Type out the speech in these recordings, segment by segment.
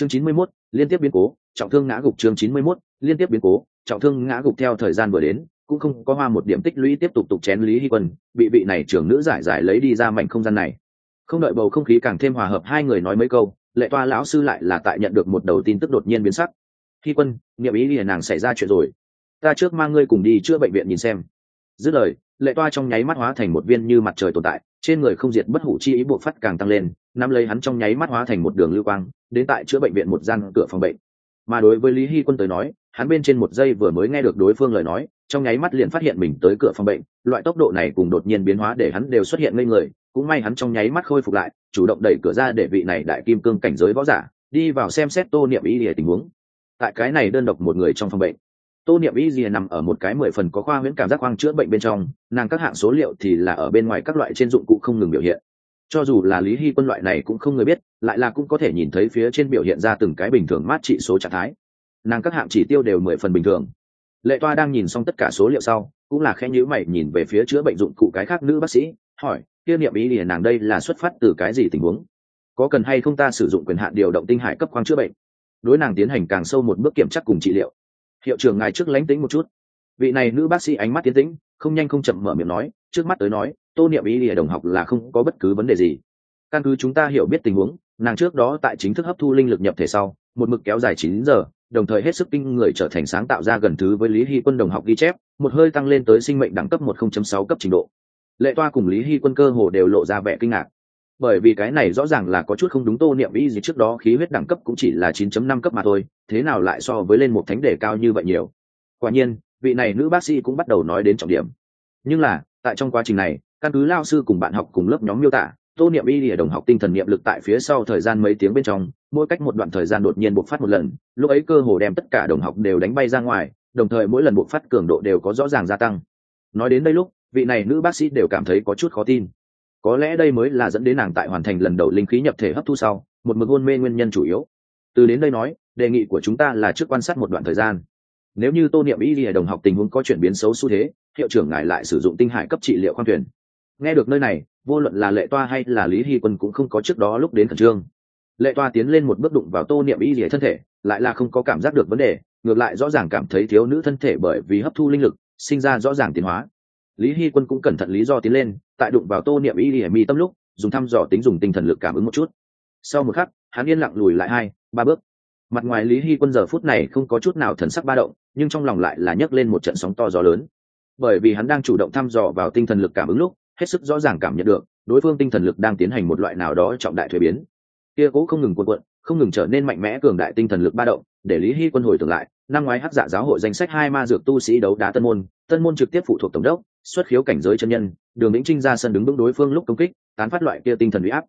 chương chín mươi 91, liên tiếp biến cố trọng thương ngã gục chương chín mươi 91, liên tiếp biến cố trọng thương ngã gục theo thời gian vừa đến cũng không có hoa một điểm tích lũy tiếp tục tục chén lý hy quân bị vị này trưởng nữ giải giải lấy đi ra mảnh không gian này. Không đợi bầu không khí càng thêm hòa hợp hai người nói mấy câu lệ toa lão sư lại là tại nhận được một đầu tin tức đột nhiên biến sắc. Hy quân niệm ý liền nàng xảy ra chuyện rồi. Ta trước mang ngươi cùng đi chữa bệnh viện nhìn xem. Dứt lời lệ toa trong nháy mắt hóa thành một viên như mặt trời tồn tại trên người không diệt bất hủ chi ý buộc phát càng tăng lên nắm lấy hắn trong nháy mắt hóa thành một đường lưu quang đến tại chữa bệnh viện một gian cửa phòng bệnh. Mà đối với lý hy quân tới nói, hắn bên trên một giây vừa mới nghe được đối phương lời nói, trong nháy mắt liền phát hiện mình tới cửa phòng bệnh, loại tốc độ này cùng đột nhiên biến hóa để hắn đều xuất hiện ngây người, cũng may hắn trong nháy mắt khôi phục lại, chủ động đẩy cửa ra để vị này đại kim cương cảnh giới võ giả đi vào xem xét tô niệm ý lìa tình huống. Tại cái này đơn độc một người trong phòng bệnh, tô niệm ý lìa nằm ở một cái mười phần có khoa huyễn cảm giác khoang chữa bệnh bên trong, nàng các hạng số liệu thì là ở bên ngoài các loại trên dụng cụ không ngừng biểu hiện cho dù là lý hy quân loại này cũng không người biết, lại là cũng có thể nhìn thấy phía trên biểu hiện ra từng cái bình thường mát trị số trạng thái. Nàng các hạng chỉ tiêu đều mười phần bình thường. Lệ toa đang nhìn xong tất cả số liệu sau, cũng là khen nhữ mày nhìn về phía chữa bệnh dụng cụ cái khác nữ bác sĩ, hỏi, kia niệm ý thì nàng đây là xuất phát từ cái gì tình huống? Có cần hay không ta sử dụng quyền hạn điều động tinh hải cấp khoang chữa bệnh? Đối nàng tiến hành càng sâu một bước kiểm tra cùng trị liệu. Hiệu trưởng ngài trước lánh tính một chút. Vị này nữ bác sĩ ánh mắt tiến tĩnh, không nhanh không chậm mở miệng nói, trước mắt tới nói tô niệm ý lìa đồng học là không có bất cứ vấn đề gì. Căn cứ chúng ta hiểu biết tình huống, nàng trước đó tại chính thức hấp thu linh lực nhập thể sau, một mực kéo dài chín giờ, đồng thời hết sức kinh người trở thành sáng tạo ra gần thứ với lý hy quân đồng học ghi chép, một hơi tăng lên tới sinh mệnh đẳng cấp một 0.6 cấp trình độ. Lệ toa cùng lý hy quân cơ hồ đều lộ ra vẻ kinh ngạc. Bởi vì cái này rõ ràng là có chút không đúng tô niệm ý gì trước đó khí huyết đẳng cấp cũng chỉ là 9.5 cấp mà thôi, thế nào lại so với lên một thánh đề cao như vậy nhiều? Quả nhiên, vị này nữ bác sĩ cũng bắt đầu nói đến trọng điểm. Nhưng là, tại trong quá trình này căn cứ lao sư cùng bạn học cùng lớp nhóm miêu tả, tô niệm y lìa đồng học tinh thần niệm lực tại phía sau thời gian mấy tiếng bên trong, mỗi cách một đoạn thời gian đột nhiên bộc phát một lần, lúc ấy cơ hồ đem tất cả đồng học đều đánh bay ra ngoài, đồng thời mỗi lần bộc phát cường độ đều có rõ ràng gia tăng. Nói đến đây lúc, vị này nữ bác sĩ đều cảm thấy có chút khó tin. Có lẽ đây mới là dẫn đến nàng tại hoàn thành lần đầu linh khí nhập thể hấp thu sau, một mực hôn mê nguyên nhân chủ yếu. Từ đến đây nói, đề nghị của chúng ta là trước quan sát một đoạn thời gian. Nếu như tô niệm y lìa đồng học tình huống có chuyển biến xấu xu thế, hiệu trưởng ngài lại sử dụng tinh hải cấp trị liệu khoan thuyền nghe được nơi này, vô luận là lệ toa hay là lý hy quân cũng không có trước đó lúc đến khẩn trương. Lệ toa tiến lên một bước đụng vào tô niệm y rỉa thân thể, lại là không có cảm giác được vấn đề, ngược lại rõ ràng cảm thấy thiếu nữ thân thể bởi vì hấp thu linh lực, sinh ra rõ ràng tiến hóa. Lý hy quân cũng cẩn thận lý do tiến lên, tại đụng vào tô niệm y rỉa mi tâm lúc, dùng thăm dò tính dùng tinh thần lực cảm ứng một chút. Sau một khắc, hắn yên lặng lùi lại hai, ba bước. Mặt ngoài lý hy quân giờ phút này không có chút nào thần sắc ba động, nhưng trong lòng lại là nhấc lên một trận sóng to gió lớn. Bởi vì hắn đang chủ động thăm dò vào tinh thần lực cảm ứng lúc hết sức rõ ràng cảm nhận được, đối phương tinh thần lực đang tiến hành một loại nào đó trọng đại thuế biến. Kia cố không ngừng cuộn cuộn, không ngừng trở nên mạnh mẽ cường đại tinh thần lực ba động, để lý hy quân hồi tưởng lại, năm ngoái hắc dạ giáo hội danh sách hai ma dược tu sĩ đấu đá tân môn tân môn trực tiếp phụ thuộc tổng đốc, xuất khiếu cảnh giới chân nhân, đường lĩnh trinh ra sân đứng vững đối phương lúc công kích, tán phát loại kia tinh thần huy áp.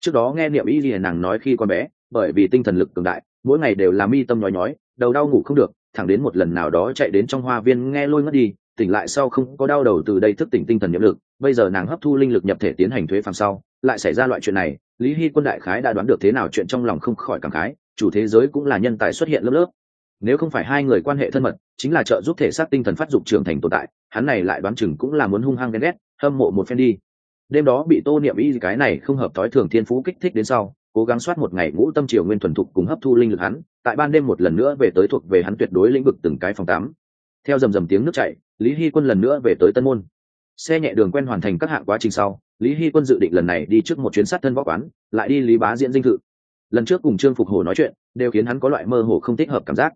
Trước đó nghe niệm y lìa nàng nói khi con bé, bởi vì tinh thần lực cường đại, mỗi ngày đều làm mi tâm nhói nhói, đầu đau ngủ không được, thẳng đến một lần nào đó chạy đến trong hoa viên nghe lôi ngất đi tỉnh lại sau không có đau đầu từ đây thức tỉnh tinh thần nhiệm lực, bây giờ nàng hấp thu linh lực nhập thể tiến hành thuế phàm sau, lại xảy ra loại chuyện này, lý hy quân đại khái đã đoán được thế nào chuyện trong lòng không khỏi cảm khái, chủ thế giới cũng là nhân tài xuất hiện lớp lớp. Nếu không phải hai người quan hệ thân mật, chính là trợ giúp thể xác tinh thần phát dục trưởng thành tồn tại, hắn này lại đoán chừng cũng là muốn hung hăng ghen ghét, hâm mộ một phen đi. Đêm đó bị tô niệm y cái này không hợp thói thường thiên phú kích thích đến sau, cố gắng soát một ngày ngũ tâm triều nguyên thuần thục cùng hấp thu linh lực hắn, tại ban đêm một lần nữa về tới thuộc về hắn tuyệt đối lĩnh vực từng cái phòng tám theo rầm rầm tiếng nước chảy, lý hy quân lần nữa về tới tân môn. Xe nhẹ đường quen hoàn thành các hạng quá trình sau, lý hy quân dự định lần này đi trước một chuyến sát thân võ quán, lại đi lý bá diễn dinh thự. Lần trước cùng trương phục hồ nói chuyện, đều khiến hắn có loại mơ hồ không thích hợp cảm giác.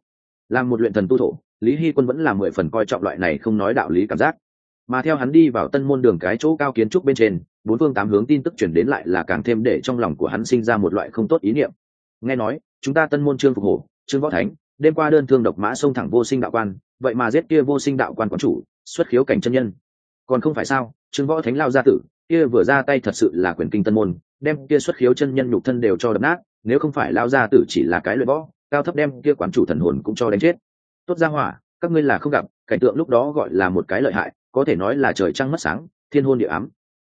Làm một luyện thần tu thổ, lý hy quân vẫn là mười phần coi trọng loại này không nói đạo lý cảm giác. Mà theo hắn đi vào tân môn đường cái chỗ cao kiến trúc bên trên, bốn phương tám hướng tin tức chuyển đến lại là càng thêm để trong lòng của hắn sinh ra một loại không tốt ý niệm. Nghe nói, chúng ta tân môn trương phục hổ trương võ thánh, đêm qua đơn thương độc mã xông thẳng vô sinh đạo quan vậy mà giết kia vô sinh đạo quan quán chủ, xuất khiếu cảnh chân nhân. Còn không phải sao chứng võ thánh lao gia tử, kia vừa ra tay thật sự là quyền kinh tân môn, đem kia xuất khiếu chân nhân nhục thân đều cho đập nát, nếu không phải lao gia tử chỉ là cái luyện võ, cao thấp đem kia quán chủ thần hồn cũng cho đánh chết. Tốt ra hỏa, các ngươi là không gặp, cảnh tượng lúc đó gọi là một cái lợi hại, có thể nói là trời trăng mất sáng, thiên hôn địa ám.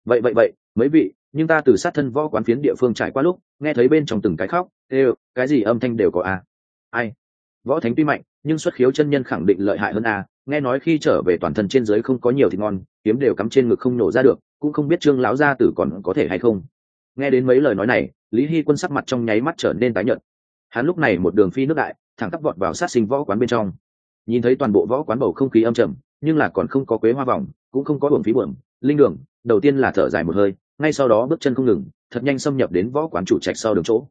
Vậy vậy vậy, mấy vị, nhưng ta từ sát thân võ quán phiến địa phương trải qua lúc, nghe thấy bên trong từng cái khóc, ê, cái gì âm thanh đều có à? Ai? Võ thánh tuy mạnh nhưng xuất khiếu chân nhân khẳng định lợi hại hơn à nghe nói khi trở về toàn thân trên giới không có nhiều thì ngon, kiếm đều cắm trên ngực không nổ ra được, cũng không biết trương lão gia tử còn có thể hay không. Nghe đến mấy lời nói này, lý hy quân sắc mặt trong nháy mắt trở nên tái nhợt. Hắn lúc này một đường phi nước đại, thẳng tắp vọt vào sát sinh võ quán bên trong. Nhìn thấy toàn bộ võ quán bầu không khí âm trầm, nhưng là còn không có quế hoa vòng cũng không có buồng phí buồng linh đường, đầu tiên là thở dài một hơi, ngay sau đó bước chân không ngừng, thật nhanh xâm nhập đến võ quán chủ trạch sau đường chỗ.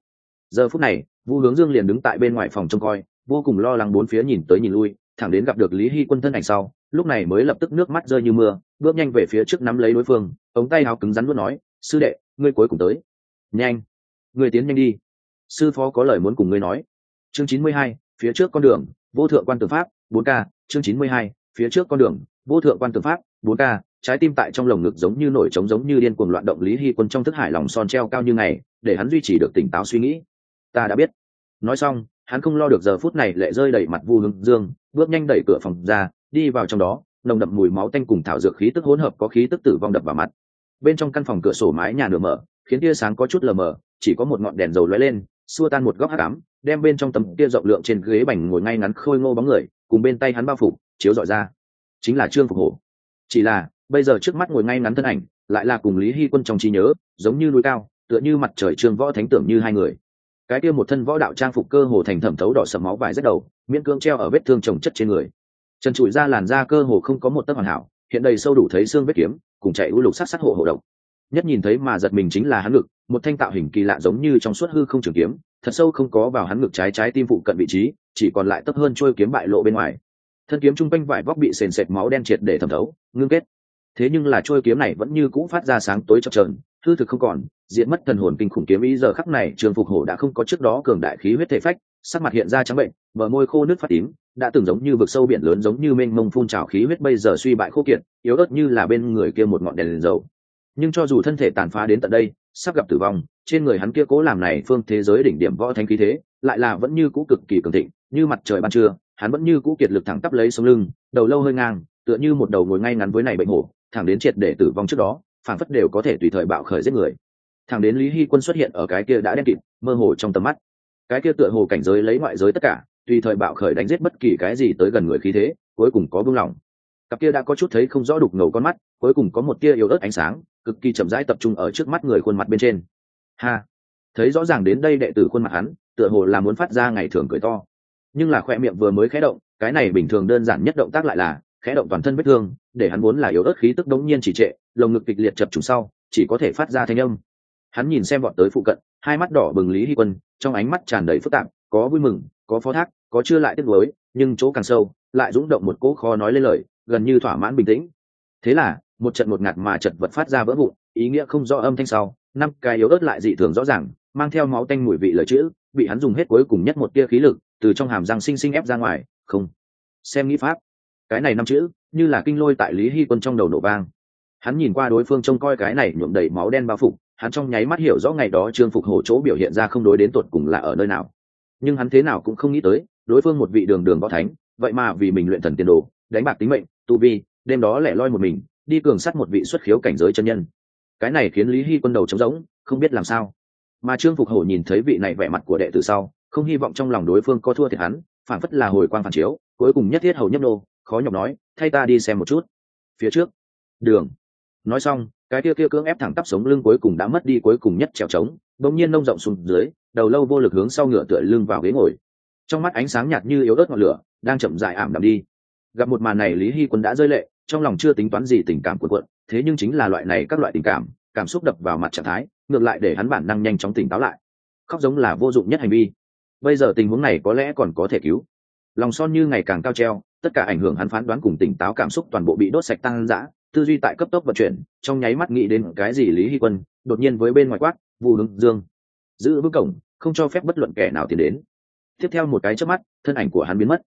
Giờ phút này, vu hướng dương liền đứng tại bên ngoài phòng trông coi vô cùng lo lắng bốn phía nhìn tới nhìn lui, thẳng đến gặp được lý hy quân thân ảnh sau, lúc này mới lập tức nước mắt rơi như mưa, bước nhanh về phía trước nắm lấy đối phương, ống tay hào cứng rắn luôn nói, sư đệ, ngươi cuối cùng tới. Nhanh, ngươi tiến nhanh đi. Sư phó có lời muốn cùng ngươi nói. Chương chín mươi hai, phía trước con đường, vô thượng quan tư pháp, bốn k chương chín mươi hai, phía trước con đường, vô thượng quan tư pháp, bốn k trái tim tại trong lồng ngực giống như nổi trống giống như điên cuồng loạn động lý hy quân trong thức hải lòng son treo cao như ngày, để hắn duy trì được tỉnh táo suy nghĩ. Ta đã biết. Nói xong hắn không lo được giờ phút này lệ rơi đầy mặt vu hướng dương, bước nhanh đẩy cửa phòng ra, đi vào trong đó, nồng đậm mùi máu tanh cùng thảo dược khí tức hỗn hợp có khí tức tử vong đập vào mặt. Bên trong căn phòng cửa sổ mái nhà nửa mở, khiến tia sáng có chút lờ mờ, chỉ có một ngọn đèn dầu lóe lên, xua tan một góc hát ám, đem bên trong tấm tia rộng lượng trên ghế bành ngồi ngay ngắn khôi ngô bóng người, cùng bên tay hắn bao phủ, chiếu dọi ra. Chính là trương phục hổ. Chỉ là, bây giờ trước mắt ngồi ngay ngắn thân ảnh, lại là cùng lý hy quân trong trí nhớ, giống như núi cao, tựa như mặt trời trương võ thánh tưởng như hai người cái kia một thân võ đạo trang phục cơ hồ thành thẩm thấu đỏ sầm máu vải rất đầu, miễn cưỡng treo ở vết thương trồng chất trên người. Trần trụi ra làn da cơ hồ không có một tấc hoàn hảo, hiện đầy sâu đủ thấy xương vết kiếm, cùng chạy u lục sát sát hộ hộ động. nhất nhìn thấy mà giật mình chính là hắn ngực, một thanh tạo hình kỳ lạ giống như trong suốt hư không trường kiếm, thật sâu không có vào hắn ngực trái trái tim phụ cận vị trí, chỉ còn lại tấp hơn trôi kiếm bại lộ bên ngoài. Thân kiếm trung quanh vải vóc bị sền sệt máu đen triệt để thẩm thấu, ngưng kết. Thế nhưng là trôi kiếm này vẫn như cũ phát ra sáng tối chập trờn hư thực không còn diễn mất thần hồn kinh khủng kiếm ý, giờ khắc này, trường phục hổ đã không có trước đó cường đại khí huyết thể phách, sắc mặt hiện ra trắng bệnh, bờ môi khô nước phát tím, đã từng giống như vực sâu biển lớn, giống như mênh mông phun trào khí huyết, bây giờ suy bại khô kiệt, yếu ớt như là bên người kia một ngọn đèn đèn dầu. Nhưng cho dù thân thể tàn phá đến tận đây, sắp gặp tử vong, trên người hắn kia cố làm này phương thế giới đỉnh điểm võ thánh khí thế, lại là vẫn như cũ cực kỳ cường thịnh, như mặt trời ban trưa, hắn vẫn như cũ kiệt lực thẳng tắp lấy sống lưng, đầu lâu hơi ngang, tựa như một đầu ngồi ngay ngắn với này bệnh hổ, thẳng đến triệt để tử vong trước đó phản phất đều có thể tùy thời bạo khởi giết người. Thẳng đến lý hy quân xuất hiện ở cái kia đã đen kịt, mơ hồ trong tầm mắt. Cái kia tựa hồ cảnh giới lấy ngoại giới tất cả, tùy thời bạo khởi đánh giết bất kỳ cái gì tới gần người khí thế, cuối cùng có buông lỏng. Cặp kia đã có chút thấy không rõ đục ngầu con mắt, cuối cùng có một tia yếu ớt ánh sáng, cực kỳ chậm rãi tập trung ở trước mắt người khuôn mặt bên trên. Ha! Thấy rõ ràng đến đây đệ tử khuôn mặt hắn, tựa hồ là muốn phát ra ngày thường cười to. Nhưng là khoe miệng vừa mới khé động, cái này bình thường đơn giản nhất động tác lại là khẽ động toàn thân vết thương, để hắn muốn là yếu ớt khí tức đống nhiên chỉ trệ lồng ngực kịch liệt chập trùng sau, chỉ có thể phát ra thanh âm. Hắn nhìn xem bọn tới phụ cận, hai mắt đỏ bừng lý hy quân, trong ánh mắt tràn đầy phức tạp, có vui mừng, có phó thác, có chưa lại tiếc nuối, nhưng chỗ càng sâu, lại rúng động một cỗ khó nói lên lời, gần như thỏa mãn bình tĩnh. Thế là, một trận một ngạt mà chật vật phát ra vỡ vụn, ý nghĩa không rõ âm thanh sau, năm cái yếu ớt lại dị thường rõ ràng, mang theo máu tanh mùi vị lời chữ, bị hắn dùng hết cuối cùng nhất một tia khí lực, từ trong hàm răng xinh xinh ép ra ngoài, không. Xem nghĩ pháp. Cái này năm chữ, như là kinh lôi tại lý hy quân trong đầu nổ vang hắn nhìn qua đối phương trông coi cái này nhuộm đầy máu đen bao phục hắn trong nháy mắt hiểu rõ ngày đó trương phục hổ chỗ biểu hiện ra không đối đến tột cùng là ở nơi nào. Nhưng hắn thế nào cũng không nghĩ tới, đối phương một vị đường đường võ thánh, vậy mà vì mình luyện thần tiền đồ, đánh bạc tính mệnh, tu vi, đêm đó lẻ loi một mình, đi cường sát một vị xuất khiếu cảnh giới chân nhân. Cái này khiến lý hy quân đầu trống rỗng, không biết làm sao. Mà trương phục hổ nhìn thấy vị này vẻ mặt của đệ tử sau, không hy vọng trong lòng đối phương có thua thiệt hắn phản phất là hồi quang phản chiếu, cuối cùng nhất thiết hầu nhấp nô, khó nhọc nói, thay ta đi xem một chút. Phía trước, đường nói xong, cái kia kia cưỡng ép thẳng tắp sống lưng cuối cùng đã mất đi cuối cùng nhất trèo trống, bỗng nhiên nông rộng xuống dưới, đầu lâu vô lực hướng sau ngựa tựa lưng vào ghế ngồi. Trong mắt ánh sáng nhạt như yếu ớt ngọn lửa, đang chậm dại ảm đạm đi. Gặp một màn này, lý hy quân đã rơi lệ, trong lòng chưa tính toán gì tình cảm của quận thế nhưng chính là loại này các loại tình cảm cảm xúc đập vào mặt trạng thái, ngược lại để hắn bản năng nhanh chóng tỉnh táo lại. Khóc giống là vô dụng nhất hành vi. Bây giờ tình huống này có lẽ còn có thể cứu. Lòng son như ngày càng cao treo, tất cả ảnh hưởng hắn phán đoán cùng tỉnh táo cảm xúc toàn bộ bị đốt sạch tăng dã tư duy tại cấp tốc vận chuyển, trong nháy mắt nghĩ đến cái gì lý hy quân, đột nhiên với bên ngoài quát vụ hướng dương, giữ bước cổng, không cho phép bất luận kẻ nào tiến đến. Tiếp theo một cái chớp mắt, thân ảnh của hắn biến mất.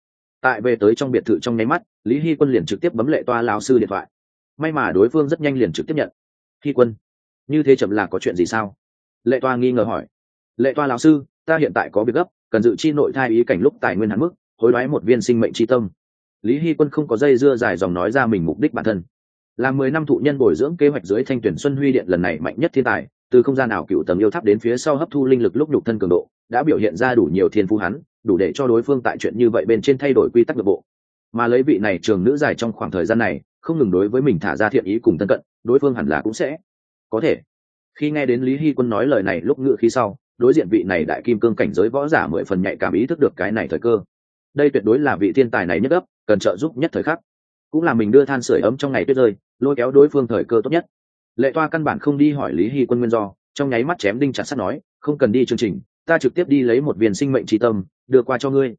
Tại về tới trong biệt thự trong nháy mắt, lý hy quân liền trực tiếp bấm lệ toa lao sư điện thoại. May mà đối phương rất nhanh liền trực tiếp nhận. Hy quân, như thế chậm là có chuyện gì sao? Lệ toa nghi ngờ hỏi. Lệ toa lão sư, ta hiện tại có việc gấp, cần dự chi nội thai ý cảnh lúc tài nguyên hạn mức, hối đoái một viên sinh mệnh tri tâm. Lý hy quân không có dây dưa dài dòng nói ra mình mục đích bản thân là mười năm thụ nhân bồi dưỡng kế hoạch dưới thanh tuyển xuân huy điện lần này mạnh nhất thiên tài, từ không gian nào cựu tầng yêu tháp đến phía sau hấp thu linh lực lúc nhục thân cường độ, đã biểu hiện ra đủ nhiều thiên phú hắn, đủ để cho đối phương tại chuyện như vậy bên trên thay đổi quy tắc nội bộ. Mà lấy vị này trường nữ dài trong khoảng thời gian này, không ngừng đối với mình thả ra thiện ý cùng tân cận, đối phương hẳn là cũng sẽ có thể. Khi nghe đến lý hy quân nói lời này lúc ngự khí sau, đối diện vị này đại kim cương cảnh giới võ giả mười phần nhạy cảm ý thức được cái này thời cơ. Đây tuyệt đối là vị thiên tài này nhất ấp, cần trợ giúp nhất thời khắc. Cũng là mình đưa than sửa ấm trong ngày tuyết rơi lôi kéo đối phương thời cơ tốt nhất. Lệ toa căn bản không đi hỏi lý hy quân nguyên do, trong nháy mắt chém đinh chặt sắt nói, không cần đi chương trình, ta trực tiếp đi lấy một viên sinh mệnh tri tâm, đưa qua cho ngươi.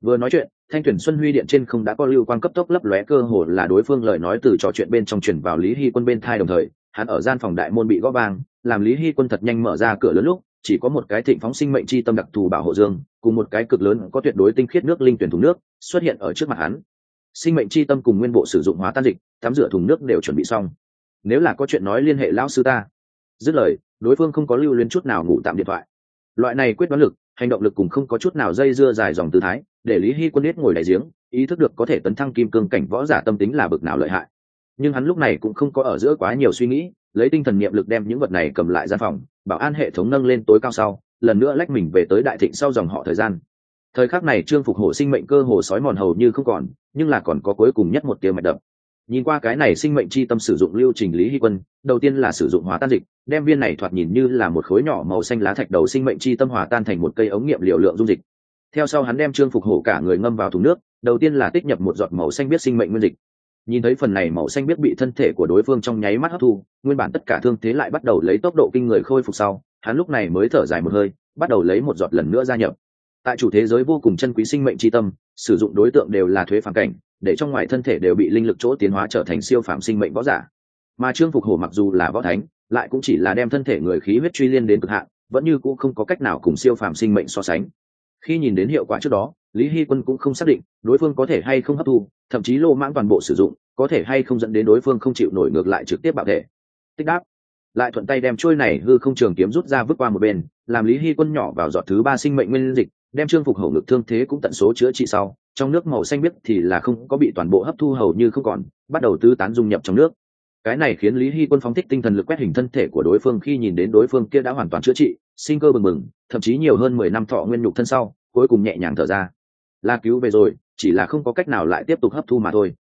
Vừa nói chuyện, thanh tuyển xuân huy điện trên không đã có lưu quan cấp tốc lấp lóe cơ hồ là đối phương lời nói từ trò chuyện bên trong chuyển vào lý hy quân bên thai đồng thời, hắn ở gian phòng đại môn bị gõ vang, làm lý hy quân thật nhanh mở ra cửa lớn lúc, chỉ có một cái thịnh phóng sinh mệnh chi tâm đặc thù bảo hộ dương, cùng một cái cực lớn có tuyệt đối tinh khiết nước linh tuyển thùng nước, xuất hiện ở trước mặt hắn sinh mệnh chi tâm cùng nguyên bộ sử dụng hóa tan dịch, tắm rửa thùng nước đều chuẩn bị xong. Nếu là có chuyện nói liên hệ lão sư ta. Dứt lời, đối phương không có lưu luyến chút nào ngủ tạm điện thoại. Loại này quyết đoán lực, hành động lực cùng không có chút nào dây dưa dài dòng tư thái, để lý hy quân biết ngồi đại giếng, ý thức được có thể tấn thăng kim cương cảnh võ giả tâm tính là bực nào lợi hại. Nhưng hắn lúc này cũng không có ở giữa quá nhiều suy nghĩ, lấy tinh thần niệm lực đem những vật này cầm lại gian phòng, bảo an hệ thống nâng lên tối cao sau, lần nữa lách mình về tới đại thịnh sau dòng họ thời gian thời khắc này trương phục hổ sinh mệnh cơ hồ sói mòn hầu như không còn, nhưng là còn có cuối cùng nhất một tia mạch đập. Nhìn qua cái này sinh mệnh chi tâm sử dụng lưu trình lý hy quân, đầu tiên là sử dụng hòa tan dịch, đem viên này thoạt nhìn như là một khối nhỏ màu xanh lá thạch đầu sinh mệnh chi tâm hòa tan thành một cây ống nghiệm liều lượng dung dịch. Theo sau hắn đem trương phục hổ cả người ngâm vào thùng nước, đầu tiên là tích nhập một giọt màu xanh biết sinh mệnh nguyên dịch. Nhìn thấy phần này màu xanh biết bị thân thể của đối phương trong nháy mắt hấp thu, nguyên bản tất cả thương thế lại bắt đầu lấy tốc độ kinh người khôi phục sau, hắn lúc này mới thở dài một hơi, bắt đầu lấy một giọt lần nữa gia nhập tại chủ thế giới vô cùng chân quý sinh mệnh tri tâm, sử dụng đối tượng đều là thuế phản cảnh, để trong ngoài thân thể đều bị linh lực chỗ tiến hóa trở thành siêu phạm sinh mệnh võ giả. Mà trương phục hổ mặc dù là võ thánh, lại cũng chỉ là đem thân thể người khí huyết truy liên đến cực hạn, vẫn như cũng không có cách nào cùng siêu phạm sinh mệnh so sánh. Khi nhìn đến hiệu quả trước đó, lý hy quân cũng không xác định đối phương có thể hay không hấp thu, thậm chí lô mãng toàn bộ sử dụng, có thể hay không dẫn đến đối phương không chịu nổi ngược lại trực tiếp bạo thể. Tích đáp. Lại thuận tay đem trôi này hư không trường kiếm rút ra vứt qua một bên, làm lý hy quân nhỏ vào giọt thứ ba sinh mệnh nguyên dịch đem trương phục hậu ngực thương thế cũng tận số chữa trị sau, trong nước màu xanh biếc thì là không có bị toàn bộ hấp thu hầu như không còn, bắt đầu tứ tán dung nhập trong nước. Cái này khiến lý hy quân phóng thích tinh thần lực quét hình thân thể của đối phương khi nhìn đến đối phương kia đã hoàn toàn chữa trị, sinh cơ bừng bừng, thậm chí nhiều hơn mười năm thọ nguyên nhục thân sau, cuối cùng nhẹ nhàng thở ra. La cứu về rồi, chỉ là không có cách nào lại tiếp tục hấp thu mà thôi.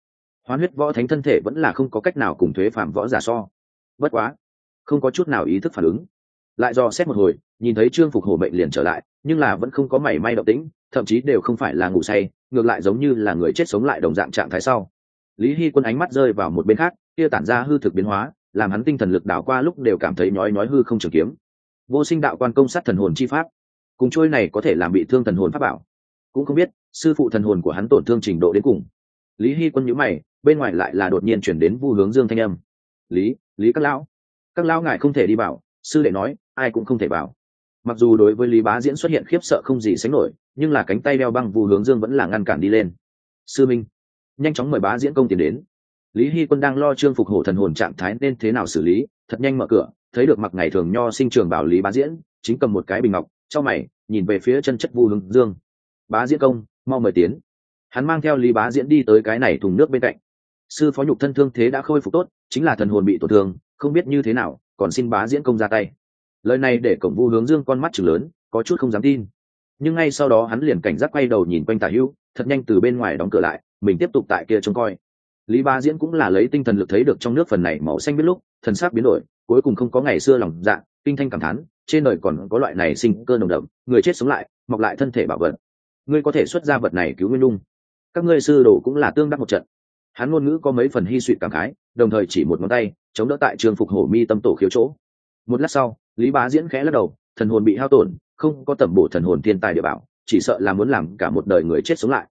Hoán huyết võ thánh thân thể vẫn là không có cách nào cùng thuế phạm võ giả so. Bất quá, không có chút nào ý thức phản ứng. Lại do xét một hồi, nhìn thấy trương phục hổ bệnh liền trở lại nhưng là vẫn không có mảy may động tĩnh, thậm chí đều không phải là ngủ say, ngược lại giống như là người chết sống lại đồng dạng trạng thái sau. Lý hy quân ánh mắt rơi vào một bên khác, kia tản ra hư thực biến hóa, làm hắn tinh thần lực đảo qua lúc đều cảm thấy nhói nhói hư không trường kiếm. Vô sinh đạo quan công sát thần hồn chi pháp. Cùng trôi này có thể làm bị thương thần hồn pháp bảo. Cũng không biết, sư phụ thần hồn của hắn tổn thương trình độ đến cùng. Lý hy quân nhữ mày, bên ngoài lại là đột nhiên chuyển đến vu hướng dương thanh âm. Lý lý các lão. Các lão ngài không thể đi vào, sư đệ nói, ai cũng không thể vào mặc dù đối với lý bá diễn xuất hiện khiếp sợ không gì sánh nổi, nhưng là cánh tay đeo băng vu hướng dương vẫn là ngăn cản đi lên. Sư minh, nhanh chóng mời bá diễn công tiền đến. Lý hy quân đang lo trương phục hổ thần hồn trạng thái nên thế nào xử lý, thật nhanh mở cửa, thấy được mặc ngày thường nho sinh trường bảo lý bá diễn, chính cầm một cái bình ngọc, cho mày, nhìn về phía chân chất vu hướng dương. Bá diễn công, mau mời tiến. Hắn mang theo lý bá diễn đi tới cái này thùng nước bên cạnh. Sư phó nhục thân thương thế đã khôi phục tốt, chính là thần hồn bị tổn thương, không biết như thế nào, còn xin bá diễn công ra tay lời này để cổng vu hướng dương con mắt chừng lớn, có chút không dám tin. Nhưng ngay sau đó hắn liền cảnh giác quay đầu nhìn quanh tả hữu, thật nhanh từ bên ngoài đóng cửa lại, mình tiếp tục tại kia trông coi. Lý Ba diễn cũng là lấy tinh thần lực thấy được trong nước phần này màu xanh biết lúc, thần sắc biến đổi, cuối cùng không có ngày xưa lòng dạ kinh thanh cảm thán, trên đời còn có loại này sinh cơ nồng đậm, người chết sống lại, mọc lại thân thể bảo vật. Ngươi có thể xuất ra vật này cứu nguyên lung các ngươi sư đồ cũng là tương đắc một trận. Hắn ngôn ngữ có mấy phần hy suy cảm khái, đồng thời chỉ một ngón tay, chống đỡ tại trường phục hổ mi tâm tổ khiếu chỗ. Một lát sau lý bá diễn khẽ lắc đầu, thần hồn bị hao tổn, không có tẩm bổ thần hồn thiên tài địa bảo, chỉ sợ là muốn làm cả một đời người chết sống lại.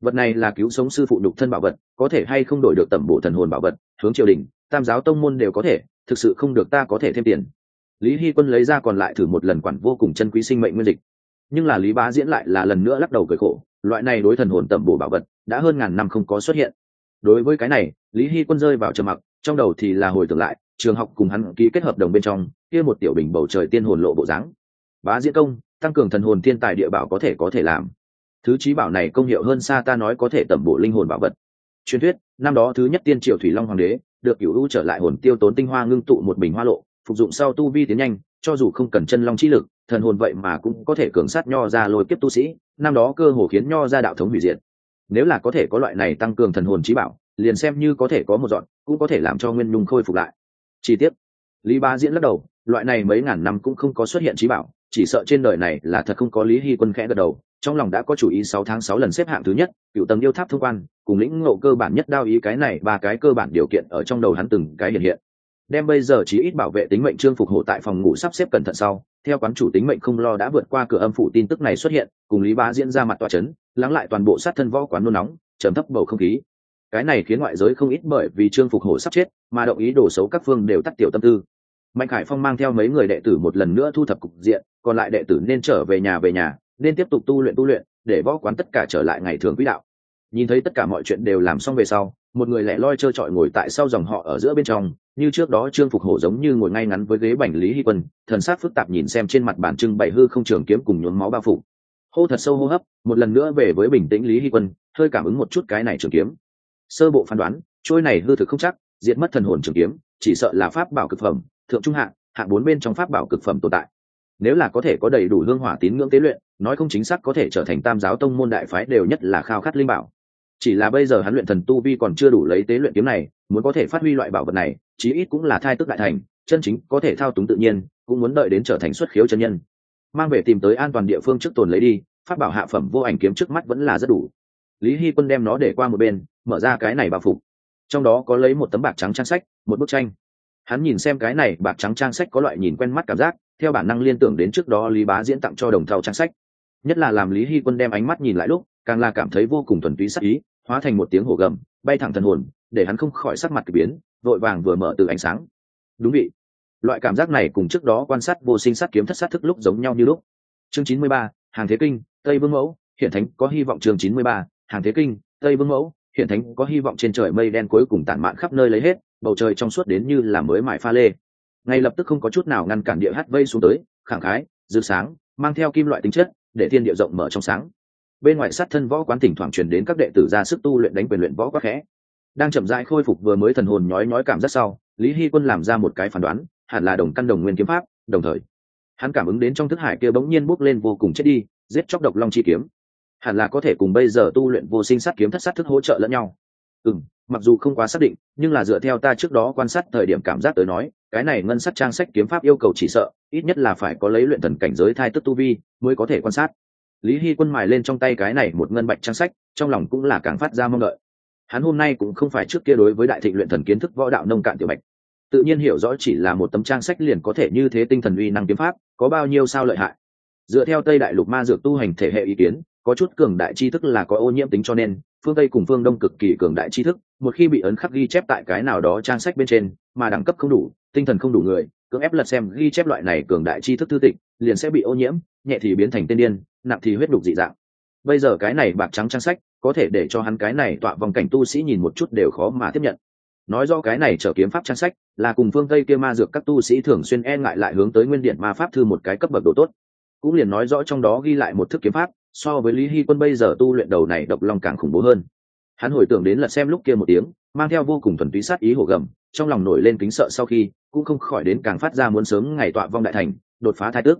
Vật này là cứu sống sư phụ nhục thân bảo vật, có thể hay không đổi được tẩm bổ thần hồn bảo vật, hướng triều đình, tam giáo tông môn đều có thể, thực sự không được ta có thể thêm tiền. Lý hy quân lấy ra còn lại thử một lần quản vô cùng chân quý sinh mệnh nguyên dịch. Nhưng là lý bá diễn lại là lần nữa lắc đầu cười khổ, loại này đối thần hồn tẩm bổ bảo vật, đã hơn ngàn năm không có xuất hiện. Đối với cái này, lý hy quân rơi vào trầm mặc, trong đầu thì là hồi tưởng lại, trường học cùng hắn ký kết hợp đồng bên trong kia một tiểu bình bầu trời tiên hồn lộ bộ dáng. Bá diễn công, tăng cường thần hồn thiên tài địa bảo có thể có thể làm. Thứ trí bảo này công hiệu hơn xa ta nói có thể tẩm bổ linh hồn bảo vật. Truyền thuyết, năm đó thứ nhất tiên triều thủy long hoàng đế, được cửu u trở lại hồn tiêu tốn tinh hoa ngưng tụ một bình hoa lộ, phục dụng sau tu vi tiến nhanh, cho dù không cần chân long chi lực, thần hồn vậy mà cũng có thể cường sát nho ra lôi kiếp tu sĩ, năm đó cơ hồ khiến nho ra đạo thống hủy diệt. Nếu là có thể có loại này tăng cường thần hồn trí bảo, liền xem như có thể có một dọn, cũng có thể làm cho nguyên nhung khôi phục lại. Chi tiết lý ba diễn lắc đầu loại này mấy ngàn năm cũng không có xuất hiện trí bảo chỉ sợ trên đời này là thật không có lý hy quân khẽ gật đầu trong lòng đã có chủ ý sáu tháng sáu lần xếp hạng thứ nhất cựu tầng yêu tháp thông quan cùng lĩnh ngộ cơ bản nhất đao ý cái này ba cái cơ bản điều kiện ở trong đầu hắn từng cái hiện hiện. Đem bây giờ chỉ ít bảo vệ tính mệnh trương phục hộ tại phòng ngủ sắp xếp cẩn thận sau theo quán chủ tính mệnh không lo đã vượt qua cửa âm phủ tin tức này xuất hiện cùng lý bá diễn ra mặt tỏa chấn, lắng lại toàn bộ sát thân võ quán nôn nóng trầm thấp bầu không khí cái này khiến ngoại giới không ít bởi vì trương phục hổ sắp chết mà động ý đổ xấu các phương đều tắt tiểu tâm tư. Mạnh khải phong mang theo mấy người đệ tử một lần nữa thu thập cục diện, còn lại đệ tử nên trở về nhà về nhà, nên tiếp tục tu luyện tu luyện, để võ quán tất cả trở lại ngày thường quỹ đạo. Nhìn thấy tất cả mọi chuyện đều làm xong về sau, một người lẻ loi trơ trọi ngồi tại sau dòng họ ở giữa bên trong, như trước đó trương phục hổ giống như ngồi ngay ngắn với ghế bành lý hy quân, thần sát phức tạp nhìn xem trên mặt bản trưng bày hư không trường kiếm cùng nhuốm máu bao phủ. Hô thật sâu hô hấp, một lần nữa về với bình tĩnh lý hy quân, hơi cảm ứng một chút cái này trường kiếm sơ bộ phán đoán, trôi này hư thực không chắc, diệt mất thần hồn trường kiếm, chỉ sợ là pháp bảo cực phẩm, thượng trung hạng hạng bốn bên trong pháp bảo cực phẩm tồn tại. Nếu là có thể có đầy đủ hương hỏa tín ngưỡng tế luyện, nói không chính xác có thể trở thành tam giáo tông môn đại phái đều nhất là khao khát linh bảo. Chỉ là bây giờ hắn luyện thần tu vi còn chưa đủ lấy tế luyện kiếm này, muốn có thể phát huy loại bảo vật này, chí ít cũng là thai tức đại thành, chân chính có thể thao túng tự nhiên, cũng muốn đợi đến trở thành xuất khiếu chân nhân. Mang về tìm tới an toàn địa phương trước tồn lấy đi phát bảo hạ phẩm vô ảnh kiếm trước mắt vẫn là rất đủ lý hy quân đem nó để qua một bên, mở ra cái này bao phục. Trong đó có lấy một tấm bạc trắng trang sách, một bức tranh. Hắn nhìn xem cái này bạc trắng trang sách có loại nhìn quen mắt cảm giác, theo bản năng liên tưởng đến trước đó lý bá diễn tặng cho đồng thau trang sách. Nhất là làm lý hy quân đem ánh mắt nhìn lại lúc, càng là cảm thấy vô cùng thuần túy sắc ý, hóa thành một tiếng hổ gầm, bay thẳng thần hồn, để hắn không khỏi sắc mặt k ỳ biến, vội vàng vừa mở từ ánh sáng. Đúng vị. Loại cảm giác này cùng trước đó quan sát vô sinh sát kiếm thất sát thức lúc giống nhau như lúc. Chương chín mươi ba, hàng thế kinh, tây vương mẫu, hiện thánh có hy vọng chương chín mươi ba hàng thế kinh, tây vương mẫu, hiện thánh có hy vọng trên trời mây đen cuối cùng tản mạn khắp nơi lấy hết, bầu trời trong suốt đến như là mới mải pha lê. Ngay lập tức không có chút nào ngăn cản địa hát vây xuống tới, khẳng khái, rực sáng, mang theo kim loại tính chất, để thiên địa rộng mở trong sáng. Bên ngoài sát thân võ quán thỉnh thoảng truyền đến các đệ tử ra sức tu luyện đánh quyền luyện võ quá khẽ. Đang chậm rãi khôi phục vừa mới thần hồn nhói nhói cảm giác sau, lý hy quân làm ra một cái phán đoán, hẳn là đồng căn đồng nguyên kiếm pháp, đồng thời, hắn cảm ứng đến trong thức hải kia bỗng nhiên bốc lên vô cùng chết đi, giết chóc độc long chi kiếm hẳn là có thể cùng bây giờ tu luyện vô sinh sát kiếm thất sát thức hỗ trợ lẫn nhau. Ừ mặc dù không quá xác định, nhưng là dựa theo ta trước đó quan sát thời điểm cảm giác tới nói, cái này ngân sắc trang sách kiếm pháp yêu cầu chỉ sợ, ít nhất là phải có lấy luyện thần cảnh giới thai tức tu vi mới có thể quan sát. Lý hy quân mài lên trong tay cái này một ngân bạch trang sách, trong lòng cũng là càng phát ra mong đợi. Hắn hôm nay cũng không phải trước kia đối với đại thịnh luyện thần kiến thức võ đạo nông cạn tiểu bạch. Tự nhiên hiểu rõ chỉ là một tấm trang sách liền có thể như thế tinh thần uy năng kiếm pháp, có bao nhiêu sao lợi hại. Dựa theo tây đại lục ma dược tu hành thể hệ ý kiến có chút cường đại tri thức là có ô nhiễm tính cho nên, phương tây cùng phương đông cực kỳ cường đại tri thức, một khi bị ấn khắc ghi chép tại cái nào đó trang sách bên trên, mà đẳng cấp không đủ, tinh thần không đủ người, cưỡng ép lật xem ghi chép loại này cường đại tri thức thư tịch, liền sẽ bị ô nhiễm, nhẹ thì biến thành tên điên, nặng thì huyết đục dị dạng. Bây giờ cái này bạc trắng trang sách, có thể để cho hắn cái này tọa vòng cảnh tu sĩ nhìn một chút đều khó mà tiếp nhận. Nói do cái này trở kiếm pháp trang sách, là cùng phương tây kia ma dược các tu sĩ thường xuyên e ngại lại hướng tới nguyên điện ma pháp thư một cái cấp bậc độ tốt. Cũng liền nói rõ trong đó ghi lại một thức kiếm pháp so với lý hy quân bây giờ tu luyện đầu này độc long càng khủng bố hơn. Hắn hồi tưởng đến lật xem lúc kia một tiếng, mang theo vô cùng thuần túy sát ý hổ gầm, trong lòng nổi lên kính sợ sau khi, cũng không khỏi đến càng phát ra muốn sớm ngày tọa vong đại thành, đột phá thái tước.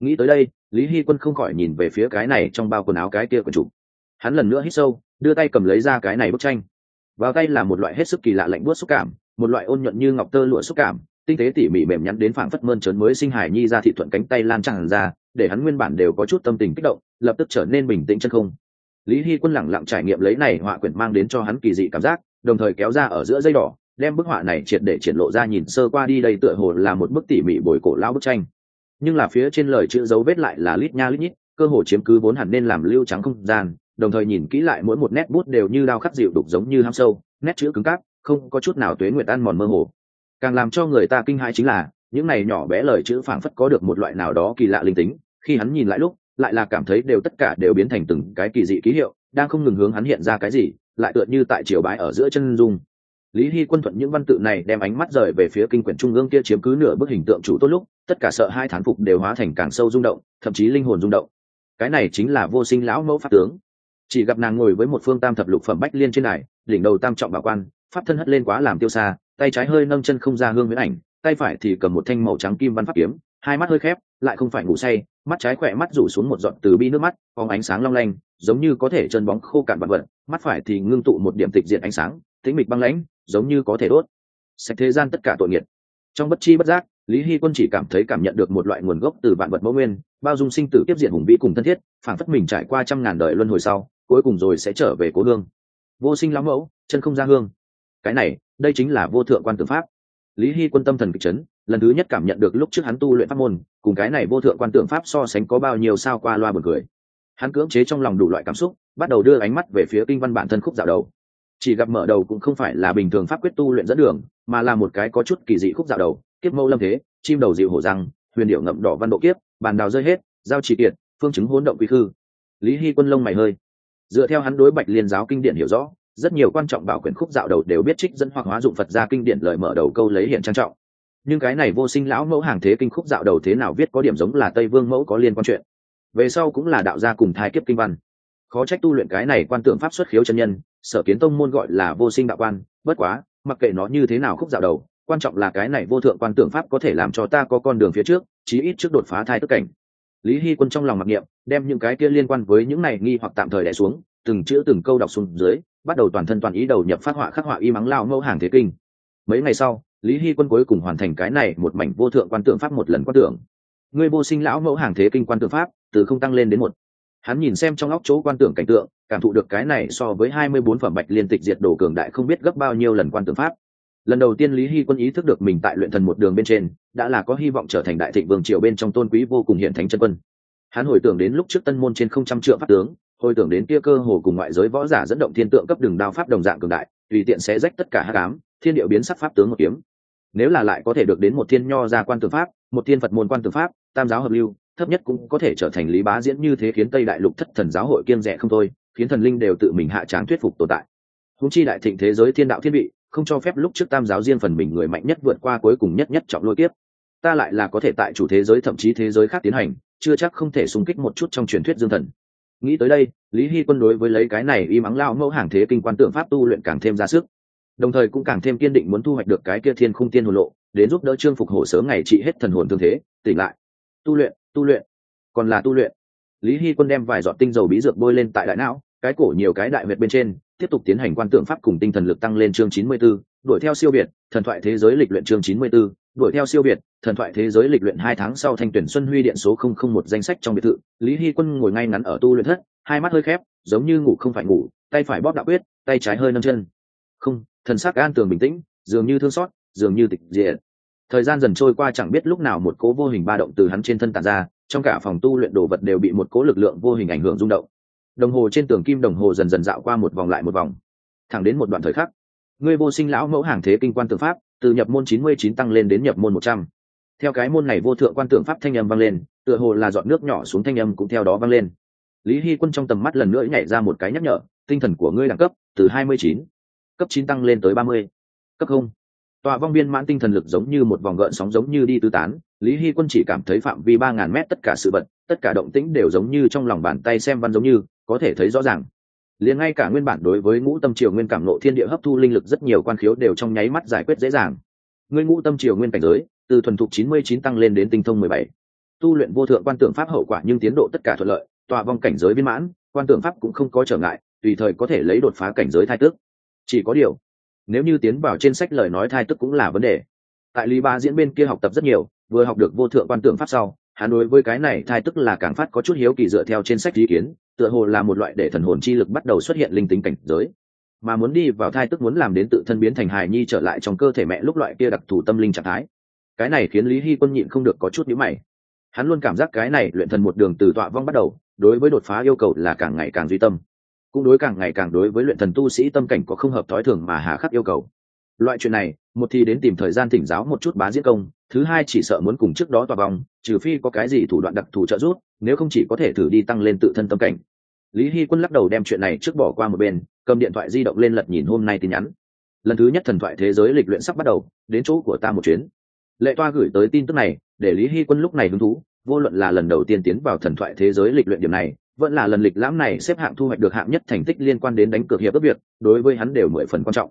Nghĩ tới đây, lý hy quân không khỏi nhìn về phía cái này trong bao quần áo cái kia quần chủ. Hắn lần nữa hít sâu, đưa tay cầm lấy ra cái này bức tranh. Vào tay là một loại hết sức kỳ lạ lạnh buốt xúc cảm, một loại ôn nhuận như ngọc tơ lụa xúc cảm tinh tế tỉ mỉ mềm nhắn đến phảng phất mơn trớn mới sinh hải nhi ra thị thuận cánh tay lan tràn ra, để hắn nguyên bản đều có chút tâm tình kích động, lập tức trở nên bình tĩnh chân không. Lý hy quân lẳng lặng trải nghiệm lấy này họa quyển mang đến cho hắn kỳ dị cảm giác, đồng thời kéo ra ở giữa dây đỏ, đem bức họa này triệt để triển lộ ra nhìn sơ qua đi đây tựa hồ là một bức tỉ mỉ bồi cổ lao bức tranh. Nhưng là phía trên lời chữ dấu vết lại là lít nha lít nhít, cơ hồ chiếm cứ vốn hẳn nên làm lưu trắng không gian, đồng thời nhìn kỹ lại mỗi một nét bút đều như đao khắc dịu đục giống như ham sâu, nét chữ cứng cáp, không có chút nào tuế nguyệt ăn mòn mơ hồ càng làm cho người ta kinh hãi chính là, những này nhỏ bé lời chữ phảng phất có được một loại nào đó kỳ lạ linh tính, khi hắn nhìn lại lúc, lại là cảm thấy đều tất cả đều biến thành từng cái kỳ dị ký hiệu, đang không ngừng hướng hắn hiện ra cái gì, lại tựa như tại triều bái ở giữa chân dung. Lý hy quân thuận những văn tự này đem ánh mắt rời về phía kinh quyển trung ương kia chiếm cứ nửa bức hình tượng chủ tốt lúc, tất cả sợ hai thán phục đều hóa thành càng sâu rung động, thậm chí linh hồn rung động. Cái này chính là vô sinh lão mẫu pháp tướng. Chỉ gặp nàng ngồi với một phương tam thập lục phẩm bách liên trên này đỉnh đầu tam trọng bảo quan, pháp thân hất lên quá làm tiêu xa tay trái hơi nâng chân không ra hương huyễn ảnh, tay phải thì cầm một thanh màu trắng kim văn pháp kiếm, hai mắt hơi khép, lại không phải ngủ say, mắt trái khỏe mắt rủ xuống một giọt từ bi nước mắt phóng ánh sáng long lanh, giống như có thể chân bóng khô cạn vật vật, mắt phải thì ngưng tụ một điểm tịch diện ánh sáng, tĩnh mịch băng lãnh, giống như có thể đốt. Sạch thế gian tất cả tội nghiệt trong bất chi bất giác, lý hy quân chỉ cảm thấy cảm nhận được một loại nguồn gốc từ vạn vật mẫu nguyên, bao dung sinh tử tiếp diện hùng vĩ cùng thân thiết phản phất mình trải qua trăm ngàn đời luân hồi sau, cuối cùng rồi sẽ trở về cố hương. Vô sinh lão mẫu, chân không ra hương cái này, đây chính là vô thượng quan tưởng pháp. Lý hy quân tâm thần kịch chấn, lần thứ nhất cảm nhận được lúc trước hắn tu luyện pháp môn, cùng cái này vô thượng quan tưởng pháp so sánh có bao nhiêu sao qua loa bật cười. Hắn cưỡng chế trong lòng đủ loại cảm xúc, bắt đầu đưa ánh mắt về phía kinh văn bản thân khúc dạo đầu. Chỉ gặp mở đầu cũng không phải là bình thường pháp quyết tu luyện dẫn đường, mà là một cái có chút kỳ dị khúc dạo đầu, kiếp mâu lâm thế, chim đầu dịu hổ răng, huyền điệu ngậm đỏ văn độ kiếp, bàn đào rơi hết, giao chỉ kiệt, phương chứng hỗn động quy khư. Lý hy quân lông mày hơi. Dựa theo hắn đối bạch liên giáo kinh điển hiểu rõ rất nhiều quan trọng bảo quyển khúc dạo đầu đều biết trích dẫn hoặc hóa dụng phật ra kinh điển lời mở đầu câu lấy hiện trang trọng. Nhưng cái này vô sinh lão mẫu hàng thế kinh khúc dạo đầu thế nào viết có điểm giống là tây vương mẫu có liên quan chuyện. Về sau cũng là đạo gia cùng thai kiếp kinh văn. Khó trách tu luyện cái này quan tượng pháp xuất khiếu chân nhân, sở kiến tông môn gọi là vô sinh đạo quan, bất quá, mặc kệ nó như thế nào khúc dạo đầu, quan trọng là cái này vô thượng quan tượng pháp có thể làm cho ta có con đường phía trước, chí ít trước đột phá thai tức cảnh. Lý hy quân trong lòng mặc niệm, đem những cái kia liên quan với những này nghi hoặc tạm thời đẻ xuống, từng chữ từng câu đọc xuống dưới bắt đầu toàn thân toàn ý đầu nhập phát họa khắc họa y mắng lao mẫu hàng thế kinh. Mấy ngày sau, lý hy quân cuối cùng hoàn thành cái này một mảnh vô thượng quan tượng pháp một lần quan tượng. Người vô sinh lão mẫu hàng thế kinh quan tượng pháp, từ không tăng lên đến một. Hắn nhìn xem trong óc chỗ quan tưởng cảnh tượng, cảm thụ được cái này so với hai mươi bốn phẩm bạch liên tịch diệt đồ cường đại không biết gấp bao nhiêu lần quan tượng pháp. Lần đầu tiên lý hy quân ý thức được mình tại luyện thần một đường bên trên, đã là có hy vọng trở thành đại thịnh vương triều bên trong tôn quý vô cùng hiện thánh chân quân. Hắn hồi tưởng đến lúc trước tân môn trên không trăm triệu pháp tướng hồi tưởng đến kia cơ hồ cùng ngoại giới võ giả dẫn động thiên tượng cấp đường đao pháp đồng dạng cường đại, tùy tiện sẽ rách tất cả hát cám thiên điệu biến sắc pháp tướng một kiếm. Nếu là lại có thể được đến một thiên nho ra quan tư pháp, một thiên phật môn quan tư pháp, tam giáo hợp lưu, thấp nhất cũng có thể trở thành lý bá diễn như thế khiến tây đại lục thất thần giáo hội kiêng rẻ không thôi, khiến thần linh đều tự mình hạ tráng thuyết phục tồn tại. Húng chi đại thịnh thế giới thiên đạo thiên vị, không cho phép lúc trước tam giáo riêng phần mình người mạnh nhất vượt qua cuối cùng nhất nhất trọng lôi tiếp ta lại là có thể tại chủ thế giới thậm chí thế giới khác tiến hành, chưa chắc không thể xung kích một chút trong truyền thuyết dương thần nghĩ tới đây lý hy quân đối với lấy cái này y mắng lao mẫu hàng thế kinh quan tượng pháp tu luyện càng thêm ra sức. Đồng thời cũng càng thêm kiên định muốn thu hoạch được cái kia thiên khung tiên hồn lộ đến giúp đỡ trương phục hổ sớm ngày trị hết thần hồn thương thế tỉnh lại. Tu luyện tu luyện. Còn là tu luyện. Lý hy quân đem vài giọt tinh dầu bí dược bôi lên tại đại não cái cổ nhiều cái đại huyệt bên trên tiếp tục tiến hành quan tượng pháp cùng tinh thần lực tăng lên chương chín mươi 94, đuổi theo siêu việt thần thoại thế giới lịch luyện chương chín mươi 94, đuổi theo siêu việt, thần thoại thế giới lịch luyện hai tháng sau thanh tuyển xuân huy điện số không không một danh sách trong biệt thự, lý hy quân ngồi ngay ngắn ở tu luyện thất, hai mắt hơi khép, giống như ngủ không phải ngủ, tay phải bóp đạo quyết, tay trái hơi nâng chân. Không, thần sắc an tường bình tĩnh, dường như thương xót, dường như tịch diện thời gian dần trôi qua chẳng biết lúc nào một cố vô hình ba động từ hắn trên thân tàn ra, trong cả phòng tu luyện đồ vật đều bị một cố lực lượng vô hình ảnh hưởng rung động. Đồng hồ trên tường kim đồng hồ dần dần dạo qua một vòng lại một vòng. Thẳng đến một đoạn thời khắc, ngươi vô sinh lão mẫu hàng thế kinh quan tư pháp từ nhập môn chín mươi chín tăng lên đến nhập môn một trăm. Theo cái môn này vô thượng quan tượng pháp thanh âm vang lên, tựa hồ là giọt nước nhỏ xuống thanh âm cũng theo đó vang lên. Lý hy quân trong tầm mắt lần nữa nhảy ra một cái nhắc nhở, tinh thần của ngươi đẳng cấp, từ hai mươi chín, cấp chín tăng lên tới ba mươi. Cấp không. Tòa vong viên mãn tinh thần lực giống như một vòng gợn sóng giống như đi tứ tán, lý hy quân chỉ cảm thấy phạm vi ba ngàn mét tất cả sự vật, tất cả động tĩnh đều giống như trong lòng bàn tay xem văn giống như, có thể thấy rõ ràng liền ngay cả nguyên bản đối với ngũ tâm triều nguyên cảm nộ thiên địa hấp thu linh lực rất nhiều quan khiếu đều trong nháy mắt giải quyết dễ dàng. Ngươi ngũ tâm triều nguyên cảnh giới, từ thuần thục chín mươi chín tăng lên đến tinh thông mười bảy. Tu luyện vô thượng quan tượng pháp hậu quả nhưng tiến độ tất cả thuận lợi, tòa vong cảnh giới viên mãn, quan tượng pháp cũng không có trở ngại, tùy thời có thể lấy đột phá cảnh giới thai tước. Chỉ có điều, nếu như tiến vào trên sách lời nói thai tức cũng là vấn đề. Tại lý ba diễn bên kia học tập rất nhiều, vừa học được vô thượng quan tượng pháp sau hắn đối với cái này thai tức là càng phát có chút hiếu kỳ dựa theo trên sách ý kiến, tựa hồ là một loại để thần hồn chi lực bắt đầu xuất hiện linh tính cảnh giới. Mà muốn đi vào thai tức muốn làm đến tự thân biến thành hài nhi trở lại trong cơ thể mẹ lúc loại kia đặc thù tâm linh trạng thái. Cái này khiến lý hy quân nhịn không được có chút nhữ mày. Hắn luôn cảm giác cái này luyện thần một đường từ tọa vong bắt đầu, đối với đột phá yêu cầu là càng ngày càng duy tâm. Cũng đối càng ngày càng đối với luyện thần tu sĩ tâm cảnh có không hợp thói thường mà hà khắc yêu cầu loại chuyện này, một thì đến tìm thời gian thỉnh giáo một chút bá diễn công, thứ hai chỉ sợ muốn cùng trước đó tòa vòng, trừ phi có cái gì thủ đoạn đặc thù trợ giúp, nếu không chỉ có thể thử đi tăng lên tự thân tâm cảnh. Lý hy quân lắc đầu đem chuyện này trước bỏ qua một bên, cầm điện thoại di động lên lật nhìn hôm nay tin nhắn. Lần thứ nhất thần thoại thế giới lịch luyện sắp bắt đầu, đến chỗ của ta một chuyến. Lệ toa gửi tới tin tức này, để lý hy quân lúc này hứng thú, vô luận là lần đầu tiên tiến vào thần thoại thế giới lịch luyện điểm này, vẫn là lần lịch lãm này xếp hạng thu hoạch được hạng nhất thành tích liên quan đến đánh cược hiệp ước việc, đối với hắn đều mười phần quan trọng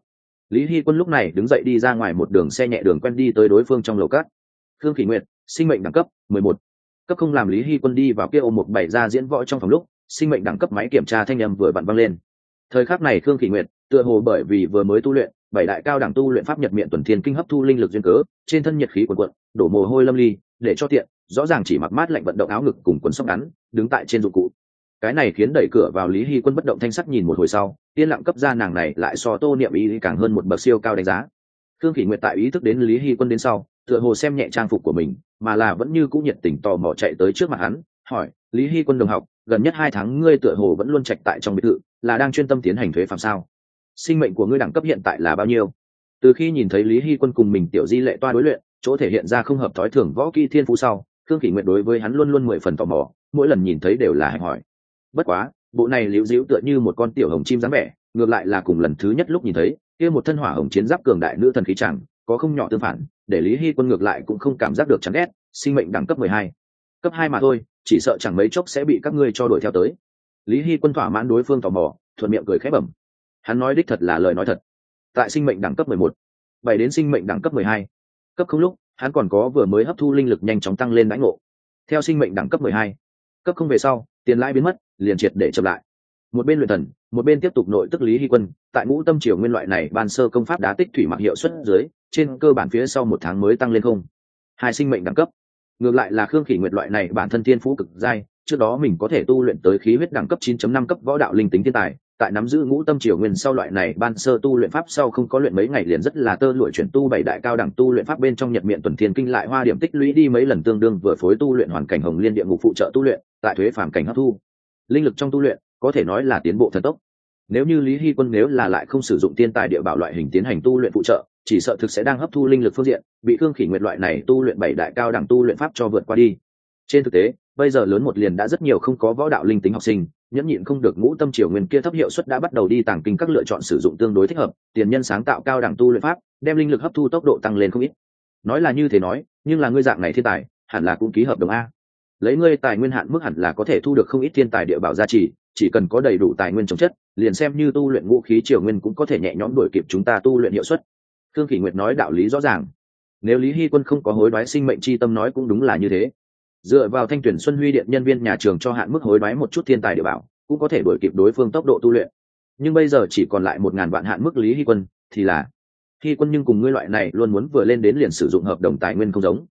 lý hy quân lúc này đứng dậy đi ra ngoài một đường xe nhẹ đường quen đi tới đối phương trong lầu cát. Khương kỷ nguyệt, sinh mệnh đẳng cấp mười một. Cấp không làm lý hy quân đi vào kia ô một bảy ra diễn võ trong phòng lúc, sinh mệnh đẳng cấp máy kiểm tra thanh âm vừa bận văng lên. Thời khắc này khương kỷ nguyệt, tựa hồ bởi vì vừa mới tu luyện, bảy đại cao đẳng tu luyện pháp nhật miệng tuần thiên kinh hấp thu linh lực duyên cớ, trên thân nhiệt khí quần quận đổ mồ hôi lâm ly, để cho tiện, rõ ràng chỉ mặc mát lạnh vận động áo ngực cùng quần sóc ngắn, đứng tại trên dụng cụ cái này khiến đẩy cửa vào lý hy quân bất động thanh sắc nhìn một hồi sau, yên lặng cấp ra nàng này lại so tô niệm ý càng hơn một bậc siêu cao đánh giá. Khương kỷ nguyệt tại ý thức đến lý hy quân đến sau, tựa hồ xem nhẹ trang phục của mình, mà là vẫn như cũng nhiệt tình tò mò chạy tới trước mặt hắn, hỏi, lý hy quân đồng học, gần nhất hai tháng ngươi tựa hồ vẫn luôn trạch tại trong biệt thự, là đang chuyên tâm tiến hành thuế phạm sao? Sinh mệnh của ngươi đẳng cấp hiện tại là bao nhiêu? Từ khi nhìn thấy lý hy quân cùng mình tiểu di lệ toa đối luyện, chỗ thể hiện ra không hợp thói thường võ kỹ thiên phú sau, khương kỷ nguyệt đối với hắn luôn luôn mười phần tò mò, mỗi lần nhìn thấy đều là hạnh hỏi bất quá, bộ này liễu diễu tựa như một con tiểu hồng chim dáng vẻ, ngược lại là cùng lần thứ nhất lúc nhìn thấy, kia một thân hỏa hồng chiến giáp cường đại nữ thần khí chẳng, có không nhỏ tương phản, để lý hy quân ngược lại cũng không cảm giác được chán ghét, sinh mệnh đẳng cấp mười hai. Cấp hai mà thôi, chỉ sợ chẳng mấy chốc sẽ bị các ngươi cho đuổi theo tới. Lý hy quân thỏa mãn đối phương tò mò, thuận miệng cười khép bẩm. Hắn nói đích thật là lời nói thật. Tại sinh mệnh đẳng cấp mười một, bảy đến sinh mệnh đẳng cấp mười hai. Cấp không lúc, hắn còn có vừa mới hấp thu linh lực nhanh chóng tăng lên đãi ngộ. Theo sinh mệnh đẳng cấp mười hai, cấp không về sau, tiền lãi biến mất liền triệt để chậm lại. Một bên luyện thần, một bên tiếp tục nội tức lý hy quân, tại ngũ tâm triều nguyên loại này ban sơ công pháp đá tích thủy mặc hiệu suất dưới, trên cơ bản phía sau một tháng mới tăng lên không. Hai sinh mệnh đẳng cấp. Ngược lại là khương khỉ nguyệt loại này bản thân thiên phú cực giai trước đó mình có thể tu luyện tới khí huyết đẳng cấp 9.5 cấp võ đạo linh tính thiên tài, tại nắm giữ ngũ tâm triều nguyên sau loại này ban sơ tu luyện pháp sau không có luyện mấy ngày liền rất là tơ lụi chuyển tu bảy đại cao đẳng tu luyện pháp bên trong nhật miệng tuần thiên kinh lại hoa điểm tích lũy đi mấy lần tương đương vừa phối tu luyện hoàn cảnh hồng liên địa ngục phụ trợ tu luyện, tại thuế phàm cảnh hấp thu linh lực trong tu luyện, có thể nói là tiến bộ thần tốc. Nếu như lý hy quân nếu là lại không sử dụng tiên tài địa bảo loại hình tiến hành tu luyện phụ trợ, chỉ sợ thực sẽ đang hấp thu linh lực phương diện, bị cương khỉ nguyệt loại này tu luyện bảy đại cao đẳng tu luyện pháp cho vượt qua đi. Trên thực tế, bây giờ lớn một liền đã rất nhiều không có võ đạo linh tính học sinh, nhẫn nhịn không được ngũ tâm triều nguyên kia thấp hiệu suất đã bắt đầu đi tàng kinh các lựa chọn sử dụng tương đối thích hợp, tiền nhân sáng tạo cao đẳng tu luyện pháp, đem linh lực hấp thu tốc độ tăng lên không ít. Nói là như thế nói, nhưng là ngươi dạng này thiên tài, hẳn là cũng ký hợp đồng a lấy ngươi tài nguyên hạn mức hẳn là có thể thu được không ít thiên tài địa bảo gia trì, chỉ cần có đầy đủ tài nguyên chống chất, liền xem như tu luyện vũ khí triều nguyên cũng có thể nhẹ nhõm đuổi kịp chúng ta tu luyện hiệu suất. Thương kỷ nguyệt nói đạo lý rõ ràng. Nếu lý hy quân không có hối đoái sinh mệnh c h i tâm nói cũng đúng là như thế. Dựa vào thanh tuyển xuân huy điện nhân viên nhà trường cho hạn mức hối đoái một chút thiên tài địa bảo, cũng có thể đuổi kịp đối phương tốc độ tu luyện. Nhưng bây giờ chỉ còn lại một ngàn vạn hạn mức lý hy quân, thì là, hy quân nhưng cùng ngươi loại này luôn muốn vừa lên đến liền sử dụng hợp đồng tài nguyên không giống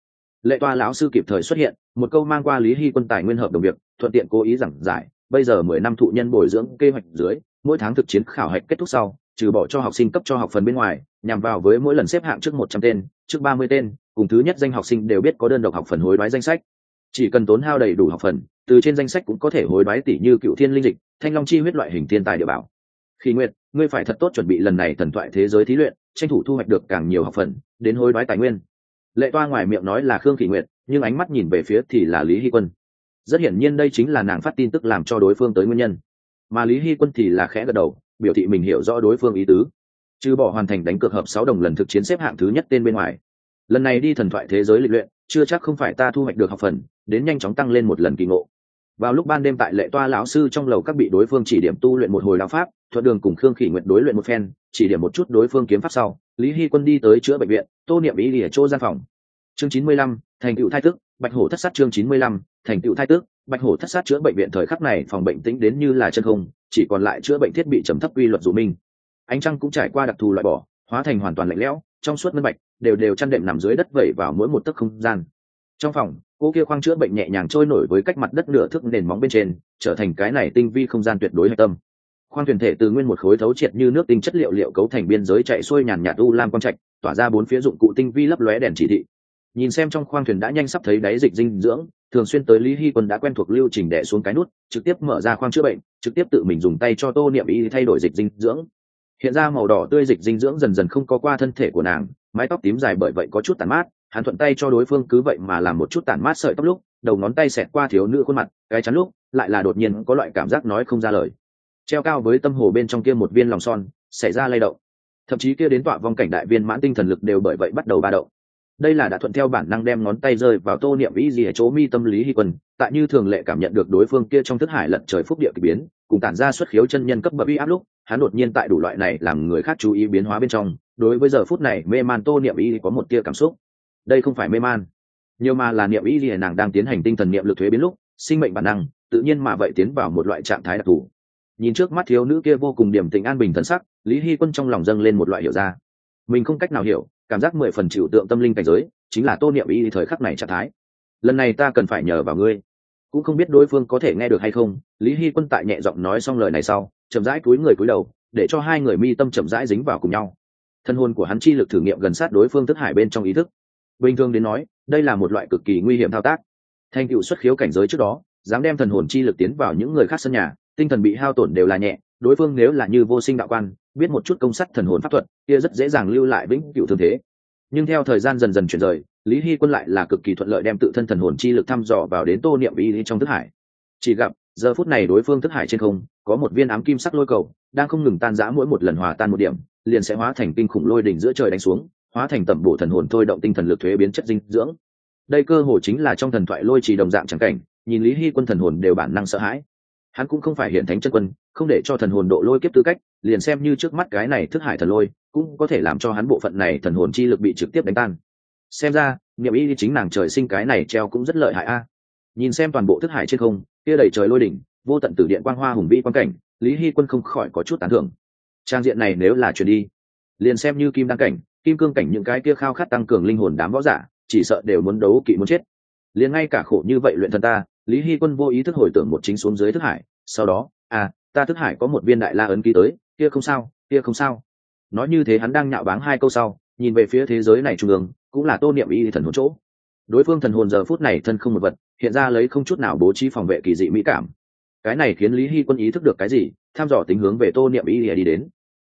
lệ toa lão sư kịp thời xuất hiện, một câu mang qua lý hy quân tài nguyên hợp đồng việc, thuận tiện cố ý giảng giải, bây giờ mười năm thụ nhân bồi dưỡng kế hoạch dưới, mỗi tháng thực chiến khảo hạch kết thúc sau, trừ bỏ cho học sinh cấp cho học phần bên ngoài, nhằm vào với mỗi lần xếp hạng trước một trăm tên, trước ba mươi tên, cùng thứ nhất danh học sinh đều biết có đơn độc học phần hối đoái danh sách. Chỉ cần tốn hao đầy đủ học phần, từ trên danh sách cũng có thể hối đoái tỷ như cựu thiên linh dịch, thanh long chi huyết loại hình thiên tài địa bảo. Khi nguyệt, ngươi phải thật tốt chuẩn bị lần này thần thoại thế giới thí luyện, tranh thủ thu hoạch được càng nhiều học phần, đến hối đoái tài nguyên lệ toa ngoài miệng nói là khương kỷ nguyệt, nhưng ánh mắt nhìn về phía thì là lý hy quân. Rất hiển nhiên đây chính là nàng phát tin tức làm cho đối phương tới nguyên nhân. Mà lý hy quân thì là khẽ gật đầu, biểu thị mình hiểu rõ đối phương ý tứ. Trừ bỏ hoàn thành đánh cược hợp sáu đồng lần thực chiến xếp hạng thứ nhất tên bên ngoài. Lần này đi thần thoại thế giới lịch luyện, chưa chắc không phải ta thu hoạch được học phần, đến nhanh chóng tăng lên một lần kỳ ngộ. Vào lúc ban đêm tại lệ toa lão sư trong lầu các bị đối phương chỉ điểm tu luyện một hồi đạo pháp, thuận đường cùng khương khỉ nguyện đối luyện một phen, chỉ điểm một chút đối phương kiếm pháp sau lý hy quân đi tới chữa bệnh viện, tô niệm ý ở chỗ gian phòng. Chương chín mươi lăm, thành tựu thai tức, bạch hổ thất sát chương chín mươi lăm, thành tựu thai tước bạch hổ thất sát chữa bệnh viện thời khắc này phòng bệnh tĩnh đến như là chân không, chỉ còn lại chữa bệnh thiết bị trầm thấp quy luật dù minh ánh trăng cũng trải qua đặc thù loại bỏ, hóa thành hoàn toàn lạnh lẽo, trong suốt ngân bạch, đều đều chăn đệm nằm dưới đất vẩy vào mỗi một tấc không gian. Trong phòng, cô kia khoang chữa bệnh nhẹ nhàng trôi nổi với cách mặt đất nửa thước nền móng bên trên, trở thành cái này tinh vi không gian tuyệt đối hạch tâm khoang thuyền thể từ nguyên một khối thấu triệt như nước tinh chất liệu liệu cấu thành biên giới chạy xuôi nhàn nhạt u lam quang trạch, tỏa ra bốn phía dụng cụ tinh vi lấp lóe đèn chỉ thị. Nhìn xem trong khoang thuyền đã nhanh sắp thấy đáy dịch dinh dưỡng, thường xuyên tới lý hy quân đã quen thuộc lưu trình đẻ xuống cái nút, trực tiếp mở ra khoang chữa bệnh, trực tiếp tự mình dùng tay cho tô niệm y thay đổi dịch dinh dưỡng. Hiện ra màu đỏ tươi dịch dinh dưỡng dần dần không có qua thân thể của nàng, mái tóc tím dài bởi vậy có chút tàn mát, hắn thuận tay cho đối phương cứ vậy mà làm một chút tàn mát sợi tóc lúc, đầu ngón tay xẹt qua thiếu nữ khuôn mặt, cái chắn lúc, lại là đột nhiên có loại cảm giác nói không ra lời treo cao với tâm hồ bên trong kia một viên lòng son, xảy ra lay động. Thậm chí kia đến tọa vong cảnh đại viên mãn tinh thần lực đều bởi vậy bắt đầu ba động. Đây là đã thuận theo bản năng đem ngón tay rơi vào tô niệm ý gì ở chỗ mi tâm lý hy quân tại như thường lệ cảm nhận được đối phương kia trong thức hải lận trời phúc địa k ỳ biến, cùng tản ra xuất khiếu chân nhân cấp bậc uy áp lúc, hắn đột nhiên tại đủ loại này làm người khác chú ý biến hóa bên trong, đối với giờ phút này mê man tô niệm ý có một tia cảm xúc. Đây không phải mê man, nhiều mà là niệm ý gì nàng đang tiến hành tinh thần niệm lực thuế biến lúc, sinh mệnh bản năng, tự nhiên mà vậy tiến vào một loại trạng thái đặc thù nhìn trước mắt thiếu nữ kia vô cùng điểm tình an bình thần sắc, lý hy quân trong lòng dâng lên một loại hiểu ra. Mình không cách nào hiểu, cảm giác mười phần chịu tượng tâm linh cảnh giới, chính là tô niệm y thời khắc này trạng thái. Lần này ta cần phải nhờ vào ngươi. Cũng không biết đối phương có thể nghe được hay không, lý hy quân tại nhẹ giọng nói xong lời này sau, chậm rãi cúi người cúi đầu, để cho hai người mi tâm chậm rãi dính vào cùng nhau. Thân hôn của hắn chi lực thử nghiệm gần sát đối phương thức hải bên trong ý thức. Bình thường đến nói, đây là một loại cực kỳ nguy hiểm thao tác. Thành tựu xuất khiếu cảnh giới trước đó, dám đem thần hồn chi lực tiến vào những người khác sân nhà tinh thần bị hao tổn đều là nhẹ, đối phương nếu là như vô sinh đạo quan, biết một chút công sắt thần hồn pháp thuật, kia rất dễ dàng lưu lại vĩnh cựu thương thế. Nhưng theo thời gian dần dần chuyển rời, lý hy quân lại là cực kỳ thuận lợi đem tự thân thần hồn chi lực thăm dò vào đến tô niệm ý trong thức hải. Chỉ gặp, giờ phút này đối phương thức hải trên không, có một viên ám kim sắc lôi cầu, đang không ngừng tan rã mỗi một lần hòa tan một điểm, liền sẽ hóa thành kinh khủng lôi đỉnh giữa trời đánh xuống, hóa thành tẩm bổ thần hồn thôi động tinh thần lực thuế biến chất dinh dưỡng. Đây cơ hồ chính là trong thần thoại lôi trì đồng dạng trắng cảnh, nhìn lý hy quân thần hồn đều bản năng sợ hãi hắn cũng không phải hiện thánh chân quân, không để cho thần hồn độ lôi kiếp tư cách, liền xem như trước mắt cái này thức hải thần lôi, cũng có thể làm cho hắn bộ phận này thần hồn chi lực bị trực tiếp đánh tan. Xem ra, niệm y chính nàng trời sinh cái này treo cũng rất lợi hại a. À. Nhìn xem toàn bộ thức hải trên không, kia đầy trời lôi đỉnh, vô tận tử điện quang hoa hùng vĩ quan cảnh, lý hy quân không khỏi có chút tán thưởng. Trang diện này nếu là chuyển đi, liền xem như kim đăng cảnh, kim cương cảnh những cái kia khao khát tăng cường linh hồn đám võ giả, chỉ sợ đều muốn đấu kỵ muốn chết. Liền ngay cả khổ như vậy luyện thần ta lý hy quân vô ý thức hồi tưởng một chính xuống dưới thức hải, sau đó à ta thức hải có một viên đại la ấn ký tới, kia không sao, kia không sao. Nói như thế hắn đang nhạo báng hai câu sau, nhìn về phía thế giới này trung ương, cũng là tô niệm y thần hồn chỗ. Đối phương thần hồn giờ phút này thân không một vật, hiện ra lấy không chút nào bố trí phòng vệ kỳ dị mỹ cảm. Cái này khiến lý hy quân ý thức được cái gì, tham dò tính hướng về tô niệm y đi đến.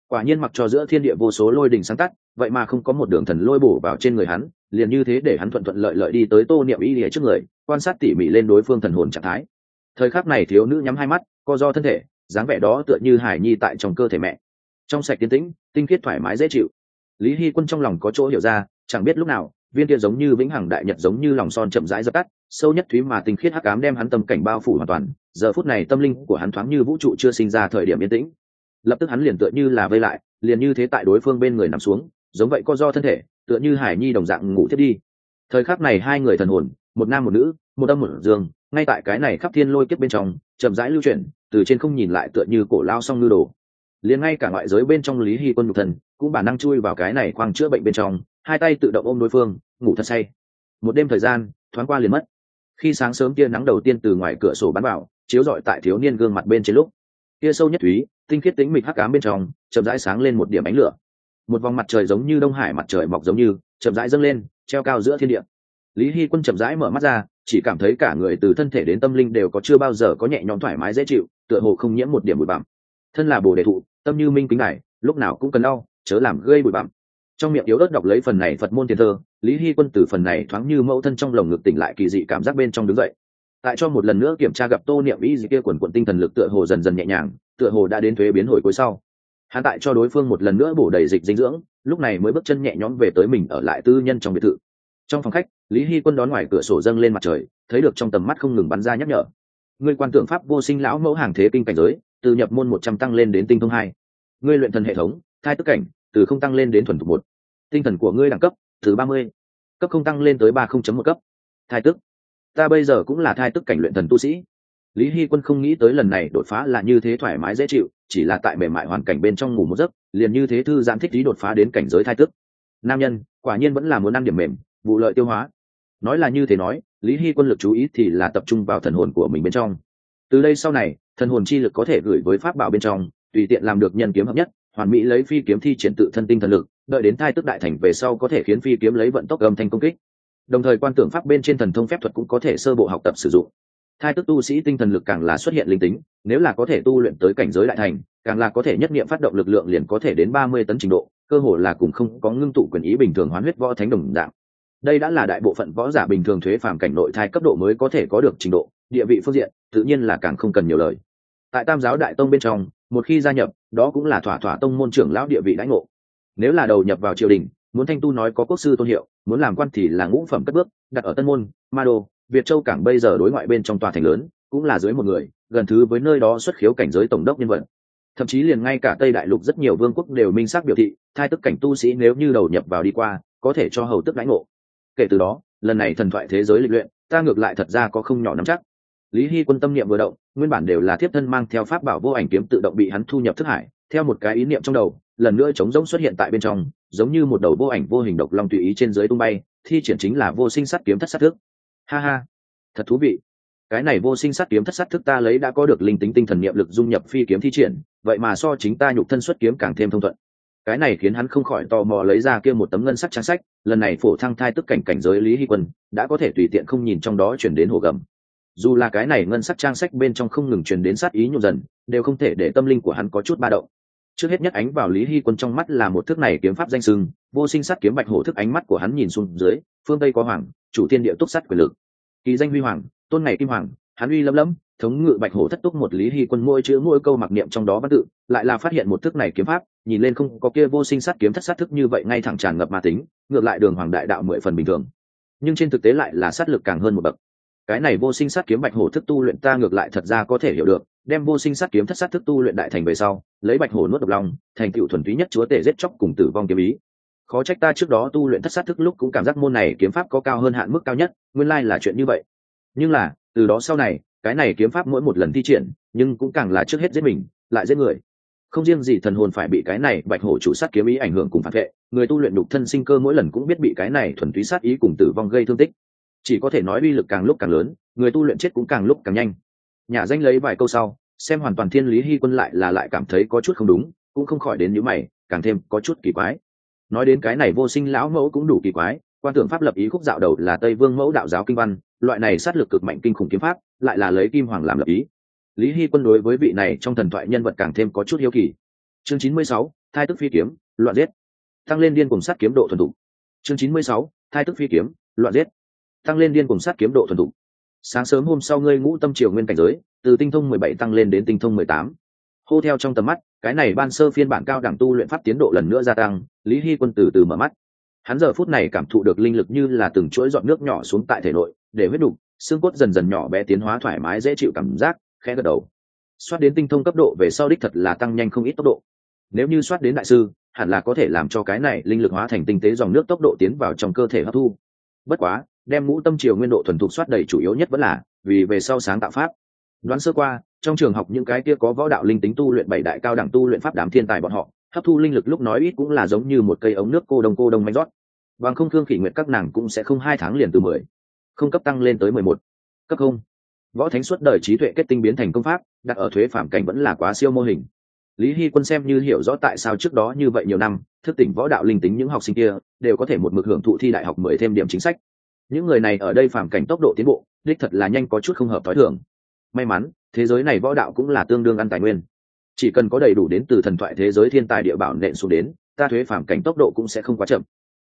Quả nhiên mặc cho giữa thiên địa vô số lôi đình sáng tắt, vậy mà không có một đường thần lôi bổ vào trên người hắn liền như thế để hắn thuận thuận lợi lợi đi tới tô niệm y lìa trước người, quan sát tỉ mỉ lên đối phương thần hồn trạng thái. Thời khắc này thiếu nữ nhắm hai mắt, co do thân thể, dáng vẻ đó tựa như hải nhi tại trong cơ thể mẹ. Trong sạch tiến tĩnh, tinh khiết thoải mái dễ chịu. Lý hy quân trong lòng có chỗ hiểu ra, chẳng biết lúc nào, viên kia giống như vĩnh hằng đại nhật giống như lòng son chậm rãi dập tắt, sâu nhất thúy mà tinh khiết hắc ám đem hắn tâm cảnh bao phủ hoàn toàn, giờ phút này tâm linh của hắn thoáng như vũ trụ chưa sinh ra thời điểm yên tĩnh. Lập tức hắn liền tựa như là vây lại, liền như thế tại đối phương bên người nằm xuống giống vậy co do thân thể, tựa như hải nhi đồng dạng ngủ thiết đi. Thời khắc này hai người thần hồn, một nam một nữ, một âm một dương, ngay tại cái này khắp thiên lôi kiếp bên trong, chậm rãi lưu chuyển, từ trên không nhìn lại tựa như cổ lao xong ngư đồ. Liền ngay cả ngoại giới bên trong lý hy quân nhục thần, cũng bản năng chui vào cái này khoang chữa bệnh bên trong, hai tay tự động ôm đối phương, ngủ thật say. Một đêm thời gian, thoáng qua liền mất. Khi sáng sớm tia nắng đầu tiên từ ngoài cửa sổ bắn vào, chiếu rọi tại thiếu niên gương mặt bên trên lúc. Tia sâu nhất thúy, tinh khiết tính mịch hắc cám bên trong, chậm rãi sáng lên một điểm ánh lửa một vòng mặt trời giống như đông hải mặt trời mọc giống như, chậm rãi dâng lên, treo cao giữa thiên địa. Lý hy quân chậm rãi mở mắt ra, chỉ cảm thấy cả người từ thân thể đến tâm linh đều có chưa bao giờ có nhẹ nhõm thoải mái dễ chịu, tựa hồ không nhiễm một điểm bụi bặm. Thân là bồ đề thụ, tâm như minh kính này lúc nào cũng cần đau, chớ làm gây bụi bặm. Trong miệng yếu ớt đọc lấy phần này phật môn tiền thơ, lý hy quân từ phần này thoáng như mẫu thân trong lồng ngực tỉnh lại kỳ dị cảm giác bên trong đứng dậy. Tại cho một lần nữa kiểm tra gặp tô niệm ý gì kia quần quận tinh thần lực tựa hồ dần dần nhẹ nhàng, tựa hồ đã đến thuế biến hồi cuối sau hắn tại cho đối phương một lần nữa bổ đầy dịch dinh dưỡng, lúc này mới bước chân nhẹ nhõm về tới mình ở lại tư nhân trong biệt thự. Trong phòng khách, lý hy quân đón ngoài cửa sổ dâng lên mặt trời, thấy được trong tầm mắt không ngừng bắn ra nhắc nhở. Ngươi quan tượng pháp vô sinh lão mẫu hàng thế kinh cảnh giới, từ nhập môn một trăm tăng lên đến tinh thông hai. Ngươi luyện thần hệ thống, thai tức cảnh, từ không tăng lên đến thuần thục một. Tinh thần của ngươi đẳng cấp từ ba mươi. Cấp không tăng lên tới ba không chấm một cấp. Thai tức. Ta bây giờ cũng là thai tức cảnh luyện thần tu sĩ. Lý hy quân không nghĩ tới lần này đột phá là như thế thoải mái dễ chịu chỉ là tại mềm mại hoàn cảnh bên trong ngủ một giấc, liền như thế thư giãn thích lý đột phá đến cảnh giới thai tức. Nam nhân, quả nhiên vẫn là muốn ăn điểm mềm, vụ lợi tiêu hóa. Nói là như thế nói, lý hy quân lực chú ý thì là tập trung vào thần hồn của mình bên trong. Từ đây sau này, thần hồn chi lực có thể gửi với pháp bảo bên trong, tùy tiện làm được nhân kiếm hợp nhất, hoàn mỹ lấy phi kiếm thi triển tự thân tinh thần lực, đợi đến thai tức đại thành về sau có thể khiến phi kiếm lấy vận tốc âm thanh công kích. Đồng thời quan tưởng pháp bên trên thần thông phép thuật cũng có thể sơ bộ học tập sử dụng thai tức tu sĩ tinh thần lực càng là xuất hiện linh tính, nếu là có thể tu luyện tới cảnh giới đại thành, càng là có thể nhất nghiệm phát động lực lượng liền có thể đến ba mươi tấn trình độ, cơ hồ là cùng không có ngưng tụ quyền ý bình thường hoán huyết võ thánh đồng dạng. Đây đã là đại bộ phận võ giả bình thường thuế phàm cảnh nội thai cấp độ mới có thể có được trình độ, địa vị phương diện, tự nhiên là càng không cần nhiều lời. Tại tam giáo đại tông bên trong, một khi gia nhập, đó cũng là thỏa thỏa tông môn trưởng lão địa vị đãi ngộ. Nếu là đầu nhập vào triều đình, muốn thanh tu nói có quốc sư tôn hiệu, muốn làm quan thì là ngũ phẩm cất bước, đặt ở tân môn, ma đô việt châu cảng bây giờ đối ngoại bên trong tòa thành lớn, cũng là dưới một người, gần thứ với nơi đó xuất khiếu cảnh giới tổng đốc nhân vật. Thậm chí liền ngay cả tây đại lục rất nhiều vương quốc đều minh xác biểu thị, thai tức cảnh tu sĩ nếu như đầu nhập vào đi qua, có thể cho hầu tức lãnh ngộ. Kể từ đó, lần này thần thoại thế giới lịch luyện, ta ngược lại thật ra có không nhỏ nắm chắc. Lý hy quân tâm niệm vừa động, nguyên bản đều là thiếp thân mang theo pháp bảo vô ảnh kiếm tự động bị hắn thu nhập thức hải, theo một cái ý niệm trong đầu, lần nữa chống rỗng xuất hiện tại bên trong, giống như một đầu vô ảnh vô hình độc long tùy ý trên dưới tung bay, thi triển chính là vô sinh sắt kiếm thất sát thức ha ha. Thật thú vị. Cái này vô sinh sát kiếm thất sát thức ta lấy đã có được linh tính tinh thần niệm lực dung nhập phi kiếm thi triển, vậy mà so chính ta nhục thân xuất kiếm càng thêm thông thuận. Cái này khiến hắn không khỏi tò mò lấy ra kia một tấm ngân sắc trang sách, lần này phổ thăng thai tức cảnh cảnh giới lý hy quân, đã có thể tùy tiện không nhìn trong đó chuyển đến hồ gầm. Dù là cái này ngân sắc trang sách bên trong không ngừng truyền đến sát ý nhộn dần, đều không thể để tâm linh của hắn có chút ba động. Trước hết nhất ánh vào lý hy quân trong mắt là một thức này kiếm pháp danh sưng vô sinh sát kiếm bạch hổ thức ánh mắt của hắn nhìn xuống dưới, phương tây có hoàng chủ thiên địa túc sát quyền lực. Kỳ danh huy hoàng, tôn ngày kim hoàng hắn uy lâm lâm, thống ngự bạch hổ thất túc một lý hy quân mỗi chữ mỗi câu mặc niệm trong đó văn tự, lại là phát hiện một thức này kiếm pháp, nhìn lên không có kia vô sinh sát kiếm thất sát thức như vậy ngay thẳng tràn ngập ma tính, ngược lại đường hoàng đại đạo mười phần bình thường. Nhưng trên thực tế lại là sát lực càng hơn một bậc. Cái này vô sinh sát kiếm bạch hổ thức tu luyện ta ngược lại thật ra có thể hiểu được, đem vô sinh sát kiếm thất sát thức tu luyện đại thành về sau, lấy bạch hổ nuốt độc long thành tựu thuần túy nhất chúa tể giết chóc cùng tử vong kiếm ý khó trách ta trước đó tu luyện thất sát thức lúc cũng cảm giác môn này kiếm pháp có cao hơn hạn mức cao nhất, nguyên lai là chuyện như vậy. Nhưng là, từ đó sau này, cái này kiếm pháp mỗi một lần thi triển, nhưng cũng càng là trước hết giết mình, lại giết người. Không riêng gì thần hồn phải bị cái này bạch hổ chủ sát kiếm ý ảnh hưởng cùng phản vệ, người tu luyện đục thân sinh cơ mỗi lần cũng biết bị cái này thuần túy sát ý cùng tử vong gây thương tích. Chỉ có thể nói uy lực càng lúc càng lớn, người tu luyện chết cũng càng lúc càng nhanh. Nhà danh lấy vài câu sau, xem hoàn toàn thiên lý hy quân lại là lại cảm thấy có chút không đúng, cũng không khỏi đến những mày, càng thêm có chút kỳ quái nói đến cái này vô sinh lão mẫu cũng đủ kỳ quái, quan tưởng pháp lập ý khúc dạo đầu là tây vương mẫu đạo giáo kinh văn, loại này sát lực cực mạnh kinh khủng kiếm pháp, lại là lấy kim hoàng làm lập ý. Lý hy quân đối với vị này trong thần thoại nhân vật càng thêm có chút hiếu kỳ. Chương chín mươi sáu, thai tức phi kiếm, loạn giết. Tăng lên điên cùng sát kiếm độ thuần thục. Chương chín mươi sáu, thai tức phi kiếm, loạn giết. Tăng lên điên cùng sát kiếm độ thuần thục. Sáng sớm hôm sau ngươi ngũ tâm triều nguyên cảnh giới, từ tinh thông mười bảy tăng lên đến tinh thông mười tám. Hô theo trong tầm mắt cái này ban sơ phiên bản cao đẳng tu luyện pháp tiến độ lần nữa gia tăng, lý hy quân từ từ mở mắt. Hắn giờ phút này cảm thụ được linh lực như là từng chuỗi giọt nước nhỏ xuống tại thể nội, để huyết đục, xương cốt dần dần nhỏ bé tiến hóa thoải mái dễ chịu cảm giác, khẽ gật đầu. Soát đến tinh thông cấp độ về sau đích thật là tăng nhanh không ít tốc độ. Nếu như soát đến đại sư, hẳn là có thể làm cho cái này linh lực hóa thành tinh tế dòng nước tốc độ tiến vào trong cơ thể hấp thu. Bất quá, đem ngũ tâm triều nguyên độ thuần thục soát đầy chủ yếu nhất vẫn là vì về sau sáng tạo pháp. Đoán sơ qua trong trường học những cái kia có võ đạo linh tính tu luyện bảy đại cao đẳng tu luyện pháp đám thiên tài bọn họ, hấp thu linh lực lúc nói ít cũng là giống như một cây ống nước cô đông cô đông manh rót. Bằng không thương khỉ nguyện các nàng cũng sẽ không hai tháng liền từ mười. Không cấp tăng lên tới mười một. Cấp không. Võ thánh suốt đời trí tuệ kết tinh biến thành công pháp, đặt ở thuế phạm cảnh vẫn là quá siêu mô hình. Lý hy quân xem như hiểu rõ tại sao trước đó như vậy nhiều năm, thức tỉnh võ đạo linh tính những học sinh kia, đều có thể một mực hưởng thụ thi đại học mười thêm điểm chính sách. Những người này ở đây phạm cảnh tốc độ tiến bộ, đích thật là nhanh có chút không hợp t h ó i thường. May mắn thế giới này võ đạo cũng là tương đương ăn tài nguyên. Chỉ cần có đầy đủ đến từ thần thoại thế giới thiên tài địa bảo nện xuống đến, ta thuế phạm cảnh tốc độ cũng sẽ không quá chậm.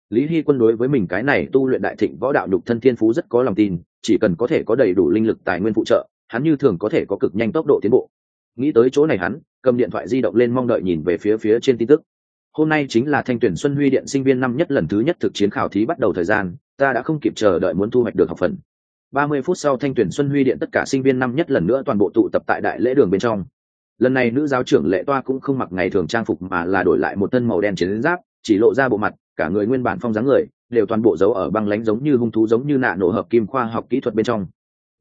Lý hy quân đối với mình cái này tu luyện đại thịnh võ đạo nhục thân thiên phú rất có lòng tin, chỉ cần có thể có đầy đủ linh lực tài nguyên phụ trợ, hắn như thường có thể có cực nhanh tốc độ tiến bộ. Nghĩ tới chỗ này hắn, cầm điện thoại di động lên mong đợi nhìn về phía phía trên tin tức. Hôm nay chính là thanh tuyển xuân huy điện sinh viên năm nhất lần thứ nhất thực chiến khảo thí bắt đầu thời gian, ta đã không kịp chờ đợi muốn thu hoạch được học phần ba mươi phút sau thanh tuyển xuân huy điện tất cả sinh viên năm nhất lần nữa toàn bộ tụ tập tại đại lễ đường bên trong. Lần này nữ giáo trưởng lệ toa cũng không mặc ngày thường trang phục mà là đổi lại một thân màu đen chiến giáp, chỉ lộ ra bộ mặt, cả người nguyên bản phong dáng người, đều toàn bộ giấu ở băng lánh giống như hung thú giống như nạ nổ hợp kim khoa học kỹ thuật bên trong.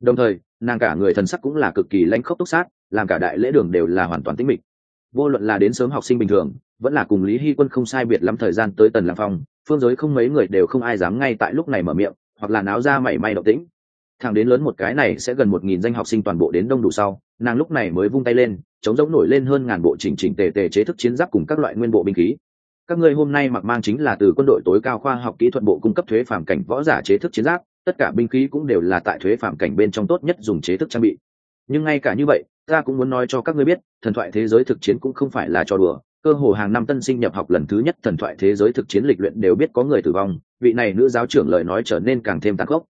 Đồng thời, nàng cả người thần sắc cũng là cực kỳ lãnh khốc túc sát, làm cả đại lễ đường đều là hoàn toàn tĩnh mịch. Vô luận là đến sớm học sinh bình thường, vẫn là cùng lý hy quân không sai biệt lắm thời gian tới tần lạc phong, phương giới không mấy người đều không ai dám ngay tại lúc này mở miệng, hoặc là náo ra mảy may động tĩnh thẳng đến lớn một cái này sẽ gần một nghìn danh học sinh toàn bộ đến đông đủ sau, nàng lúc này mới vung tay lên, chống giống nổi lên hơn ngàn bộ chỉnh chỉnh tề tề chế thức chiến giáp cùng các loại nguyên bộ binh khí. Các ngươi hôm nay mặc mang chính là từ quân đội tối cao khoa học kỹ thuật bộ cung cấp thuế phạm cảnh võ giả chế thức chiến giáp, tất cả binh khí cũng đều là tại thuế phạm cảnh bên trong tốt nhất dùng chế thức trang bị. Nhưng ngay cả như vậy, ta cũng muốn nói cho các ngươi biết, thần thoại thế giới thực chiến cũng không phải là trò đùa, cơ hồ hàng năm tân sinh nhập học lần thứ nhất thần thoại thế giới thực chiến lịch luyện đều biết có người tử vong, vị này nữ giáo trưởng lời nói trở nên càng thêm tàn khốc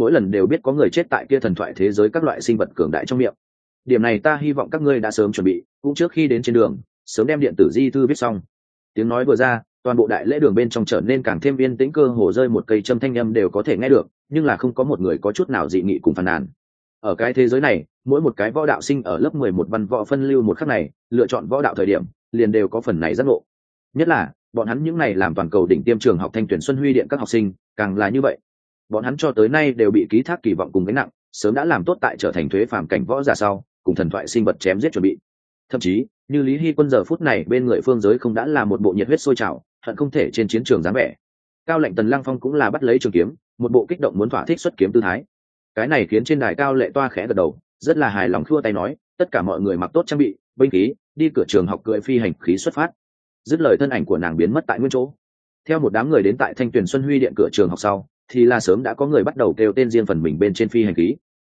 mỗi lần đều biết có người chết tại kia thần thoại thế giới các loại sinh vật cường đại trong miệng. Điểm này ta hy vọng các ngươi đã sớm chuẩn bị, cũng trước khi đến trên đường, sớm đem điện tử di thư viết xong. Tiếng nói vừa ra, toàn bộ đại lễ đường bên trong trở nên càng thêm yên tĩnh cơ hồ rơi một cây châm thanh âm đều có thể nghe được, nhưng là không có một người có chút nào dị nghị cùng phàn nàn. Ở cái thế giới này, mỗi một cái võ đạo sinh ở lớp mười một văn võ phân lưu một khắc này, lựa chọn võ đạo thời điểm, liền đều có phần này giác ngộ. Nhất là, bọn hắn những này làm toàn cầu đỉnh tiêm trường học thanh tuyển xuân huy điện các học sinh, càng là như vậy bọn hắn cho tới nay đều bị ký thác kỳ vọng cùng gánh nặng, sớm đã làm tốt tại trở thành thuế phàm cảnh võ giả sau, cùng thần thoại sinh vật chém giết chuẩn bị. Thậm chí, như lý hy quân giờ phút này bên người phương giới không đã là một bộ nhiệt huyết sôi trào, hận không thể trên chiến trường dáng vẻ. Cao lệnh tần lăng phong cũng là bắt lấy trường kiếm, một bộ kích động muốn thỏa thích xuất kiếm tư thái. Cái này khiến trên đài cao lệ toa khẽ gật đầu, rất là hài lòng khua tay nói, tất cả mọi người mặc tốt trang bị, binh khí, đi cửa trường học cưỡi phi hành khí xuất phát. Dứt lời thân ảnh của nàng biến mất tại nguyên chỗ. Theo một đám người đến tại thanh tuyền xuân huy điện cửa trường học sau thì là sớm đã có người bắt đầu kêu tên riêng phần mình bên trên phi hành khí.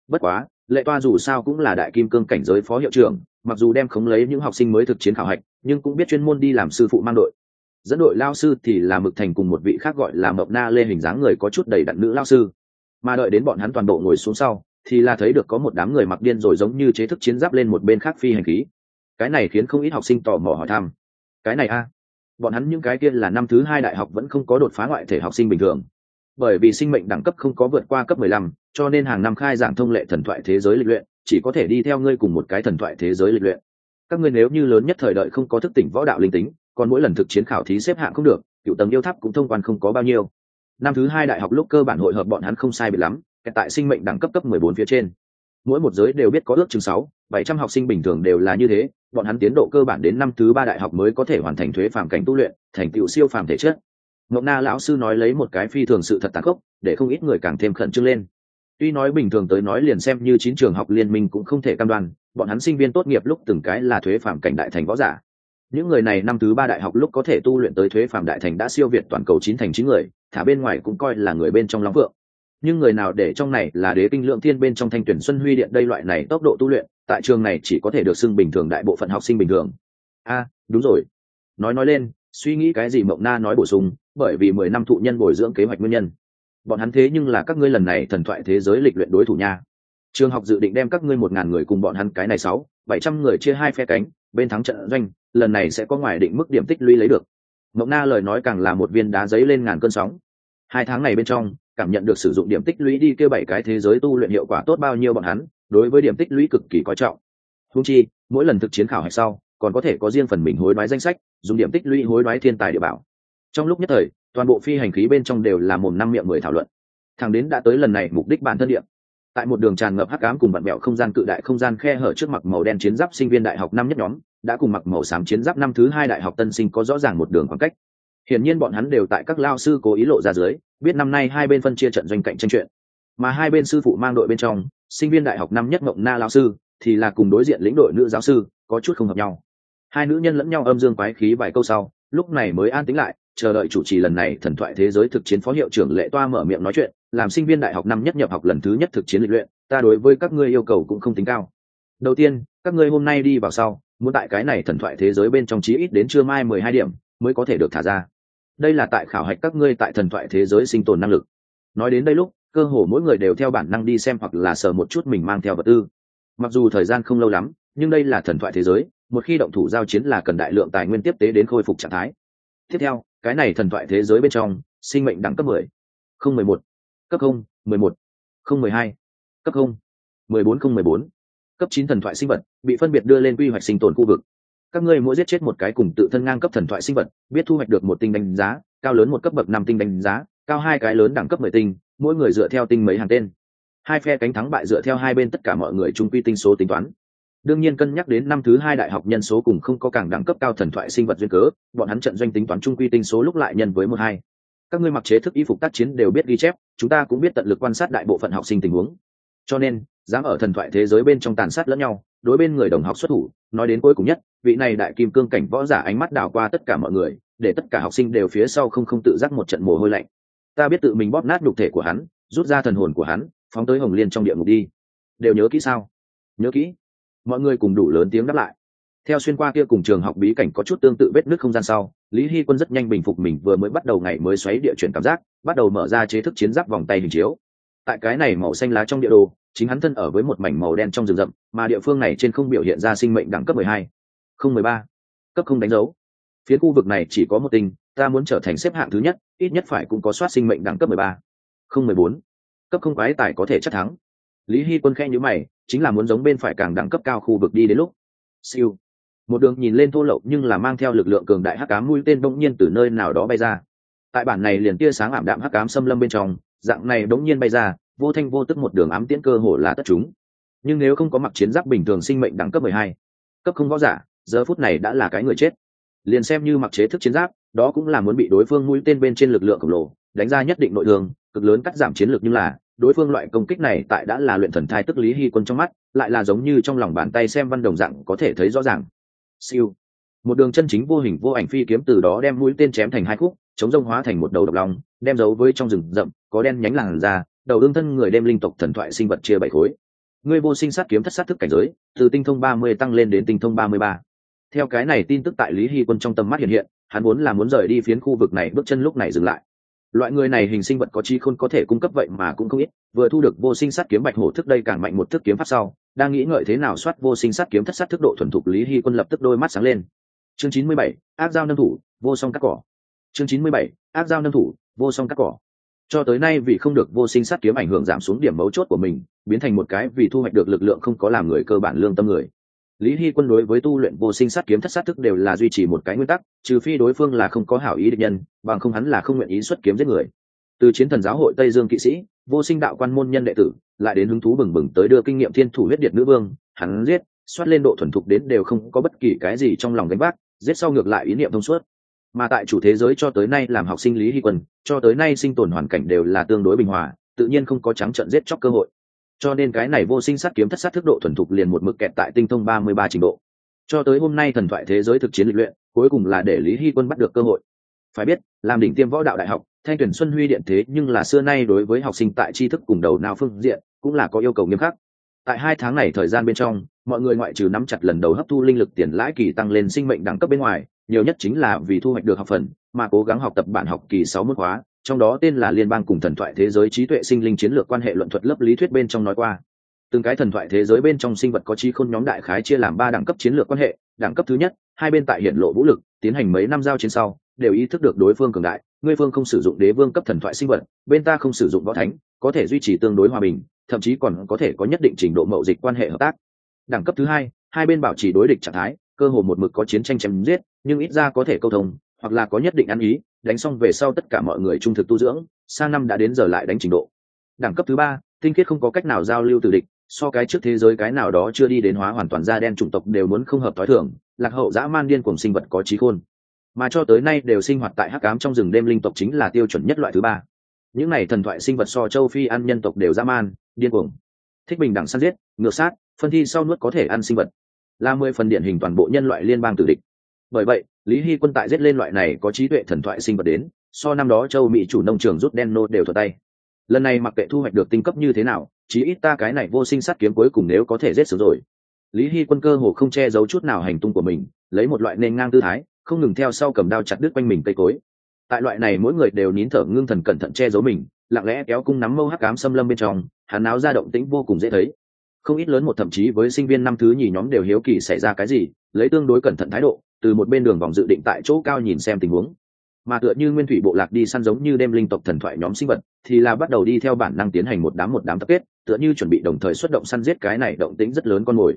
Bất quá, lệ toa dù sao cũng là đại kim cương cảnh giới phó hiệu trưởng, mặc dù đem khống lấy những học sinh mới thực chiến khảo hạch, nhưng cũng biết chuyên môn đi làm sư phụ mang đội. Dẫn đội lao sư thì là mực thành cùng một vị khác gọi là mộc na lê hình dáng người có chút đầy đặn nữ lao sư. Mà đợi đến bọn hắn toàn bộ ngồi xuống sau, thì là thấy được có một đám người mặc điên rồi giống như chế thức chiến giáp lên một bên khác phi hành khí. Cái này khiến không ít học sinh tò mò hỏi thăm. Cái này a? Bọn hắn những cái kia là năm thứ hai đại học vẫn không có đột phá ngoại thể học sinh bình thường bởi vì sinh mệnh đẳng cấp không có vượt qua cấp mười lăm, cho nên hàng năm khai giảng thông lệ thần thoại thế giới lịch luyện, chỉ có thể đi theo ngươi cùng một cái thần thoại thế giới lịch luyện. Các ngươi nếu như lớn nhất thời đợi không có thức tỉnh võ đạo linh tính, còn mỗi lần thực chiến khảo thí xếp hạng không được, cựu tầng yêu tháp cũng thông quan không có bao nhiêu. Năm thứ hai đại học lúc cơ bản hội hợp bọn hắn không sai biệt lắm tại sinh mệnh đẳng cấp cấp mười bốn phía trên. Mỗi một giới đều biết có ước chừng sáu, bảy trăm học sinh bình thường đều là như thế, bọn hắn tiến độ cơ bản đến năm thứ ba đại học mới có thể hoàn thành thuế phàm cảnh tu luyện, thành tựu siêu phàm thể chất ngọc na lão sư nói lấy một cái phi thường sự thật tàn khốc, để không ít người càng thêm khẩn trương lên. Tuy nói bình thường tới nói liền xem như chín trường học liên minh cũng không thể cam đoan, bọn hắn sinh viên tốt nghiệp lúc từng cái là thuế phạm cảnh đại thành võ giả. Những người này năm thứ ba đại học lúc có thể tu luyện tới thuế phạm đại thành đã siêu việt toàn cầu chín thành chín người, thả bên ngoài cũng coi là người bên trong lóng vượng. Nhưng người nào để trong này là đế kinh lượng thiên bên trong thanh tuyển xuân huy điện đây loại này tốc độ tu luyện, tại trường này chỉ có thể được xưng bình thường đại bộ phận học sinh bình thường. A, đúng rồi. Nói nói lên, suy nghĩ cái gì mộng na nói bổ sung bởi vì mười năm thụ nhân bồi dưỡng kế hoạch nguyên nhân. Bọn hắn thế nhưng là các ngươi lần này thần thoại thế giới lịch luyện đối thủ nha. Trường học dự định đem các ngươi một ngàn người cùng bọn hắn cái này sáu, bảy trăm người chia hai phe cánh, bên thắng trận doanh, lần này sẽ có ngoài định mức điểm tích lũy lấy được. Mộng na lời nói càng là một viên đá giấy lên ngàn cơn sóng. Hai tháng này bên trong, cảm nhận được sử dụng điểm tích lũy đi kêu bảy cái thế giới tu luyện hiệu quả tốt bao nhiêu bọn hắn, đối với điểm tích lũy cực kỳ coi trọng. Húng chi, mỗi lần thực chiến khảo hạch sau, còn có thể có riêng phần mình hối đoái danh sách, dùng điểm tích lũy hối đoái thiên tài địa bảo trong lúc nhất thời, toàn bộ phi hành khí bên trong đều là mồm năm miệng mười thảo luận. Thằng đến đã tới lần này mục đích bản thân điện tại một đường tràn ngập hắc ám cùng bạn mẹo không gian cự đại không gian khe hở trước mặt màu đen chiến giáp sinh viên đại học năm nhất nhóm, đã cùng mặc màu xám chiến giáp năm thứ hai đại học tân sinh có rõ ràng một đường khoảng cách. Hiển nhiên bọn hắn đều tại các lao sư cố ý lộ ra dưới, biết năm nay hai bên phân chia trận doanh cạnh tranh chuyện. Mà hai bên sư phụ mang đội bên trong, sinh viên đại học năm nhất mộng na lao sư, thì là cùng đối diện lĩnh đội nữ giáo sư, có chút không hợp nhau. Hai nữ nhân lẫn nhau âm dương quái khí vài câu sau, lúc này mới an tính lại chờ đợi chủ trì lần này thần thoại thế giới thực chiến phó hiệu trưởng lệ toa mở miệng nói chuyện, làm sinh viên đại học năm nhất nhập học lần thứ nhất thực chiến lịch luyện, ta đối với các ngươi yêu cầu cũng không tính cao. Đầu tiên, các ngươi hôm nay đi vào sau, muốn tại cái này thần thoại thế giới bên trong chí ít đến trưa mai mười hai điểm mới có thể được thả ra. Đây là tại khảo hạch các ngươi tại thần thoại thế giới sinh tồn năng lực. Nói đến đây lúc, cơ hồ mỗi người đều theo bản năng đi xem hoặc là sờ một chút mình mang theo vật tư. Mặc dù thời gian không lâu lắm, nhưng đây là thần thoại thế giới, một khi động thủ giao chiến là cần đại lượng tài nguyên tiếp tế đến khôi phục trạng thái tiếp theo, cái này thần thoại thế giới bên trong, sinh mệnh đẳng cấp mười. Không mười một. Cấp không, mười một. Không mười hai. Cấp không, mười bốn không mười bốn. Cấp chín thần thoại sinh vật, bị phân biệt đưa lên quy hoạch sinh tồn khu vực. Các ngươi mỗi giết chết một cái cùng tự thân ngang cấp thần thoại sinh vật, biết thu hoạch được một tinh đánh giá, cao lớn một cấp bậc năm tinh đánh giá, cao hai cái lớn đẳng cấp mười tinh, mỗi người dựa theo tinh mấy hàng tên. Hai phe cánh thắng bại dựa theo hai bên tất cả mọi người trung quy tinh số tính toán đương nhiên cân nhắc đến năm thứ hai đại học nhân số cùng không có càng đẳng cấp cao thần thoại sinh vật duyên cớ, bọn hắn trận doanh tính toán trung quy tinh số lúc lại nhân với một hai. Các ngươi mặc chế thức y phục tác chiến đều biết ghi chép, chúng ta cũng biết tận lực quan sát đại bộ phận học sinh tình huống. Cho nên, dám ở thần thoại thế giới bên trong tàn sát lẫn nhau, đối bên người đồng học xuất thủ, nói đến cuối cùng nhất, vị này đại kim cương cảnh võ giả ánh mắt đảo qua tất cả mọi người, để tất cả học sinh đều phía sau không không tự giác một trận mồ hôi lạnh. Ta biết tự mình bóp nát nhục thể của hắn, rút ra thần hồn của hắn, phóng tới hồng liên trong địa ngục đi. Đều nhớ kỹ sao? Nhớ kỹ mọi người cùng đủ lớn tiếng đáp lại. Theo xuyên qua kia cùng trường học bí cảnh có chút tương tự vết nước không gian sau, lý hy quân rất nhanh bình phục mình vừa mới bắt đầu ngày mới xoáy địa chuyển cảm giác, bắt đầu mở ra chế thức chiến giáp vòng tay hình chiếu. Tại cái này màu xanh lá trong địa đồ, chính hắn thân ở với một mảnh màu đen trong rừng rậm, mà địa phương này trên không biểu hiện ra sinh mệnh đẳng cấp mười hai, không mười ba, cấp không đánh dấu. Phía khu vực này chỉ có một tinh, ta muốn trở thành xếp hạng thứ nhất, ít nhất phải cũng có soát sinh mệnh đẳng cấp mười ba, không mười bốn, cấp không quái tài có thể chắc thắng. Lý hy quân khe nhữ mày chính là muốn giống bên phải càng đẳng cấp cao khu vực đi đến lúc. Siêu. Một đường nhìn lên thô lậu nhưng là mang theo lực lượng cường đại hắc cám mũi tên bỗng nhiên từ nơi nào đó bay ra. Tại bản này liền tia sáng ảm đạm hắc cám xâm lâm bên trong, dạng này bỗng nhiên bay ra, vô thanh vô tức một đường ám tiễn cơ hồ là tất chúng. Nhưng nếu không có mặc chiến giáp bình thường sinh mệnh đẳng cấp mười hai, cấp không võ giả, giờ phút này đã là cái người chết. Liền xem như mặc chế thức chiến giáp, đó cũng là muốn bị đối phương mũi tên bên trên lực lượng khổng lồ, đánh ra nhất định nội thương, cực lớn cắt giảm chiến lược nhưng là đối phương loại công kích này tại đã là luyện thần thai tức lý hy quân trong mắt, lại là giống như trong lòng bàn tay xem văn đồng dạng có thể thấy rõ ràng. Siêu. Một đường chân chính vô hình vô ảnh phi kiếm từ đó đem mũi tên chém thành hai khúc, chống rông hóa thành một đầu độc lòng đem giấu với trong rừng rậm, có đen nhánh làn ra đầu đương thân người đem linh tộc thần thoại sinh vật chia bảy khối. Ngươi vô sinh sát kiếm thất sát thức cảnh giới, từ tinh thông ba mươi tăng lên đến tinh thông ba mươi ba. Theo cái này tin tức tại lý hy quân trong tầm mắt hiện hiện, hắn muốn là muốn rời đi phiến khu vực này, bước chân lúc này dừng lại loại người này hình sinh vật có chi khôn có thể cung cấp vậy mà cũng không ít, vừa thu được vô sinh sát kiếm bạch hổ thức đây càng mạnh một thức kiếm pháp sau, đang nghĩ ngợi thế nào soát vô sinh sát kiếm thất sát thức độ thuần thục lý hy quân lập tức đôi mắt sáng lên. Chương chín mươi bảy áp giao nâng thủ, vô song cắt cỏ. Chương chín mươi bảy áp giao nâng thủ, vô song cắt cỏ. Cho tới nay vì không được vô sinh sát kiếm ảnh hưởng giảm xuống điểm mấu chốt của mình, biến thành một cái vì thu hoạch được lực lượng không có làm người cơ bản lương tâm người lý hy quân đối với tu luyện vô sinh sát kiếm thất sát thức đều là duy trì một cái nguyên tắc, trừ phi đối phương là không có hảo ý định nhân, bằng không hắn là không nguyện ý xuất kiếm giết người. Từ chiến thần giáo hội tây dương kỵ sĩ, vô sinh đạo quan môn nhân đệ tử, lại đến hứng thú bừng bừng tới đưa kinh nghiệm thiên thủ huyết điện nữ vương, hắn giết xoát lên độ thuần thục đến đều không có bất kỳ cái gì trong lòng gánh vác, giết sau ngược lại ý niệm thông suốt. Mà tại chủ thế giới cho tới nay làm học sinh lý hy quân, cho tới nay sinh tồn hoàn cảnh đều là tương đối bình hòa, tự nhiên không có trắng trận giết chóc cơ hội cho nên cái này vô sinh sát kiếm thất sát thức độ thuần thục liền một mực kẹt tại tinh thông ba mươi ba trình độ. Cho tới hôm nay thần thoại thế giới thực chiến lịch luyện, cuối cùng là để lý hy quân bắt được cơ hội. Phải biết, làm đỉnh tiêm võ đạo đại học, thanh tuyển xuân huy điện thế nhưng là xưa nay đối với học sinh tại tri thức cùng đầu nào phương diện, cũng là có yêu cầu nghiêm khắc. Tại hai tháng này thời gian bên trong, mọi người ngoại trừ nắm chặt lần đầu hấp thu linh lực tiền lãi kỳ tăng lên sinh mệnh đẳng cấp bên ngoài, nhiều nhất chính là vì thu hoạch được học phần, mà cố gắng học tập bản học kỳ sáu môn khóa trong đó tên là liên bang cùng thần thoại thế giới trí tuệ sinh linh chiến lược quan hệ luận thuật lớp lý thuyết bên trong nói qua. Từng cái thần thoại thế giới bên trong sinh vật có trí khôn nhóm đại khái chia làm ba đẳng cấp chiến lược quan hệ. Đẳng cấp thứ nhất, hai bên tại hiện lộ vũ lực, tiến hành mấy năm giao chiến sau, đều ý thức được đối phương cường đại. Ngươi phương không sử dụng đế vương cấp thần thoại sinh vật, bên ta không sử dụng võ thánh, có thể duy trì tương đối hòa bình, thậm chí còn có thể có nhất định trình độ mậu dịch quan hệ hợp tác. Đẳng cấp thứ hai hai bên bảo trì đối địch trạng thái, cơ hồ một mực có chiến tranh chém giết, nhưng ít ra có thể câu thông hoặc là có nhất định ăn ý, đánh xong về sau tất cả mọi người trung thực tu dưỡng, sang năm đã đến giờ lại đánh trình độ. Đẳng cấp thứ ba, tinh khiết không có cách nào giao lưu từ địch, so cái trước thế giới cái nào đó chưa đi đến hóa hoàn toàn da đen chủng tộc đều muốn không hợp t h o i thường, lạc hậu dã man điên cùng sinh vật có trí khôn. Mà cho tới nay đều sinh hoạt tại hắc cám trong rừng đêm linh tộc chính là tiêu chuẩn nhất loại thứ ba. Những này thần thoại sinh vật so châu phi ăn nhân tộc đều dã man, điên cuồng. Thích bình đẳng săn giết, ngược sát, phân thi sau nuốt có thể ăn sinh vật. Là mười phần điển hình toàn bộ nhân loại liên bang tử địch. Bởi vậy lý hy quân tại giết lên loại này có trí tuệ thần thoại sinh vật đến, so năm đó châu mỹ chủ nông trường rút đen nô đều thuật tay. Lần này mặc kệ thu hoạch được tinh cấp như thế nào, chí ít ta cái này vô sinh sát kiếm cuối cùng nếu có thể giết sớm rồi. Lý hy quân cơ hồ không che giấu chút nào hành tung của mình, lấy một loại nền ngang tư thái, không ngừng theo sau cầm đao chặt đứt quanh mình cây cối. Tại loại này mỗi người đều nín thở ngưng thần cẩn thận che giấu mình, lặng lẽ kéo cung nắm mâu hắc cám xâm lâm bên trong, hắn áo ra động tĩnh vô cùng dễ thấy. Không ít lớn một thậm chí với sinh viên năm thứ nhì nhóm đều hiếu kỳ xảy ra cái gì, lấy tương đối cẩn thận thái độ từ một bên đường vòng dự định tại chỗ cao nhìn xem tình huống. Mà tựa như nguyên thủy bộ lạc đi săn giống như đêm linh tộc thần thoại nhóm sinh vật, thì là bắt đầu đi theo bản năng tiến hành một đám một đám tập kết, tựa như chuẩn bị đồng thời xuất động săn giết cái này động tính rất lớn con mồi.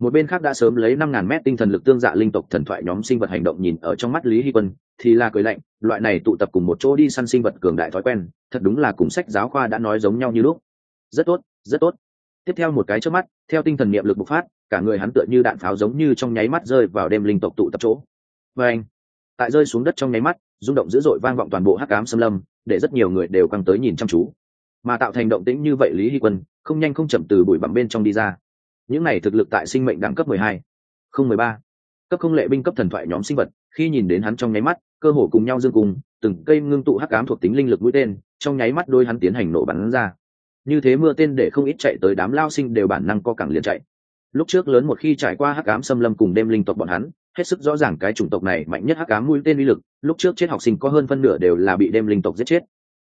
Một bên khác đã sớm lấy năm ngàn mét tinh thần lực tương dạ linh tộc thần thoại nhóm sinh vật hành động nhìn ở trong mắt lý hy quân, thì là cười lạnh, loại này tụ tập cùng một chỗ đi săn sinh vật cường đại thói quen, thật đúng là cùng sách giáo khoa đã nói giống nhau như lúc. Rất tốt rất tốt. Tiếp theo một cái trước mắt, theo tinh thần niệm lực bộc phát cả người hắn tựa như đạn pháo giống như trong nháy mắt rơi vào đêm linh tộc tụ tập chỗ. Và anh, tại rơi xuống đất trong nháy mắt, rung động dữ dội vang vọng toàn bộ hắc ám xâm lâm, để rất nhiều người đều căng tới nhìn chăm chú. Mà tạo thành động tĩnh như vậy lý hy quân, không nhanh không chậm từ bụi bặm bên trong đi ra. Những này thực lực tại sinh mệnh đẳng cấp mười hai, không mười ba, cấp không lệ binh cấp thần thoại nhóm sinh vật, khi nhìn đến hắn trong nháy mắt, cơ hồ cùng nhau dương cùng, từng cây ngưng tụ hắc ám thuộc tính linh lực mũi tên, trong nháy mắt đôi hắn tiến hành nổ bắn ra. Như thế mưa tên để không ít chạy tới đám lao sinh đều bản năng co cẳng liền chạy lúc trước lớn một khi trải qua hắc ám xâm lâm cùng đêm linh tộc bọn hắn, hết sức rõ ràng cái chủng tộc này mạnh nhất hắc ám mũi tên uy lực, lúc trước chết học sinh có hơn phân nửa đều là bị đêm linh tộc giết chết.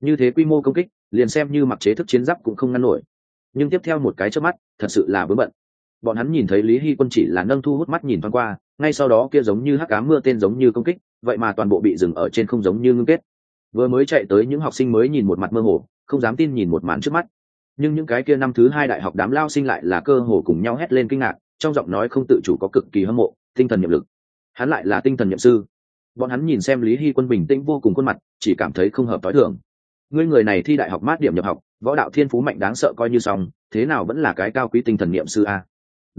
Như thế quy mô công kích, liền xem như mặc chế thức chiến giáp cũng không ngăn nổi. Nhưng tiếp theo một cái trước mắt, thật sự là vướng bận. Bọn hắn nhìn thấy lý hy quân chỉ là nâng thu hút mắt nhìn thoáng qua, ngay sau đó kia giống như hắc ám mưa tên giống như công kích, vậy mà toàn bộ bị dừng ở trên không giống như ngưng kết. Vừa mới chạy tới những học sinh mới nhìn một mặt mơ hồ, không dám tin nhìn một màn trước mắt nhưng những cái kia năm thứ hai đại học đám lao sinh lại là cơ hồ cùng nhau hét lên kinh ngạc, trong giọng nói không tự chủ có cực kỳ hâm mộ, tinh thần nhiệm lực. Hắn lại là tinh thần nhiệm sư. Bọn hắn nhìn xem lý hy quân bình tĩnh vô cùng khuôn mặt, chỉ cảm thấy không hợp t h o i thường. Ngươi người này thi đại học mát điểm nhập học, võ đạo thiên phú mạnh đáng sợ coi như xong, thế nào vẫn là cái cao quý tinh thần niệm sư a?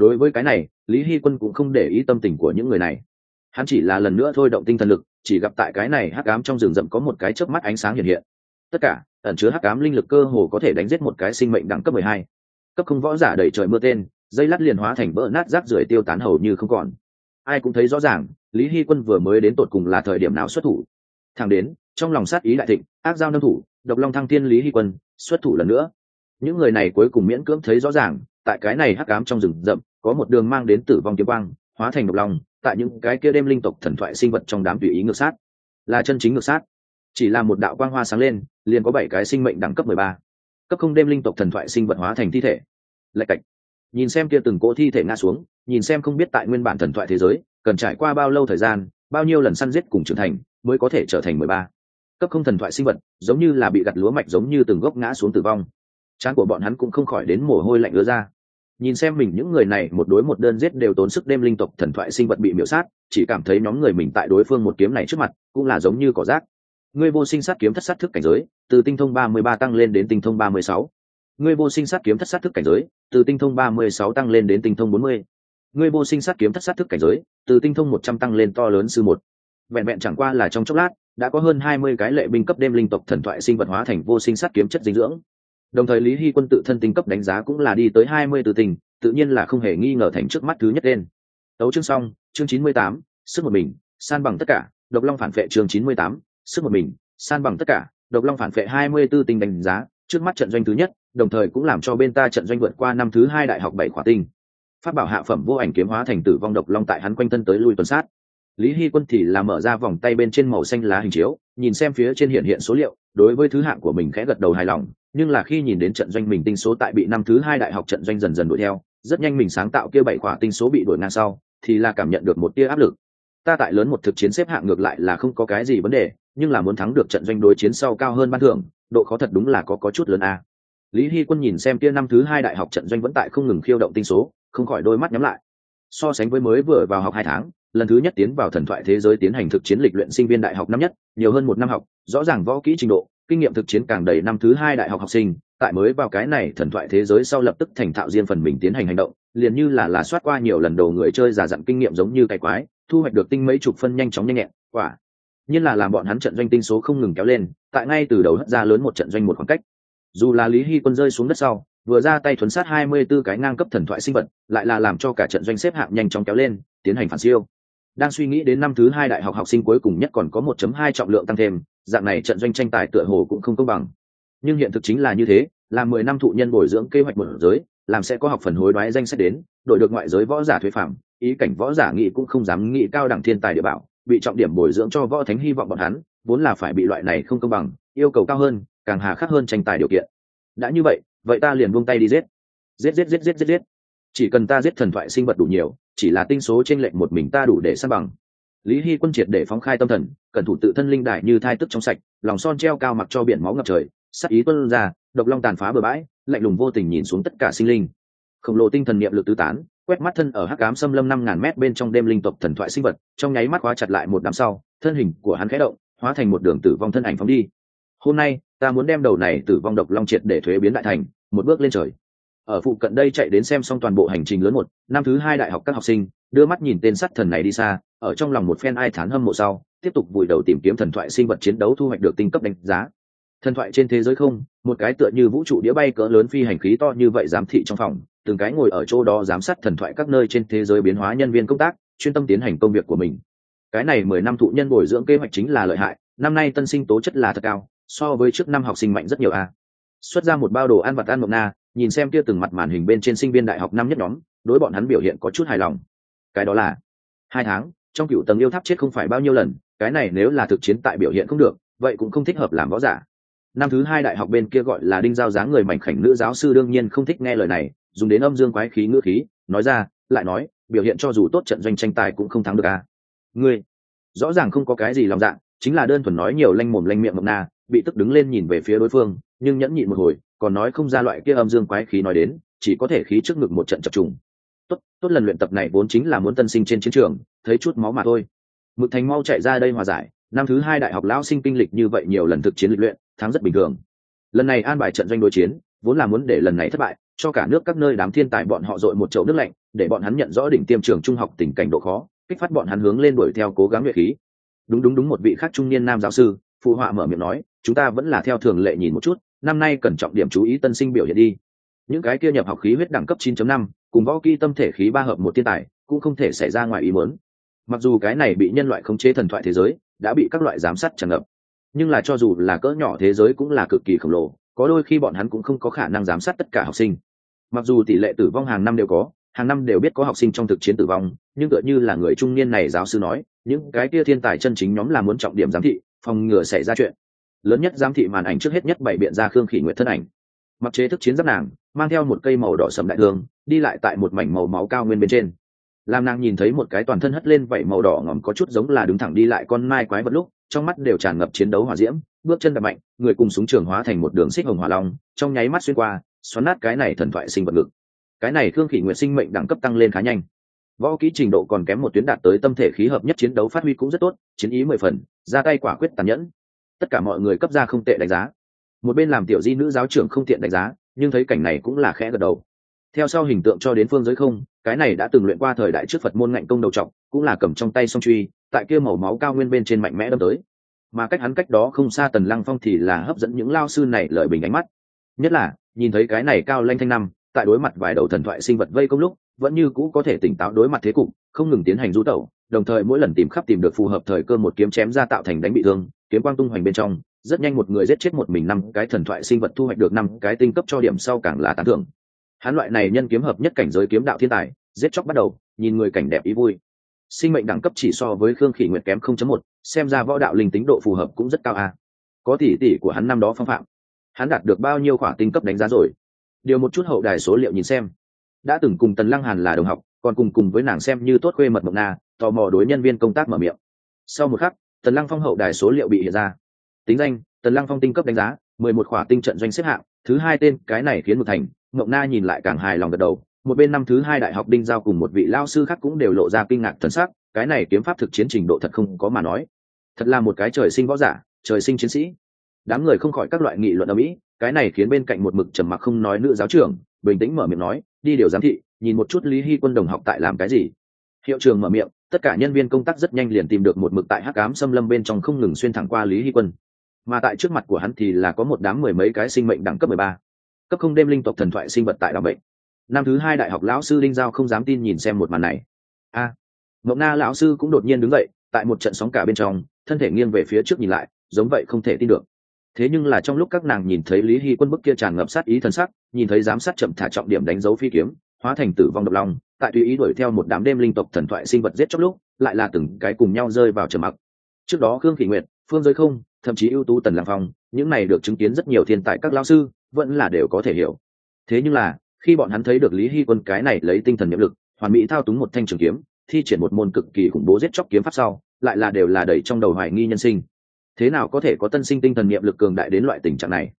Đối với cái này, lý hy quân cũng không để ý tâm tình của những người này. Hắn chỉ là lần nữa thôi động tinh thần lực, chỉ gặp tại cái này hắc ám trong rừng rậm có một cái chớp mắt ánh sáng hiện hiện. Tất cả ẩn chứa hắc ám linh lực cơ hồ có thể đánh giết một cái sinh mệnh đẳng cấp mười hai. Cấp không võ giả đầy trời mưa tên, dây lát liền hóa thành vỡ nát rác rưởi tiêu tán hầu như không còn. Ai cũng thấy rõ ràng, lý hy quân vừa mới đến tột cùng là thời điểm nào xuất thủ. Thẳng đến, trong lòng sát ý đại thịnh, ác giao nâng thủ, độc long thăng thiên lý hy quân, xuất thủ lần nữa. Những người này cuối cùng miễn cưỡng thấy rõ ràng, tại cái này hắc ám trong rừng rậm, có một đường mang đến tử vong kiếm quang, hóa thành độc long, tại những cái kia đêm linh tộc thần thoại sinh vật trong đám tùy ý ngược sát. Là chân chính ngược sát chỉ là một đạo quang hoa sáng lên, liền có bảy cái sinh mệnh đẳng cấp mười ba. Cấp không đêm linh tộc thần thoại sinh vật hóa thành thi thể. Lạch cạch. Nhìn xem kia từng cỗ thi thể ngã xuống, nhìn xem không biết tại nguyên bản thần thoại thế giới, cần trải qua bao lâu thời gian, bao nhiêu lần săn giết cùng trưởng thành, mới có thể trở thành mười ba. Cấp không thần thoại sinh vật, giống như là bị gặt lúa mạch giống như từng gốc ngã xuống tử vong. Trán của bọn hắn cũng không khỏi đến mồ hôi lạnh ứa ra. Nhìn xem mình, những người này một đối một đơn giết đều tốn sức đêm linh tộc thần thoại sinh vật bị miễu sát, chỉ cảm thấy nhóm người mình tại đối phương một kiếm này trước mặt, cũng là giống như cỏ rác ngươi vô sinh sát kiếm thất sát thức cảnh giới, từ tinh thông ba mươi ba tăng lên đến tinh thông ba mươi sáu. Ngươi vô sinh sát kiếm thất sát thức cảnh giới, từ tinh thông ba mươi sáu tăng lên đến tinh thông bốn mươi. Ngươi vô sinh sát kiếm thất sát thức cảnh giới, từ tinh thông một trăm tăng lên to lớn sư một. Vẹn vẹn chẳng qua là trong chốc lát, đã có hơn hai mươi cái lệ binh cấp đêm linh tộc thần thoại sinh vật hóa thành vô sinh sát kiếm chất dinh dưỡng. Đồng thời lý hy quân tự thân tinh cấp đánh giá cũng là đi tới hai mươi từ tình, tự nhiên là không hề nghi ngờ thành trước mắt thứ nhất lên tấu chương xong, chương chín mươi tám, sức một mình, san bằng tất cả, độc long phản vệ chương chín mươi tám sức một mình, san bằng tất cả, độc long phản vệ hai mươi 24 tinh đánh giá, trước mắt trận doanh thứ nhất, đồng thời cũng làm cho bên ta trận doanh vượt qua năm thứ hai đại học bảy khỏa tinh. Phát bảo hạ phẩm vô ảnh kiếm hóa thành tử vong độc long tại hắn quanh thân tới lui tuần sát. Lý hy quân thì là mở ra vòng tay bên trên màu xanh lá hình chiếu, nhìn xem phía trên hiện hiện số liệu, đối với thứ hạng của mình khẽ gật đầu hài lòng, nhưng là khi nhìn đến trận doanh mình tinh số tại bị năm thứ hai đại học trận doanh dần dần đuổi theo, rất nhanh mình sáng tạo kia bảy khỏa tinh số bị đuổi ngang sau, thì là cảm nhận được một tia áp lực. Ta tại lớn một thực chiến xếp hạng ngược lại là không có cái gì vấn đề nhưng là muốn thắng được trận doanh đối chiến sau cao hơn ban thưởng, độ khó thật đúng là có có chút lớn a. Lý hy quân nhìn xem kia năm thứ hai đại học trận doanh vẫn tại không ngừng khiêu động tinh số, không khỏi đôi mắt nhắm lại. So sánh với mới vừa vào học hai tháng, lần thứ nhất tiến vào thần thoại thế giới tiến hành thực chiến lịch luyện sinh viên đại học năm nhất, nhiều hơn một năm học, rõ ràng võ kỹ trình độ, kinh nghiệm thực chiến càng đầy năm thứ hai đại học học sinh, tại mới vào cái này thần thoại thế giới sau lập tức thành thạo riêng phần mình tiến hành hành động, liền như là là soát qua nhiều lần đầu người chơi giả dặn kinh nghiệm giống như cái quái, thu hoạch được tinh mấy chục phân nhanh chóng nhanh nhẹn, quả nhiên là làm bọn hắn trận doanh tinh số không ngừng kéo lên, tại ngay từ đầu hất ra lớn một trận doanh một khoảng cách. Dù là lý hy quân rơi xuống đất sau, vừa ra tay thuấn sát hai mươi 24 cái ngang cấp thần thoại sinh vật, lại là làm cho cả trận doanh xếp hạng nhanh chóng kéo lên, tiến hành phản siêu. Đang suy nghĩ đến năm thứ hai đại học học sinh cuối cùng nhất còn có 1.2 trọng lượng tăng thêm, dạng này trận doanh tranh tài tựa hồ cũng không công bằng. Nhưng hiện thực chính là như thế, là mười năm thụ nhân bồi dưỡng kế hoạch một giới, làm sẽ có học phần hối đoái danh sách đến, đội được ngoại giới võ giả thuế phạm, ý cảnh võ giả nghị cũng không dám nghị cao đẳng thiên tài địa bảo bị trọng điểm bồi dưỡng cho võ thánh hy vọng bọn hắn, vốn là phải bị loại này không công bằng, yêu cầu cao hơn, càng hà khắc hơn tranh tài điều kiện. Đã như vậy vậy ta liền buông tay đi giết. Giết giết giết giết giết giết. Chỉ cần ta giết thần thoại sinh vật đủ nhiều, chỉ là tinh số trên lệnh một mình ta đủ để san bằng. Lý hy quân triệt để phóng khai tâm thần, cẩn thủ tự thân linh đại như thai tức trong sạch, lòng son treo cao mặc cho biển máu ngập trời, sắc ý tuân ra, độc long tàn phá bờ bãi, lạnh lùng vô tình nhìn xuống tất cả sinh linh. Khổng lồ tinh thần niệm lực tứ tán quét mắt thân ở hắc cám xâm lâm năm ngàn mét bên trong đêm linh tộc thần thoại sinh vật, trong nháy mắt khóa chặt lại một đám sau, thân hình của hắn khẽ động, hóa thành một đường tử vong thân ảnh phóng đi. Hôm nay, ta muốn đem đầu này tử vong độc long triệt để thuế biến đại thành, một bước lên trời. Ở phụ cận đây chạy đến xem xong toàn bộ hành trình lớn một, năm thứ hai đại học các học sinh, đưa mắt nhìn tên sắt thần này đi xa, ở trong lòng một phen ai thán hâm mộ sau, tiếp tục vùi đầu tìm kiếm thần thoại sinh vật chiến đấu thu hoạch được tinh cấp đánh giá. Thần thoại trên thế giới không, một cái tựa như vũ trụ đĩa bay cỡ lớn phi hành khí to như vậy giám thị trong phòng từng cái ngồi ở chỗ đó giám sát thần thoại các nơi trên thế giới biến hóa nhân viên công tác, chuyên tâm tiến hành công việc của mình. Cái này mười năm thụ nhân bồi dưỡng kế hoạch chính là lợi hại, năm nay tân sinh tố chất là thật cao, so với trước năm học sinh mạnh rất nhiều a. Xuất ra một bao đồ ăn vặt ăn mộng na, nhìn xem kia từng mặt màn hình bên trên sinh viên đại học năm nhất nhóm, đối bọn hắn biểu hiện có chút hài lòng. Cái đó là hai tháng, trong cựu tầng yêu tháp chết không phải bao nhiêu lần, cái này nếu là thực chiến tại biểu hiện không được, vậy cũng không thích hợp làm võ giả. Năm thứ hai đại học bên kia gọi là đinh giao dáng người mảnh khảnh nữ giáo sư đương nhiên không thích nghe lời này dùng đến âm dương quái khí ngữ khí, nói ra, lại nói, biểu hiện cho dù tốt trận doanh tranh tài cũng không thắng được à. ngươi, rõ ràng không có cái gì lòng dạng chính là đơn thuần nói nhiều lanh mồm lanh miệng mộng na, bị tức đứng lên nhìn về phía đối phương, nhưng nhẫn nhịn một hồi, còn nói không ra loại kia âm dương quái khí nói đến, chỉ có thể khí trước ngực một trận chập trùng. Tốt tốt lần luyện tập này vốn chính là muốn tân sinh trên chiến trường, thấy chút máu mà thôi. Mực thành mau chạy ra đây hòa giải, năm thứ hai đại học lão sinh kinh lịch như vậy nhiều lần thực chiến lịch luyện, thắng rất bình thường. Lần này an bài trận doanh đối chiến, vốn là muốn để lần này thất bại cho cả nước các nơi đám thiên tài bọn họ dội một chậu nước lạnh để bọn hắn nhận rõ đỉnh tiêm trường trung học tình cảnh độ khó kích phát bọn hắn hướng lên đuổi theo cố gắng luyện khí. Đúng đúng đúng một vị khác trung niên nam giáo sư phụ họa mở miệng nói chúng ta vẫn là theo thường lệ nhìn một chút năm nay cần trọng điểm chú ý tân sinh biểu hiện đi. Những cái kia nhập học khí huyết đẳng cấp 9.5, cùng võ kỹ tâm thể khí ba hợp một thiên tài cũng không thể xảy ra ngoài ý muốn. Mặc dù cái này bị nhân loại khống chế thần thoại thế giới đã bị các loại giám sát tràn ngập nhưng là cho dù là cỡ nhỏ thế giới cũng là cực kỳ khổng lồ có đôi khi bọn hắn cũng không có khả năng giám sát tất cả học sinh mặc dù tỷ lệ tử vong hàng năm đều có, hàng năm đều biết có học sinh trong thực chiến tử vong, nhưng tựa như là người trung niên này giáo sư nói, những cái kia thiên tài chân chính nhóm là muốn trọng điểm giám thị, phòng ngừa xảy ra chuyện. Lớn nhất giám thị màn ảnh trước hết nhất bảy biện ra khương khỉ nguyệt thân ảnh. Mặc chế thức chiến giáp nàng, mang theo một cây màu đỏ sầm đại thương, đi lại tại một mảnh màu máu cao nguyên bên trên. Làm nàng nhìn thấy một cái toàn thân hất lên vảy màu đỏ ngòm có chút giống là đứng thẳng đi lại con mai quái vật lúc, trong mắt đều tràn ngập chiến đấu hỏa diễm bước chân đập mạnh, người cùng súng trường hóa thành một đường xích hồng hỏa long, trong nháy mắt xuyên qua, xoắn nát cái này thần thoại sinh vật ngực cái này khương khỉ nguyện sinh mệnh đẳng cấp tăng lên khá nhanh. Võ kỹ trình độ còn kém một tuyến đạt tới tâm thể khí hợp nhất chiến đấu phát huy cũng rất tốt, chiến ý mười phần, ra tay quả quyết tàn nhẫn. Tất cả mọi người cấp ra không tệ đánh giá. Một bên làm tiểu di nữ giáo trưởng không tiện đánh giá, nhưng thấy cảnh này cũng là khẽ gật đầu. Theo sau hình tượng cho đến phương giới không, cái này đã từng luyện qua thời đại trước phật môn ngạnh công đầu trọng cũng là cầm trong tay song truy, tại kia màu máu cao nguyên bên trên mạnh mẽ đâm tới mà cách hắn cách đó không xa tần lăng phong thì là hấp dẫn những lao sư này lợi bình ánh mắt. Nhất là, nhìn thấy cái này cao lanh thanh năm, tại đối mặt vài đầu thần thoại sinh vật vây công lúc, vẫn như cũ có thể tỉnh táo đối mặt thế cục, không ngừng tiến hành du tẩu, đồng thời mỗi lần tìm khắp tìm được phù hợp thời cơ một kiếm chém ra tạo thành đánh bị thương, kiếm quang tung hoành bên trong, rất nhanh một người giết chết một mình năm cái thần thoại sinh vật thu hoạch được năm cái tinh cấp cho điểm sau càng là tán thưởng. Hắn loại này nhân kiếm hợp nhất cảnh giới kiếm đạo thiên tài, giết chóc bắt đầu, nhìn người cảnh đẹp ý vui sinh mệnh đẳng cấp chỉ so với khương khỉ nguyệt kém 0.1, xem ra võ đạo linh tính độ phù hợp cũng rất cao à? có tỷ tỷ của hắn năm đó phong phạm. Hắn đạt được bao nhiêu khỏa tinh cấp đánh giá rồi? Điều một chút hậu đài số liệu nhìn xem. Đã từng cùng tần lăng hàn là đồng học còn cùng cùng với nàng xem như tốt khuê mật mộng na tò mò đối nhân viên công tác mở miệng. Sau một khắc tần lăng phong hậu đài số liệu bị hiện ra. Tính danh tần lăng phong tinh cấp đánh giá mười một khỏa tinh trận doanh xếp hạng thứ hai tên cái này khiến một thành mộng na nhìn lại càng hài lòng gật đầu một bên năm thứ hai đại học đinh giao cùng một vị lao sư khác cũng đều lộ ra kinh ngạc thần sắc, cái này kiếm pháp thực chiến trình độ thật không có mà nói. Thật là một cái trời sinh võ giả, trời sinh chiến sĩ. Đám người không khỏi các loại nghị luận ở mỹ, cái này khiến bên cạnh một mực trầm mặc không nói nữ giáo trưởng, bình tĩnh mở miệng nói, đi điều giám thị, nhìn một chút lý hy quân đồng học tại làm cái gì. Hiệu trường mở miệng, tất cả nhân viên công tác rất nhanh liền tìm được một mực tại hắc ám xâm lâm bên trong không ngừng xuyên thẳng qua lý hy quân. Mà tại trước mặt của hắn thì là có một đám mười mấy cái sinh mệnh đẳng cấp mười ba. Cấp không đêm linh tộc thần thoại sinh vật tại đ bệnh năm thứ hai đại học lão sư linh giao không dám tin nhìn xem một màn này. A à, mộng na lão sư cũng đột nhiên đứng dậy tại một trận sóng cả bên trong thân thể nghiêng về phía trước nhìn lại giống vậy không thể tin được. Thế nhưng là trong lúc các nàng nhìn thấy lý hy quân bức kia tràn ngập sát ý thần sắc nhìn thấy giám sát chậm thả trọng điểm đánh dấu phi kiếm hóa thành tử vong độc long tại tùy ý đuổi theo một đám đêm linh tộc thần thoại sinh vật giết chóc lúc lại là từng cái cùng nhau rơi vào trầm mặc. Trước đó khương kỷ nguyệt phương giới không thậm chí ưu tú tần làm phong những này được chứng kiến rất nhiều thiên tài các lao sư vẫn là đều có thể hiểu. Thế nhưng là khi bọn hắn thấy được lý hy quân cái này lấy tinh thần nhiệm lực, hoàn mỹ thao túng một thanh trường kiếm, thi triển một môn cực kỳ khủng bố giết chóc kiếm pháp sau, lại là đều là đầy trong đầu hoài nghi nhân sinh. Thế nào có thể có tân sinh tinh thần niệm lực cường đại đến loại tình trạng này?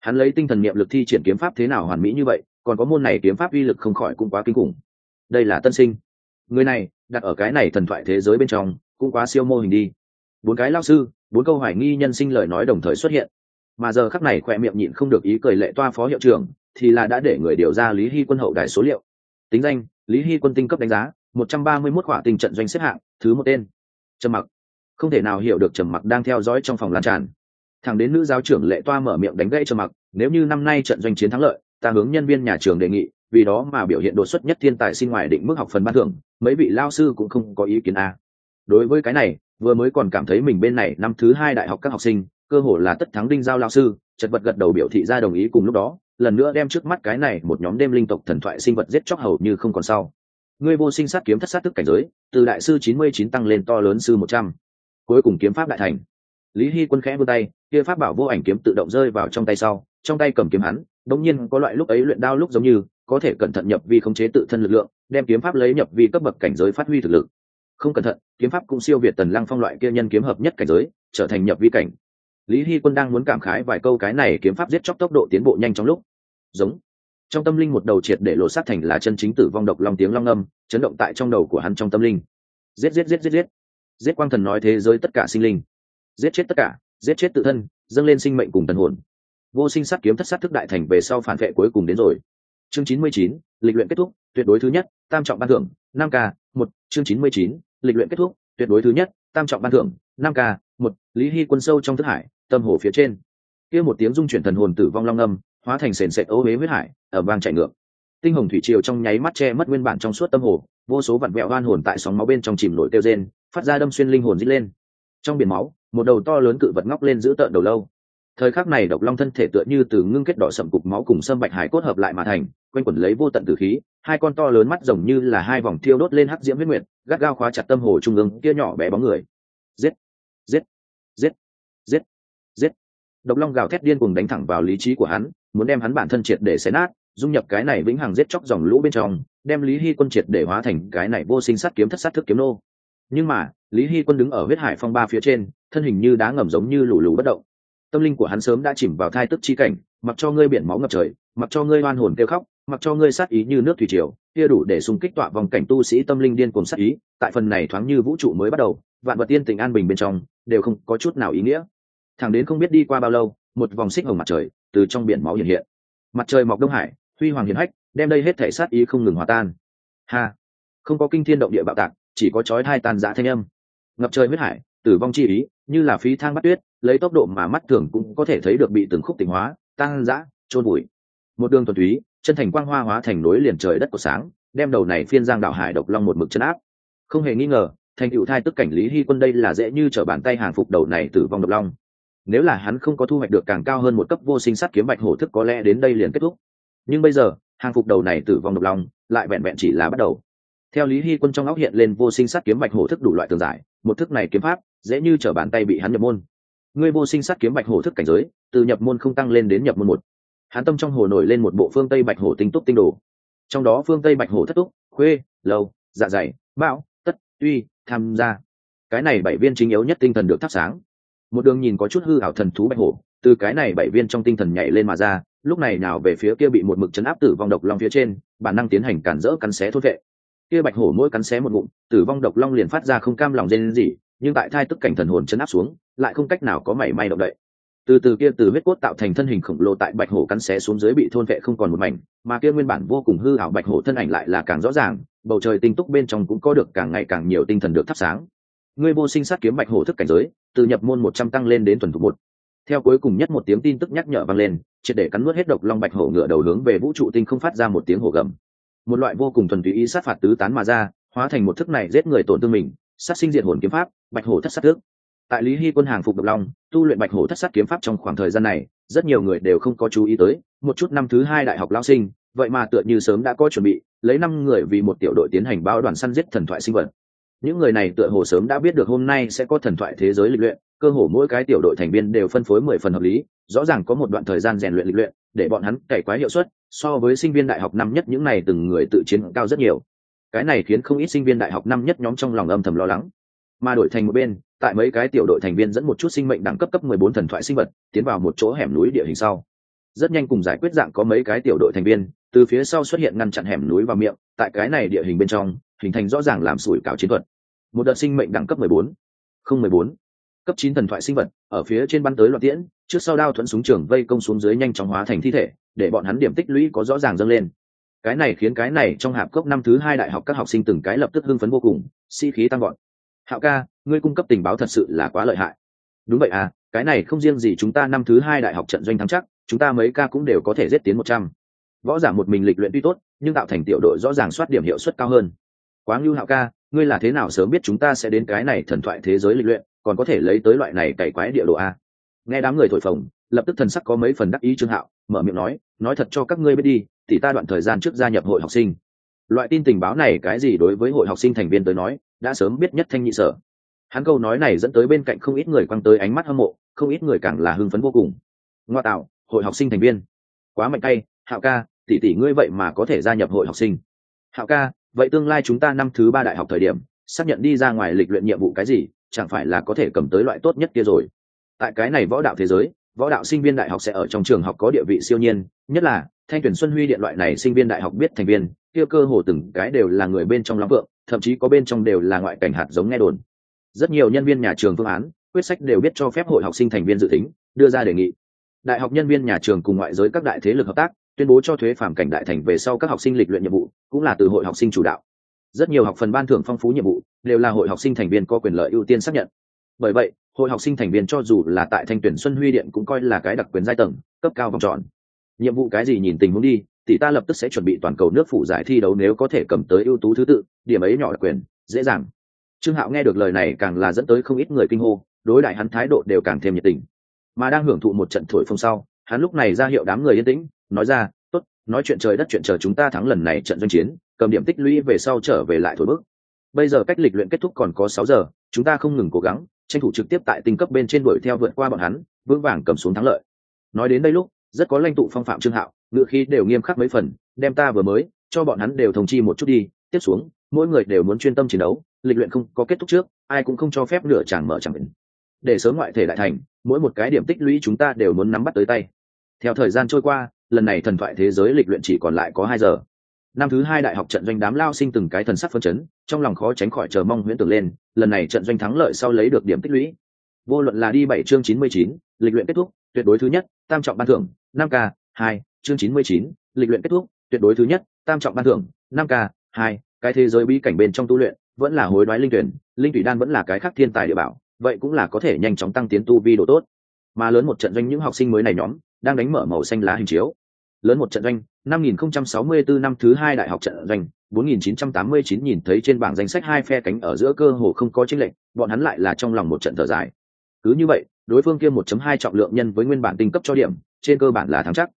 Hắn lấy tinh thần niệm lực thi triển kiếm pháp thế nào hoàn mỹ như vậy, còn có môn này kiếm pháp uy lực không khỏi cũng quá kinh khủng. Đây là tân sinh. Người này, đặt ở cái này thần thoại thế giới bên trong, cũng quá siêu mô hình đi. Bốn cái lao sư, bốn câu hoài nghi nhân sinh lời nói đồng thời xuất hiện. Mà giờ khắc này khỏe miệng nhịn không được ý cười lệ toa phó hiệu trưởng thì là đã để người điều ra lý hy quân hậu đài số liệu. Tính danh, lý hy quân tinh cấp đánh giá, một trăm ba mươi mốt khỏa tình trận doanh xếp hạng, thứ một tên. Trầm mặc. Không thể nào hiểu được trầm mặc đang theo dõi trong phòng lan tràn. Thẳng đến nữ giáo trưởng lệ toa mở miệng đánh gãy trầm mặc, nếu như năm nay trận doanh chiến thắng lợi, ta hướng nhân viên nhà trường đề nghị, vì đó mà biểu hiện đột xuất nhất thiên tài xin ngoài định mức học phần ban thưởng, mấy vị lao sư cũng không có ý kiến a. Đối với cái này, vừa mới còn cảm thấy mình bên này năm thứ hai đại học các học sinh, cơ hồ là tất thắng đinh giao lao sư, chật vật gật đầu biểu thị ra đồng ý cùng lúc đó lần nữa đem trước mắt cái này một nhóm đêm linh tộc thần thoại sinh vật giết chóc hầu như không còn sau. Ngươi vô sinh sát kiếm thất sát tức cảnh giới, từ đại sư chín mươi chín tăng lên to lớn sư một trăm. Cuối cùng kiếm pháp đại thành. Lý hy quân khẽ vươn tay, kia pháp bảo vô ảnh kiếm tự động rơi vào trong tay sau, trong tay cầm kiếm hắn, đống nhiên có loại lúc ấy luyện đao lúc giống như, có thể cẩn thận nhập vi khống chế tự thân lực lượng, đem kiếm pháp lấy nhập vi cấp bậc cảnh giới phát huy thực lực. Không cẩn thận, kiếm pháp cũng siêu việt tần lăng phong loại kia nhân kiếm hợp nhất cảnh giới, trở thành nhập vi cảnh lý hy quân đang muốn cảm khái vài câu cái này kiếm pháp giết chóc tốc độ tiến bộ nhanh trong lúc. Giống. Trong tâm linh một đầu triệt để lộ sát thành là chân chính tử vong độc long tiếng long âm, chấn động tại trong đầu của hắn trong tâm linh. Giết giết giết giết giết. Giết quang thần nói thế giới tất cả sinh linh. Giết chết tất cả, giết chết tự thân, dâng lên sinh mệnh cùng tần hồn. Vô sinh sát kiếm thất sát thức đại thành về sau phản vệ cuối cùng đến rồi. Chương chín mươi chín, lịch luyện kết thúc, tuyệt đối thứ nhất, tam trọng ban thưởng, năm k một. Chương chín mươi chín, lịch luyện kết thúc, tuyệt đối thứ nhất, tam trọng ban thưởng, năm k một, lý hy quân sâu trong thức hải, tâm hồ phía trên. Kia một tiếng dung chuyển thần hồn tử vong long âm, hóa thành sền sệt ố huế huyết hải, ở vang chạy ngược. Tinh hồng thủy triều trong nháy mắt che mất nguyên bản trong suốt tâm hồ, vô số vặn vẹo oan hồn tại sóng máu bên trong chìm nổi kêu rên, phát ra đâm xuyên linh hồn dít lên. Trong biển máu, một đầu to lớn cự vật ngóc lên giữ tợn đầu lâu. Thời khắc này độc long thân thể tựa như từ ngưng kết đỏ sậm cục máu cùng sâm bạch hải cốt hợp lại mà thành, quanh quẩn lấy vô tận tử khí, hai con to lớn mắt rồng như là hai vòng thiêu đốt lên hắc diễm huyết nguyệt, gắt gao khóa chặt tâm hồ trung ương, kia nhỏ bé bóng người giết! Giết! Giết! Độc long gào thét điên cuồng đánh thẳng vào lý trí của hắn, muốn đem hắn bản thân triệt để xé nát, dung nhập cái này vĩnh hằng giết chóc dòng lũ bên trong, đem lý hy quân triệt để hóa thành cái này vô sinh sát kiếm thất sát thức kiếm nô. Nhưng mà, lý hy quân đứng ở huyết hải phong ba phía trên, thân hình như đá ngầm giống như lù lù bất động. Tâm linh của hắn sớm đã chìm vào thai tức chi cảnh, mặc cho ngươi biển máu ngập trời, mặc cho ngươi oan hồn kêu khóc, mặc cho ngươi sát ý như nước thủy triều, kia đủ để xung kích tọa vòng cảnh tu sĩ tâm linh điên cuồng sát ý, tại phần này thoáng như vũ trụ mới bắt đầu, vạn vật tiên tình an bình bên trong đều không có chút nào ý nghĩa. Thẳng đến không biết đi qua bao lâu, một vòng xích hồng mặt trời từ trong biển máu hiện hiện. Mặt trời mọc đông hải, huy hoàng hiền hách, đem đây hết thể sát ý không ngừng hòa tan. Ha! Không có kinh thiên động địa bạo tạc, chỉ có chói thai tan dã thanh âm. Ngập trời huyết hải, tử vong chi ý, như là phí thang bắt tuyết, lấy tốc độ mà mắt thường cũng có thể thấy được bị từng khúc tỉnh hóa tăng dã trôn bụi một đường thuần túy, chân thành quang hoa hóa thành núi liền trời đất của sáng, đem đầu này phiên giang đạo hải độc long một mực chân áp. Không hề nghi ngờ thành cựu thai tức cảnh lý hy quân đây là dễ như trở bàn tay hàng phục đầu này tử vong độc long. Nếu là hắn không có thu hoạch được càng cao hơn một cấp vô sinh sắt kiếm bạch hổ thức có lẽ đến đây liền kết thúc. Nhưng bây giờ, hàng phục đầu này tử vong độc long lại vẹn vẹn chỉ là bắt đầu. Theo lý hy quân trong óc hiện lên vô sinh sắt kiếm bạch hổ thức đủ loại tường giải, một thức này kiếm pháp dễ như trở bàn tay bị hắn nhập môn. Ngươi vô sinh sắt kiếm bạch hổ thức cảnh giới, từ nhập môn không tăng lên đến nhập môn một. Hắn tâm trong hồ nổi lên một bộ phương tây bạch hổ tinh túc tinh đồ. Trong đó phương tây bạch hổ thất túc, khuê, lâu dạ dày, bão, tất, tuy tham gia. Cái này bảy viên chính yếu nhất tinh thần được thắp sáng. Một đường nhìn có chút hư ảo thần thú bạch hổ, từ cái này bảy viên trong tinh thần nhảy lên mà ra, lúc này nào về phía kia bị một mực chấn áp tử vong độc long phía trên, bản năng tiến hành cản rỡ cắn xé thốt vệ. Kia bạch hổ mỗi cắn xé một ngụm, tử vong độc long liền phát ra không cam lòng dên gì nhưng tại thai tức cảnh thần hồn chấn áp xuống, lại không cách nào có mảy may động đậy từ từ kia từ huyết cốt tạo thành thân hình khổng lồ tại bạch hổ cắn xé xuống dưới bị thôn vệ không còn một mảnh, mà kia nguyên bản vô cùng hư ảo bạch hổ thân ảnh lại là càng rõ ràng, bầu trời tinh túc bên trong cũng có được càng ngày càng nhiều tinh thần được thắp sáng. Ngươi vô sinh sát kiếm bạch hổ thức cảnh giới, từ nhập môn một trăm tăng lên đến thuần thục một. Theo cuối cùng nhất một tiếng tin tức nhắc nhở vang lên, triệt để cắn nuốt hết độc long bạch hổ ngựa đầu hướng về vũ trụ tinh không phát ra một tiếng hổ gầm. Một loại vô cùng thuần túy ý sát phạt tứ tán mà ra, hóa thành một thức này giết người tổn thương mình, sát sinh diệt hồn kiếm pháp, bạch hổ thất sát tước tại lý hy quân hàng phục độc long, tu luyện bạch hổ thất sát kiếm pháp trong khoảng thời gian này, rất nhiều người đều không có chú ý tới, một chút năm thứ hai đại học lao sinh, vậy mà tựa như sớm đã có chuẩn bị, lấy năm người vì một tiểu đội tiến hành bao đoàn săn giết thần thoại sinh vật. Những người này tựa hồ sớm đã biết được hôm nay sẽ có thần thoại thế giới lịch luyện, cơ hồ mỗi cái tiểu đội thành viên đều phân phối mười phần hợp lý, rõ ràng có một đoạn thời gian rèn luyện lịch luyện, để bọn hắn cày quá hiệu suất, so với sinh viên đại học năm nhất những này từng người tự chiến cao rất nhiều. Cái này khiến không ít sinh viên đại học năm nhất nhóm trong lòng âm thầm lo lắng. Mà đổi thành một bên tại mấy cái tiểu đội thành viên dẫn một chút sinh mệnh đẳng cấp cấp mười bốn thần thoại sinh vật, tiến vào một chỗ hẻm núi địa hình sau. Rất nhanh cùng giải quyết dạng có mấy cái tiểu đội thành viên, từ phía sau xuất hiện ngăn chặn hẻm núi vào miệng, tại cái này địa hình bên trong, hình thành rõ ràng làm sủi cảo chiến thuật. Một đợt sinh mệnh đẳng cấp mười bốn, không mười bốn, cấp chín thần thoại sinh vật, ở phía trên bắn tới loạn tiễn, trước sau đao thuẫn súng trường vây công xuống dưới nhanh chóng hóa thành thi thể, để bọn hắn điểm tích lũy có rõ ràng dâng lên. Cái này khiến cái này trong hạp cốc năm thứ hai đại học các học sinh từng cái lập tức hưng phấn vô cùng si khí tăng gọn hạo ca ngươi cung cấp tình báo thật sự là quá lợi hại. Đúng vậy à cái này không riêng gì chúng ta năm thứ hai đại học trận doanh thắng chắc, chúng ta mấy ca cũng đều có thể giết tiến một trăm. Võ giả một mình lịch luyện tuy tốt, nhưng tạo thành tiểu đội rõ ràng soát điểm hiệu suất cao hơn. Quá ngưu hạo ca, ngươi là thế nào sớm biết chúng ta sẽ đến cái này thần thoại thế giới lịch luyện, còn có thể lấy tới loại này cày quái địa độ a? Nghe đám người thổi phồng, lập tức thần sắc có mấy phần đắc ý trương hạo, mở miệng nói nói thật cho các ngươi biết đi, thì ta đoạn thời gian trước gia nhập hội học sinh. Loại tin tình báo này cái gì đối với hội học sinh thành viên tới nói, đã sớm biết nhất thanh nhị sở hắn câu nói này dẫn tới bên cạnh không ít người quăng tới ánh mắt hâm mộ, không ít người càng là hưng phấn vô cùng. Ngoa tạo, hội học sinh thành viên. Quá mạnh tay, hạo ca, tỷ tỷ ngươi vậy mà có thể gia nhập hội học sinh. Hạo ca, vậy tương lai chúng ta năm thứ ba đại học thời điểm, xác nhận đi ra ngoài lịch luyện nhiệm vụ cái gì, chẳng phải là có thể cầm tới loại tốt nhất kia rồi. Tại cái này võ đạo thế giới, võ đạo sinh viên đại học sẽ ở trong trường học có địa vị siêu nhiên, nhất là, thanh tuyển xuân huy điện loại này sinh viên đại học biết thành viên, kia cơ hồ từng cái đều là người bên trong lắm vượng, thậm chí có bên trong đều là ngoại cảnh hạt giống nghe đồn rất nhiều nhân viên nhà trường phương án, quyết sách đều biết cho phép hội học sinh thành viên dự tính, đưa ra đề nghị. Đại học nhân viên nhà trường cùng ngoại giới các đại thế lực hợp tác, tuyên bố cho thuế phạm cảnh đại thành về sau các học sinh lịch luyện nhiệm vụ, cũng là từ hội học sinh chủ đạo. Rất nhiều học phần ban thưởng phong phú nhiệm vụ, đều là hội học sinh thành viên có quyền lợi ưu tiên xác nhận. Bởi vậy, hội học sinh thành viên cho dù là tại thanh tuyển xuân huy điện cũng coi là cái đặc quyền giai tầng, cấp cao vòng tròn. Nhiệm vụ cái gì nhìn tình huống đi thì ta lập tức sẽ chuẩn bị toàn cầu nước phủ giải thi đấu nếu có thể cầm tới ưu tú thứ tự, điểm ấy nhỏ đặc quyền, dễ dàng trương hạo nghe được lời này càng là dẫn tới không ít người kinh hô, đối đại hắn thái độ đều càng thêm nhiệt tình. Mà đang hưởng thụ một trận thổi phong sau, hắn lúc này ra hiệu đám người yên tĩnh, nói ra, tốt, nói chuyện trời đất chuyện chờ chúng ta thắng lần này trận doanh chiến, cầm điểm tích lũy về sau trở về lại thổi bước. Bây giờ cách lịch luyện kết thúc còn có sáu giờ, chúng ta không ngừng cố gắng, tranh thủ trực tiếp tại tinh cấp bên trên đuổi theo vượt qua bọn hắn, vững vàng cầm xuống thắng lợi. Nói đến đây lúc, rất có lãnh tụ phong phạm trương hạo ngự khí đều nghiêm khắc mấy phần, đem ta vừa mới, cho bọn hắn đều thông chi một chút đi, tiếp xuống, mỗi người đều muốn chuyên tâm chiến đấu lịch luyện không có kết thúc trước, ai cũng không cho phép nửa chàng mở chẳng định để sớm ngoại thể đại thành, mỗi một cái điểm tích lũy chúng ta đều muốn nắm bắt tới tay. Theo thời gian trôi qua, lần này thần thoại thế giới lịch luyện chỉ còn lại có hai giờ. Năm thứ hai đại học trận doanh đám lao sinh từng cái thần sắc phân chấn, trong lòng khó tránh khỏi chờ mong huyễn tưởng lên, lần này trận doanh thắng lợi sau lấy được điểm tích lũy. Vô luận là đi bảy chương chín mươi chín, lịch luyện kết thúc, tuyệt đối thứ nhất, tam trọng ban thưởng, năm k hai, chương chín mươi chín, lịch luyện kết thúc, tuyệt đối thứ nhất, tam trọng ban thưởng, năm k hai, cái thế giới bí cảnh bên trong tu luyện vẫn là hối đoái linh tuyển, linh thủy đan vẫn là cái khác thiên tài địa bảo, vậy cũng là có thể nhanh chóng tăng tiến tu vi độ tốt. Mà lớn một trận doanh những học sinh mới này nhóm, đang đánh mở màu xanh lá hình chiếu. Lớn một trận doanh 5064 năm thứ hai đại học trận doanh 4989 nhìn thấy trên bảng danh sách hai phe cánh ở giữa cơ hồ không có chênh lệch, bọn hắn lại là trong lòng một trận thở dài. Cứ như vậy, đối phương kia 1.2 trọng lượng nhân với nguyên bản tinh cấp cho điểm, trên cơ bản là thắng chắc.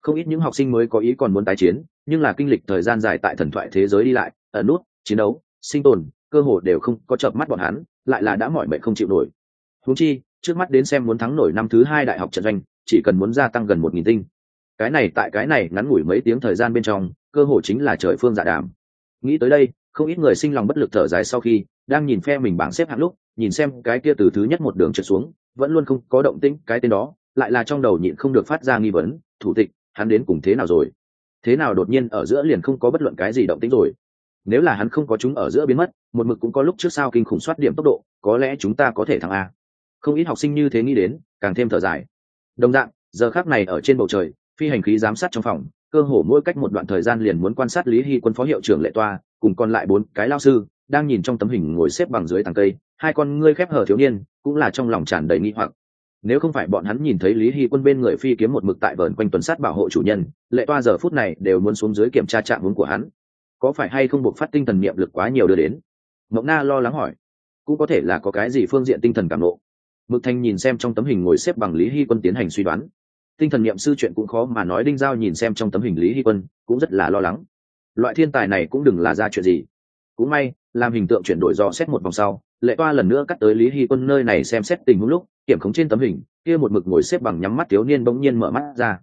Không ít những học sinh mới có ý còn muốn tái chiến, nhưng là kinh lịch thời gian dài tại thần thoại thế giới đi lại ở nút, chiến đấu sinh tồn, cơ hồ đều không có chợp mắt bọn hắn, lại là đã mỏi mệt không chịu nổi. Huống chi, trước mắt đến xem muốn thắng nổi năm thứ hai đại học trận doanh, chỉ cần muốn gia tăng gần một nghìn tinh. Cái này tại cái này ngắn ngủi mấy tiếng thời gian bên trong, cơ hồ chính là trời phương giả đàm. Nghĩ tới đây, không ít người sinh lòng bất lực thở dài sau khi, đang nhìn phe mình bảng xếp hạng lúc, nhìn xem cái kia từ thứ nhất một đường trượt xuống, vẫn luôn không có động tĩnh, cái tên đó, lại là trong đầu nhịn không được phát ra nghi vấn, thủ tịch, hắn đến cùng thế nào rồi? Thế nào đột nhiên ở giữa liền không có bất luận cái gì động tĩnh rồi? Nếu là hắn không có chúng ở giữa biến mất, một mực cũng có lúc trước sau kinh khủng soát điểm tốc độ, có lẽ chúng ta có thể thắng a. Không ít học sinh như thế nghĩ đến, càng thêm thở dài. Đồng dạng, giờ khác này ở trên bầu trời, phi hành khí giám sát trong phòng, cơ hồ mỗi cách một đoạn thời gian liền muốn quan sát lý hy quân phó hiệu trưởng lệ toa, cùng còn lại bốn cái lao sư, đang nhìn trong tấm hình ngồi xếp bằng dưới tàng cây, hai con ngươi khép hở thiếu niên, cũng là trong lòng tràn đầy nghi hoặc. Nếu không phải bọn hắn nhìn thấy lý hy quân bên người phi kiếm một mực tại vờn quanh tuần sát bảo hộ chủ nhân, lệ toa giờ phút này đều muốn xuống dưới kiểm tra trạng hướng của hắn có phải hay không buộc phát tinh thần niệm lực quá nhiều đưa đến? Mộng na lo lắng hỏi. Cũng có thể là có cái gì phương diện tinh thần cảm nộ. Mực thanh nhìn xem trong tấm hình ngồi xếp bằng lý hy quân tiến hành suy đoán. Tinh thần niệm sư chuyện cũng khó mà nói, đinh giao nhìn xem trong tấm hình lý hy quân, cũng rất là lo lắng. Loại thiên tài này cũng đừng là ra chuyện gì. Cũng may, làm hình tượng chuyển đổi do xét một vòng sau, lệ toa lần nữa cắt tới lý hy quân nơi này xem xét tình huống lúc, kiểm khống trên tấm hình, kia một mực ngồi xếp bằng nhắm mắt thiếu niên bỗng nhiên mở mắt ra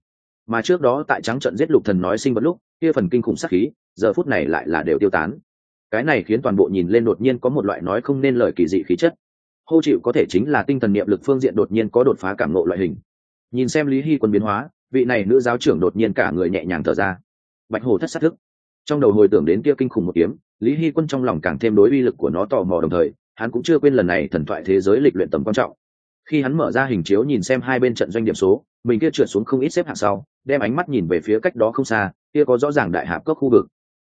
mà trước đó tại trắng trận giết lục thần nói sinh vật lúc, kia phần kinh khủng sắc khí, giờ phút này lại là đều tiêu tán. Cái này khiến toàn bộ nhìn lên đột nhiên có một loại nói không nên lời kỳ dị khí chất. Hô chịu có thể chính là tinh thần niệm lực phương diện đột nhiên có đột phá cảm ngộ loại hình. Nhìn xem lý hy quân biến hóa, vị này nữ giáo trưởng đột nhiên cả người nhẹ nhàng thở ra. Bạch hồ thất sát thức. Trong đầu hồi tưởng đến kia kinh khủng một kiếm, lý hy quân trong lòng càng thêm đối uy lực của nó tò mò đồng thời, hắn cũng chưa quên lần này thần thoại thế giới lịch luyện tầm quan trọng. Khi hắn mở ra hình chiếu nhìn xem hai bên trận doanh điểm số mình kia trượt xuống không ít xếp hạng sau, đem ánh mắt nhìn về phía cách đó không xa, kia có rõ ràng đại hạp cốc khu vực.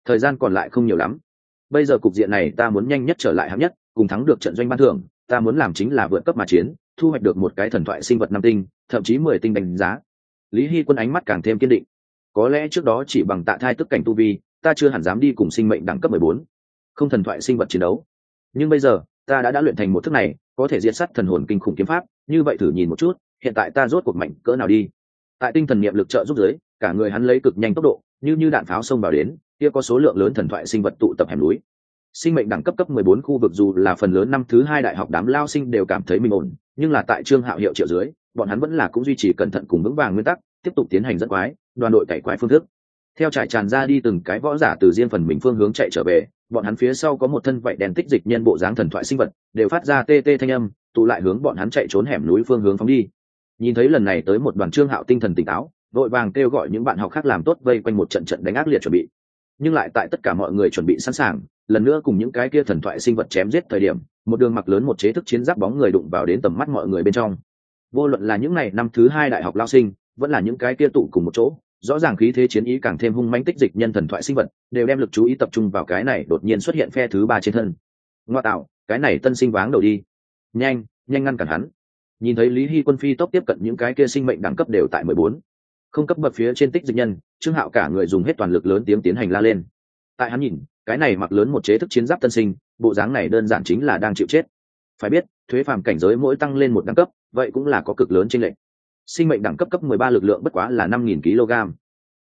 Thời gian còn lại không nhiều lắm. Bây giờ cục diện này ta muốn nhanh nhất trở lại hạng nhất, cùng thắng được trận doanh ban thưởng, ta muốn làm chính là vượt cấp mà chiến, thu hoạch được một cái thần thoại sinh vật năm tinh, thậm chí mười tinh đánh giá. Lý hy quân ánh mắt càng thêm kiên định. Có lẽ trước đó chỉ bằng tạ thai tức cảnh tu vi, ta chưa hẳn dám đi cùng sinh mệnh đẳng cấp mười bốn. Không thần thoại sinh vật chiến đấu. Nhưng bây giờ, ta đã đã luyện thành một thức này, có thể diệt sát thần hồn kinh khủng kiếm pháp, như vậy thử nhìn một chút hiện tại ta rốt cuộc mạnh cỡ nào đi. Tại tinh thần niệm lực trợ giúp giới cả người hắn lấy cực nhanh tốc độ, như như đạn pháo xông vào đến, kia có số lượng lớn thần thoại sinh vật tụ tập hẻm núi. Sinh mệnh đẳng cấp cấp 14 khu vực dù là phần lớn năm thứ hai đại học đám lao sinh đều cảm thấy mình ổn, nhưng là tại trương hạo hiệu triệu dưới, bọn hắn vẫn là cũng duy trì cẩn thận cùng vững vàng nguyên tắc, tiếp tục tiến hành dẫn quái, đoàn đội cải quái phương thức. Theo trải tràn ra đi từng cái võ giả từ riêng phần mình phương hướng chạy trở về, bọn hắn phía sau có một thân vậy đèn tích dịch nhân bộ dáng thần thoại sinh vật, đều phát ra tê tê thanh âm, tụ lại hướng bọn hắn chạy trốn hẻm núi phương hướng phóng đi nhìn thấy lần này tới một đoàn trương hạo tinh thần tỉnh táo, vội vàng kêu gọi những bạn học khác làm tốt vây quanh một trận trận đánh ác liệt chuẩn bị. Nhưng lại tại tất cả mọi người chuẩn bị sẵn sàng, lần nữa cùng những cái kia thần thoại sinh vật chém giết thời điểm, một đường mặc lớn một chế thức chiến giáp bóng người đụng vào đến tầm mắt mọi người bên trong. Vô luận là những ngày năm thứ hai đại học lao sinh, vẫn là những cái kia tụ cùng một chỗ, rõ ràng khí thế chiến ý càng thêm hung manh tích dịch nhân thần thoại sinh vật, đều đem lực chú ý tập trung vào cái này đột nhiên xuất hiện phe thứ ba trên thân. Ngoa tạo, cái này tân sinh váng đầu đi. Nhanh nhanh ngăn cản hắn nhìn thấy lý hy quân phi tốc tiếp cận những cái kia sinh mệnh đẳng cấp đều tại mười bốn. Không cấp bậc phía trên tích dịch nhân trương hạo cả người dùng hết toàn lực lớn tiếng tiến hành la lên. Tại hắn nhìn cái này mặc lớn một chế thức chiến giáp tân sinh bộ dáng này đơn giản chính là đang chịu chết. Phải biết thuế phàm cảnh giới mỗi tăng lên một đẳng cấp vậy cũng là có cực lớn trên lệ. sinh mệnh đẳng cấp cấp 13 lực lượng bất quá là 5.000 kg.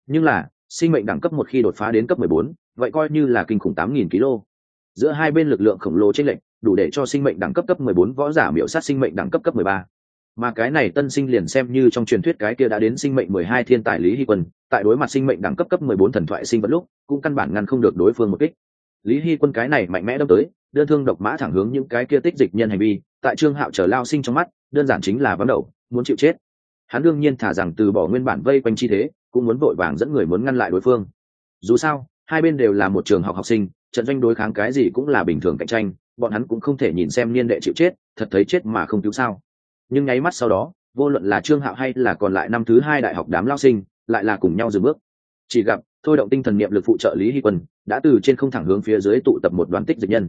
Nhưng là sinh mệnh đẳng cấp một khi đột phá đến cấp 14, vậy coi như là kinh khủng 8.000 kg. Giữa hai bên lực lượng khổng lồ trên lệnh đủ để cho sinh mệnh đẳng cấp cấp 14 võ giả miểu sát sinh mệnh đẳng cấp cấp 13 mà cái này tân sinh liền xem như trong truyền thuyết cái kia đã đến sinh mệnh mười hai thiên tài lý hy quân, tại đối mặt sinh mệnh đẳng cấp cấp mười bốn thần thoại sinh vật lúc, cũng căn bản ngăn không được đối phương một kích. Lý hy quân cái này mạnh mẽ đâm tới, đơn thương độc mã thẳng hướng những cái kia tích dịch nhân hành vi, tại trương hạo trở lao sinh trong mắt, đơn giản chính là vắng đầu, muốn chịu chết. Hắn đương nhiên thả rằng từ bỏ nguyên bản vây quanh chi thế, cũng muốn vội vàng dẫn người muốn ngăn lại đối phương. Dù sao, hai bên đều là một trường học học sinh, trận doanh đối kháng cái gì cũng là bình thường cạnh tranh bọn hắn cũng không thể nhìn xem niên đệ chịu chết, thật thấy chết mà không cứu sao. Nhưng nháy mắt sau đó, vô luận là trương hạo hay là còn lại năm thứ hai đại học đám lao sinh, lại là cùng nhau dừng bước. Chỉ gặp, thôi động tinh thần niệm lực phụ trợ lý hy quân, đã từ trên không thẳng hướng phía dưới tụ tập một đoàn tích dịch nhân.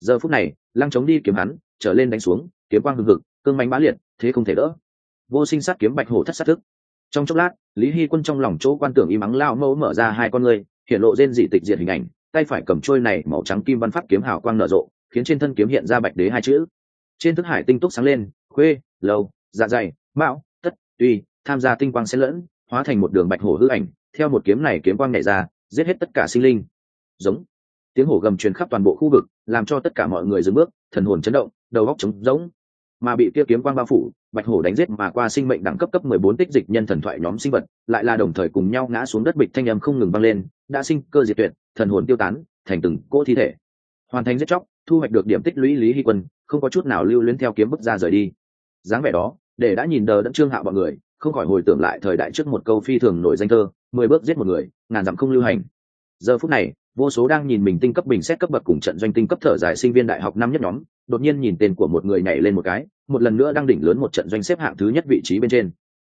Giờ phút này, lăng chống đi kiếm hắn, trở lên đánh xuống, kiếm quang hưng hực, cương mánh bá liệt, thế không thể đỡ. Vô sinh sát kiếm bạch hổ thất sát thức. Trong chốc lát, lý hy quân trong lòng chỗ quan tưởng y mắng lao mẫu mở ra hai con người hiện lộ rên dị tịch diện hình ảnh, tay phải cầm trôi này màu trắng kim văn pháp kiếm hào quang nở rộ khiến trên thân kiếm hiện ra bạch đế hai chữ. Trên thức hải tinh túc sáng lên, khuê, lâu dạ dày, mão, tất, tuy, tham gia tinh quang xen lẫn, hóa thành một đường bạch hổ hư ảnh, theo một kiếm này kiếm quang nhảy ra, giết hết tất cả sinh linh. Giống. Tiếng hổ gầm truyền khắp toàn bộ khu vực, làm cho tất cả mọi người dừng bước, thần hồn chấn động, đầu góc trống giống mà bị kia kiếm quang bao phủ, bạch hổ đánh giết mà qua sinh mệnh đẳng cấp cấp mười bốn tích dịch nhân thần thoại nhóm sinh vật, lại là đồng thời cùng nhau ngã xuống đất bịch thanh âm không ngừng vang lên, đã sinh cơ diệt tuyệt, thần hồn tiêu tán, thành từng cỗ thi thể. Hoàn thành giết chóc thu hoạch được điểm tích lũy lý hy quân, không có chút nào lưu luyến theo kiếm bức ra rời đi. Dáng vẻ đó, để đã nhìn đờ đẫn trương hạo bọn người, không khỏi hồi tưởng lại thời đại trước một câu phi thường nổi danh thơ, mười bước giết một người, ngàn dặm không lưu hành. Giờ phút này, vô số đang nhìn mình tinh cấp bình xét cấp bậc cùng trận doanh tinh cấp thở dài sinh viên đại học năm nhất nhóm, đột nhiên nhìn tên của một người nhảy lên một cái, một lần nữa đang đỉnh lớn một trận doanh xếp hạng thứ nhất vị trí bên trên.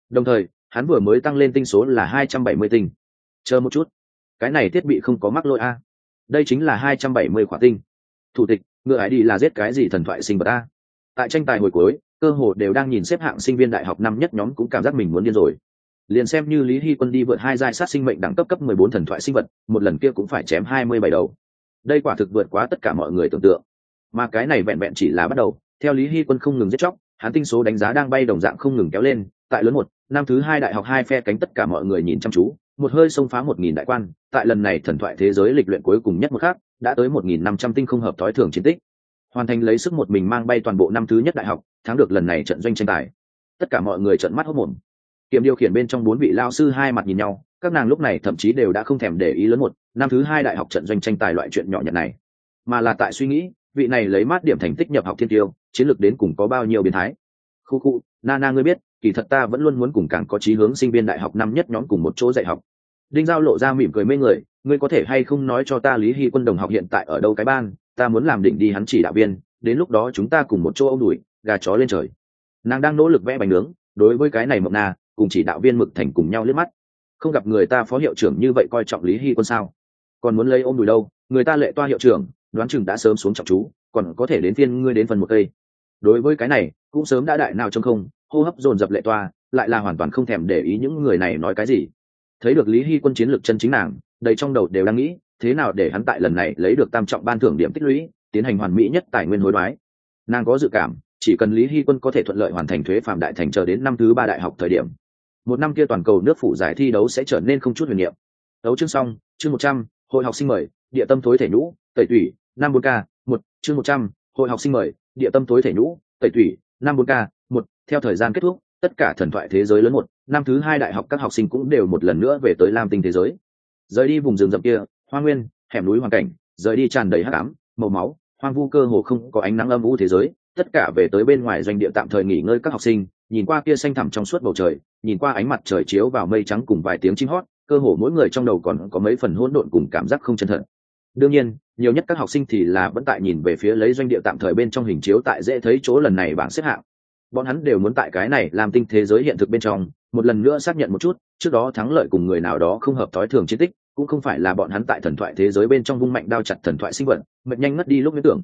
Đồng thời, hắn vừa mới tăng lên tinh số là hai trăm bảy mươi tinh. Chờ một chút. Cái này thiết bị không có mắc lỗi a. Đây chính là hai trăm bảy mươi khỏa tinh thủ tịch, ngựa ấy đi là giết cái gì thần thoại sinh vật a tại tranh tài hồi cuối, cơ hồ đều đang nhìn xếp hạng sinh viên đại học năm nhất nhóm cũng cảm giác mình muốn điên rồi. Liền xem như lý hy quân đi vượt hai giai sát sinh mệnh đẳng cấp cấp mười bốn thần thoại sinh vật, một lần kia cũng phải chém hai mươi bảy đầu. Đây quả thực vượt quá tất cả mọi người tưởng tượng. Mà cái này vẹn vẹn chỉ là bắt đầu, theo lý hy quân không ngừng giết chóc, hắn tinh số đánh giá đang bay đồng dạng không ngừng kéo lên, tại lớn một, năm thứ hai đại học hai phe cánh tất cả mọi người nhìn chăm chú một hơi xông phá một nghìn đại quan, tại lần này thần thoại thế giới lịch luyện cuối cùng nhất một khác đã tới một nghìn năm trăm tinh không hợp thói thường chiến tích. Hoàn thành lấy sức một mình mang bay toàn bộ năm thứ nhất đại học, thắng được lần này trận doanh tranh tài. Tất cả mọi người trận mắt hốc mồm kiểm điều khiển bên trong bốn vị lao sư hai mặt nhìn nhau, các nàng lúc này thậm chí đều đã không thèm để ý lớn một, năm thứ hai đại học trận doanh tranh tài loại chuyện nhỏ nhặt này. Mà là tại suy nghĩ, vị này lấy mát điểm thành tích nhập học thiên tiêu, chiến lược đến cùng có bao nhiêu biến thái. Khu khu, na na ngươi biết, kỳ thật ta vẫn luôn muốn cùng càng có chí hướng sinh viên đại học năm nhất nhóm cùng một chỗ dạy học đinh giao lộ ra mỉm cười mê người, ngươi có thể hay không nói cho ta lý hy quân đồng học hiện tại ở đâu cái ban ta muốn làm định đi hắn chỉ đạo viên, đến lúc đó chúng ta cùng một chỗ ông đùi gà chó lên trời. Nàng đang nỗ lực vẽ bánh nướng, đối với cái này mộng na, cùng chỉ đạo viên mực thành cùng nhau liếc mắt. Không gặp người ta phó hiệu trưởng như vậy coi trọng lý hy quân sao? Còn muốn lấy ôm đùi đâu? Người ta lệ toa hiệu trưởng, đoán chừng đã sớm xuống trọng chú, còn có thể đến phiên ngươi đến phần một cây. Đối với cái này, cũng sớm đã đại nào trong không, hô hấp dồn dập lệ toa, lại là hoàn toàn không thèm để ý những người này nói cái gì thấy được lý hy quân chiến lược chân chính nàng, đầy trong đầu đều đang nghĩ, thế nào để hắn tại lần này lấy được tam trọng ban thưởng điểm tích lũy, tiến hành hoàn mỹ nhất tài nguyên hối đoái. Nàng có dự cảm, chỉ cần lý hy quân có thể thuận lợi hoàn thành thuế phạm đại thành chờ đến năm thứ ba đại học thời điểm, một năm kia toàn cầu nước phủ giải thi đấu sẽ trở nên không chút huyền niệm. Đấu chương xong, chương một trăm, hội học sinh mời, địa tâm thối thể nhũ, tẩy tủy, năm bốn k một, chương một trăm, hội học sinh mời, địa tâm thối thể nhũ, tẩy tủy, năm bốn k một, theo thời gian kết thúc, tất cả thần thoại thế giới lớn một năm thứ hai đại học các học sinh cũng đều một lần nữa về tới lam tinh thế giới. Rời đi vùng rừng rậm kia, hoa nguyên, hẻm núi hoàn cảnh, rời đi tràn đầy hắc ám, màu máu, hoang vu cơ hồ không có ánh nắng âm u thế giới, tất cả về tới bên ngoài doanh địa tạm thời nghỉ ngơi các học sinh, nhìn qua kia xanh thẳm trong suốt bầu trời, nhìn qua ánh mặt trời chiếu vào mây trắng cùng vài tiếng chim hót, cơ hồ mỗi người trong đầu còn có mấy phần hỗn độn cùng cảm giác không chân thật. Đương nhiên, nhiều nhất các học sinh thì là vẫn tại nhìn về phía lấy doanh địa tạm thời bên trong hình chiếu tại dễ thấy chỗ lần này bảng xếp hạng bọn hắn đều muốn tại cái này làm tinh thế giới hiện thực bên trong, một lần nữa xác nhận một chút, trước đó thắng lợi cùng người nào đó không hợp thói thường chiến tích, cũng không phải là bọn hắn tại thần thoại thế giới bên trong vung mạnh đao chặt thần thoại sinh vật, mệt nhanh ngất đi lúc huyễn tưởng.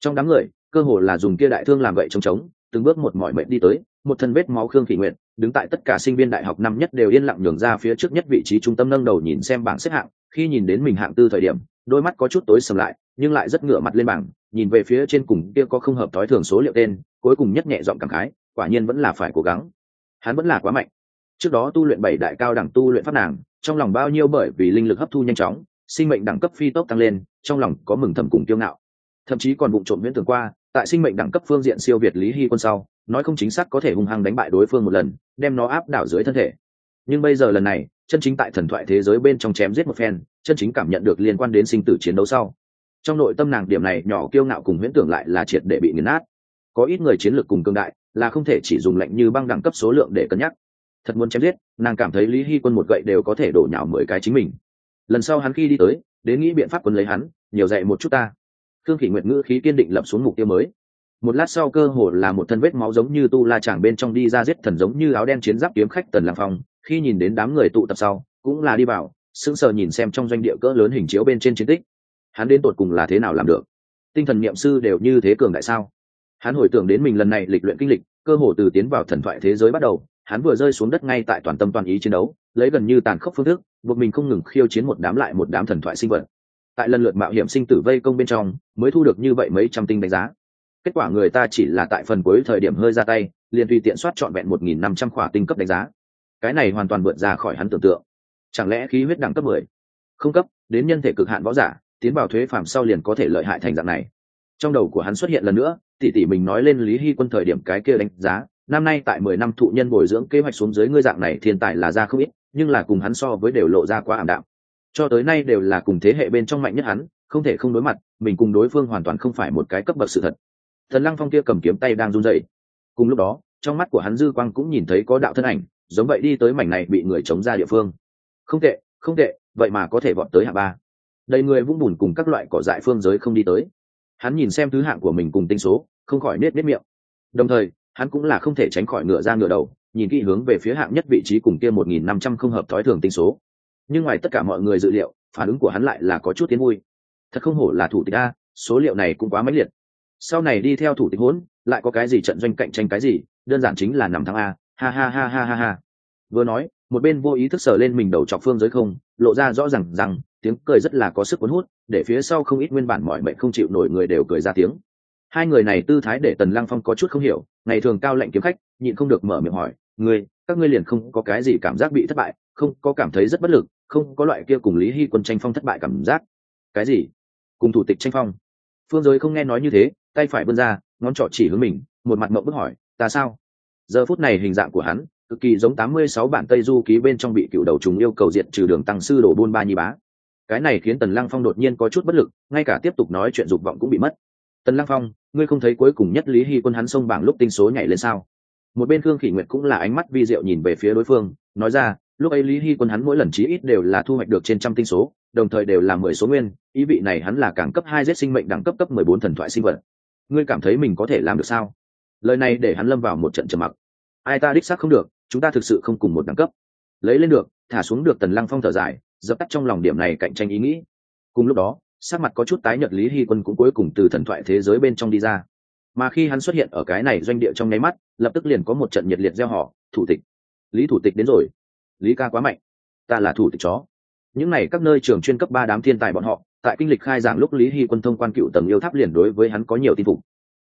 Trong đám người, cơ hồ là dùng kia đại thương làm gậy trống trống, từng bước một mỏi mệt đi tới, một thân vết máu khương thị nguyện đứng tại tất cả sinh viên đại học năm nhất đều yên lặng nhường ra phía trước nhất vị trí trung tâm nâng đầu nhìn xem bảng xếp hạng, khi nhìn đến mình hạng tư thời điểm, đôi mắt có chút tối sầm lại, nhưng lại rất ngửa mặt lên bảng nhìn về phía trên cùng kia có không hợp thói thường số liệu tên, cuối cùng nhất nhẹ giọng cảm khái, quả nhiên vẫn là phải cố gắng. Hắn vẫn là quá mạnh. Trước đó tu luyện bảy đại cao đẳng tu luyện pháp nàng, trong lòng bao nhiêu bởi vì linh lực hấp thu nhanh chóng, sinh mệnh đẳng cấp phi tốc tăng lên, trong lòng có mừng thầm cùng kiêu ngạo. Thậm chí còn bụng trộm viễn tưởng qua, tại sinh mệnh đẳng cấp phương diện siêu việt lý hy quân sau, nói không chính xác có thể hung hăng đánh bại đối phương một lần, đem nó áp đảo dưới thân thể. Nhưng bây giờ lần này, chân chính tại thần thoại thế giới bên trong chém giết một phen, chân chính cảm nhận được liên quan đến sinh tử chiến đấu sau trong nội tâm nàng điểm này nhỏ kiêu ngạo cùng huyễn tưởng lại là triệt để bị nghiền nát. Có ít người chiến lược cùng cương đại, là không thể chỉ dùng lệnh như băng đẳng cấp số lượng để cân nhắc. Thật muốn chém giết, nàng cảm thấy lý hy quân một gậy đều có thể đổ nhào mười cái chính mình. Lần sau hắn khi đi tới, đến nghĩ biện pháp quân lấy hắn, nhiều dạy một chút ta. Khương kỷ nguyện ngữ khí kiên định lập xuống mục tiêu mới. Một lát sau cơ hồ là một thân vết máu giống như tu la chàng bên trong đi ra giết thần giống như áo đen chiến giáp kiếm khách tần lang phong, khi nhìn đến đám người tụ tập sau, cũng là đi vào, sững sờ nhìn xem trong doanh địa cỡ lớn hình chiếu bên trên chiến tích hắn đến tột cùng là thế nào làm được? Tinh thần niệm sư đều như thế cường đại sao? Hắn hồi tưởng đến mình lần này lịch luyện kinh lịch, cơ hồ từ tiến vào thần thoại thế giới bắt đầu, hắn vừa rơi xuống đất ngay tại toàn tâm toàn ý chiến đấu, lấy gần như tàn khốc phương thức, buộc mình không ngừng khiêu chiến một đám lại một đám thần thoại sinh vật. Tại lần lượt mạo hiểm sinh tử vây công bên trong, mới thu được như vậy mấy trăm tinh đánh giá. Kết quả người ta chỉ là tại phần cuối thời điểm hơi ra tay, liền tùy tiện soát trọn vẹn một nghìn năm trăm khỏa tinh cấp đánh giá. Cái này hoàn toàn vượt ra khỏi hắn tưởng tượng. Chẳng lẽ khí huyết đẳng cấp mười? Không cấp, đến nhân thể cực hạn võ giả tiến vào thuế phạm sau liền có thể lợi hại thành dạng này. Trong đầu của hắn xuất hiện lần nữa tỉ tỉ mình nói lên lý hy quân thời điểm cái kia đánh giá, năm nay tại mười năm thụ nhân bồi dưỡng kế hoạch xuống dưới ngươi dạng này thiên tài là ra không ít, nhưng là cùng hắn so với đều lộ ra quá ảm đạm. Cho tới nay đều là cùng thế hệ bên trong mạnh nhất hắn, không thể không đối mặt, mình cùng đối phương hoàn toàn không phải một cái cấp bậc sự thật. Thần lăng phong kia cầm kiếm tay đang run rẩy. Cùng lúc đó, trong mắt của hắn dư quang cũng nhìn thấy có đạo thân ảnh, giống vậy đi tới mảnh này bị người chống ra địa phương. Không tệ không tệ, vậy mà có thể vọt tới hạ ba đầy người vũng bùn cùng các loại cỏ dại phương giới không đi tới. Hắn nhìn xem thứ hạng của mình cùng tinh số, không khỏi nết nết miệng. Đồng thời, hắn cũng là không thể tránh khỏi ngựa ra ngựa đầu, nhìn kỹ hướng về phía hạng nhất vị trí cùng kia một nghìn năm trăm không hợp thói thường tinh số. Nhưng ngoài tất cả mọi người dự liệu, phản ứng của hắn lại là có chút tiến vui. Thật không hổ là thủ tịch a, số liệu này cũng quá mãnh liệt. Sau này đi theo thủ tịch hỗn lại có cái gì trận doanh cạnh tranh cái gì, đơn giản chính là nằm thắng a. Ha ha ha ha ha ha. Vừa nói một bên vô ý thức sờ lên mình đầu chọc phương giới không, lộ ra rõ ràng rằng, tiếng cười rất là có sức cuốn hút, để phía sau không ít nguyên bản mọi mệnh không chịu nổi người đều cười ra tiếng. Hai người này tư thái để tần lăng phong có chút không hiểu, ngày thường cao lệnh kiếm khách, nhịn không được mở miệng hỏi người các ngươi liền không có cái gì cảm giác bị thất bại, không có cảm thấy rất bất lực, không có loại kia cùng lý hy quân tranh phong thất bại cảm giác. Cái gì? Cùng thủ tịch tranh phong. Phương giới không nghe nói như thế, tay phải vươn ra, ngón trỏ chỉ hướng mình, một mặt mộng bức hỏi, ta sao? Giờ phút này hình dạng của hắn cực kỳ giống tám mươi sáu bản tây du ký bên trong bị cựu đầu chúng yêu cầu diệt trừ đường tăng sư đổ buôn ba nhi bá. Cái này khiến tần lăng phong đột nhiên có chút bất lực, ngay cả tiếp tục nói chuyện dục vọng cũng bị mất. Tần lăng phong, ngươi không thấy cuối cùng nhất lý hy quân hắn xông bảng lúc tinh số nhảy lên sao? Một bên khương khỉ nguyệt cũng là ánh mắt vi diệu nhìn về phía đối phương, nói ra, lúc ấy lý hy quân hắn mỗi lần chí ít đều là thu hoạch được trên trăm tinh số, đồng thời đều là mười số nguyên, ý vị này hắn là càng cấp hai giết sinh mệnh đẳng cấp cấp mười bốn thần thoại sinh vật. Ngươi cảm thấy mình có thể làm được sao? Lời này để hắn lâm vào một trận trầm mặc. Ai ta đích xác không được chúng ta thực sự không cùng một đẳng cấp. Lấy lên được, thả xuống được tần lăng phong thở dài, dập tắt trong lòng điểm này cạnh tranh ý nghĩ. Cùng lúc đó, sắc mặt có chút tái nhợt lý hy quân cũng cuối cùng từ thần thoại thế giới bên trong đi ra. Mà khi hắn xuất hiện ở cái này doanh địa trong nháy mắt, lập tức liền có một trận nhiệt liệt gieo họ, thủ tịch, lý thủ tịch đến rồi. Lý ca quá mạnh, ta là thủ tịch chó. Những n à y các nơi trường chuyên cấp ba đám thiên tài bọn họ, tại kinh lịch khai giảng lúc lý hy quân thông quan cựu tầng yêu tháp liền đối với hắn có nhiều tin phục.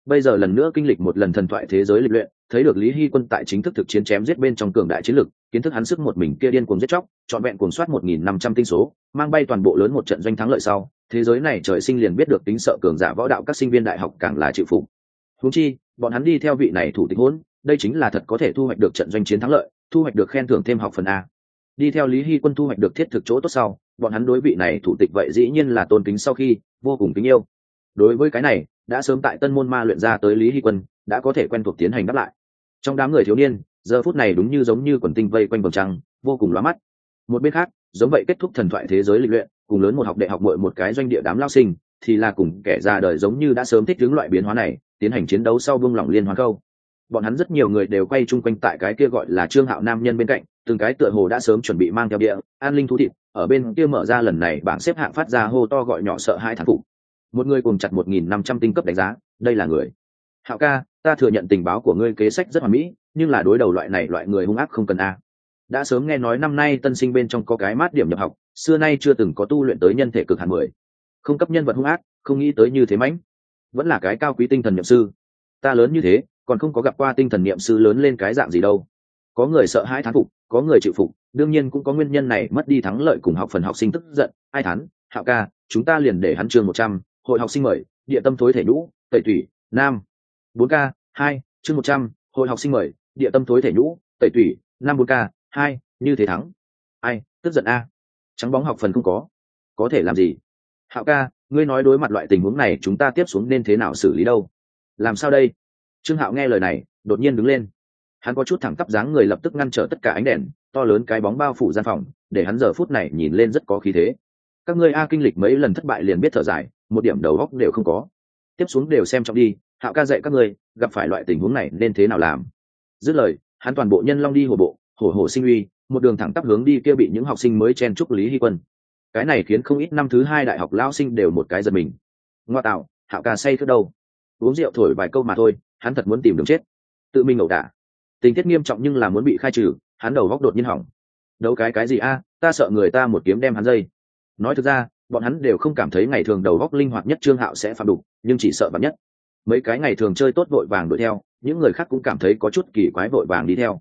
Bây giờ lần nữa kinh lịch một lần thần thoại thế giới lịch luyện thấy được lý hy quân tại chính thức thực chiến chém giết bên trong cường đại chiến lực, kiến thức hắn sức một mình kia điên cuồng giết chóc, trọn vẹn cuồng soát một nghìn năm trăm tinh số, mang bay toàn bộ lớn một trận doanh thắng lợi sau, thế giới này trời sinh liền biết được tính sợ cường giả võ đạo các sinh viên đại học càng là chịu phục. Húng chi, bọn hắn đi theo vị này thủ tịch hỗn đây chính là thật có thể thu hoạch được trận doanh chiến thắng lợi, thu hoạch được khen thưởng thêm học phần a. Đi theo lý hy quân thu hoạch được thiết thực chỗ tốt sau, bọn hắn đối vị này thủ tịch vậy dĩ nhiên là tôn kính sau khi, vô cùng kính yêu. Đối với cái này, đã sớm tại tân môn ma luyện ra tới lý hy quân đã có thể quen thuộc tiến hành đáp lại. Trong đám người thiếu niên, giờ phút này đúng như giống như quần tinh vây quanh vòng trăng, vô cùng lóa mắt. Một bên khác, giống vậy kết thúc thần thoại thế giới lịch luyện, cùng lớn một học đệ học bội một cái doanh địa đám lao sinh, thì là cùng kẻ già đời giống như đã sớm thích hướng loại biến hóa này, tiến hành chiến đấu sau vương lỏng liên hoàn câu. Bọn hắn rất nhiều người đều quay chung quanh tại cái kia gọi là trương hạo nam nhân bên cạnh, từng cái tựa hồ đã sớm chuẩn bị mang theo địa, an linh thú thịt, ở bên kia mở ra lần này bảng xếp hạng phát ra hô to gọi nhỏ sợ hai thằng phụ. Một người cùng chặt một nghìn năm trăm tinh cấp đánh giá, đây là người hạo ca, ta thừa nhận tình báo của ngươi kế sách rất hoàn mỹ, nhưng là đối đầu loại này loại người hung ác không cần a. Đã sớm nghe nói năm nay tân sinh bên trong có cái mát điểm nhập học, xưa nay chưa từng có tu luyện tới nhân thể cực hạn mười. Không cấp nhân vật hung ác, không nghĩ tới như thế mãnh. Vẫn là cái cao quý tinh thần nhậm sư. Ta lớn như thế, còn không có gặp qua tinh thần niệm sư lớn lên cái dạng gì đâu. Có người sợ hãi thán phục, có người chịu phục, đương nhiên cũng có nguyên nhân này mất đi thắng lợi cùng học phần học sinh tức giận. Ai thán, hạo ca, chúng ta liền để hắn chương một trăm, hội học sinh mời, địa tâm thối thể nhũ, tẩy thủy nam bốn k, hai, chương một trăm, hội học sinh mời, địa tâm thối thể nhũ, tẩy thủy năm bốn k, hai, như thế thắng. Ai, tức giận a. Trắng bóng học phần không có. Có thể làm gì? Hạo ca, ngươi nói đối mặt loại tình huống này, chúng ta tiếp xuống nên thế nào xử lý đâu? Làm sao đây? Trương hạo nghe lời này, đột nhiên đứng lên. Hắn có chút thẳng tắp dáng người lập tức ngăn trở tất cả ánh đèn, to lớn cái bóng bao phủ gian phòng, để hắn giờ phút này nhìn lên rất có khí thế. Các ngươi a kinh lịch mấy lần thất bại liền biết thở dài, một điểm đầu góc đều không có. Tiếp xuống đều xem trọng đi hạo ca dạy các ngươi, gặp phải loại tình huống này nên thế nào làm? Dứt lời, hắn toàn bộ nhân long đi hồ bộ hổ hổ sinh uy, một đường thẳng tắp hướng đi kia bị những học sinh mới chen chúc lý hy quân. Cái này khiến không ít năm thứ hai đại học lao sinh đều một cái giật mình. Ngoa tạo, hạo ca say thức đâu? Uống rượu thổi vài câu mà thôi, hắn thật muốn tìm đường chết. Tự mình ẩu đả. Tình tiết nghiêm trọng nhưng là muốn bị khai trừ, hắn đầu góc đột nhiên hỏng. Đâu cái cái gì a, ta sợ người ta một kiếm đem hắn dây. Nói thực ra, bọn hắn đều không cảm thấy ngày thường đầu góc linh hoạt nhất trương hạo sẽ phạm đục nhưng chỉ sợ vắn nhất mấy cái ngày thường chơi tốt vội vàng đuổi theo, những người khác cũng cảm thấy có chút kỳ quái vội vàng đi theo.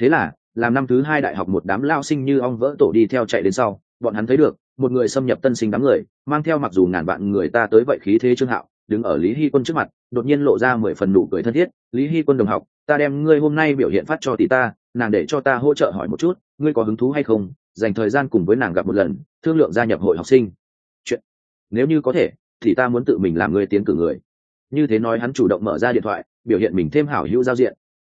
Thế là, làm năm thứ hai đại học một đám lao sinh như ong vỡ tổ đi theo chạy đến sau, bọn hắn thấy được, một người xâm nhập tân sinh đám người, mang theo mặc dù ngàn vạn người ta tới vậy khí thế trương hạo, đứng ở lý hy quân trước mặt, đột nhiên lộ ra mười phần nụ cười thân thiết, lý hy quân đồng học, ta đem ngươi hôm nay biểu hiện phát cho tỷ ta, nàng để cho ta hỗ trợ hỏi một chút, ngươi có hứng thú hay không? Dành thời gian cùng với nàng gặp một lần, thương lượng gia nhập hội học sinh. Chuyện. Nếu như có thể, thì ta muốn tự mình làm ngươi tiến cử người như thế nói hắn chủ động mở ra điện thoại, biểu hiện mình thêm hảo hữu giao diện.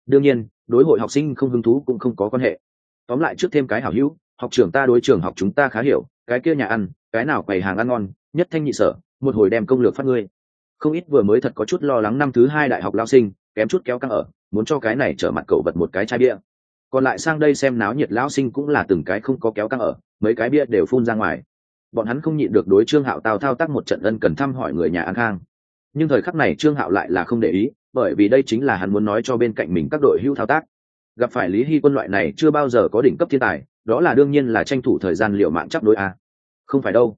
Đương nhiên, đối hội học sinh không hứng thú cũng không có quan hệ. Tóm lại trước thêm cái hảo hữu, học trưởng ta đối trường học chúng ta khá hiểu, cái kia nhà ăn, cái nào quầy hàng ăn ngon, nhất thanh nhị sở, một hồi đem công lược phát ngươi. Không ít vừa mới thật có chút lo lắng năm thứ hai đại học lao sinh, kém chút kéo căng ở, muốn cho cái này trở mặt cậu vật một cái chai bia. Còn lại sang đây xem náo nhiệt lão sinh cũng là từng cái không có kéo căng ở, mấy cái bia đều phun ra ngoài. Bọn hắn không nhịn được đối trương hạo tào thao tác một trận ân cần thăm hỏi người nhà an khang nhưng thời khắc này trương hạo lại là không để ý, bởi vì đây chính là hắn muốn nói cho bên cạnh mình các đội hưu thao tác. Gặp phải lý hy quân loại này chưa bao giờ có đỉnh cấp thiên tài, đó là đương nhiên là tranh thủ thời gian liệu mạng chấp đối a. Không phải đâu.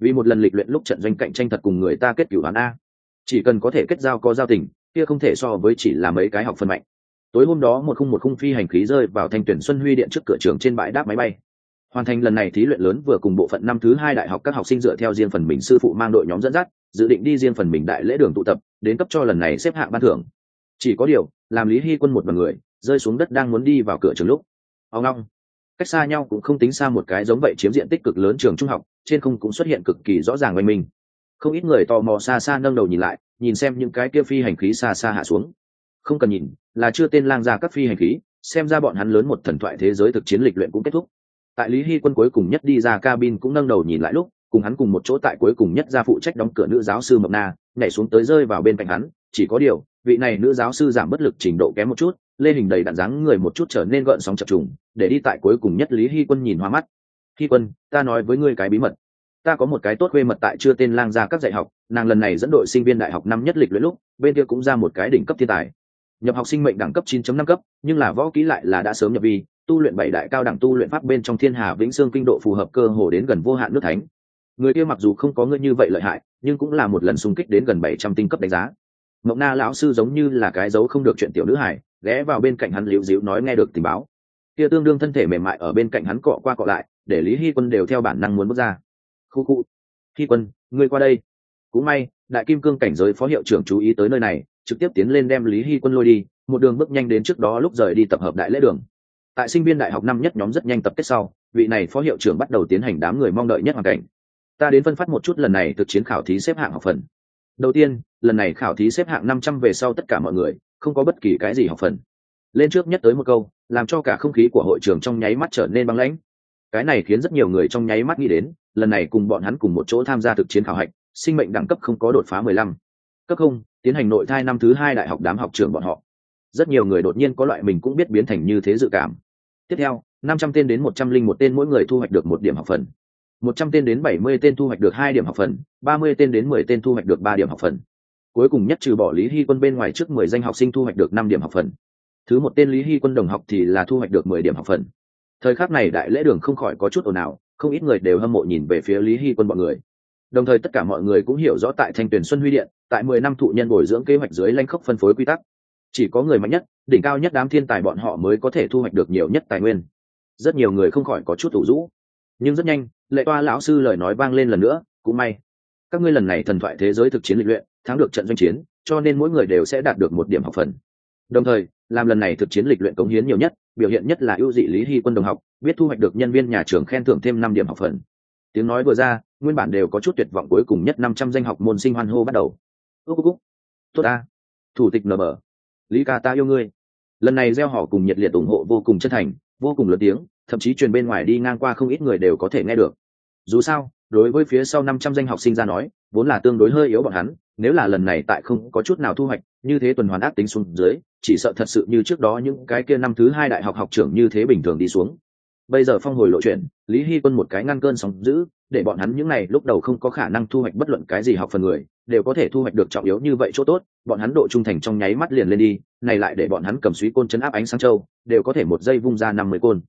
Vì một lần lịch luyện lúc trận doanh cạnh tranh thật cùng người ta kết cửu đoán a. Chỉ cần có thể kết giao có giao tình, kia không thể so với chỉ là mấy cái học phân mạnh. Tối hôm đó một khung một khung phi hành khí rơi vào thanh tuyển xuân huy điện trước cửa trường trên bãi đáp máy bay. Hoàn thành lần này thí luyện lớn vừa cùng bộ phận năm thứ hai đại học các học sinh dựa theo riêng phần mình sư phụ mang đội nhóm dẫn dắt dự định đi riêng phần mình đại lễ đường tụ tập, đến cấp cho lần này xếp hạng ban thưởng. Chỉ có điều, làm lý hy quân một bằng người, rơi xuống đất đang muốn đi vào cửa trường lúc ao ngong. Cách xa nhau cũng không tính xa một cái giống vậy chiếm diện tích cực lớn trường trung học, trên không cũng xuất hiện cực kỳ rõ ràng oanh minh. Không ít người tò mò xa xa nâng đầu nhìn lại, nhìn xem những cái kia phi hành khí xa xa hạ xuống. Không cần nhìn, là chưa tên lang ra các phi hành khí, xem ra bọn hắn lớn một thần thoại thế giới thực chiến lịch luyện cũng kết thúc. Tại lý hy quân cuối cùng nhất đi ra cabin cũng nâng đầu nhìn lại lúc cùng hắn cùng một chỗ tại cuối cùng nhất ra phụ trách đóng cửa nữ giáo sư mộc na, nhảy xuống tới rơi vào bên cạnh hắn, chỉ có điều, vị này nữ giáo sư giảm bất lực trình độ kém một chút lê hình đầy đạn dáng người một chút trở nên gợn sóng chập trùng, để đi tại cuối cùng nhất lý hy quân nhìn hoa mắt. Hy quân, ta nói với ngươi cái bí mật. Ta có một cái tốt quê mật tại chưa tên lang ra các dạy học, nàng lần này dẫn đội sinh viên đại học năm nhất lịch luyện lúc, bên kia cũng ra một cái đỉnh cấp thiên tài. Nhập học sinh mệnh đẳng cấp 9.5 cấp, nhưng là võ kỹ lại là đã sớm nhập vi, tu luyện bảy đại cao đẳng tu luyện pháp bên trong thiên hà vĩnh xương kinh độ phù hợp cơ hồ đến gần vô hạn nước thánh người kia mặc dù không có ngươi như vậy lợi hại, nhưng cũng là một lần xung kích đến gần 700 tinh cấp đánh giá. Mộng na lão sư giống như là cái dấu không được chuyện tiểu nữ hải ghé vào bên cạnh hắn liễu díu nói nghe được tình báo. Kia tương đương thân thể mềm mại ở bên cạnh hắn cọ qua cọ lại, để lý hy quân đều theo bản năng muốn bước ra. Khu khu. Hy quân, ngươi qua đây. Cũng may, đại kim cương cảnh giới phó hiệu trưởng chú ý tới nơi này, trực tiếp tiến lên đem lý hy quân lôi đi, một đường bước nhanh đến trước đó lúc rời đi tập hợp đại lễ đường. Tại sinh viên đại học năm nhất nhóm rất nhanh tập kết sau, vị này phó hiệu trưởng bắt đầu tiến hành đám người mong đợi nhất hoàn cảnh ta đến phân phát một chút lần này thực chiến khảo thí xếp hạng học phần. Đầu tiên, lần này khảo thí xếp hạng năm trăm về sau tất cả mọi người, không có bất kỳ cái gì học phần. Lên trước nhất tới một câu, làm cho cả không khí của hội trường trong nháy mắt trở nên băng lãnh. Cái này khiến rất nhiều người trong nháy mắt nghĩ đến, lần này cùng bọn hắn cùng một chỗ tham gia thực chiến khảo hạch, sinh mệnh đẳng cấp không có đột phá mười lăm. Cấp không, tiến hành nội thai năm thứ hai đại học đám học trường bọn họ. Rất nhiều người đột nhiên có loại mình cũng biết biến thành như thế dự cảm. Tiếp theo, năm trăm tên đến một trăm linh một tên mỗi người thu hoạch được một điểm học phần một trăm tên đến bảy mươi tên thu hoạch được hai điểm học phần, ba mươi tên đến mười tên thu hoạch được ba điểm học phần. Cuối cùng nhất trừ bỏ lý hy quân bên ngoài trước mười danh học sinh thu hoạch được năm điểm học phần. Thứ một tên lý hy quân đồng học thì là thu hoạch được mười điểm học phần. Thời khắc này đại lễ đường không khỏi có chút ồn ào, không ít người đều hâm mộ nhìn về phía lý hy quân bọn người. Đồng thời tất cả mọi người cũng hiểu rõ tại thanh tuyển xuân huy điện, tại mười năm thụ nhân bồi dưỡng kế hoạch dưới lanh khốc phân phối quy tắc. Chỉ có người mạnh nhất, đỉnh cao nhất đám thiên tài bọn họ mới có thể thu hoạch được nhiều nhất tài nguyên. Rất nhiều người không khỏi có chút ủ rũ. Nhưng rất nhanh lệ toa lão sư lời nói vang lên lần nữa, cũng may. Các ngươi lần này thần thoại thế giới thực chiến lịch luyện, thắng được trận doanh chiến, cho nên mỗi người đều sẽ đạt được một điểm học phần. Đồng thời, làm lần này thực chiến lịch luyện cống hiến nhiều nhất, biểu hiện nhất là ưu dị lý hy quân đồng học, biết thu hoạch được nhân viên nhà trường khen thưởng thêm năm điểm học phần. Tiếng nói vừa ra, nguyên bản đều có chút tuyệt vọng cuối cùng nhất năm trăm danh học môn sinh hoan hô bắt đầu. Ước cúc tốt ta. Thủ tịch nở mở. lý ca ta yêu ngươi. Lần này gieo họ cùng nhiệt liệt ủng hộ vô cùng chân thành, vô cùng lớn tiếng, thậm chí truyền bên ngoài đi ngang qua không ít người đều có thể nghe được dù sao, đối với phía sau năm trăm danh học sinh ra nói, vốn là tương đối hơi yếu bọn hắn, nếu là lần này tại không có chút nào thu hoạch, như thế tuần hoàn ác tính xuống dưới, chỉ sợ thật sự như trước đó những cái kia năm thứ hai đại học học trưởng như thế bình thường đi xuống. Bây giờ phong hồi lộ chuyện lý hy quân một cái ngăn cơn sóng giữ, để bọn hắn những n à y lúc đầu không có khả năng thu hoạch bất luận cái gì học phần người, đều có thể thu hoạch được trọng yếu như vậy chỗ tốt, bọn hắn độ trung thành trong nháy mắt liền lên đi, này lại để bọn hắn cầm suý côn chấn áp ánh sáng châu, đều có thể một giây vung ra năm mươi côn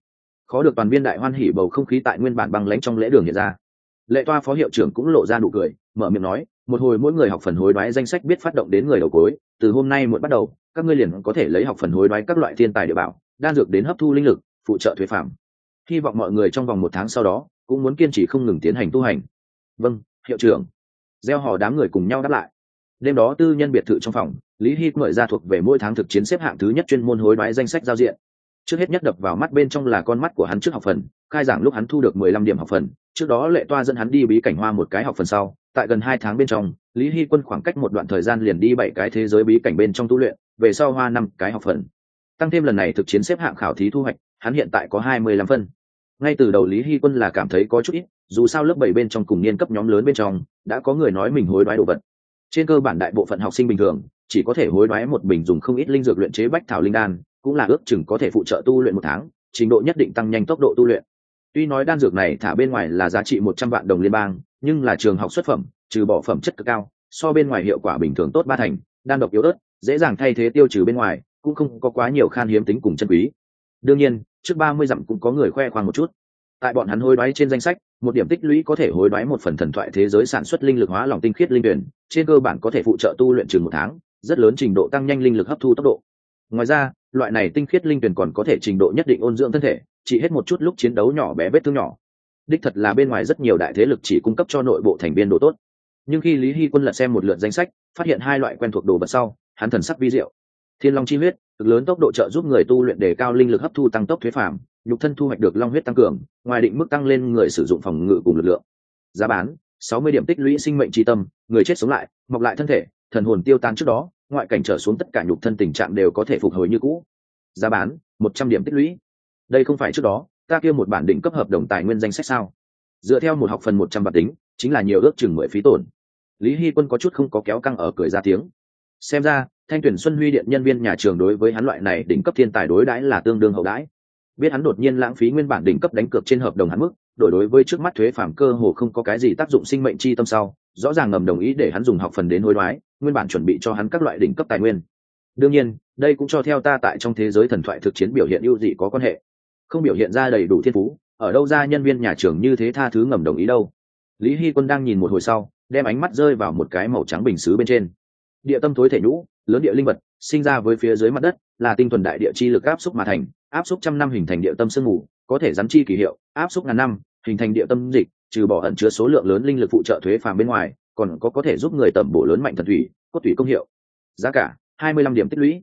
khó được toàn viên đại hoan hỉ bầu không khí tại nguyên bản băng lãnh trong lễ đường hiện ra. Lệ toa phó hiệu trưởng cũng lộ ra nụ cười, mở miệng nói, một hồi mỗi người học phần hối đoái danh sách biết phát động đến người đầu cối từ hôm nay muộn bắt đầu, các ngươi liền có thể lấy học phần hối đoái các loại thiên tài địa bảo, đan dược đến hấp thu linh lực, phụ trợ thuế phạm. Hy vọng mọi người trong vòng một tháng sau đó, cũng muốn kiên trì không ngừng tiến hành tu hành. Vâng hiệu trưởng. Gieo họ đám người cùng nhau đáp lại. Đêm đó tư nhân biệt thự trong phòng, lý Hít mời ra thuộc về mỗi tháng thực chiến xếp hạng thứ nhất chuyên môn hối đoái danh sách giao diện trước hết nhất đập vào mắt bên trong là con mắt của hắn trước học phần, khai giảng lúc hắn thu được mười lăm điểm học phần, trước đó lệ toa dẫn hắn đi bí cảnh hoa một cái học phần sau, tại gần hai tháng bên trong, lý hy quân khoảng cách một đoạn thời gian liền đi bảy cái thế giới bí cảnh bên trong tu luyện, về sau hoa năm cái học phần. Tăng thêm lần này thực chiến xếp hạng khảo thí thu hoạch, hắn hiện tại có hai mươi lăm phân. Ngay từ đầu lý hy quân là cảm thấy có chút ít, dù sao lớp bảy bên trong cùng niên cấp nhóm lớn bên trong, đã có người nói mình hối đoái đồ vật. Trên cơ bản đại bộ phận học sinh bình thường, chỉ có thể hối đoái một bình dùng không ít linh dược luyện chế bách thảo linh đan cũng là ước chừng có thể phụ trợ tu luyện một tháng, trình độ nhất định tăng nhanh tốc độ tu luyện. Tuy nói đan dược này thả bên ngoài là giá trị một trăm vạn đồng liên bang, nhưng là trường học xuất phẩm, trừ bỏ phẩm chất cực cao, so bên ngoài hiệu quả bình thường tốt ba thành, đan độc yếu ớt, dễ dàng thay thế tiêu trừ bên ngoài, cũng không có quá nhiều khan hiếm tính cùng chân quý. Đương nhiên, trước ba mươi dặm cũng có người khoe khoang một chút. Tại bọn hắn hối đoái trên danh sách, một điểm tích lũy có thể hối đoái một phần thần thoại thế giới sản xuất linh lực hóa lòng tinh khiết linh tuyển, trên cơ bản có thể phụ trợ tu luyện chừng một tháng, rất lớn trình độ tăng nhanh linh lực hấp thu tốc độ. Ngoài ra loại này tinh khiết linh tuyển còn có thể trình độ nhất định ôn dưỡng thân thể, chỉ hết một chút lúc chiến đấu nhỏ bé vết thương nhỏ. Đích thật là bên ngoài rất nhiều đại thế lực chỉ cung cấp cho nội bộ thành viên đồ tốt. Nhưng khi lý hy quân lật xem một lượt danh sách, phát hiện hai loại quen thuộc đồ vật sau, hắn thần sắc vi diệu. Thiên long chi huyết, cực lớn tốc độ trợ giúp người tu luyện đề cao linh lực hấp thu tăng tốc thuế phạm nhục thân thu hoạch được long huyết tăng cường, ngoài định mức tăng lên người sử dụng phòng ngự cùng lực lượng. Giá bán, sáu mươi điểm tích lũy sinh mệnh tri tâm, người chết sống lại, mọc lại thân thể, thần hồn tiêu tan trước đó ngoại cảnh trở xuống tất cả nhục thân tình trạng đều có thể phục hồi như cũ. Giá bán, một trăm điểm tích lũy. Đây không phải trước đó, ta kia một bản định cấp hợp đồng tài nguyên danh sách sao? Dựa theo một học phần một trăm bản tính, chính là nhiều ước chừng mười phí tổn. Lý hy quân có chút không có kéo căng ở cười ra tiếng. Xem ra, thanh tuyển xuân huy điện nhân viên nhà trường đối với hắn loại này đỉnh cấp thiên tài đối đãi là tương đương hậu đãi. Biết hắn đột nhiên lãng phí nguyên bản đỉnh cấp đánh cược trên hợp đồng hắn mức, đổi đối với trước mắt thuế phản cơ hồ không có cái gì tác dụng sinh mệnh chi tâm sau rõ ràng ngầm đồng ý để hắn dùng học phần đến hối đoái, nguyên bản chuẩn bị cho hắn các loại đỉnh cấp tài nguyên. Đương nhiên, đây cũng cho theo ta tại trong thế giới thần thoại thực chiến biểu hiện ưu dị có quan hệ. Không biểu hiện ra đầy đủ thiên phú, ở đâu ra nhân viên nhà trường như thế tha thứ ngầm đồng ý đâu. Lý hy quân đang nhìn một hồi sau, đem ánh mắt rơi vào một cái màu trắng bình xứ bên trên. Địa tâm thối thể nhũ, lớn địa linh vật, sinh ra với phía dưới mặt đất, là tinh thuần đại địa chi lực áp xúc mà thành, áp xúc trăm năm hình thành địa tâm sương mù, có thể dám chi kỳ hiệu, áp xúc ngàn năm, hình thành địa tâm dịch trừ bỏ ẩn chứa số lượng lớn linh lực phụ trợ thuế phàm bên ngoài, còn có có thể giúp người tẩm bổ lớn mạnh thần thủy, cốt thủy công hiệu. Giá cả, hai mươi lăm điểm tích lũy.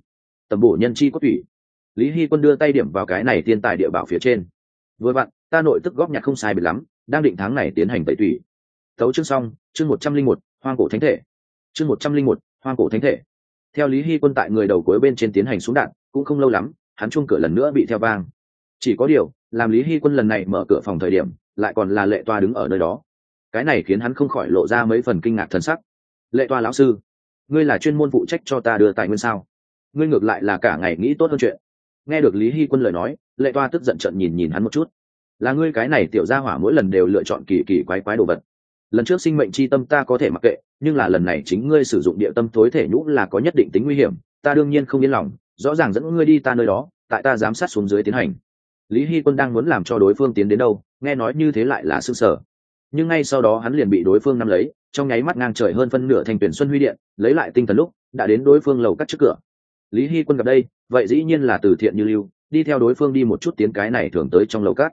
Tẩm bổ nhân chi cốt thủy. Lý hy quân đưa tay điểm vào cái này thiên tài địa bảo phía trên. Vừa vặn, ta nội tức góp nhặt không sai biệt lắm, đang định tháng này tiến hành tẩy thủy. Tấu chương xong, chương một trăm linh một, hoang cổ thánh thể. Chương một trăm linh một, hoang cổ thánh thể. Theo lý hy quân tại người đầu cuối bên trên tiến hành xuống đạn, cũng không lâu lắm, hắn chung cửa lần nữa bị theo vang. Chỉ có điều, làm lý hy quân lần này mở cửa phòng thời điểm lại còn là lệ toa đứng ở nơi đó. Cái này khiến hắn không khỏi lộ ra mấy phần kinh ngạc thần sắc. Lệ toa lão sư, ngươi là chuyên môn phụ trách cho ta đưa tài nguyên sao? Ngươi ngược lại là cả ngày nghĩ tốt hơn chuyện. Nghe được lý hy quân lời nói, lệ toa tức giận trận nhìn nhìn hắn một chút. Là ngươi cái này tiểu gia hỏa mỗi lần đều lựa chọn kỳ kỳ quái quái đồ vật. Lần trước sinh mệnh c h i tâm ta có thể mặc kệ, nhưng là lần này chính ngươi sử dụng địa tâm tối thể nhũ là có nhất định tính nguy hiểm, ta đương nhiên không yên lòng, rõ ràng dẫn ngươi đi ta nơi đó, tại ta giám sát xuống dưới tiến hành. Lý hy quân đang muốn làm cho đối phương tiến đến đâu nghe nói như thế lại là s ư ơ n sở nhưng ngay sau đó hắn liền bị đối phương nắm lấy, trong nháy mắt ngang trời hơn phân nửa thành tuyển xuân huy điện, lấy lại tinh thần lúc, đã đến đối phương lầu cắt trước cửa. Lý hy quân gặp đây, vậy dĩ nhiên là từ thiện như lưu, đi theo đối phương đi một chút tiến cái này thường tới trong lầu cát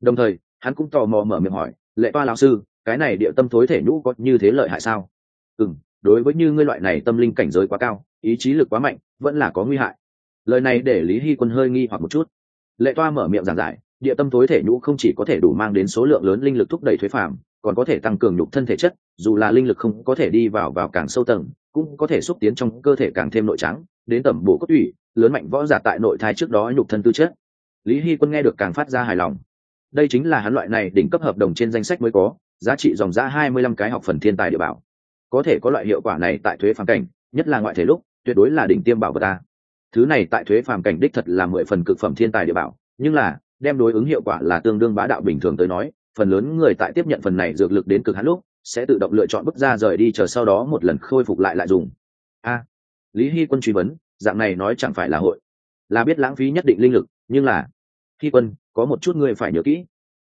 đồng thời, hắn cũng tò mò mở miệng hỏi, lệ toa lão sư, cái này địa tâm thối thể nhũ có như thế lợi hại sao? Ừ đối với như ngươi loại này tâm linh cảnh giới quá cao, ý chí lực quá mạnh, vẫn là có nguy hại. Lời này để lý hy quân hơi nghi hoặc một chút. Lệ toa mở miệng giảng giải địa tâm tối thể nhũ không chỉ có thể đủ mang đến số lượng lớn linh lực thúc đẩy thuế phạm còn có thể tăng cường nhục thân thể chất, dù là linh lực không có thể đi vào vào càng sâu tầng, cũng có thể xúc tiến trong cơ thể càng thêm nội trắng, đến tẩm bổ cốt tủy, lớn mạnh võ giả tại nội thai trước đó nhục thân tư chất. Lý hy quân nghe được càng phát ra hài lòng. Đây chính là hắn loại này đỉnh cấp hợp đồng trên danh sách mới có, giá trị dòng ra hai mươi lăm cái học phần thiên tài địa bảo. Có thể có loại hiệu quả này tại thuế phàm cảnh, nhất là ngoại thể lúc, tuyệt đối là đỉnh tiêm bảo vật ta. Thứ này tại thuế phàm cảnh đích thật là mười phần cực phẩm thiên tài địa bảo, nhưng là đem đối ứng hiệu quả là tương đương bá đạo bình thường tới nói, phần lớn người tại tiếp nhận phần này dược lực đến cực hạn lúc, sẽ tự động lựa chọn bước ra rời đi chờ sau đó một lần khôi phục lại lại dùng. A, lý hy quân truy vấn, dạng này nói chẳng phải là hội. Là biết lãng phí nhất định linh lực, nhưng là, hy quân, có một chút người phải nhớ kỹ.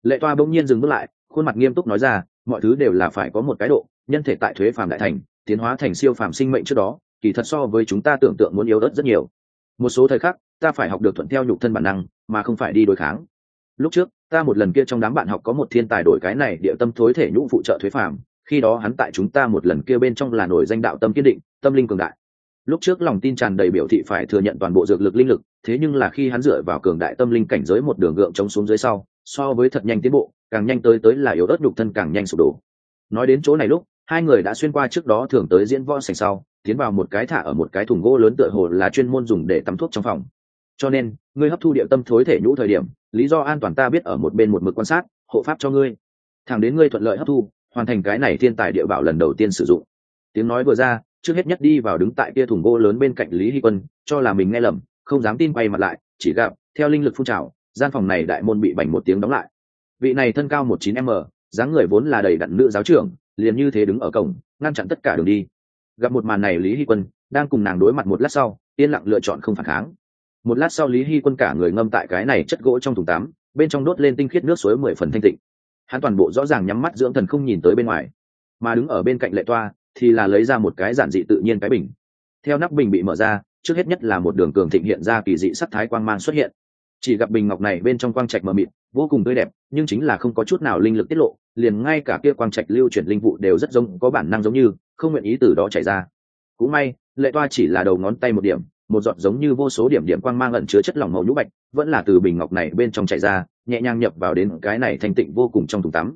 Lệ toa bỗng nhiên dừng bước lại, khuôn mặt nghiêm túc nói ra, mọi thứ đều là phải có một cái độ, nhân thể tại thuế phàm đại thành, tiến hóa thành siêu phàm sinh mệnh trước đó, kỳ thật so với chúng ta tưởng tượng muốn yếu ớt rất nhiều. Một số thời khắc ta phải học được thuận theo nhục thân bản năng, mà không phải đi đối kháng. Lúc trước, ta một lần kia trong đám bạn học có một thiên tài đổi cái này địa tâm thối thể nhũ phụ trợ thuế phàm, khi đó hắn tại chúng ta một lần kia bên trong là nổi danh đạo tâm kiên định, tâm linh cường đại. Lúc trước lòng tin tràn đầy biểu thị phải thừa nhận toàn bộ dược lực linh lực, thế nhưng là khi hắn dựa vào cường đại tâm linh cảnh giới một đường gượng chống xuống dưới sau, so với thật nhanh tiến bộ, càng nhanh tới tới là yếu ớt nhục thân càng nhanh sụp đổ. Nói đến chỗ này lúc, hai người đã xuyên qua trước đó thường tới diễn võ sành sau, tiến vào một cái thả ở một cái thùng gỗ lớn tựa hồ là chuyên môn dùng để tắm thuốc trong phòng cho nên, ngươi hấp thu địa tâm thối thể nhũ thời điểm, lý do an toàn ta biết ở một bên một mực quan sát, hộ pháp cho ngươi. Thẳng đến ngươi thuận lợi hấp thu, hoàn thành cái này thiên tài địa bảo lần đầu tiên sử dụng. Tiếng nói vừa ra, trước hết nhất đi vào đứng tại kia thùng gỗ lớn bên cạnh lý hy quân, cho là mình nghe lầm, không dám tin quay mặt lại, chỉ gặp, theo linh lực phun trào, gian phòng này đại môn bị bành một tiếng đóng lại. Vị này thân cao một chín m, dáng người vốn là đầy đặn nữ giáo trưởng, liền như thế đứng ở cổng, ngăn chặn tất cả đường đi. Gặp một màn này lý hy quân, đang cùng nàng đối mặt một lát sau, yên lặng lựa chọn không phản kháng một lát sau lý hy quân cả người ngâm tại cái này chất gỗ trong thùng tắm, bên trong đốt lên tinh khiết nước suối mười phần thanh tịnh. Hắn toàn bộ rõ ràng nhắm mắt dưỡng thần không nhìn tới bên ngoài, mà đứng ở bên cạnh lệ toa thì là lấy ra một cái giản dị tự nhiên cái bình. Theo nắp bình bị mở ra, trước hết nhất là một đường cường thịnh hiện ra kỳ dị sắc thái quang mang xuất hiện. Chỉ gặp bình ngọc này bên trong quang trạch mờ mịt, vô cùng tươi đẹp, nhưng chính là không có chút nào linh lực tiết lộ, liền ngay cả kia quang trạch lưu chuyển linh vụ đều rất giống, có bản năng giống như, không nguyện ý từ đó chảy ra. Cũng may, lệ toa chỉ là đầu ngón tay một điểm một giọt giống như vô số điểm điểm quang mang ẩn chứa chất lỏng màu nhũ bạch, vẫn là từ bình ngọc này bên trong chảy ra, nhẹ nhàng nhập vào đến cái này thanh tịnh vô cùng trong thùng tắm.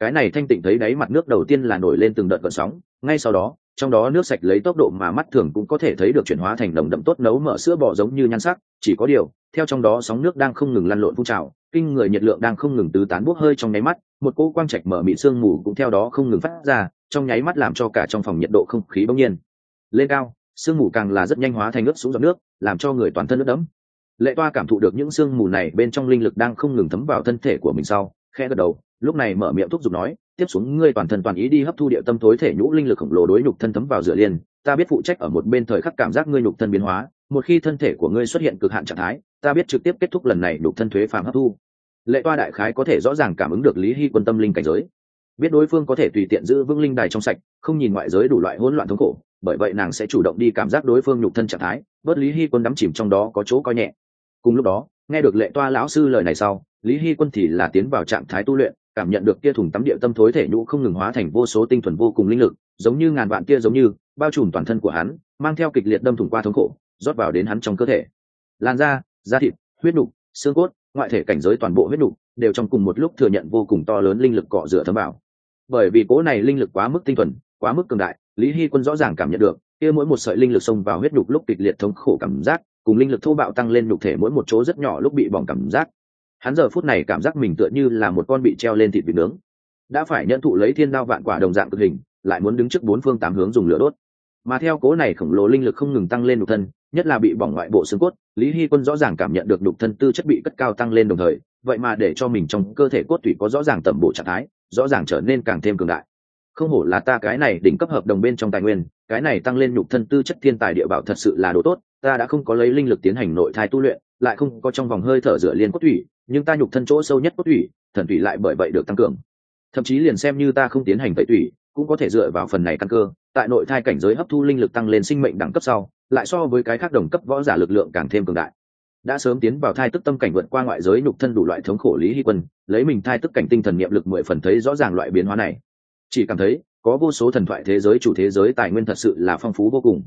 Cái này thanh tịnh thấy đáy mặt nước đầu tiên là nổi lên từng đợt gợn sóng, ngay sau đó, trong đó nước sạch lấy tốc độ mà mắt thường cũng có thể thấy được chuyển hóa thành đồng đậm tốt nấu mỡ sữa bò giống như nhan sắc, chỉ có điều, theo trong đó sóng nước đang không ngừng lăn lộn phun trào, kinh người nhiệt lượng đang không ngừng tứ tán bốc hơi trong nháy mắt, một cỗ quang trạch mở mịn sương mù cũng theo đó không ngừng phát ra, trong nháy mắt làm cho cả trong phòng nhiệt độ không khí bỗng nhiên lên cao sương mù càng là rất nhanh hóa thành ướt xuống giọt nước, làm cho người toàn thân ướt đẫm. Lệ toa cảm thụ được những sương mù này bên trong linh lực đang không ngừng thấm vào thân thể của mình sau khe gật đầu, lúc này mở miệng thúc giục nói, tiếp xuống ngươi toàn thân toàn ý đi hấp thu địa tâm thối thể nhũ linh lực khổng lồ đối nhục thân thấm vào rửa liền, ta biết phụ trách ở một bên thời khắc cảm giác ngươi nhục thân biến hóa, một khi thân thể của ngươi xuất hiện cực hạn trạng thái, ta biết trực tiếp kết thúc lần này nhục thân thuế phàm hấp thu. Lệ toa đại khái có thể rõ ràng cảm ứng được lý hy quân tâm linh cảnh giới. Biết đối phương có thể tùy tiện giữ vững linh đài trong sạch, không nhìn ngoại giới đủ loại hỗn loạn thống khổ bởi vậy nàng sẽ chủ động đi cảm giác đối phương nhục thân trạng thái, bớt lý hy quân đắm chìm trong đó có chỗ coi nhẹ. Cùng lúc đó, nghe được lệ toa lão sư lời này sau, lý hy quân thì là tiến vào trạng thái tu luyện, cảm nhận được kia thùng tắm địa tâm thối thể nhũ không ngừng hóa thành vô số tinh thuần vô cùng linh lực, giống như ngàn vạn kia giống như, bao trùm toàn thân của hắn, mang theo kịch liệt đâm thủng qua thống khổ, rót vào đến hắn trong cơ thể. Làn da da thịt, huyết nục, xương cốt, ngoại thể cảnh giới toàn bộ huyết nục, đều trong cùng một lúc thừa nhận vô cùng to lớn linh lực cọ rửa thấm vào. Bởi vì cố này linh lực quá mức tinh thuần, quá mức cường đại lý hy quân rõ ràng cảm nhận được, kia mỗi một sợi linh lực xông vào huyết nhục lúc kịch liệt thống khổ cảm giác, cùng linh lực thô bạo tăng lên nhục thể mỗi một chỗ rất nhỏ lúc bị bỏng cảm giác. Hắn giờ phút này cảm giác mình tựa như là một con bị treo lên thịt vịt nướng. Đã phải nhận thụ lấy thiên đao vạn quả đồng dạng cực hình, lại muốn đứng trước bốn phương tám hướng dùng lửa đốt. Mà theo cố này khổng lồ linh lực không ngừng tăng lên nhục thân, nhất là bị bỏng ngoại bộ xương cốt, lý hy quân rõ ràng cảm nhận được đục thân tư chất bị cất cao tăng lên đồng thời, vậy mà để cho mình trong cơ thể cốt tủy có rõ ràng tẩm bổ trạng thái, rõ ràng trở nên càng thêm cường đại không hổ là ta cái này đỉnh cấp hợp đồng bên trong tài nguyên, cái này tăng lên nhục thân tư chất thiên tài địa bảo thật sự là đồ tốt, ta đã không có lấy linh lực tiến hành nội thai tu luyện, lại không có trong vòng hơi thở rửa liên cốt thủy, nhưng ta nhục thân chỗ sâu nhất cốt thủy, thần thủy lại bởi vậy được tăng cường. Thậm chí liền xem như ta không tiến hành tẩy thủy, cũng có thể dựa vào phần này căn cơ, tại nội thai cảnh giới hấp thu linh lực tăng lên sinh mệnh đẳng cấp sau, lại so với cái khác đồng cấp võ giả lực lượng càng thêm cường đại. Đã sớm tiến vào thai tức tâm cảnh vượt qua ngoại giới nhục thân đủ loại thống khổ lý hy quân, lấy mình thai tức cảnh tinh thần niệm lực mười phần thấy rõ ràng loại biến hóa này chỉ cảm thấy có vô số thần thoại thế giới, chủ thế giới tài nguyên thật sự là phong phú vô cùng.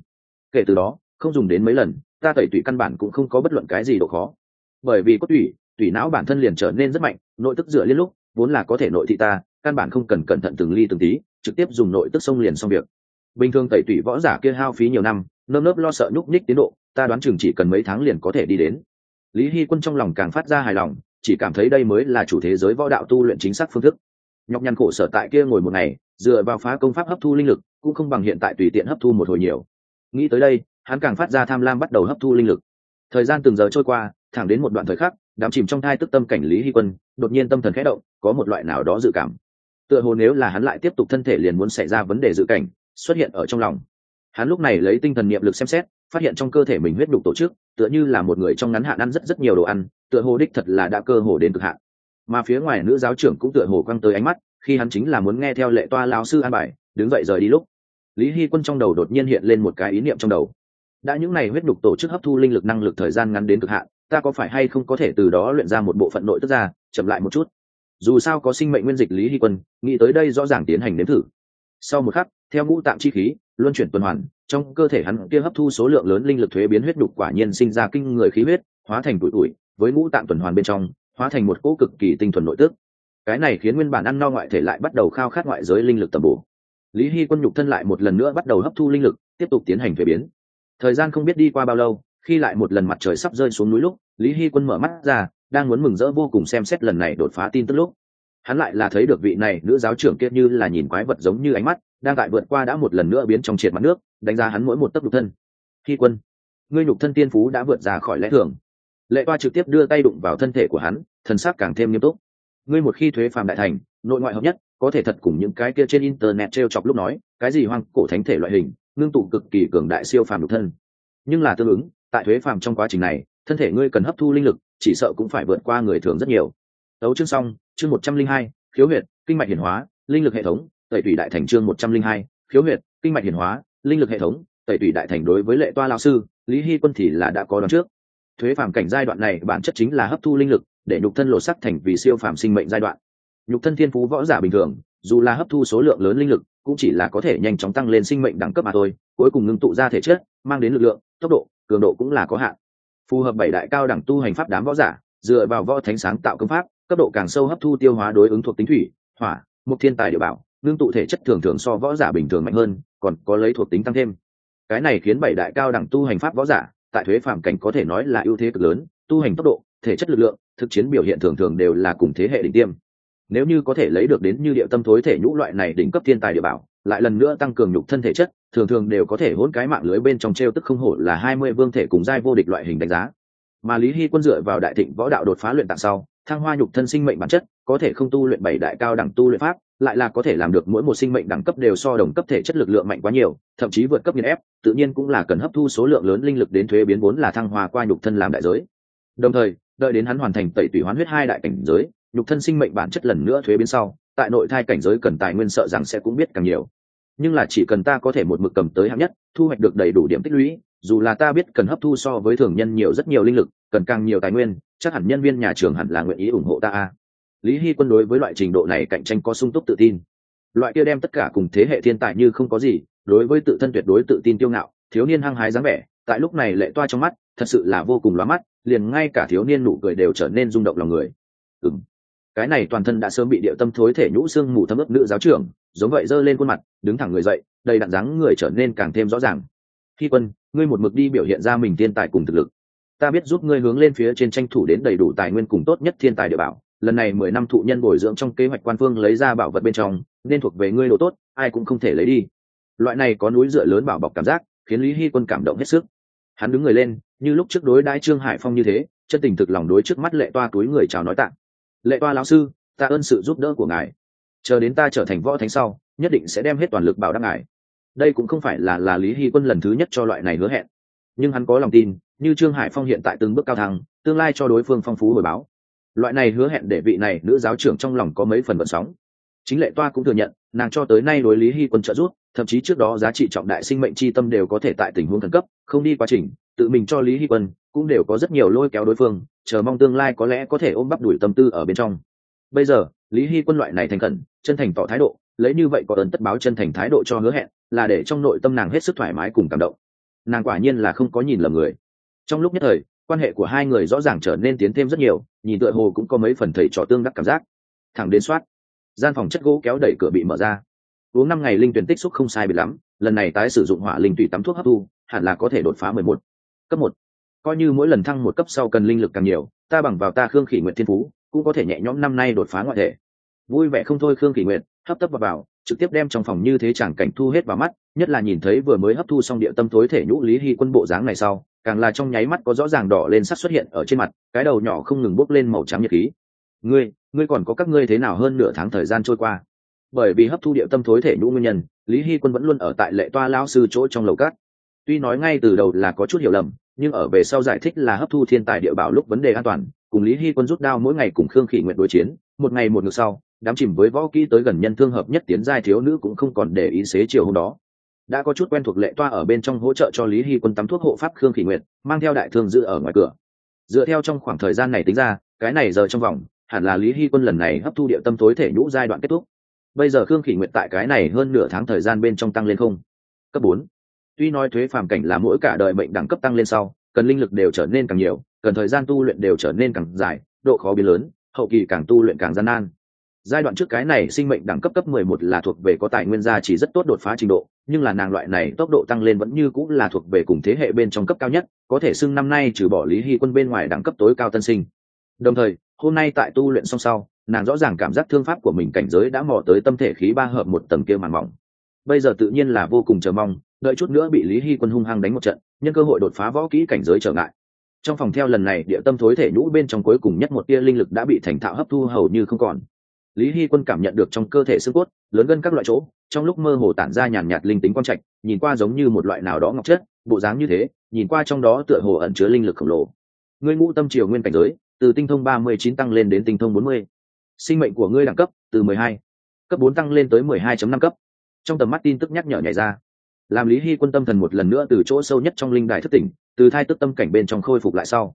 Kể từ đó, không dùng đến mấy lần, ta tẩy tủy căn bản cũng không có bất luận cái gì độ khó. Bởi vì có tủy tủy não bản thân liền trở nên rất mạnh, nội tức dựa liên lúc, vốn là có thể nội thị ta, căn bản không cần cẩn thận từng ly từng tí, trực tiếp dùng nội tức xông liền xong việc. Bình thường tẩy tủy võ giả kia hao phí nhiều năm, nơm nớp lo sợ nhúc nhích tiến độ, ta đoán chừng chỉ cần mấy tháng liền có thể đi đến. Lý hy quân trong lòng càng phát ra hài lòng, chỉ cảm thấy đây mới là chủ thế giới võ đạo tu luyện chính xác phương thức nhọc nhằn khổ sở tại kia ngồi một ngày, dựa vào phá công pháp hấp thu linh lực, cũng không bằng hiện tại tùy tiện hấp thu một hồi nhiều. Nghĩ tới đây, hắn càng phát ra tham lam bắt đầu hấp thu linh lực. Thời gian từng giờ trôi qua, thẳng đến một đoạn thời khắc, đám chìm trong thai tức tâm cảnh lý hy quân, đột nhiên tâm thần khẽ động, có một loại nào đó dự cảm. Tựa hồ nếu là hắn lại tiếp tục thân thể liền muốn xảy ra vấn đề dự cảnh, xuất hiện ở trong lòng. Hắn lúc này lấy tinh thần niệm lực xem xét, phát hiện trong cơ thể mình huyết đục tổ chức, tựa như là một người trong ngắn hạn ăn rất rất nhiều đồ ăn, tựa hồ đích thật là đã cơ hồ đến cực hạn mà phía ngoài nữ giáo trưởng cũng tựa hồ quăng tới ánh mắt, khi hắn chính là muốn nghe theo lệ toa lao sư an bài, đứng dậy rời đi lúc. Lý hy quân trong đầu đột nhiên hiện lên một cái ý niệm trong đầu. Đã những n à y huyết đục tổ chức hấp thu linh lực năng lực thời gian ngắn đến cực hạn, ta có phải hay không có thể từ đó luyện ra một bộ phận nội tức ra, chậm lại một chút? Dù sao có sinh mệnh nguyên dịch lý hy quân, nghĩ tới đây rõ ràng tiến hành nếm thử. Sau một khắc, theo ngũ tạm chi khí, luân chuyển tuần hoàn, trong cơ thể hắn kia hấp thu số lượng lớn linh lực thuế biến huyết đục quả nhiên sinh ra kinh người khí huyết, hóa thành tuổi tuổi với ngũ tạm tuần hoàn bên trong hóa thành một cỗ cực kỳ tinh thuần nội tức. Cái này khiến nguyên bản ăn no ngoại thể lại bắt đầu khao khát ngoại giới linh lực tầm bổ. Lý hy quân nhục thân lại một lần nữa bắt đầu hấp thu linh lực, tiếp tục tiến hành thuế biến. Thời gian không biết đi qua bao lâu, khi lại một lần mặt trời sắp rơi xuống núi lúc, lý hy quân mở mắt ra, đang muốn mừng rỡ vô cùng xem xét lần này đột phá tin tức lúc. Hắn lại là thấy được vị này nữ giáo trưởng kia như là nhìn quái vật giống như ánh mắt, đang tại vượt qua đã một lần nữa biến trong triệt mặt nước, đánh giá hắn mỗi một tấc nhục thân. Hy quân, ngươi nhục thân tiên phú đã vượt ra khỏi lẽ thường lệ toa trực tiếp đưa tay đụng vào thân thể của hắn, thần sắc càng thêm nghiêm túc. Ngươi một khi thuế phàm đại thành, nội ngoại hợp nhất, có thể thật cùng những cái kia trên internet t r e o chọc lúc nói, cái gì hoang cổ thánh thể loại hình, ngưng tụ cực kỳ cường đại siêu phàm độc thân. Nhưng là tương ứng, tại thuế phàm trong quá trình này, thân thể ngươi cần hấp thu linh lực, chỉ sợ cũng phải vượt qua người thường rất nhiều. Tấu chương xong, chương một trăm linh hai, khiếu huyệt, kinh mạch hiển hóa, linh lực hệ thống, tẩy tủy đại thành chương một trăm linh hai, khiếu huyệt, kinh mạch hiển hóa, linh lực hệ thống, tẩy tủy đại thành đối với lệ toa lao sư, lý hy quân thì là đã có đón trước thuế phàm cảnh giai đoạn này bản chất chính là hấp thu linh lực, để nhục thân lột sắc thành vì siêu phàm sinh mệnh giai đoạn. Nhục thân thiên phú võ giả bình thường, dù là hấp thu số lượng lớn linh lực, cũng chỉ là có thể nhanh chóng tăng lên sinh mệnh đẳng cấp mà thôi, cuối cùng ngưng tụ ra thể chất, mang đến lực lượng, tốc độ, cường độ cũng là có hạn. Phù hợp bảy đại cao đẳng tu hành pháp đám võ giả, dựa vào võ thánh sáng tạo công pháp, cấp độ càng sâu hấp thu tiêu hóa đối ứng thuộc tính thủy, hỏa, mục thiên tài địa bảo, ngưng tụ thể chất thường thường so võ giả bình thường mạnh hơn, còn có lấy thuộc tính tăng thêm. Cái này khiến bảy đại cao đẳng tu hành pháp võ giả tại thuế phạm cảnh có thể nói là ưu thế cực lớn, tu hành tốc độ, thể chất lực lượng, thực chiến biểu hiện thường thường đều là cùng thế hệ đỉnh tiêm. Nếu như có thể lấy được đến như điệu tâm thối thể nhũ loại này đỉnh cấp thiên tài địa bảo, lại lần nữa tăng cường nhục thân thể chất, thường thường đều có thể hỗn cái mạng lưới bên trong t r e o tức không hổ là hai mươi vương thể cùng giai vô địch loại hình đánh giá. Mà lý hy quân dựa vào đại thịnh võ đạo đột phá luyện tạng sau thăng hoa nhục thân sinh mệnh bản chất, có thể không tu luyện bảy đại cao đẳng tu luyện pháp, lại là có thể làm được mỗi một sinh mệnh đẳng cấp đều so đồng cấp thể chất lực lượng mạnh quá nhiều, thậm chí vượt cấp nghiên ép, tự nhiên cũng là cần hấp thu số lượng lớn linh lực đến thuế biến vốn là thăng hoa qua nhục thân làm đại giới. Đồng thời, đợi đến hắn hoàn thành tẩy tủy hoán huyết hai đại cảnh giới, nhục thân sinh mệnh bản chất lần nữa thuế biến sau, tại nội thai cảnh giới cần tài nguyên sợ rằng sẽ cũng biết càng nhiều. Nhưng là chỉ cần ta có thể một mực cầm tới hạng nhất, thu hoạch được đầy đủ điểm tích lũy, dù là ta biết cần hấp thu so với thường nhân nhiều rất nhiều linh lực cần càng nhiều tài nguyên, chắc hẳn nhân viên nhà trường hẳn là nguyện ý ủng hộ ta lý hy quân đối với loại trình độ này cạnh tranh có sung túc tự tin. Loại kia đem tất cả cùng thế hệ thiên tài như không có gì, đối với tự thân tuyệt đối tự tin tiêu ngạo, thiếu niên hăng hái dáng vẻ, tại lúc này lệ toa trong mắt, thật sự là vô cùng lóa mắt, liền ngay cả thiếu niên nụ cười đều trở nên rung động lòng người. Ừ cái này toàn thân đã sớm bị điệu tâm thối thể nhũ xương mù thấm ướp nữ giáo trưởng, giống vậy giơ lên khuôn mặt, đứng thẳng người dậy, đầy đặn dáng người trở nên càng thêm rõ ràng. Khi quân, ngươi một mực đi biểu hiện ra mình thiên tài cùng thực lực ta biết giúp ngươi hướng lên phía trên tranh thủ đến đầy đủ tài nguyên cùng tốt nhất thiên tài địa bảo. Lần này mười năm thụ nhân bồi dưỡng trong kế hoạch quan phương lấy ra bảo vật bên trong, nên thuộc về ngươi đồ tốt, ai cũng không thể lấy đi. Loại này có núi dựa lớn bảo bọc cảm giác, khiến lý hy quân cảm động hết sức. Hắn đứng người lên, như lúc trước đối đãi trương hải phong như thế, chân tình thực lòng đối trước mắt lệ toa túi người chào nói tạng lệ toa lão sư, ta ơn sự giúp đỡ của ngài. Chờ đến ta trở thành võ thánh sau, nhất định sẽ đem hết toàn lực bảo đáp ngài. Đây cũng không phải là là lý hy quân lần thứ nhất cho loại này hứa hẹn nhưng hắn có lòng tin, như trương hải phong hiện tại từng bước cao thăng, tương lai cho đối phương phong phú hồi báo. Loại này hứa hẹn để vị này nữ giáo trưởng trong lòng có mấy phần vận sóng. Chính lệ toa cũng thừa nhận, nàng cho tới nay đối lý hy quân trợ giúp, thậm chí trước đó giá trị trọng đại sinh mệnh c h i tâm đều có thể tại tình huống khẩn cấp, không đi quá trình, tự mình cho lý hy quân cũng đều có rất nhiều lôi kéo đối phương, chờ mong tương lai có lẽ có thể ôm bắp đuổi tâm tư ở bên trong. Bây giờ, lý hy quân loại này thành khẩn, chân thành tỏ thái độ, lấy như vậy có ấn tất báo chân thành thái độ cho hứa hẹn, là để trong nội tâm nàng hết sức thoải mái cùng cảm động nàng quả nhiên là không có nhìn lầm người. Trong lúc nhất thời quan hệ của hai người rõ ràng trở nên tiến thêm rất nhiều nhìn tựa hồ cũng có mấy phần thầy trò tương đắc cảm giác. Thẳng đến soát gian phòng chất gỗ kéo đẩy cửa bị mở ra. Uống năm ngày linh tuyển tích xúc không sai bị lắm lần này tái sử dụng hỏa linh tùy tắm thuốc hấp thu hẳn là có thể đột phá mười một. Cấp một. Coi như mỗi lần thăng một cấp sau cần linh lực càng nhiều ta bằng vào ta khương khỉ nguyện thiên phú cũng có thể nhẹ nhõm năm nay đột phá ngoại thể. Vui vẻ không thôi khương khỉ nguyện hấp tấp vào, vào trực tiếp đem trong phòng như thế chẳng cảnh thu hết vào mắt, nhất là nhìn thấy vừa mới hấp thu xong địa tâm thối thể nhũ lý hy quân bộ dáng này sau, càng là trong nháy mắt có rõ ràng đỏ lên sắc xuất hiện ở trên mặt, cái đầu nhỏ không ngừng bốc lên màu trắng nhiệt khí. Ngươi ngươi còn có các ngươi thế nào hơn nửa tháng thời gian trôi qua? Bởi vì hấp thu địa tâm thối thể nhũ nguyên nhân, lý hy quân vẫn luôn ở tại lệ toa lão sư chỗ trong lầu cát. Tuy nói ngay từ đầu là có chút hiểu lầm nhưng ở về sau giải thích là hấp thu thiên tài địa bảo lúc vấn đề an toàn, cùng lý hy quân rút đao mỗi ngày cùng khương khỉ nguyện đối chiến, một ngày một ngược sau, đám chìm với võ kỹ tới gần nhân thương hợp nhất tiến giai thiếu nữ cũng không còn để ý xế chiều hôm đó. Đã có chút quen thuộc lệ toa ở bên trong hỗ trợ cho lý hy quân tắm thuốc hộ pháp khương khỉ nguyện mang theo đại thương dự ở ngoài cửa. Dựa theo trong khoảng thời gian này tính ra, cái này giờ trong vòng, hẳn là lý hy quân lần này hấp thu địa tâm tối thể nhũ giai đoạn kết thúc. Bây giờ khương khỉ nguyện tại cái này hơn nửa tháng thời gian bên trong tăng lên không. Cấp bốn tuy nói thuế phàm cảnh là mỗi cả đời mệnh đẳng cấp tăng lên sau, cần linh lực đều trở nên càng nhiều, cần thời gian tu luyện đều trở nên càng dài, độ khó biến lớn, hậu kỳ càng tu luyện càng gian nan. Giai đoạn trước cái này sinh mệnh đẳng cấp cấp mười một là thuộc về có tài nguyên gia chỉ rất tốt đột phá trình độ, nhưng là nàng loại này tốc độ tăng lên vẫn như cũng là thuộc về cùng thế hệ bên trong cấp cao nhất, có thể xưng năm nay trừ bỏ lý hy quân bên ngoài đẳng cấp tối cao tân sinh. Đồng thời, hôm nay tại tu luyện song sau, nàng rõ ràng cảm giác thương pháp của mình cảnh giới đã mò tới tâm thể khí ba hợp một tầng kia màn mỏng. Bây giờ tự nhiên là vô cùng chờ mong đợi chút nữa bị lý hy quân hung hăng đánh một trận, nhân cơ hội đột phá võ kỹ cảnh giới trở ngại. Trong phòng theo lần này, địa tâm thối thể nhũ bên trong cuối cùng nhất một tia linh lực đã bị thành thạo hấp thu hầu như không còn. Lý hy quân cảm nhận được trong cơ thể xương cốt, lớn gân các loại chỗ, trong lúc mơ hồ tản ra nhàn nhạt linh tính quang trạch, nhìn qua giống như một loại nào đó ngọc chất, bộ dáng như thế, nhìn qua trong đó tựa hồ ẩn chứa linh lực khổng lồ. Ngươi ngũ tâm triều nguyên cảnh giới, từ tinh thông ba mươi chín tăng lên đến tinh thông bốn mươi. Sinh mệnh của ngươi đẳng cấp, từ mười hai. Cấp bốn tăng lên tới mười hai năm cấp. Trong tầm mắt tin tức nhắc nhở nhảy ra làm lý hy quân tâm thần một lần nữa từ chỗ sâu nhất trong linh đài thất tỉnh, từ thai tức tâm cảnh bên trong khôi phục lại sau.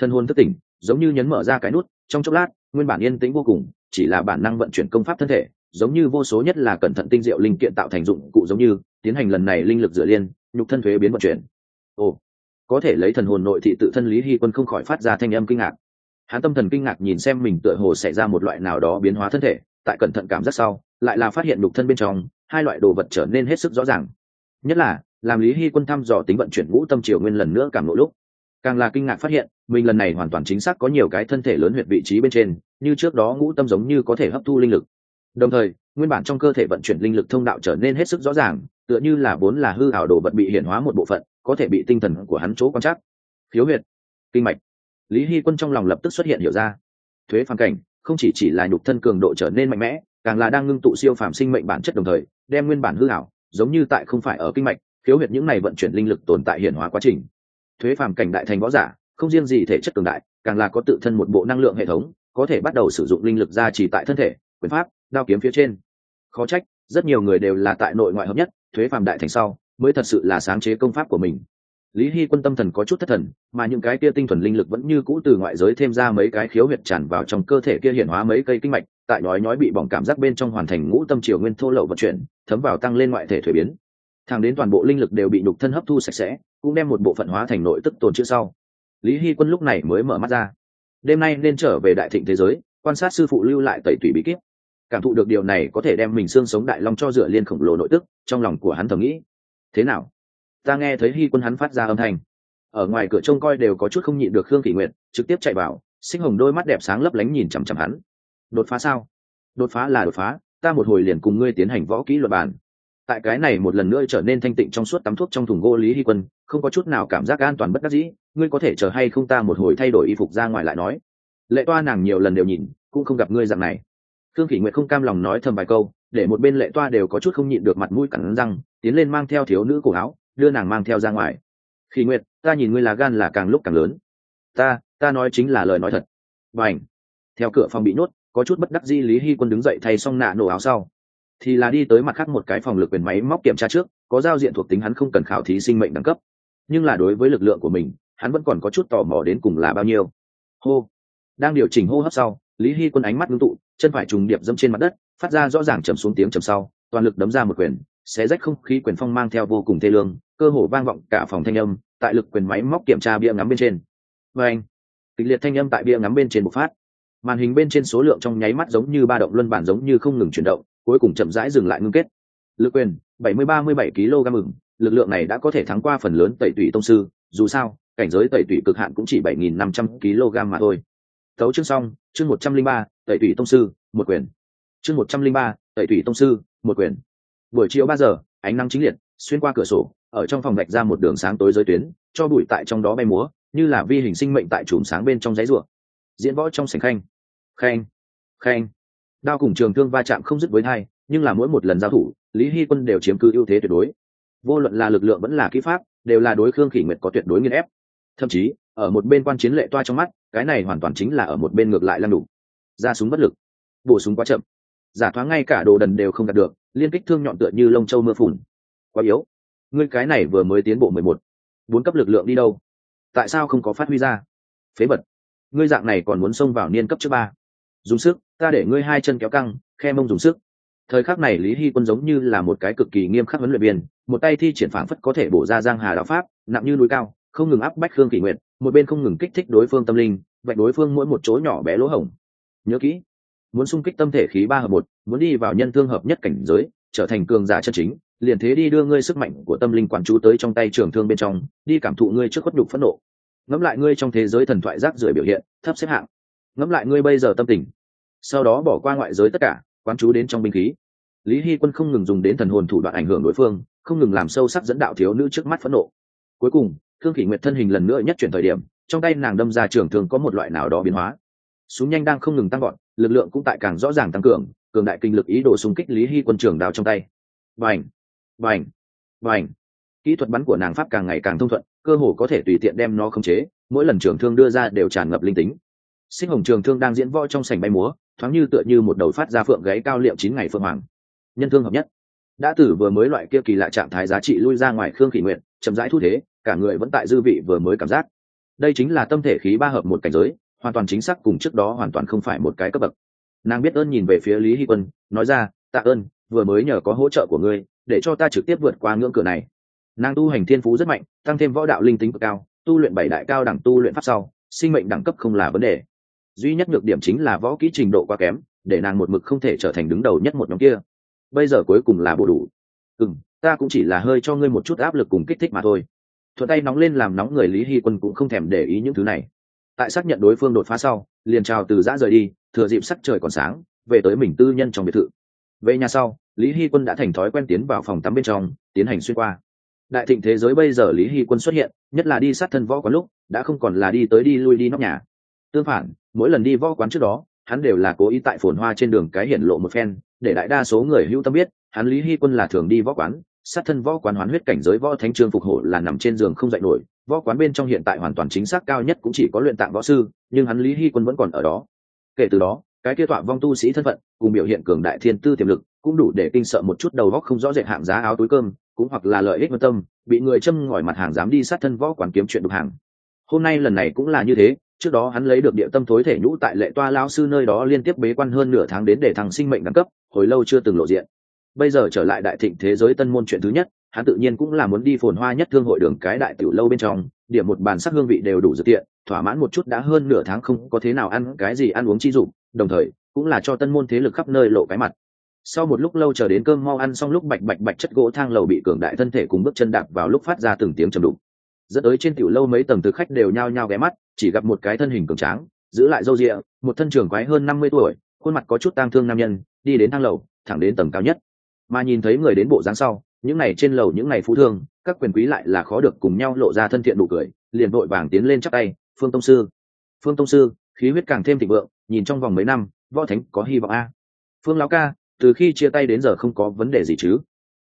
Thân hôn thất tỉnh, giống như nhấn mở ra cái nút, trong chốc lát, nguyên bản yên tĩnh vô cùng, chỉ là bản năng vận chuyển công pháp thân thể, giống như vô số nhất là cẩn thận tinh diệu linh kiện tạo thành dụng cụ giống như, tiến hành lần này linh lực dựa liên, nhục thân thuế biến vận chuyển. Ồ, có thể lấy thần hồn nội thị tự thân lý hy quân không khỏi phát ra thanh âm kinh ngạc. Hắn tâm thần kinh ngạc nhìn xem mình tựa hồ xảy ra một loại nào đó biến hóa thân thể, tại cẩn thận cảm giác sau, lại là phát hiện nhục thân bên trong, hai loại đồ vật trở nên hết sức rõ ràng nhất là, làm lý hy quân thăm dò tính vận chuyển ngũ tâm triều nguyên lần nữa cảm lộ lúc. Càng là kinh ngạc phát hiện, mình lần này hoàn toàn chính xác có nhiều cái thân thể lớn huyệt vị trí bên trên, như trước đó ngũ tâm giống như có thể hấp thu linh lực. Đồng thời, nguyên bản trong cơ thể vận chuyển linh lực thông đạo trở nên hết sức rõ ràng, tựa như là vốn là hư ảo đồ vật bị hiển hóa một bộ phận, có thể bị tinh thần của hắn chỗ quan trắc. Khiếu huyệt, kinh mạch. Lý hy quân trong lòng lập tức xuất hiện hiểu ra. Thuế phản cảnh, không chỉ chỉ là nhục thân cường độ trở nên mạnh mẽ, càng là đang ngưng tụ siêu phàm sinh mệnh bản chất đồng thời, đem nguyên bản hư ảo giống như tại không phải ở kinh mạch, khiếu huyệt những này vận chuyển linh lực tồn tại hiển hóa quá trình. Thuế phàm cảnh đại thành võ giả, không riêng gì thể chất cường đại, càng là có tự thân một bộ năng lượng hệ thống, có thể bắt đầu sử dụng linh lực ra chỉ tại thân thể, quyền pháp, đao kiếm phía trên. Khó trách, rất nhiều người đều là tại nội ngoại hợp nhất, thuế phàm đại thành sau, mới thật sự là sáng chế công pháp của mình lý hy quân tâm thần có chút thất thần, mà những cái kia tinh thuần linh lực vẫn như cũ từ ngoại giới thêm ra mấy cái khiếu huyệt tràn vào trong cơ thể kia hiện hóa mấy cây kinh mạch, tại nói nói bị bỏng cảm giác bên trong hoàn thành ngũ tâm triều nguyên thô lậu vận chuyển, thấm vào tăng lên ngoại thể thuế biến. Thàng đến toàn bộ linh lực đều bị nhục thân hấp thu sạch sẽ, cũng đem một bộ phận hóa thành nội tức tồn chữ sau. Lý hy quân lúc này mới mở mắt ra. Đêm nay nên trở về đại thịnh thế giới, quan sát sư phụ lưu lại tẩy tủy bí kíp. Cảm thụ được điều này có thể đem mình xương sống đại long cho dựa liên khổng lồ nội tức, trong lòng của hắn thầm nghĩ. Thế nào? Ta nghe thấy hy quân hắn phát ra âm thanh. Ở ngoài cửa trông coi đều có chút không nhịn được khương kỷ nguyện trực tiếp chạy vào, sinh hồng đôi mắt đẹp sáng lấp lánh nhìn chằm chằm hắn. Đột phá sao? Đột phá là đột phá, ta một hồi liền cùng ngươi tiến hành võ kỹ luật bản tại cái này một lần nữa trở nên thanh tịnh trong suốt tắm thuốc trong thùng gỗ lý hy quân, không có chút nào cảm giác an toàn bất đắc dĩ, ngươi có thể chờ hay không ta một hồi thay đổi y phục ra ngoài lại nói. Lệ toa nàng nhiều lần đều nhìn, cũng không gặp ngươi dạng này. Khương kỷ nguyện không cam lòng nói thầm vài câu, để một bên lệ toa đều có chút không nhịn được mặt mũi cẳng răng, tiến lên mang theo thiếu nữ cổ áo đưa nàng mang theo ra ngoài. Khi nguyệt, ta nhìn ngươi là gan là càng lúc càng lớn. Ta ta nói chính là lời nói thật. Và ảnh theo cửa phòng bị nhốt, có chút bất đắc di lý hy quân đứng dậy thay xong nạ nổ áo sau. Thì là đi tới mặt khác một cái phòng lực quyền máy móc kiểm tra trước, có giao diện thuộc tính hắn không cần khảo thí sinh mệnh đẳng cấp. Nhưng là đối với lực lượng của mình, hắn vẫn còn có chút tò mò đến cùng là bao nhiêu. Hô. Đang điều chỉnh hô hấp sau, lý hy quân ánh mắt ngưng tụ, chân phải trùng điệp dẫm trên mặt đất, phát ra rõ ràng chầm xuống tiếng chầm sau, toàn lực đấm ra một quyền xé rách không khí quyền phong mang theo vô cùng thê lương cơ hồ vang vọng cả phòng thanh âm tại lực quyền máy móc kiểm tra bia ngắm bên trên. Và anh kịch liệt thanh âm tại bia ngắm bên trên bộc phát. Màn hình bên trên số lượng trong nháy mắt giống như ba động luân bản giống như không ngừng chuyển động cuối cùng chậm rãi dừng lại ngưng kết. Lực quyền 70-37 kg ừng lực lượng này đã có thể thắng qua phần lớn tẩy tủy tông sư dù sao cảnh giới tẩy tủy cực hạn cũng chỉ 7.500 kg mà thôi. Tấu chương xong chương 103, tẩy tủy tông sư một quyền. Chương 103, tẩy tủy tông sư một quyền buổi chiều ba giờ, ánh nắng chính liệt, xuyên qua cửa sổ, ở trong phòng gạch ra một đường sáng tối giới tuyến, cho bụi tại trong đó bay múa, như là vi hình sinh mệnh tại chùm sáng bên trong giấy ruộng diễn võ trong sảnh khanh. Khanh khanh. Đao cùng trường thương va chạm không dứt với hai, nhưng là mỗi một lần giao thủ, lý hy quân đều chiếm cứ ưu thế tuyệt đối. Vô luận là lực lượng vẫn là kỹ pháp, đều là đối khương khỉ nguyệt có tuyệt đối nghiên ép. Thậm chí, ở một bên quan chiến lệ toa trong mắt, cái này hoàn toàn chính là ở một bên ngược lại lăn đủ. Ra súng bất lực. Bổ súng quá chậm giả thoáng ngay cả đồ đần đều không đạt được, liên kích thương nhọn tựa như lông châu mưa phùn. Quá yếu. Ngươi cái này vừa mới tiến bộ mười một, bốn cấp lực lượng đi đâu? Tại sao không có phát huy ra? Phế bật ngươi dạng này còn muốn xông vào niên cấp trước ba. Dùng sức, ta để ngươi hai chân kéo căng, khe mông dùng sức. Thời khắc này lý hy quân giống như là một cái cực kỳ nghiêm khắc huấn luyện viên, một tay thi triển phản phất có thể bổ ra giang hà đạo pháp, nặng như núi cao, không ngừng áp bách khương kỷ nguyện một bên không ngừng kích thích đối phương tâm linh vạch đối phương mỗi một chỗ nhỏ bé lỗ hổng. Nhớ kỹ muốn sung kích tâm thể khí ba hợp một, muốn đi vào nhân thương hợp nhất cảnh giới, trở thành cường giả chân chính, liền thế đi đưa ngươi sức mạnh của tâm linh quản chú tới trong tay trường thương bên trong, đi cảm thụ ngươi trước khuất nhục phẫn nộ. Ngẫm lại ngươi trong thế giới thần thoại rác rưởi biểu hiện, thấp xếp hạng. Ngẫm lại ngươi bây giờ tâm tình. Sau đó bỏ qua ngoại giới tất cả, quán chú đến trong binh khí. Lý hy quân không ngừng dùng đến thần hồn thủ đoạn ảnh hưởng đối phương, không ngừng làm sâu sắc dẫn đạo thiếu nữ trước mắt phẫn nộ. Cuối cùng thương kỷ nguyệt thân hình lần nữa nhất chuyển thời điểm, trong tay nàng đâm ra trường thường có một loại nào đó biến hóa. Súng nhanh đang không ngừng tăng gọn lực lượng cũng tại càng rõ ràng tăng cường cường đại kinh lực ý đồ xung kích lý hy quân trường đào trong tay. Vành vành vành kỹ thuật bắn của nàng pháp càng ngày càng thông thuận, cơ hồ có thể tùy tiện đem nó khống chế, mỗi lần trường thương đưa ra đều tràn ngập linh tính. Sinh hồng trường thương đang diễn võ trong sảnh bay múa, thoáng như tựa như một đầu phát ra phượng gáy cao liệm chín ngày phượng hoàng. Nhân thương hợp nhất. Đã tử vừa mới loại kia kỳ lạ trạng thái giá trị lui ra ngoài khương kỷ nguyện chậm rãi thu thế, cả người vẫn tại dư vị vừa mới cảm giác. Đây chính là tâm thể khí ba hợp một cảnh giới hoàn toàn chính xác cùng trước đó hoàn toàn không phải một cái cấp bậc. Nàng biết ơn nhìn về phía lý hy quân, nói ra, tạ ơn, vừa mới nhờ có hỗ trợ của ngươi, để cho ta trực tiếp vượt qua ngưỡng cửa này. Nàng tu hành thiên phú rất mạnh, tăng thêm võ đạo linh tính cực cao, tu luyện bảy đại cao đẳng tu luyện pháp sau, sinh mệnh đẳng cấp không là vấn đề. Duy nhất nhược điểm chính là võ kỹ trình độ quá kém, để nàng một mực không thể trở thành đứng đầu nhất một nhóm kia. Bây giờ cuối cùng là bộ đủ. Ừ ta cũng chỉ là hơi cho ngươi một chút áp lực cùng kích thích mà thôi. Thuận tay nóng lên làm nóng người lý hy quân cũng không thèm để ý những thứ này tại xác nhận đối phương đột phá sau, liền trào từ giã rời đi, thừa dịp sắc trời còn sáng, về tới mình tư nhân trong biệt thự. Về nhà sau, lý hy quân đã thành thói quen tiến vào phòng tắm bên trong, tiến hành xuyên qua. Đại thịnh thế giới bây giờ lý hy quân xuất hiện, nhất là đi sát thân võ quán lúc, đã không còn là đi tới đi lui đi nóc nhà. Tương phản, mỗi lần đi võ quán trước đó, hắn đều là cố ý tại phồn hoa trên đường cái hiển lộ một phen, để đại đa số người hữu tâm biết, hắn lý hy quân là thường đi võ quán sát thân võ quán hoán huyết cảnh giới võ thánh trương phục hổ là nằm trên giường không dậy nổi. Võ quán bên trong hiện tại hoàn toàn chính xác cao nhất cũng chỉ có luyện tạng võ sư, nhưng hắn lý hy quân vẫn còn ở đó. Kể từ đó, cái kia tọa vong tu sĩ thân phận, cùng biểu hiện cường đại thiên tư tiềm lực, cũng đủ để kinh sợ một chút đầu góc không rõ rệt hạng giá áo túi cơm, cũng hoặc là lợi ích quan tâm, bị người châm ngòi mặt hàng dám đi sát thân võ quán kiếm chuyện đục hàng. Hôm nay lần này cũng là như thế, trước đó hắn lấy được địa tâm thối thể nhũ tại lệ toa lao sư nơi đó liên tiếp bế quan hơn nửa tháng đến để thằng sinh mệnh đẳng cấp, hồi lâu chưa từng lộ diện bây giờ trở lại đại thịnh thế giới tân môn chuyện thứ nhất, hắn tự nhiên cũng là muốn đi phồn hoa nhất thương hội đường cái đại tiểu lâu bên trong, điểm một bàn sắc hương vị đều đủ dự tiện, thỏa mãn một chút đã hơn nửa tháng không có thế nào ăn cái gì ăn uống chi dụng, đồng thời, cũng là cho tân môn thế lực khắp nơi lộ cái mặt. Sau một lúc lâu chờ đến cơm mau ăn xong lúc bạch bạch bạch chất gỗ thang lầu bị cường đại thân thể cùng bước chân đạp vào lúc phát ra từng tiếng trầm đục. Dẫn tới trên tiểu lâu mấy tầng thực khách đều nhao nhao ghé mắt, chỉ gặp một cái thân hình cường tráng, giữ lại râu rịa, một thân trường quái hơn năm mươi tuổi, khuôn mặt có chút tang thương nam nhân, đi đến thang lầu, thẳng đến tầng cao nhất mà nhìn thấy người đến bộ dáng sau, những này trên lầu những này phú thương, các quyền quý lại là khó được cùng nhau lộ ra thân thiện đủ cười, liền vội vàng tiến lên chắc tay, phương tông sư, phương tông sư, khí huyết càng thêm thịnh vượng, nhìn trong vòng mấy năm, võ thánh có hy vọng a. Phương lão ca, từ khi chia tay đến giờ không có vấn đề gì chứ?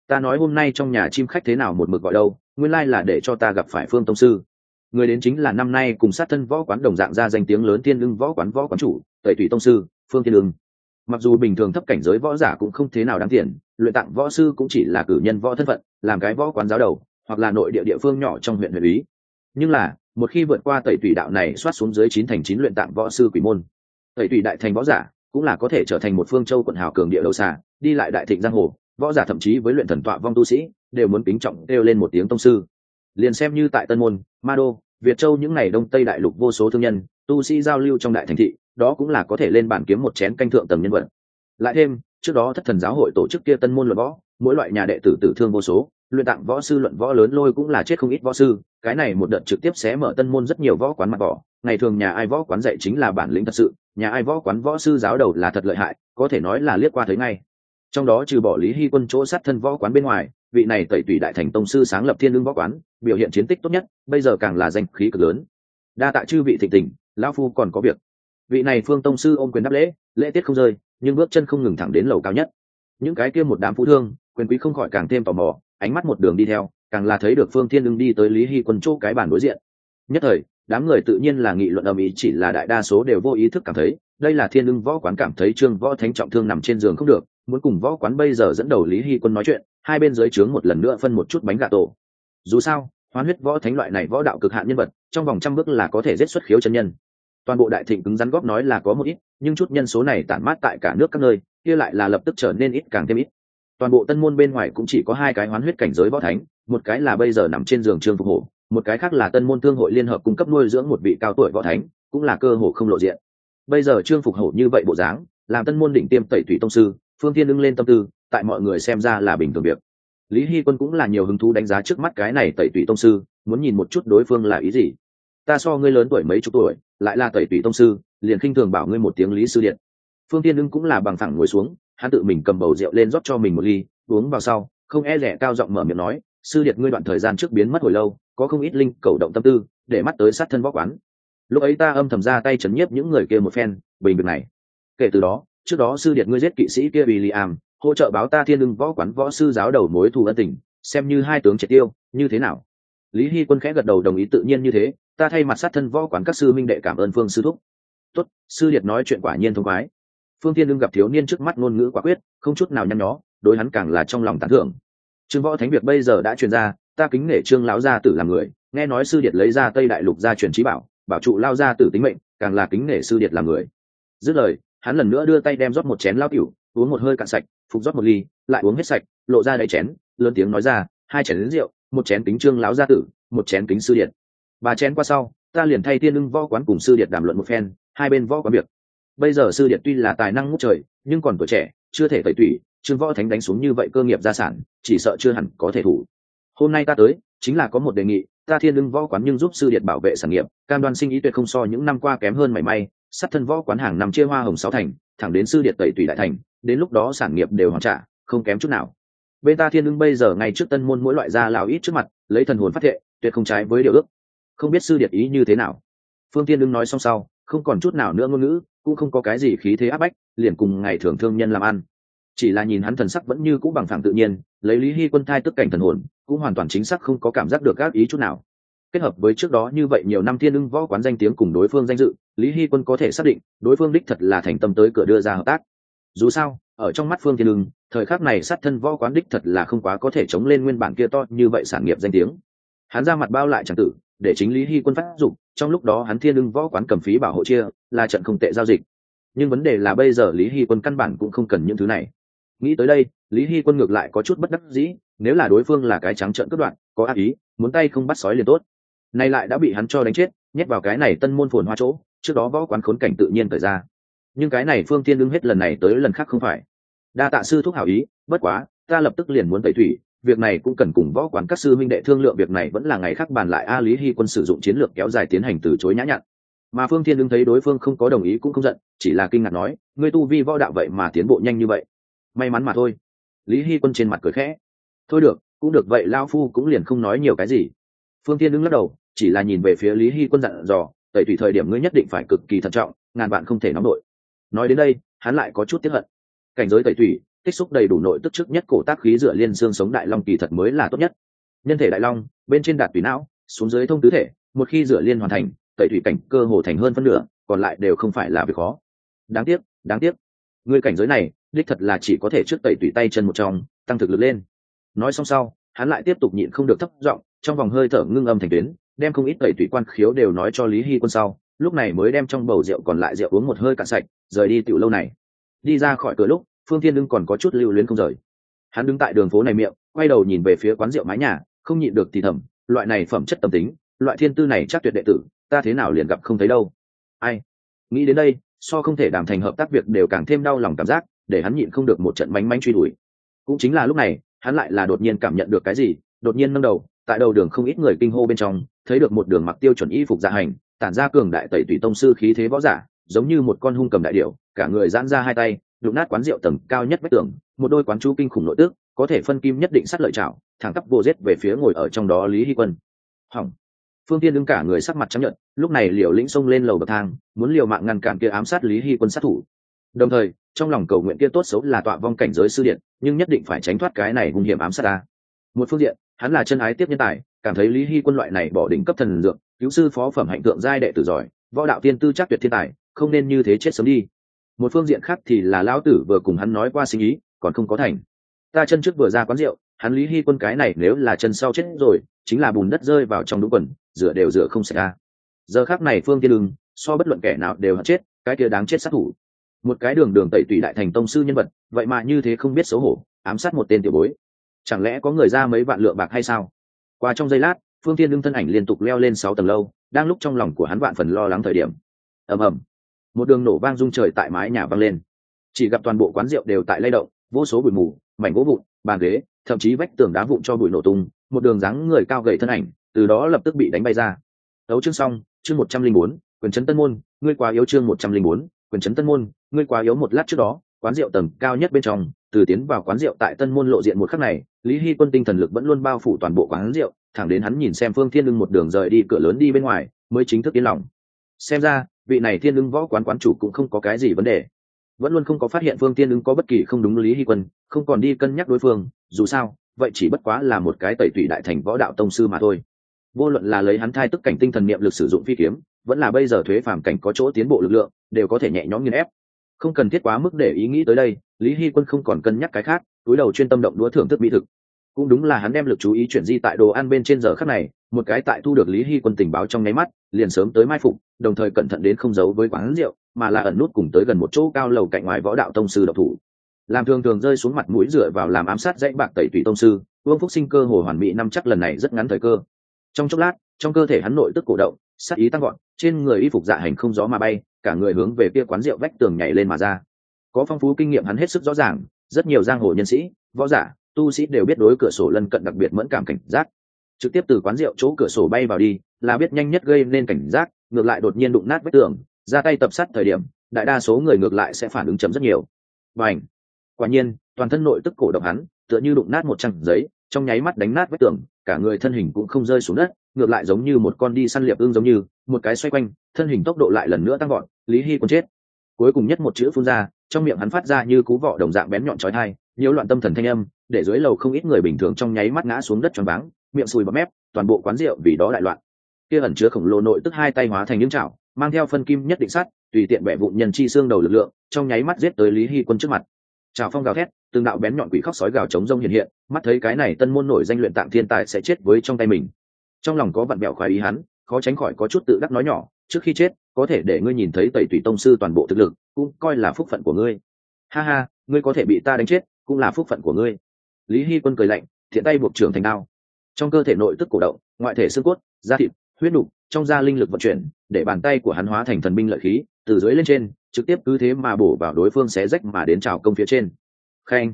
Ta nói hôm nay trong nhà chim khách thế nào một mực gọi đâu, nguyên lai là để cho ta gặp phải phương tông sư. Người đến chính là năm nay cùng sát thân võ quán đồng dạng ra danh tiếng lớn thiên lưng võ quán võ quán chủ, tẩy thủy tông sư, phương thiên lương mặc dù bình thường thấp cảnh giới võ giả cũng không thế nào đáng tiền, luyện tặng võ sư cũng chỉ là cử nhân võ thân phận, làm cái võ quán giáo đầu, hoặc là nội địa địa phương nhỏ trong huyện huyện ý nhưng là, một khi vượt qua tẩy tủy đạo này xoát xuống dưới chín thành chín luyện tạng võ sư quỷ môn, tẩy tủy đại thành võ giả cũng là có thể trở thành một phương châu quận hào cường địa đầu xà, đi lại đại thịnh giang hồ, võ giả thậm chí với luyện thần tọa vong tu sĩ, đều muốn kính trọng kêu lên một tiếng tông sư. Liền xem như tại tân môn ma đô việt châu những ngày đông tây đại lục vô số thương nhân, tu sĩ giao lưu trong đại thành thị đó cũng là có thể lên bản kiếm một chén canh thượng tầng nhân vật. Lại thêm, trước đó thất thần giáo hội tổ chức kia tân môn luận võ, mỗi loại nhà đệ tử tử thương vô số, luyện tặng võ sư luận võ lớn lôi cũng là chết không ít võ sư, cái này một đợt trực tiếp sẽ mở tân môn rất nhiều võ quán mặt võ ngày thường nhà ai võ quán dạy chính là bản lĩnh thật sự, nhà ai võ quán võ sư giáo đầu là thật lợi hại, có thể nói là liếc qua thấy ngay. Trong đó trừ bỏ lý hy quân chỗ sát thân võ quán bên ngoài, vị này tẩy tùy đại thành tông sư sáng lập thiên lương võ quán, biểu hiện chiến tích tốt nhất, bây giờ càng là danh khí cực lớn. Đa tạ chư vị thịnh tình, lão phu còn có việc vị này phương tông sư ôm quyền đáp lễ lễ tiết không rơi, nhưng bước chân không ngừng thẳng đến lầu cao nhất. Những cái kia một đám phú thương, quyền quý không khỏi càng thêm tò mò, ánh mắt một đường đi theo, càng là thấy được phương thiên đương đi tới lý hy quân chỗ cái bàn đối diện. Nhất thời, đám người tự nhiên là nghị luận âm ý chỉ là đại đa số đều vô ý thức cảm thấy, đây là thiên ưng võ quán cảm thấy trương võ thánh trọng thương nằm trên giường không được, muốn cùng võ quán bây giờ dẫn đầu lý hy quân nói chuyện, hai bên dưới trướng một lần nữa phân một chút bánh gà tổ. Dù sao, hoán huyết võ thánh loại này võ đạo cực hạn nhân vật, trong vòng trăm bước là có thể giết xuất khiếu chân nhân toàn bộ đại thịnh cứng rắn góp nói là có một ít, nhưng chút nhân số này tản mát tại cả nước các nơi, kia lại là lập tức trở nên ít càng thêm ít. Toàn bộ tân môn bên ngoài cũng chỉ có hai cái hoán huyết cảnh giới võ thánh, một cái là bây giờ nằm trên giường trương phục hổ, một cái khác là tân môn thương hội liên hợp cung cấp nuôi dưỡng một vị cao tuổi võ thánh, cũng là cơ hội không lộ diện. Bây giờ trương phục hổ như vậy bộ dáng, làm tân môn đỉnh tiêm tẩy thủy tông sư, phương tiên ưng lên tâm tư, tại mọi người xem ra là bình thường việc. Lý hy quân cũng là nhiều hứng thú đánh giá trước mắt cái này tẩy tủy tông sư, muốn nhìn một chút đối phương là ý gì. Ta so ngươi lớn tuổi mấy chục tuổi lại là tẩy tủy tông sư liền khinh thường bảo ngươi một tiếng lý sư điện. Phương tiên ưng cũng là bằng thẳng ngồi xuống hắn tự mình cầm bầu rượu lên rót cho mình một ly uống vào sau không e rẻ cao giọng mở miệng nói sư điệt ngươi đoạn thời gian trước biến mất hồi lâu có không ít linh cầu động tâm tư để mắt tới sát thân võ quán. Lúc ấy ta âm thầm ra tay chấn nhiếp những người kia một phen bình việc này. Kể từ đó trước đó sư điệt ngươi giết kỵ sĩ kia William, hỗ trợ báo ta thiên lưng võ quán võ sư giáo đầu mối thù ân tình xem như hai tướng triệt tiêu như thế nào? Lý hy quân khẽ gật đầu đồng ý tự nhiên như thế ta thay mặt sát thân võ quán các sư minh đệ cảm ơn phương sư thúc. Tốt, sư liệt nói chuyện quả nhiên thông khoái. Phương tiên lương gặp thiếu niên trước mắt ngôn ngữ quả quyết, không chút nào nhăn nhó, đối hắn càng là trong lòng tán thưởng. Trương võ thánh việc bây giờ đã truyền ra, ta kính nể trương lão gia tử làm người, nghe nói sư điệt lấy ra tây đại lục gia truyền trí bảo bảo trụ lao gia tử tính mệnh, càng là kính nể sư điệt làm người. Dứt lời, hắn lần nữa đưa tay đem rót một chén lao cửu uống một hơi cạn sạch, phục rót một ly, lại uống hết sạch, lộ ra đầy chén, lớn tiếng nói ra, hai chén đến rượu, một chén kính trương lão gia tử, một chén kính sư điệt ba chén qua sau, ta liền thay tiên ưng võ quán cùng sư điệt đàm luận một phen, hai bên võ quán việc. Bây giờ sư điệt tuy là tài năng ngút trời, nhưng còn tuổi trẻ, chưa thể tẩy tủy, trương võ thánh đánh xuống như vậy cơ nghiệp gia sản, chỉ sợ chưa hẳn có thể thủ. Hôm nay ta tới, chính là có một đề nghị, ta thiên ưng võ quán nhưng giúp sư điệt bảo vệ sản nghiệp, cam đoan sinh ý tuyệt không so những năm qua kém hơn mảy may, sát thân võ quán hàng năm chia hoa hồng sáu thành, thẳng đến sư điệt tẩy tùy đại thành, đến lúc đó sản nghiệp đều hoàn trả, không kém chút nào. Bên ta thiên ưng bây giờ ngay trước tân môn mỗi loại gia lão ít trước mặt, lấy thần hồn phát thệ, tuyệt không trái với điều ước không biết sư điệt ý như thế nào. Phương tiên ưng nói xong sau, không còn chút nào nữa ngôn ngữ, cũng không có cái gì khí thế áp bách, liền cùng ngày thường thương nhân làm ăn. Chỉ là nhìn hắn thần sắc vẫn như cũ bằng phẳng tự nhiên, lấy lý hy quân thai tức cảnh thần hồn, cũng hoàn toàn chính xác không có cảm giác được các ý chút nào. Kết hợp với trước đó như vậy nhiều năm thiên ưng võ quán danh tiếng cùng đối phương danh dự, lý hy quân có thể xác định, đối phương đích thật là thành tâm tới cửa đưa ra hợp tác. Dù sao, ở trong mắt phương thiên ưng, thời khắc này sát thân võ quán đích thật là không quá có thể chống lên nguyên bản kia to như vậy sản nghiệp danh tiếng. Hắn ra mặt bao lại c tử để chính lý hy quân phát dụng trong lúc đó hắn thiên lưng võ quán cầm phí bảo hộ chia, là trận không tệ giao dịch. Nhưng vấn đề là bây giờ lý hy quân căn bản cũng không cần những thứ này. Nghĩ tới đây, lý hy quân ngược lại có chút bất đắc dĩ, nếu là đối phương là cái trắng trợn cất đoạn, có ác ý, muốn tay không bắt sói liền tốt. Nay lại đã bị hắn cho đánh chết, nhét vào cái này tân môn phồn hoa chỗ, trước đó võ quán khốn cảnh tự nhiên thời ra. Nhưng cái này phương tiên đứng hết lần này tới lần khác không phải. Đa tạ sư thúc hảo ý, bất quá, ta lập tức liền muốn tẩy thủy việc này cũng cần cùng võ quán các sư minh đệ thương lượng, việc này vẫn là ngày khác bàn lại a lý hy quân sử dụng chiến lược kéo dài tiến hành từ chối nhã nhặn. Mà phương thiên đương thấy đối phương không có đồng ý cũng không giận, chỉ là kinh ngạc nói, ngươi tu vi võ đạo vậy mà tiến bộ nhanh như vậy. May mắn mà thôi. Lý hy quân trên mặt cười khẽ. Thôi được, cũng được, vậy lao phu cũng liền không nói nhiều cái gì. Phương thiên đứng lắc đầu, chỉ là nhìn về phía lý hy quân dặn dò, tẩy tùy thời điểm ngươi nhất định phải cực kỳ thận trọng, ngàn bạn không thể nóng nổi. Nói đến đây, hắn lại có chút tiếp hận. Cảnh giới tẩy thủy tích xúc đầy đủ nội tức trước nhất cổ tác khí dựa liên xương sống đại long kỳ thật mới là tốt nhất. Nhân thể đại long, bên trên đạt tùy não, xuống dưới thông tứ thể, một khi dựa liên hoàn thành, tẩy thủy cảnh cơ hồ thành hơn phân nửa, còn lại đều không phải là việc khó. Đáng tiếc đáng tiếc. Người cảnh giới này, đích thật là chỉ có thể trước tẩy tủy tay chân một trong, tăng thực lực lên. Nói xong sau, hắn lại tiếp tục nhịn không được thấp giọng, trong vòng hơi thở ngưng âm thành tuyến, đem không ít tẩy tủy quan khiếu đều nói cho lý hy quân sau, lúc này mới đem trong bầu rượu còn lại rượu uống một hơi cạn sạch, rời đi tiểu lâu này. Đi ra khỏi cửa lúc phương thiên đương còn có chút lưu luyến không rời. Hắn đứng tại đường phố này miệng, quay đầu nhìn về phía quán rượu mái nhà, không nhịn được thì thầm, loại này phẩm chất tâm tính, loại thiên tư này chắc tuyệt đệ tử, ta thế nào liền gặp không thấy đâu. Ai? Nghĩ đến đây, so không thể đảm thành hợp tác việc đều càng thêm đau lòng cảm giác, để hắn nhịn không được một trận mánh mánh truy đuổi. Cũng chính là lúc này, hắn lại là đột nhiên cảm nhận được cái gì, đột nhiên nâng đầu, tại đầu đường không ít người kinh hô bên trong, thấy được một đường mặc tiêu chuẩn y phục dạ hành, tản ra cường đại tẩy tùy tông sư khí thế võ giả, giống như một con hung cầm đại điệu cả người giãn ra hai tay đụng nát quán rượu tầng cao nhất vách tường, một đôi quán chú kinh khủng nội tức có thể phân kim nhất định sát lợi chảo thẳng tắp vô rết về phía ngồi ở trong đó lý hy quân. Hỏng. Phương tiên đứng cả người sắc mặt chấp nhận lúc này liều lĩnh xông lên lầu bậc thang, muốn liều mạng ngăn cản kia ám sát lý hy quân sát thủ. Đồng thời, trong lòng cầu nguyện kia tốt xấu là tọa vong cảnh giới sư điện, nhưng nhất định phải tránh thoát cái này hung hiểm ám sát ta. Một phương diện, hắn là chân ái tiếp nhân tài, cảm thấy lý hy quân loại này bỏ đỉnh cấp thần dược, cứu sư phó phẩm hạnh tượng giai đệ tử giỏi, võ đạo tiên tư chắc tuyệt thiên tài, không nên như thế chết sớm đi một phương diện khác thì là lão tử vừa cùng hắn nói qua sinh ý còn không có thành. Ta chân trước vừa ra quán rượu hắn lý hy quân cái này nếu là chân sau chết rồi chính là bùn đất rơi vào trong đúng quần rửa đều rửa không xảy ra. Giờ khác này phương tiên đường, so bất luận kẻ nào đều hận chết cái kia đáng chết sát thủ. Một cái đường đường tẩy tùy đại thành tông sư nhân vật vậy mà như thế không biết xấu hổ ám sát một tên tiểu bối. Chẳng lẽ có người ra mấy vạn lượng bạc hay sao? Qua trong giây lát phương tiên đương thân ảnh liên tục leo lên sáu tầng lâu đang lúc trong lòng của hắn vạn phần lo lắng thời điểm. Ầm ầm một đường nổ vang rung trời tại mái nhà vang lên. Chỉ gặp toàn bộ quán rượu đều tại lay động, vô số bụi mù, mảnh gỗ vụn, bàn ghế, thậm chí vách tường đá vụn cho bụi nổ tung, một đường dáng người cao gầy thân ảnh, từ đó lập tức bị đánh bay ra. Đấu chương xong, chương một trăm linh bốn, quyền chấn tân môn, ngươi quá yếu chương một trăm linh bốn, quyền chấn tân môn, ngươi quá yếu một lát trước đó, quán rượu tầng cao nhất bên trong, từ tiến vào quán rượu tại tân môn lộ diện một khắc này, lý hy quân tinh thần lực vẫn luôn bao phủ toàn bộ quán rượu, thẳng đến hắn nhìn xem phương thiên lưng một đường rời đi, cửa lớn đi bên ngoài, mới chính thức yên lòng. Xem ra vị này thiên ưng võ quán quán chủ cũng không có cái gì vấn đề. Vẫn luôn không có phát hiện phương tiên ưng có bất kỳ không đúng lý hy quân, không còn đi cân nhắc đối phương, dù sao, vậy chỉ bất quá là một cái tẩy tụy đại thành võ đạo tông sư mà thôi. Vô luận là lấy hắn thai tức cảnh tinh thần niệm lực sử dụng phi kiếm, vẫn là bây giờ thuế phàm cảnh có chỗ tiến bộ lực lượng, đều có thể nhẹ nhõm nghiên ép. Không cần thiết quá mức để ý nghĩ tới đây, lý hy quân không còn cân nhắc cái khác, túi đầu chuyên tâm động đũa thưởng thức mỹ thực cũng đúng là hắn đem lực chú ý chuyển di tại đồ ăn bên trên giờ khắc này, một cái tại thu được lý hy quân tình báo trong nháy mắt, liền sớm tới mai phục, đồng thời cẩn thận đến không giấu với quán rượu, mà là ẩn nút cùng tới gần một chỗ cao lầu cạnh ngoài võ đạo tông sư độc thủ. Làm thường thường rơi xuống mặt mũi dựa vào làm ám sát dãy bạc tẩy tùy tông sư, vương phúc sinh cơ hồ hoàn mỹ năm chắc lần này rất ngắn thời cơ. Trong chốc lát, trong cơ thể hắn nội tức cổ động, sát ý tăng gọn trên người y phục dạ hành không gió mà bay, cả người hướng về kia quán rượu vách tường nhảy lên mà ra. Có phong phú kinh nghiệm hắn hết sức rõ ràng, rất nhiều giang hồ nhân sĩ, võ giả tu sĩ đều biết đối cửa sổ lân cận đặc biệt mẫn cảm cảnh giác. Trực tiếp từ quán rượu chỗ cửa sổ bay vào đi, là biết nhanh nhất gây nên cảnh giác, ngược lại đột nhiên đụng nát vách tường, ra tay tập sát thời điểm, đại đa số người ngược lại sẽ phản ứng chấm rất nhiều. Và ảnh quả nhiên, toàn thân nội tức cổ động hắn, tựa như đụng nát một trang giấy, trong nháy mắt đánh nát vách tường, cả người thân hình cũng không rơi xuống đất, ngược lại giống như một con đi săn liệp ương giống như, một cái xoay quanh, thân hình tốc độ lại lần nữa tăng gọn lý hy còn chết. Cuối cùng nhất một chữ phun ra, trong miệng hắn phát ra như cú vọ đồng dạng bén nhọn trói thai nhiễu loạn tâm thần thanh âm để dưới lầu không ít người bình thường trong nháy mắt ngã xuống đất tròn váng, miệng sùi bọt mép, toàn bộ quán rượu vì đó đại loạn. Kia ẩn chứa khổng lồ nội tức hai tay hóa thành những chảo, mang theo phân kim nhất định sắt, tùy tiện bẻ vụn nhân chi xương đầu lực lượng, trong nháy mắt giết tới lý hy quân trước mặt. Trào phong gào thét, từng đạo bén nhọn quỷ khóc sói gào chống rông hiện hiện, mắt thấy cái này tân môn nổi danh luyện tạng thiên tài sẽ chết với trong tay mình. Trong lòng có vặn bẹo khoái ý hắn, khó tránh khỏi có chút tự đắc nói nhỏ, trước khi chết, có thể để ngươi nhìn thấy tẩy tùy tông sư toàn bộ thực lực, cũng coi là phúc phận của ngươi. Ha ha, ngươi có thể bị ta đánh chết, cũng là phúc phận của ngươi lý hy quân cười lạnh thiện tay buộc trưởng thành đao. Trong cơ thể nội tức cổ động ngoại thể xương cốt da thịt huyết đục trong da linh lực vận chuyển để bàn tay của hắn hóa thành thần binh lợi khí từ dưới lên trên trực tiếp cứ thế mà bổ vào đối phương xé rách mà đến trào công phía trên. Khen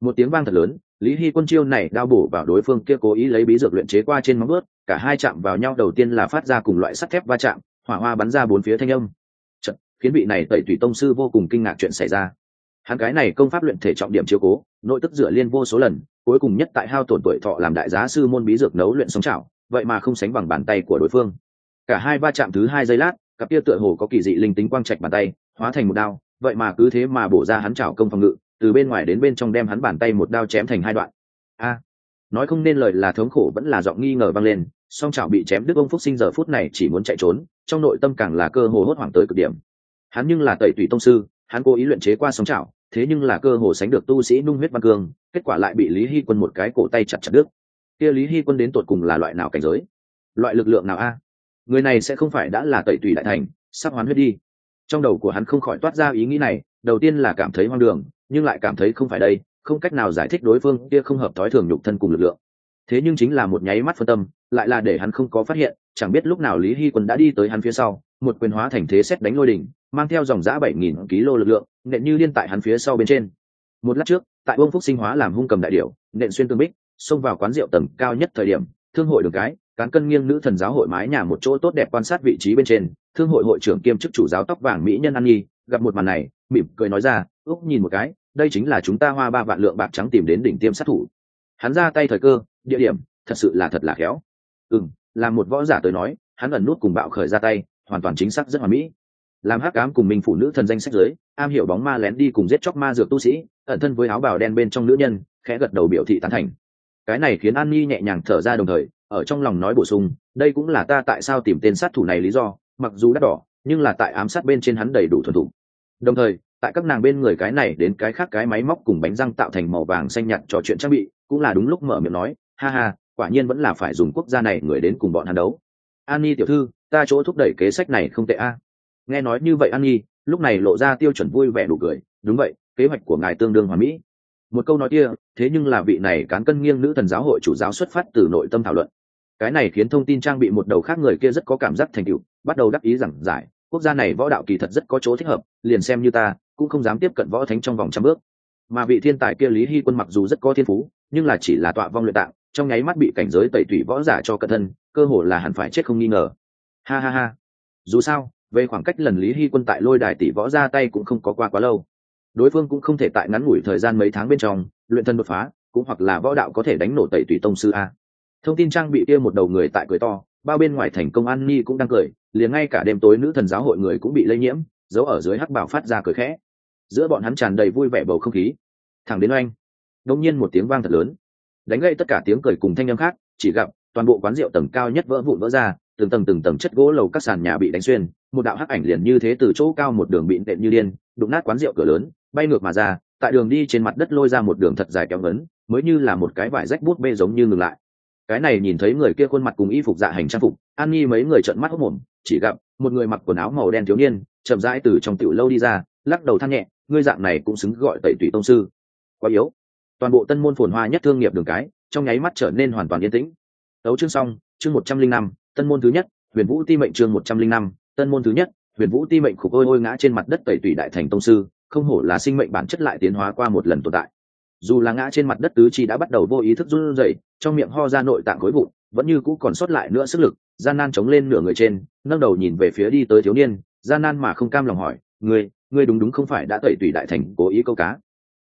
một tiếng vang thật lớn lý hy quân chiêu này đao bổ vào đối phương kia cố ý lấy bí dược luyện chế qua trên móng ướt cả hai chạm vào nhau đầu tiên là phát ra cùng loại sắt thép va chạm hỏa hoa bắn ra bốn phía thanh âm. Chật, khiến vị này tẩy tùy tông sư vô cùng kinh ngạc chuyện xảy ra hắn cái này công pháp luyện thể trọng điểm chiếu cố, nội tức dựa liên vô số lần, cuối cùng nhất tại hao tổn tuổi thọ làm đại giá sư môn bí dược nấu luyện sống chảo, vậy mà không sánh bằng bàn tay của đối phương. Cả hai va chạm thứ hai giây lát, cặp kia tựa hồ có kỳ dị linh tính quang trạch bàn tay, hóa thành một đao, vậy mà cứ thế mà bổ ra hắn chảo công phòng ngự, từ bên ngoài đến bên trong đem hắn bàn tay một đao chém thành hai đoạn. A! Nói không nên lời là thống khổ vẫn là giọng nghi ngờ vang lên, song chảo bị chém đứt ông phúc sinh giờ phút này chỉ muốn chạy trốn, trong nội tâm càng là cơ hồ hốt hoảng tới cực điểm. Hắn nhưng là tẩy tùy tông sư hắn cố ý luyện chế qua sóng chảo, thế nhưng là cơ hồ sánh được tu sĩ nung huyết văn cương, kết quả lại bị lý hy quân một cái cổ tay chặt chặt đứt. Kia lý hy quân đến tột cùng là loại nào cảnh giới? Loại lực lượng nào a? Người này sẽ không phải đã là tẩy tùy đại thành, sắp hoán huyết đi. Trong đầu của hắn không khỏi toát ra ý nghĩ này, đầu tiên là cảm thấy hoang đường, nhưng lại cảm thấy không phải đây, không cách nào giải thích đối phương kia không hợp thói thường nhục thân cùng lực lượng. Thế nhưng chính là một nháy mắt phân tâm, lại là để hắn không có phát hiện, chẳng biết lúc nào lý hy quân đã đi tới hắn phía sau một quyền hóa thành thế xét đánh lôi đỉnh, mang theo dòng giã bảy nghìn kg lực lượng, nện như liên tại hắn phía sau bên trên. Một lát trước, tại ông phúc sinh hóa làm hung cầm đại điệu nện xuyên tương bích, xông vào quán rượu tầng cao nhất thời điểm, thương hội đường cái, cán cân nghiêng nữ thần giáo hội mái nhà một chỗ tốt đẹp quan sát vị trí bên trên, thương hội hội trưởng kiêm chức chủ giáo tóc vàng mỹ nhân an nhi, gặp một màn này, mỉm cười nói ra, úc, nhìn một cái, đây chính là chúng ta hoa ba vạn lượng bạc trắng tìm đến đỉnh tiêm sát thủ. Hắn ra tay thời cơ, địa điểm, thật sự là thật là khéo. Ừ là một võ giả tới nói, hắn ẩn nút cùng bạo khởi ra tay hoàn toàn chính xác rất hoàn mỹ. Làm hắc cám cùng mình phụ nữ thần danh sách giới, am hiểu bóng ma lén đi cùng giết chóc ma dược tu sĩ, ẩn thân với áo bào đen bên trong nữ nhân, khẽ gật đầu biểu thị tán thành. Cái này khiến an nhi nhẹ nhàng thở ra đồng thời, ở trong lòng nói bổ sung, đây cũng là ta tại sao tìm tên sát thủ này lý do, mặc dù đắt đỏ, nhưng là tại ám sát bên trên hắn đầy đủ thuần thủ đồng thời, tại các nàng bên người cái này đến cái khác cái máy móc cùng bánh răng tạo thành màu vàng xanh nhạt trò chuyện trang bị, cũng là đúng lúc mở miệng nói, ha ha, quả nhiên vẫn là phải dùng quốc gia này người đến cùng bọn hắn đấu an nhi tiểu thư, ta chỗ thúc đẩy kế sách này không tệ a. Nghe nói như vậy an nhi lúc này lộ ra tiêu chuẩn vui vẻ đủ cười. Đúng vậy, kế hoạch của ngài tương đương hoàn mỹ. Một câu nói kia, thế nhưng là vị này cán cân nghiêng nữ thần giáo hội chủ giáo xuất phát từ nội tâm thảo luận. Cái này khiến thông tin trang bị một đầu khác người kia rất có cảm giác thành tựu, bắt đầu đắc ý rằng giải. Quốc gia này võ đạo kỳ thật rất có chỗ thích hợp, liền xem như ta, cũng không dám tiếp cận võ thánh trong vòng trăm bước. Mà vị thiên tài kia lý hy quân mặc dù rất có thiên phú, nhưng là chỉ là tọa vong luyện tạng trong nháy mắt bị cảnh giới tẩy tủy võ giả cho cận thân, cơ hồ là hẳn phải chết không nghi ngờ. Ha ha ha. Dù sao, về khoảng cách lần lý hy quân tại lôi đài tỷ võ ra tay cũng không có qua quá lâu. Đối phương cũng không thể tại ngắn ngủi thời gian mấy tháng bên trong, luyện thân đột phá, cũng hoặc là võ đạo có thể đánh nổ tẩy tùy tông sư a. Thông tin trang bị kia một đầu người tại cười to, bao bên ngoài thành công an ni cũng đang cười, liền ngay cả đêm tối nữ thần giáo hội người cũng bị lây nhiễm giấu ở dưới hắc bảo phát ra cười khẽ. Giữa bọn hắn tràn đầy vui vẻ bầu không khí. Thẳng đến oanh đông nhiên một tiếng vang thật lớn đánh gậy tất cả tiếng cười cùng thanh âm khác, chỉ gặp toàn bộ quán rượu tầng cao nhất vỡ vụn vỡ ra, từng tầng từng tầng chất gỗ lầu các sàn nhà bị đánh xuyên, một đạo hắc ảnh liền như thế từ chỗ cao một đường bị nện như điên, đụng nát quán rượu cửa lớn, bay ngược mà ra, tại đường đi trên mặt đất lôi ra một đường thật dài kéo ngấn, mới như là một cái vải rách bút bê giống như ngừng lại. Cái này nhìn thấy người kia khuôn mặt cùng y phục dạ hành trang phục, an nhi mấy người trợn mắt hốc mồm chỉ gặp một người mặc quần áo màu đen thiếu niên, chậm rãi từ trong tiểu lâu đi ra, lắc đầu than nhẹ, ngươi dạng này cũng xứng gọi tẩy tùy tông sư. Quá yếu toàn bộ tân môn phồn hoa nhất thương nghiệp đường cái, trong nháy mắt trở nên hoàn toàn yên tĩnh. Đấu chương xong, chương một trăm linh năm, tân môn thứ nhất, huyền vũ ti mệnh chương một trăm linh năm, tân môn thứ nhất, huyền vũ ti mệnh khục ôi ôi ngã trên mặt đất tẩy tùy đại thành tông sư, không hổ là sinh mệnh bản chất lại tiến hóa qua một lần tồn tại. Dù là ngã trên mặt đất tứ chi đã bắt đầu vô ý thức run rẩy, trong miệng ho ra nội tạng khối vụn, vẫn như cũ còn sót lại nữa sức lực, gian nan chống lên nửa người trên, nâng đầu nhìn về phía đi tới thiếu niên, gian nan mà không cam lòng hỏi, ngươi ngươi đúng đúng không phải đã tẩy tùy đại thành cố ý câu cá?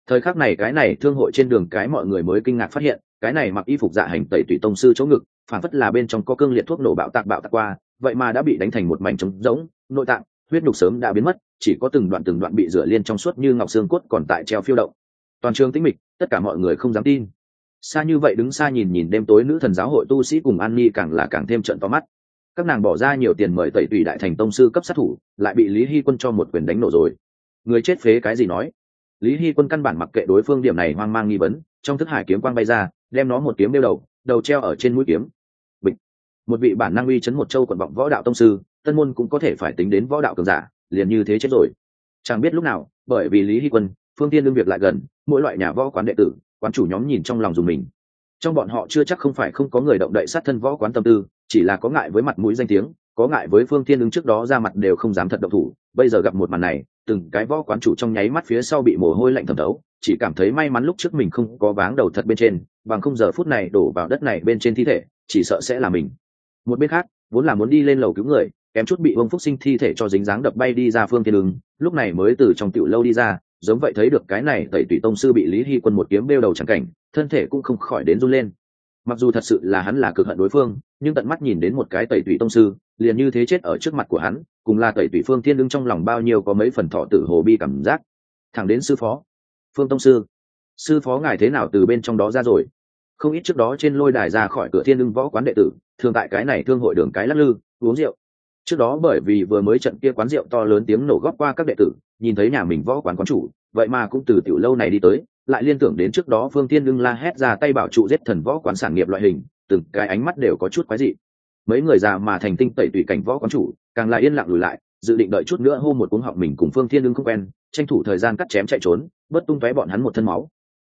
Thời khắc này cái này thương hội trên đường cái mọi người mới kinh ngạc phát hiện, cái này mặc y phục dạ hành tẩy tủy tông sư chỗ ngực, phản phất là bên trong có cương liệt thuốc nổ bạo tạc bạo tạc qua, vậy mà đã bị đánh thành một mảnh trống rỗng, nội tạng, huyết nhục sớm đã biến mất, chỉ có từng đoạn từng đoạn bị rửa liên trong suốt như ngọc xương cốt còn tại treo phiêu động. Toàn trường tĩnh mịch, tất cả mọi người không dám tin. Xa như vậy đứng xa nhìn nhìn đêm tối nữ thần giáo hội tu sĩ cùng an ni càng là càng thêm trận to mắt. Các nàng bỏ ra nhiều tiền mời tẩy tùy đại thành tông sư cấp sát thủ, lại bị lý hy quân cho một quyền đánh nổ rồi. Người chết phế cái gì nói? Lý hy quân căn bản mặc kệ đối phương điểm này hoang mang nghi vấn, trong thức hải kiếm quang bay ra, đem nó một kiếm đeo đầu đầu treo ở trên mũi kiếm. Bịch. Một vị bản năng uy chấn một châu quận vọng võ đạo tông sư, tân môn cũng có thể phải tính đến võ đạo cường giả, liền như thế chết rồi. Chẳng biết lúc nào, bởi vì lý hy quân, phương tiên đương việc lại gần, mỗi loại nhà võ quán đệ tử, quán chủ nhóm nhìn trong lòng dùng mình. Trong bọn họ chưa chắc không phải không có người động đậy sát thân võ quán tâm tư, chỉ là có ngại với mặt mũi danh tiếng, có ngại với phương thiên ứng trước đó ra mặt đều không dám thật động thủ bây giờ gặp một màn này từng cái võ quán chủ trong nháy mắt phía sau bị mồ hôi lạnh thẩm thấu chỉ cảm thấy may mắn lúc trước mình không có váng đầu thật bên trên bằng không giờ phút này đổ vào đất này bên trên thi thể chỉ sợ sẽ là mình. Một bên khác vốn là muốn đi lên lầu cứu người kém chút bị ông phúc sinh thi thể cho dính dáng đập bay đi ra phương thiên đường, lúc này mới từ trong tiểu lâu đi ra giống vậy thấy được cái này tẩy tủy tông sư bị lý hy quân một kiếm bêu đầu chẳng cảnh thân thể cũng không khỏi đến run lên mặc dù thật sự là hắn là cực hận đối phương, nhưng tận mắt nhìn đến một cái tẩy tủy tông sư, liền như thế chết ở trước mặt của hắn, cùng là tẩy tủy phương thiên đương trong lòng bao nhiêu có mấy phần thọ tử hồ bi cảm giác. Thẳng đến sư phó. Phương tông sư. Sư phó ngài thế nào từ bên trong đó ra rồi? Không ít trước đó trên lôi đài ra khỏi cửa thiên lưng võ quán đệ tử, thường tại cái này thương hội đường cái lắc lư, uống rượu. Trước đó bởi vì vừa mới trận kia quán rượu to lớn tiếng nổ góp qua các đệ tử, nhìn thấy nhà mình võ quán quán chủ, vậy mà cũng từ tiểu lâu này đi tới lại liên tưởng đến trước đó phương tiên lưng la hét ra tay bảo trụ giết thần võ quán sản nghiệp loại hình, từng cái ánh mắt đều có chút quái dị. Mấy người già mà thành tinh tẩy tùy cảnh võ quán chủ, càng lại yên lặng lùi lại, dự định đợi chút nữa hô một cuống họng mình cùng phương thiên lưng không quen, tranh thủ thời gian cắt chém chạy trốn bất tung tóe bọn hắn một thân máu.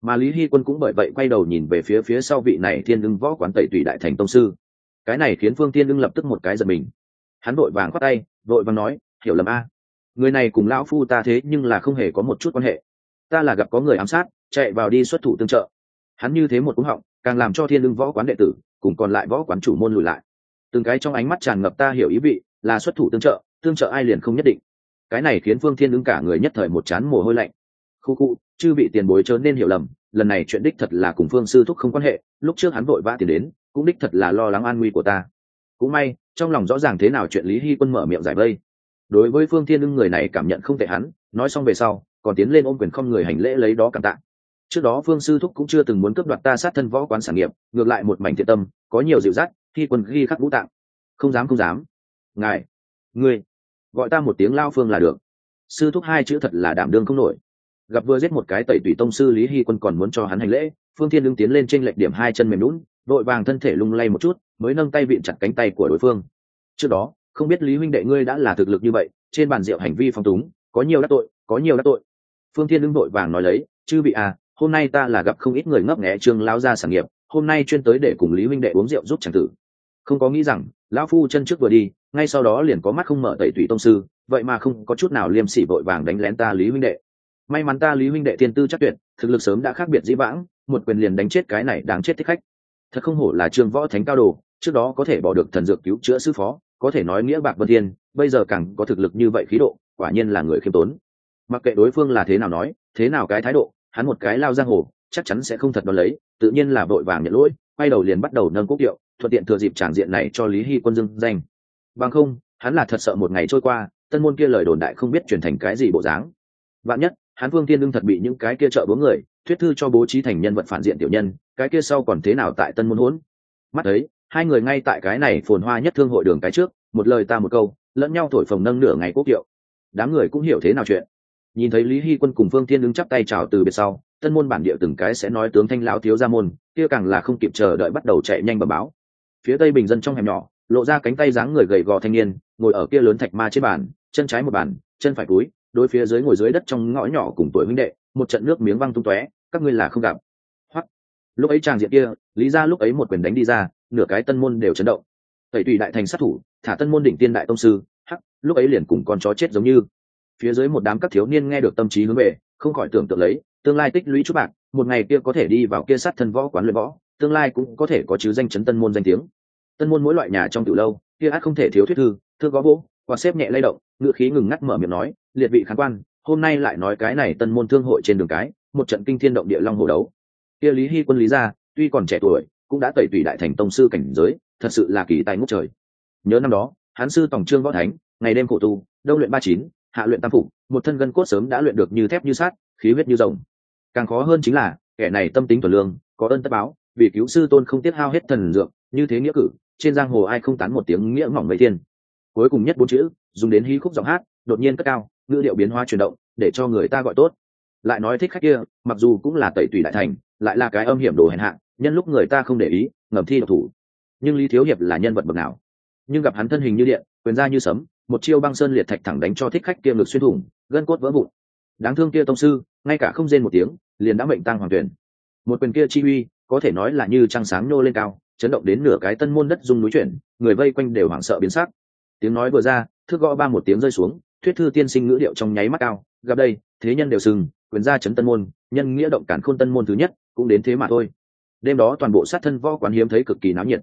Mà lý hy quân cũng bởi vậy quay đầu nhìn về phía phía sau vị này thiên lưng võ quán tẩy tùy đại thành tông sư. Cái này khiến phương tiên lưng lập tức một cái giật mình. Hắn vội vàng khoát tay, vội vàng nói, hiểu lầm a. Người này cùng lão phu ta thế nhưng là không hề có một chút quan hệ. Ta là gặp có người ám sát chạy vào đi xuất thủ tương trợ. Hắn như thế một cúng họng, càng làm cho thiên lưng võ quán đệ tử, cùng còn lại võ quán chủ môn lùi lại. Từng cái trong ánh mắt tràn ngập ta hiểu ý vị, là xuất thủ tương trợ tương trợ ai liền không nhất định. Cái này khiến phương thiên ứng cả người nhất thời một chán mồ hôi lạnh. Khu khu, chư bị tiền bối chớ nên hiểu lầm, lần này chuyện đích thật là cùng phương sư thúc không quan hệ, lúc trước hắn vội vã tiền đến, cũng đích thật là lo lắng an nguy của ta. Cũng may, trong lòng rõ ràng thế nào chuyện lý hy quân mở miệng giải vây. Đối với phương thiên ưng người này cảm nhận không tệ hắn, nói xong về sau, còn tiến lên ôm quyền không người hành lễ lấy đó cảm tạ trước đó phương sư thúc cũng chưa từng muốn cướp đoạt ta sát thân võ quán sản nghiệp, ngược lại một mảnh thiện tâm, có nhiều dịu dắt, khi quân ghi khắc vũ tạng. Không dám không dám. Ngài, ngươi, gọi ta một tiếng lao phương là được. Sư thúc hai chữ thật là đảm đương không nổi. Gặp vừa giết một cái tẩy tùy tông sư lý hy quân còn muốn cho hắn hành lễ, phương thiên đứng tiến lên trên lệch điểm hai chân mềm lún đội vàng thân thể lung lay một chút, mới nâng tay vịn chặt cánh tay của đối phương. Trước đó, không biết lý huynh đệ ngươi đã là thực lực như vậy, trên bàn rượu hành vi phong túng, có nhiều đắc tội, có nhiều đắc tội. Phương thiên đứng đội vàng nói lấy, chư bị à hôm nay ta là gặp không ít người ngấp nghé trương lão gia sản nghiệp, hôm nay chuyên tới để cùng lý huynh đệ uống rượu giúp chàng tử. Không có nghĩ rằng, lão phu chân trước vừa đi, ngay sau đó liền có mắt không mở tẩy tủy tông sư, vậy mà không có chút nào liêm sỉ vội vàng đánh lén ta lý huynh đệ. May mắn ta lý huynh đệ tiên tư chắc tuyệt, thực lực sớm đã khác biệt dĩ vãng, một quyền liền đánh chết cái này đáng chết thích khách. Thật không hổ là trương võ thánh cao đồ, trước đó có thể bỏ được thần dược cứu chữa sư phó, có thể nói nghĩa bạc vân thiên, bây giờ càng có thực lực như vậy khí độ, quả nhiên là người khiêm tốn. Mặc kệ đối phương là thế nào nói, thế nào cái thái độ hắn một cái lao giang hồ, chắc chắn sẽ không thật đón lấy, tự nhiên là vội vàng nhận lỗi, quay đầu liền bắt đầu nâng quốc điệu thuận tiện thừa dịp tràng diện này cho lý hy quân dưng danh. Bằng không, hắn là thật sợ một ngày trôi qua, tân môn kia lời đồn đại không biết chuyển thành cái gì bộ dáng. Vạn nhất, hắn vương tiên đương thật bị những cái kia trợ bố người, thuyết thư cho bố trí thành nhân vật phản diện tiểu nhân, cái kia sau còn thế nào tại tân môn hỗn? Mắt thấy, hai người ngay tại cái này phồn hoa nhất thương hội đường cái trước, một lời ta một câu, lẫn nhau thổi phồng nâng nửa ngày quốc hiệu đám người cũng hiểu thế nào chuyện nhìn thấy lý hy quân cùng phương thiên đứng chắp tay chào từ biệt sau, tân môn bản địa từng cái sẽ nói tướng thanh lão thiếu gia môn, kia càng là không kịp chờ đợi bắt đầu chạy nhanh bờ báo. Phía tây bình dân trong hẻm nhỏ, lộ ra cánh tay dáng người gầy gò thanh niên, ngồi ở kia lớn thạch ma trên bàn, chân trái một bàn, chân phải túi, đối phía dưới ngồi dưới đất trong ngõ nhỏ cùng tuổi huynh đệ, một trận nước miếng văng tung tóe, các ngươi là không gặp. Hoặc lúc ấy chàng diện kia, lý ra lúc ấy một quyền đánh đi ra, nửa cái tân môn đều chấn động. Tẩy tùy đại thành sát thủ, thả tân môn đỉnh tiên đại tông sư hắc lúc ấy liền cùng con chó chết giống như phía dưới một đám các thiếu niên nghe được tâm trí hướng về, không khỏi tưởng tượng lấy, tương lai tích lũy chút bạc, một ngày kia có thể đi vào kia sát thân võ quán luyện võ, tương lai cũng có thể có chứ danh chấn tân môn danh tiếng. Tân môn mỗi loại nhà trong tiểu lâu, kia át không thể thiếu thuyết thư thư có vỗ hoặc xếp nhẹ lay động, ngựa khí ngừng ngắt mở miệng nói, liệt vị khán quan, hôm nay lại nói cái này tân môn thương hội trên đường cái, một trận kinh thiên động địa long hồ đấu. Kia lý hy quân lý gia, tuy còn trẻ tuổi, cũng đã tẩy tủy đại thành tông sư cảnh giới, thật sự là kỳ tài ngút trời. Nhớ năm đó hán sư tổng trương võ thánh, ngày đêm khổ tu, đông luyện ba chín hạ luyện tam phục, một thân gân cốt sớm đã luyện được như thép như sát khí huyết như rồng. Càng khó hơn chính là, kẻ này tâm tính thuần lương, có ơn tất báo, vì cứu sư tôn không tiết hao hết thần dược, như thế nghĩa cử, trên giang hồ ai không tán một tiếng nghĩa mỏng mấy thiên. Cuối cùng nhất bốn chữ, dùng đến hí khúc giọng hát, đột nhiên cất cao, ngữ điệu biến hóa chuyển động, để cho người ta gọi tốt. Lại nói thích khách kia, mặc dù cũng là tẩy tùy đại thành, lại là cái âm hiểm đồ hèn hạ, nhân lúc người ta không để ý, ngầm thi độc thủ. Nhưng lý thiếu hiệp là nhân vật bậc nào? Nhưng gặp hắn thân hình như điện, quyền ra như sấm một chiêu băng sơn liệt thạch thẳng đánh cho thích khách kia ngực xuyên thủng, gân cốt vỡ vụn. Đáng thương kia tông sư, ngay cả không rên một tiếng, liền đã mệnh tăng hoàng tuyển. Một quyền kia chi uy, có thể nói là như trăng sáng nhô lên cao, chấn động đến nửa cái tân môn đất dung núi chuyển, người vây quanh đều hoảng sợ biến sắc. Tiếng nói vừa ra, thước gõ ba một tiếng rơi xuống, thuyết thư tiên sinh ngữ điệu trong nháy mắt cao, gặp đây, thế nhân đều sừng, quyền ra chấn tân môn, nhân nghĩa động cản khôn tân môn thứ nhất, cũng đến thế mà thôi. Đêm đó toàn bộ sát thân võ quán hiếm thấy cực kỳ náo nhiệt.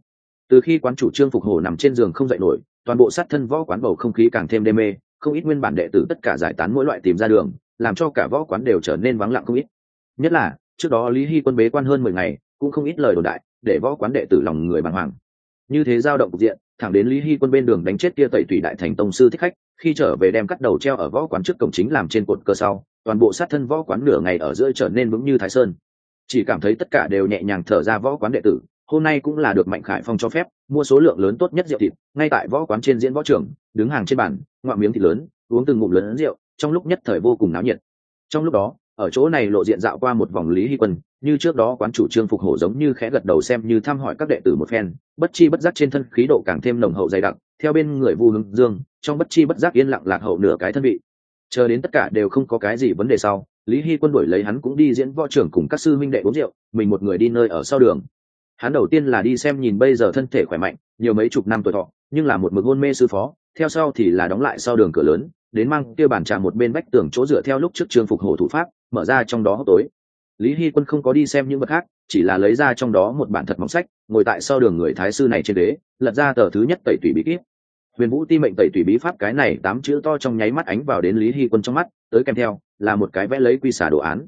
Từ khi quán chủ trương phục hồ nằm trên giường không dậy nổi toàn bộ sát thân võ quán bầu không khí càng thêm đê mê, không ít nguyên bản đệ tử tất cả giải tán mỗi loại tìm ra đường, làm cho cả võ quán đều trở nên vắng lặng không ít. Nhất là, trước đó lý hy quân bế quan hơn mười ngày, cũng không ít lời đồn đại, để võ quán đệ tử lòng người bàng hoàng. Như thế giao động cục diện, thẳng đến lý hy quân bên đường đánh chết kia tẩy tùy đại thành tông sư thích khách, khi trở về đem cắt đầu treo ở võ quán trước cổng chính làm trên cột cơ sau, toàn bộ sát thân võ quán nửa ngày ở giữa trở nên vững như thái sơn. Chỉ cảm thấy tất cả đều nhẹ nhàng thở ra võ quán đệ tử hôm nay cũng là được mạnh khải phong cho phép, mua số lượng lớn tốt nhất rượu thịt, ngay tại võ quán trên diễn võ trường đứng hàng trên bàn, ngoạm miếng thịt lớn, uống từng ngụm lớn rượu, trong lúc nhất thời vô cùng náo nhiệt. Trong lúc đó, ở chỗ này lộ diện dạo qua một vòng lý hy quân, như trước đó quán chủ trương phục hổ giống như khẽ gật đầu xem như thăm hỏi các đệ tử một phen, bất chi bất giác trên thân khí độ càng thêm nồng hậu dày đặc, theo bên người vu hưng dương, trong bất chi bất giác yên lặng lạc hậu nửa cái thân vị. Chờ đến tất cả đều không có cái gì vấn đề sau, lý hy quân đuổi lấy hắn cũng đi diễn võ trưởng cùng các sư minh đệ uống rượu, mình một người đi nơi ở sau đường hắn đầu tiên là đi xem nhìn bây giờ thân thể khỏe mạnh, nhiều mấy chục năm tuổi thọ, nhưng là một mực hôn mê sư phó, theo sau thì là đóng lại sau đường cửa lớn, đến mang kia bàn trà một bên vách tường chỗ dựa theo lúc trước trường phục hồ thủ pháp, mở ra trong đó hốc tối. Lý hy quân không có đi xem những vật khác, chỉ là lấy ra trong đó một bản thật mỏng sách, ngồi tại sau đường người thái sư này trên đế lật ra tờ thứ nhất tẩy tủy bí kíp. Huyền vũ ti mệnh tẩy tủy bí pháp cái này tám chữ to trong nháy mắt ánh vào đến lý hy quân trong mắt, tới kèm theo, là một cái vẽ lấy quy xả đồ án.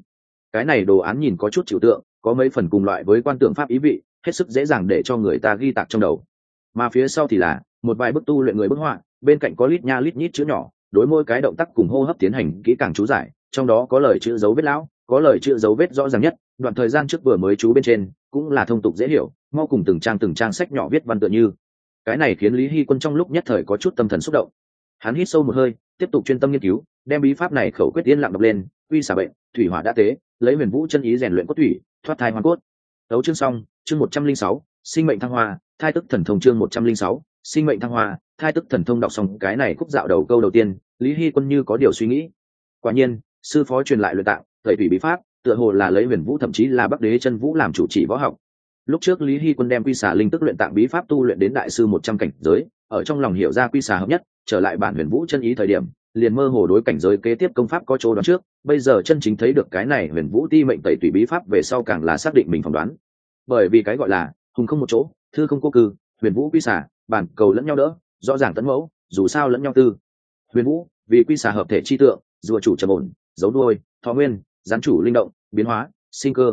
Cái này đồ án nhìn có chút chịu tượng, có mấy phần cùng loại với quan tượng pháp ý vị hết sức dễ dàng để cho người ta ghi tạc trong đầu. Mà phía sau thì là, một vài bức tu luyện người bức họa, bên cạnh có lít nha lít nhít chữ nhỏ, đối mỗi cái động tác cùng hô hấp tiến hành kỹ càng chú giải, trong đó có lời chữ dấu vết lão, có lời chữ dấu vết rõ ràng nhất, đoạn thời gian trước vừa mới chú bên trên, cũng là thông tục dễ hiểu, mau cùng từng trang từng trang sách nhỏ viết văn tựa như. Cái này khiến lý hy quân trong lúc nhất thời có chút tâm thần xúc động. Hắn hít sâu một hơi, tiếp tục chuyên tâm nghiên cứu, đem bí pháp này khẩu quyết yên lặng đọc lên, uy xả bệnh, thủy hỏa đã tế, lấy huyền vũ chân ý rèn luyện cốt thủy, thoát thai hoàn cốt. Đấu chương xong chương một trăm linh sáu, sinh mệnh thăng hoa, thai tức thần thông chương một trăm linh sáu, sinh mệnh thăng hoa, thai tức thần thông đọc xong cái này khúc dạo đầu câu đầu tiên, lý hy quân như có điều suy nghĩ. Quả nhiên, sư phó truyền lại luyện tạng, thầy thủy bí pháp, tựa hồ là lấy huyền vũ thậm chí là bắc đế chân vũ làm chủ trì võ học. Lúc trước lý hy quân đem quy xà linh tức luyện tạng bí pháp tu luyện đến đại sư một trăm cảnh giới, ở trong lòng hiểu ra quy xà hợp nhất, trở lại bản huyền vũ chân ý thời điểm, liền mơ hồ đối cảnh giới kế tiếp công pháp có chỗ đoán trước, bây giờ chân chính thấy được cái này huyền vũ ti mệnh tẩy tùy bí pháp về sau càng là xác định mình phỏng đoán bởi vì cái gọi là hùng không một chỗ, thư không cô cư, huyền vũ quy xả bản cầu lẫn nhau đỡ, rõ ràng tấn mẫu, dù sao lẫn nhau tư. Huyền vũ, vì quy xả hợp thể chi tượng, rùa chủ trầm ổn dấu đuôi, thọ nguyên, gián chủ linh động, biến hóa, sinh cơ.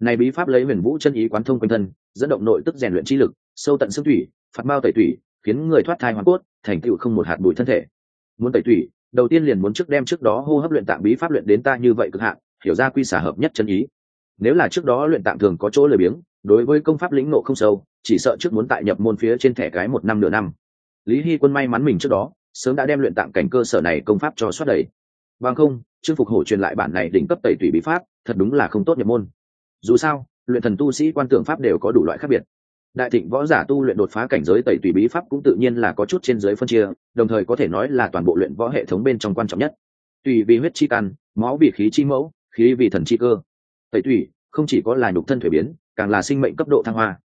Này bí pháp lấy huyền vũ chân ý quán thông quanh thân, dẫn động nội tức rèn luyện chi lực, sâu tận xương thủy, phạt bao tẩy thủy, khiến người thoát thai hoàn cốt, thành tựu không một hạt bụi thân thể. Muốn tẩy thủy, đầu tiên liền muốn trước đem trước đó hô hấp luyện tạng bí pháp luyện đến ta như vậy cực hạn, hiểu ra quy xả hợp nhất chân ý. Nếu là trước đó luyện tạng thường có chỗ lười biếng đối với công pháp lĩnh nộ không sâu, chỉ sợ trước muốn tại nhập môn phía trên thẻ cái một năm nửa năm. Lý hy quân may mắn mình trước đó, sớm đã đem luyện tạm cảnh cơ sở này công pháp cho xuất đầy. Bằng không, trương phục hổ truyền lại bản này đỉnh cấp tẩy tùy bí pháp, thật đúng là không tốt nhập môn. Dù sao, luyện thần tu sĩ quan tưởng pháp đều có đủ loại khác biệt. Đại thịnh võ giả tu luyện đột phá cảnh giới tẩy tùy bí pháp cũng tự nhiên là có chút trên dưới phân chia, đồng thời có thể nói là toàn bộ luyện võ hệ thống bên trong quan trọng nhất. Tùy vì huyết chi căn, máu vì khí chi mẫu, khí vì thần chi cơ. Tẩy tùy không chỉ có là nhục thân thuế biến càng là sinh mệnh cấp độ thăng hoa.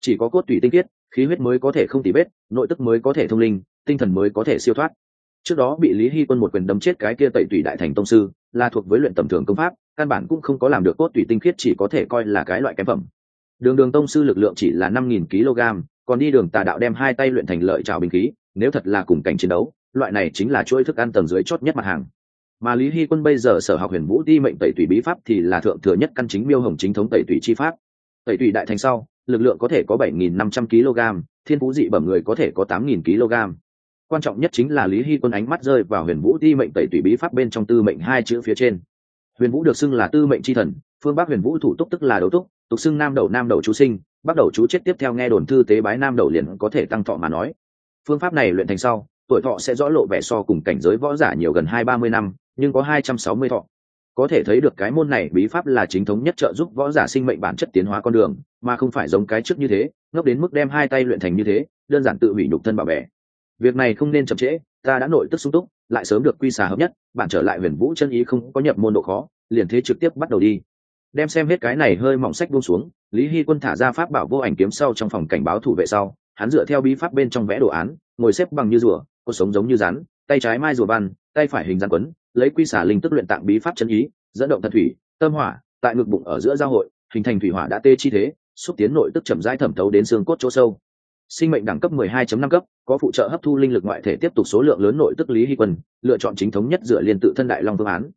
Chỉ có cốt tủy tinh khiết, khí huyết mới có thể không tỉ vết, nội tức mới có thể thông linh, tinh thần mới có thể siêu thoát. Trước đó bị lý hy quân một quyền đấm chết cái kia tẩy tủy đại thành tông sư, là thuộc với luyện tầm thường công pháp, căn bản cũng không có làm được cốt tủy tinh khiết chỉ có thể coi là cái loại kém phẩm. Đường đường tông sư lực lượng chỉ là năm nghìn kg, còn đi đường tà đạo đem hai tay luyện thành lợi trào bình khí, nếu thật là cùng cảnh chiến đấu, loại này chính là chuỗi thức ăn tầng dưới chót nhất mặt hàng. Mà lý hy quân bây giờ sở học huyền vũ đi mệnh tẩy tủy bí pháp thì là thượng thừa nhất căn chính miêu hồng chính thống tẩy tủy chi pháp tẩy tủy đại thành sau, lực lượng có thể có bảy nghìn năm trăm kg, thiên phú dị bẩm người có thể có tám nghìn kg. Quan trọng nhất chính là lý hy quân ánh mắt rơi vào huyền vũ ti mệnh tẩy tủy bí pháp bên trong tư mệnh hai chữ phía trên. Huyền vũ được xưng là tư mệnh c h i thần, phương bắc huyền vũ thủ túc tức là đấu túc, tục xưng nam đầu nam đầu chú sinh bắt đầu chú chết tiếp theo nghe đồn thư tế bái nam đầu liền có thể tăng thọ mà nói. Phương pháp này luyện thành sau, tuổi thọ sẽ rõ lộ vẻ so cùng cảnh giới võ giả nhiều gần hai ba mươi năm, nhưng có hai trăm sáu mươi thọ có thể thấy được cái môn này bí pháp là chính thống nhất trợ giúp võ giả sinh mệnh bản chất tiến hóa con đường, mà không phải giống cái trước như thế, ngốc đến mức đem hai tay luyện thành như thế, đơn giản tự hủy nhục thân bảo bè. Việc này không nên chậm trễ, ta đã nội tức sung túc, lại sớm được quy xà hợp nhất, bạn trở lại huyền vũ chân ý không có nhập môn độ khó, liền thế trực tiếp bắt đầu đi. Đem xem hết cái này hơi mỏng sách buông xuống, lý hy quân thả ra pháp bảo vô ảnh kiếm sau trong phòng cảnh báo thủ vệ sau, hắn dựa theo bí pháp bên trong vẽ đồ án, ngồi xếp bằng như rùa có sống giống như rắn, tay trái mai rùa văn, tay phải hình rắn quấn lấy quy xả linh tức luyện tạng bí pháp chân ý, dẫn động thần thủy, tâm hỏa, tại ngực bụng ở giữa giao hội, hình thành thủy hỏa đã tê chi thế, xúc tiến nội tức chậm rãi thẩm thấu đến xương cốt chỗ sâu. Sinh mệnh đẳng cấp 12.5 cấp, có phụ trợ hấp thu linh lực ngoại thể tiếp tục số lượng lớn nội tức lý hy quân, lựa chọn chính thống nhất dựa liên tự thân đại long phương án.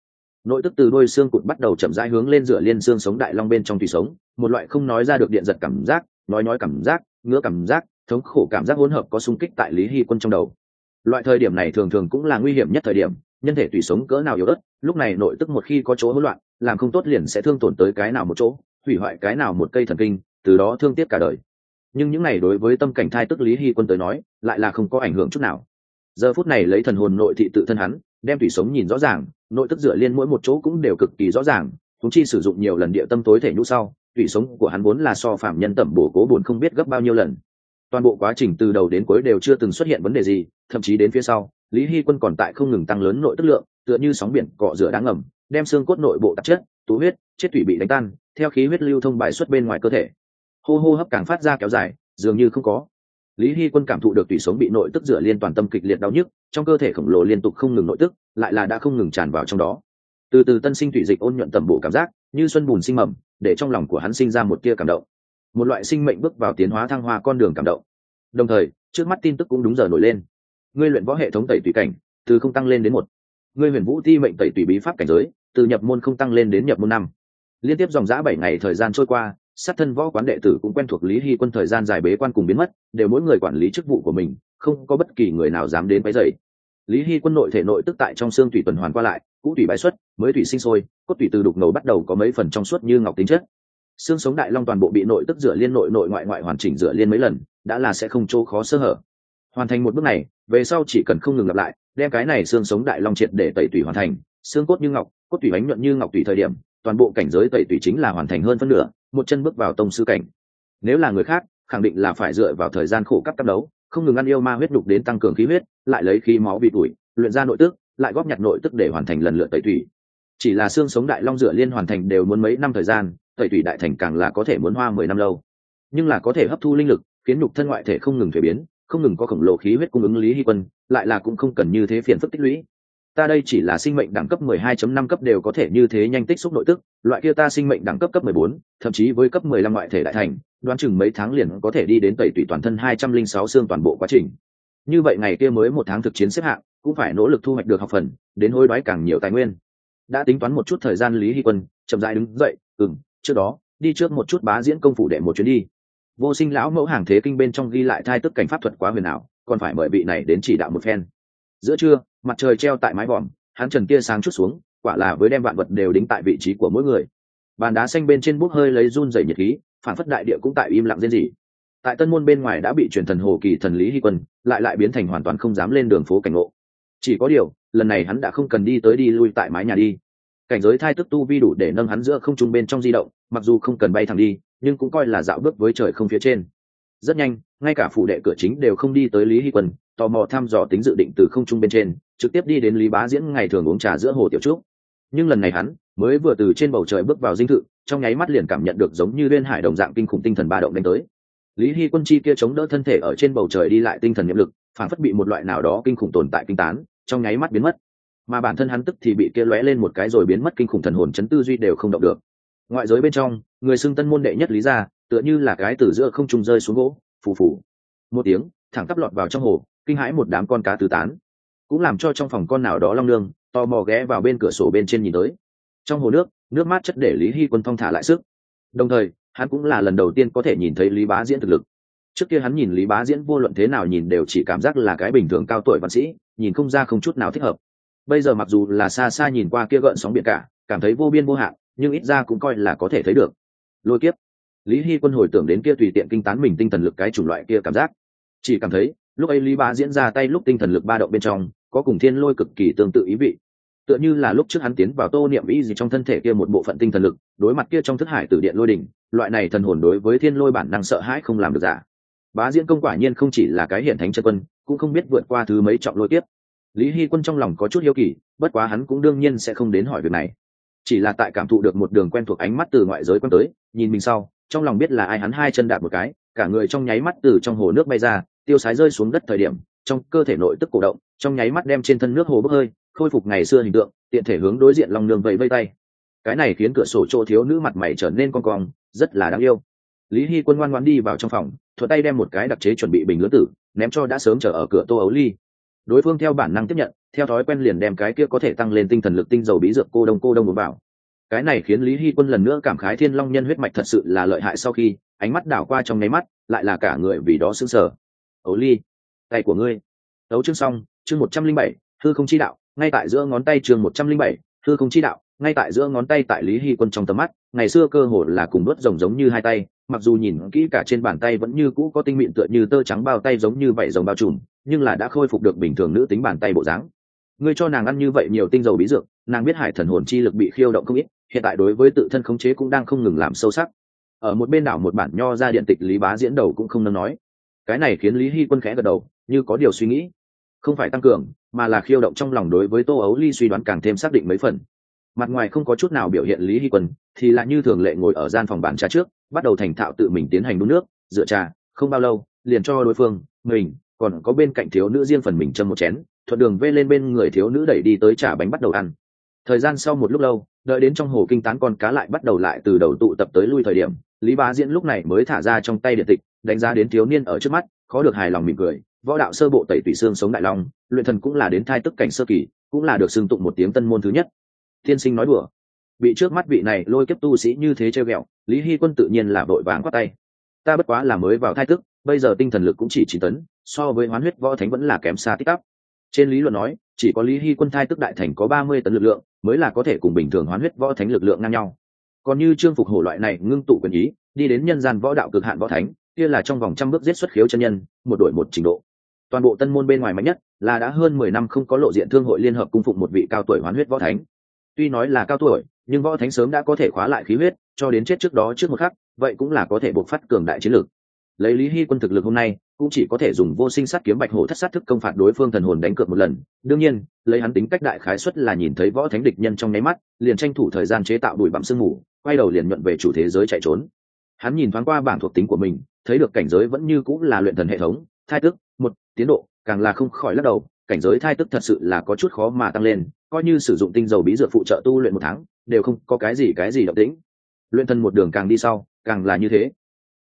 Nội tức từ đôi xương cụt bắt đầu chậm rãi hướng lên dựa liên xương sống đại long bên trong tùy sống, một loại không nói ra được điện giật cảm giác, nói nói cảm giác, ngứa cảm giác, thống khổ cảm giác hỗn hợp có xung kích tại lý hy quân trong đầu. Loại thời điểm này thường thường cũng là nguy hiểm nhất thời điểm nhân thể tùy sống cỡ nào yếu ớt, lúc này nội tức một khi có chỗ hỗn loạn, làm không tốt liền sẽ thương tổn tới cái nào một chỗ, hủy hoại cái nào một cây thần kinh, từ đó thương tiếc cả đời. Nhưng những này đối với tâm cảnh thai tức lý hy quân tới nói, lại là không có ảnh hưởng chút nào. Giờ phút này lấy thần hồn nội thị tự thân hắn, đem tùy sống nhìn rõ ràng, nội tức dựa liên mỗi một chỗ cũng đều cực kỳ rõ ràng thúng chi sử dụng nhiều lần địa tâm tối thể nhũ sau tùy sống của hắn vốn là so phạm nhân tẩm bổ cố buồn không biết gấp bao nhiêu lần toàn bộ quá trình từ đầu đến cuối đều chưa từng xuất hiện vấn đề gì, thậm chí đến phía sau, lý hy quân còn tại không ngừng tăng lớn nội tức lượng, tựa như sóng biển, cọ rửa đáng ngầm, đem xương cốt nội bộ tạp chất, tú huyết, chết thủy bị đánh tan, theo khí huyết lưu thông bài xuất bên ngoài cơ thể. Hô hô hấp càng phát ra kéo dài, dường như không có. Lý hy quân cảm thụ được tủy sống bị nội tức rửa liên toàn tâm kịch liệt đau nhức, trong cơ thể khổng lồ liên tục không ngừng nội tức, lại là đã không ngừng tràn vào trong đó. Từ từ tân sinh thủy dịch ôn nhuận tầm bộ cảm giác, như xuân bùn sinh mầm, để trong lòng của hắn sinh ra một tia cảm động một loại sinh mệnh bước vào tiến hóa thăng hoa con đường cảm động. Đồng thời, trước mắt tin tức cũng đúng giờ nổi lên. Ngươi luyện võ hệ thống tẩy tùy cảnh, từ không tăng lên đến một. Ngươi huyền vũ ti mệnh tẩy tùy bí pháp cảnh giới, từ nhập môn không tăng lên đến nhập môn năm. Liên tiếp dòng giã bảy ngày thời gian trôi qua, sát thân võ quán đệ tử cũng quen thuộc lý hy quân thời gian dài bế quan cùng biến mất, đều mỗi người quản lý chức vụ của mình, không có bất kỳ người nào dám đến váy dày lý hy quân nội thể nội tức tại trong xương thủy tuần hoàn qua lại, cũ thủy bãi xuất, mới thủy sinh sôi, cốt thủy từ đục ngầu bắt đầu có mấy phần trong suốt như ngọc tính chất xương sống đại long toàn bộ bị nội tức rửa liên nội nội ngoại ngoại hoàn chỉnh rửa liên mấy lần, đã là sẽ không chỗ khó sơ hở. Hoàn thành một bước này, về sau chỉ cần không ngừng lặp lại, đem cái này xương sống đại long triệt để tẩy tủy hoàn thành, xương cốt như ngọc, cốt tủy bánh nhuận như ngọc tùy thời điểm, toàn bộ cảnh giới tẩy tủy chính là hoàn thành hơn phân nửa, một chân bước vào tông sư cảnh. Nếu là người khác, khẳng định là phải dựa vào thời gian khổ cấp cấp đấu, không ngừng ăn yêu ma huyết đục đến tăng cường khí huyết, lại lấy khí máu bị tuổi luyện ra nội tức, lại góp nhặt nội tức để hoàn thành lần lượt tẩy tủy. Chỉ là xương sống đại long dựa liên hoàn thành đều muốn mấy năm thời gian tẩy tủy đại thành càng là có thể muốn hoa mười năm lâu nhưng là có thể hấp thu linh lực khiến nhục thân ngoại thể không ngừng thuế biến không ngừng có khổng lồ khí huyết cung ứng lý hy quân lại là cũng không cần như thế phiền phức tích lũy ta đây chỉ là sinh mệnh đẳng cấp 12.5 cấp đều có thể như thế nhanh tích xúc nội tức, loại kia ta sinh mệnh đẳng cấp cấp 14, thậm chí với cấp 15 ngoại thể đại thành, đoán chừng mấy tháng liền có thể đi đến tẩy tủy toàn thân 206 xương toàn bộ quá trình. Như vậy ngày kia mới một tháng thực chiến xếp hạng, cũng phải nỗ lực thu hoạch được học phần, đến hối đoái càng nhiều tài nguyên. Đã tính toán một chút thời gian Lý Hy Quân, chậm rãi đứng dậy, ừm, trước đó, đi trước một chút bá diễn công phủ để một chuyến đi. Vô Sinh lão mẫu hàng thế kinh bên trong ghi lại thai tức cảnh pháp thuật quá huyền ảo, còn phải mời vị này đến chỉ đạo một phen. Giữa trưa, mặt trời treo tại mái vòm hắn trần kia sáng chút xuống quả là với đem vạn vật đều đính tại vị trí của mỗi người bàn đá xanh bên trên bút hơi lấy run dày nhiệt khí phản phất đại địa cũng tại im lặng riêng gì tại tân môn bên ngoài đã bị truyền thần hồ kỳ thần lý hy quân lại lại biến thành hoàn toàn không dám lên đường phố cảnh ngộ chỉ có điều lần này hắn đã không cần đi tới đi lui tại mái nhà đi cảnh giới thai tức tu vi đủ để nâng hắn giữa không trung bên trong di động, mặc dù không cần bay thẳng đi, nhưng cũng coi là dạo bước với trời không phía trên. Rất nhanh, ngay cả phủ đệ cửa chính đều không đi tới lý hy quân, tò mò thăm dò tính dự định từ không trung bên trên, trực tiếp đi đến lý bá diễn ngày thường uống trà giữa hồ tiểu trúc. Nhưng lần này hắn mới vừa từ trên bầu trời bước vào dinh thự, trong nháy mắt liền cảm nhận được giống như liên hải đồng dạng kinh khủng tinh thần ba động đánh tới. Lý hy quân chi kia chống đỡ thân thể ở trên bầu trời đi lại tinh thần nhiệm lực, phản phất bị một loại nào đó kinh khủng tồn tại kinh tán, trong nháy mắt biến mất mà bản thân hắn tức thì bị kia lóe lên một cái rồi biến mất kinh khủng thần hồn chấn tư duy đều không động được. Ngoại giới bên trong, người xưng tân môn đệ nhất lý ra tựa như là cái từ giữa không trung rơi xuống gỗ, phù phù. Một tiếng, thẳng tắp lọt vào trong hồ, kinh hãi một đám con cá tứ tán. Cũng làm cho trong phòng con nào đó long lương tò mò ghé vào bên cửa sổ bên trên nhìn tới. Trong hồ nước nước mát chất để lý hy quân thong thả lại sức. Đồng thời, hắn cũng là lần đầu tiên có thể nhìn thấy lý bá diễn thực lực. Trước kia hắn nhìn lý bá diễn vô luận thế nào nhìn đều chỉ cảm giác là cái bình thường cao tuổi văn sĩ, nhìn không ra không chút nào thích hợp bây giờ mặc dù là xa xa nhìn qua kia gợn sóng biển cả, cảm thấy vô biên vô hạn, nhưng ít ra cũng coi là có thể thấy được. Lôi kiếp. Lý hy quân hồi tưởng đến kia tùy tiện kinh tán mình tinh thần lực cái chủng loại kia cảm giác. Chỉ cảm thấy, lúc ấy lý ba diễn ra tay lúc tinh thần lực ba động bên trong, có cùng thiên lôi cực kỳ tương tự ý vị. Tựa như là lúc trước hắn tiến vào tô niệm ý gì trong thân thể kia một bộ phận tinh thần lực, đối mặt kia trong thức hải từ điện lôi đỉnh, loại này thần hồn đối với thiên lôi bản năng sợ hãi không làm được giả bá diễn công quả nhiên không chỉ là cái hiện thánh chân quân, cũng không biết vượt qua thứ mấy trọng lôi tiếp lý hy quân trong lòng có chút hiếu kỳ, bất quá hắn cũng đương nhiên sẽ không đến hỏi việc này. Chỉ là tại cảm thụ được một đường quen thuộc ánh mắt từ ngoại giới quan tới, nhìn mình sau, trong lòng biết là ai hắn hai chân đạp một cái, cả người trong nháy mắt từ trong hồ nước bay ra, tiêu sái rơi xuống đất thời điểm, trong cơ thể nội tức cổ động, trong nháy mắt đem trên thân nước hồ bốc hơi, khôi phục ngày xưa hình tượng, tiện thể hướng đối diện lòng nương vẫy vây tay. Cái này khiến cửa sổ chỗ thiếu nữ mặt mày trở nên con cong, rất là đáng yêu. Lý hy quân ngoan ngoan đi vào trong phòng, thuận tay đem một cái đặc chế chuẩn bị bình lứa tử, ném cho đã sớm chờ ở cửa tô ấu ly đối phương theo bản năng tiếp nhận, theo thói quen liền đem cái kia có thể tăng lên tinh thần lực tinh dầu bí dược cô đông cô đông uống vào. Cái này khiến lý hy quân lần nữa cảm khái thiên long nhân huyết mạch thật sự là lợi hại sau khi, ánh mắt đảo qua trong nháy mắt, lại là cả người vì đó sững sờ. Ấu ly, tay của ngươi. Đấu chương xong, chương một trăm linh bảy, thư không chi đạo, ngay tại giữa ngón tay chương một trăm linh bảy, thư không chi đạo, ngay tại giữa ngón tay tại lý hy quân trong tầm mắt, ngày xưa cơ hồ là cùng đốt rồng giống như hai tay, mặc dù nhìn kỹ cả trên bàn tay vẫn như cũ có tinh mịn tựa như tơ trắng bao tay giống như vảy rồng bao trùm nhưng là đã khôi phục được bình thường nữ tính bàn tay bộ dáng. Ngươi cho nàng ăn như vậy nhiều tinh dầu bí dược, nàng biết hải thần hồn chi lực bị khiêu động không ít, hiện tại đối với tự thân khống chế cũng đang không ngừng làm sâu sắc. Ở một bên đảo một bản nho ra điện tịch lý bá diễn đầu cũng không nâng nói. Cái này khiến lý hy quân khẽ gật đầu, như có điều suy nghĩ. Không phải tăng cường, mà là khiêu động trong lòng đối với tô ấu ly suy đoán càng thêm xác định mấy phần. Mặt ngoài không có chút nào biểu hiện lý hy quân, thì lại như thường lệ ngồi ở gian phòng bàn trà trước, bắt đầu thành thạo tự mình tiến hành đun nước dựa trà, không bao lâu, liền cho đối phương, mình còn có bên cạnh thiếu nữ riêng phần mình châm một chén, thuận đường vê lên bên người thiếu nữ đẩy đi tới trả bánh bắt đầu ăn. Thời gian sau một lúc lâu, đợi đến trong hồ kinh tán con cá lại bắt đầu lại từ đầu tụ tập tới lui thời điểm, lý bá diễn lúc này mới thả ra trong tay điện tịch, đánh giá đến thiếu niên ở trước mắt, khó được hài lòng mỉm cười, võ đạo sơ bộ tẩy tủy xương sống đại long, luyện thần cũng là đến thai tức cảnh sơ kỳ, cũng là được xưng tụng một tiếng tân môn thứ nhất. Tiên sinh nói đùa. Bị trước mắt vị này lôi kiếp tu sĩ như thế treo ghẹo, lý hy quân tự nhiên là vội vàng quát tay. Ta bất quá là mới vào thai tức, bây giờ tinh thần lực cũng chỉ chín tấn so với hoán huyết võ thánh vẫn là kém xa tích tắp trên lý luận nói, chỉ có lý hy quân thai tức đại thành có ba mươi tấn lực lượng, mới là có thể cùng bình thường hoán huyết võ thánh lực lượng ngang nhau. Còn như trương phục hổ loại này ngưng tụ quyền ý, đi đến nhân gian võ đạo cực hạn võ thánh, kia là trong vòng trăm bước giết xuất khiếu chân nhân, một đội một trình độ. Toàn bộ tân môn bên ngoài mạnh nhất là đã hơn mười năm không có lộ diện thương hội liên hợp cung phụng một vị cao tuổi hoán huyết võ thánh. Tuy nói là cao tuổi, nhưng võ thánh sớm đã có thể khóa lại khí huyết, cho đến chết trước đó trước một khắc, vậy cũng là có thể buộc phát cường đại chiến lược. Lấy lý hy quân thực lực hôm nay cũng chỉ có thể dùng vô sinh sát kiếm bạch hổ thất sát thức công phạt đối phương thần hồn đánh cược một lần. Đương nhiên, lấy hắn tính cách đại khái xuất là nhìn thấy võ thánh địch nhân trong nháy mắt, liền tranh thủ thời gian chế tạo đùi bặm sương mù, quay đầu liền nhuận về chủ thế giới chạy trốn. Hắn nhìn thoáng qua bảng thuộc tính của mình, thấy được cảnh giới vẫn như cũng là luyện thần hệ thống, thai tức, một, tiến độ, càng là không khỏi lắc đầu, cảnh giới thai tức thật sự là có chút khó mà tăng lên, coi như sử dụng tinh dầu bí dược phụ trợ tu luyện một tháng, đều không có cái gì cái gì động tĩnh. Luyện thần một đường càng đi sau, càng là như thế.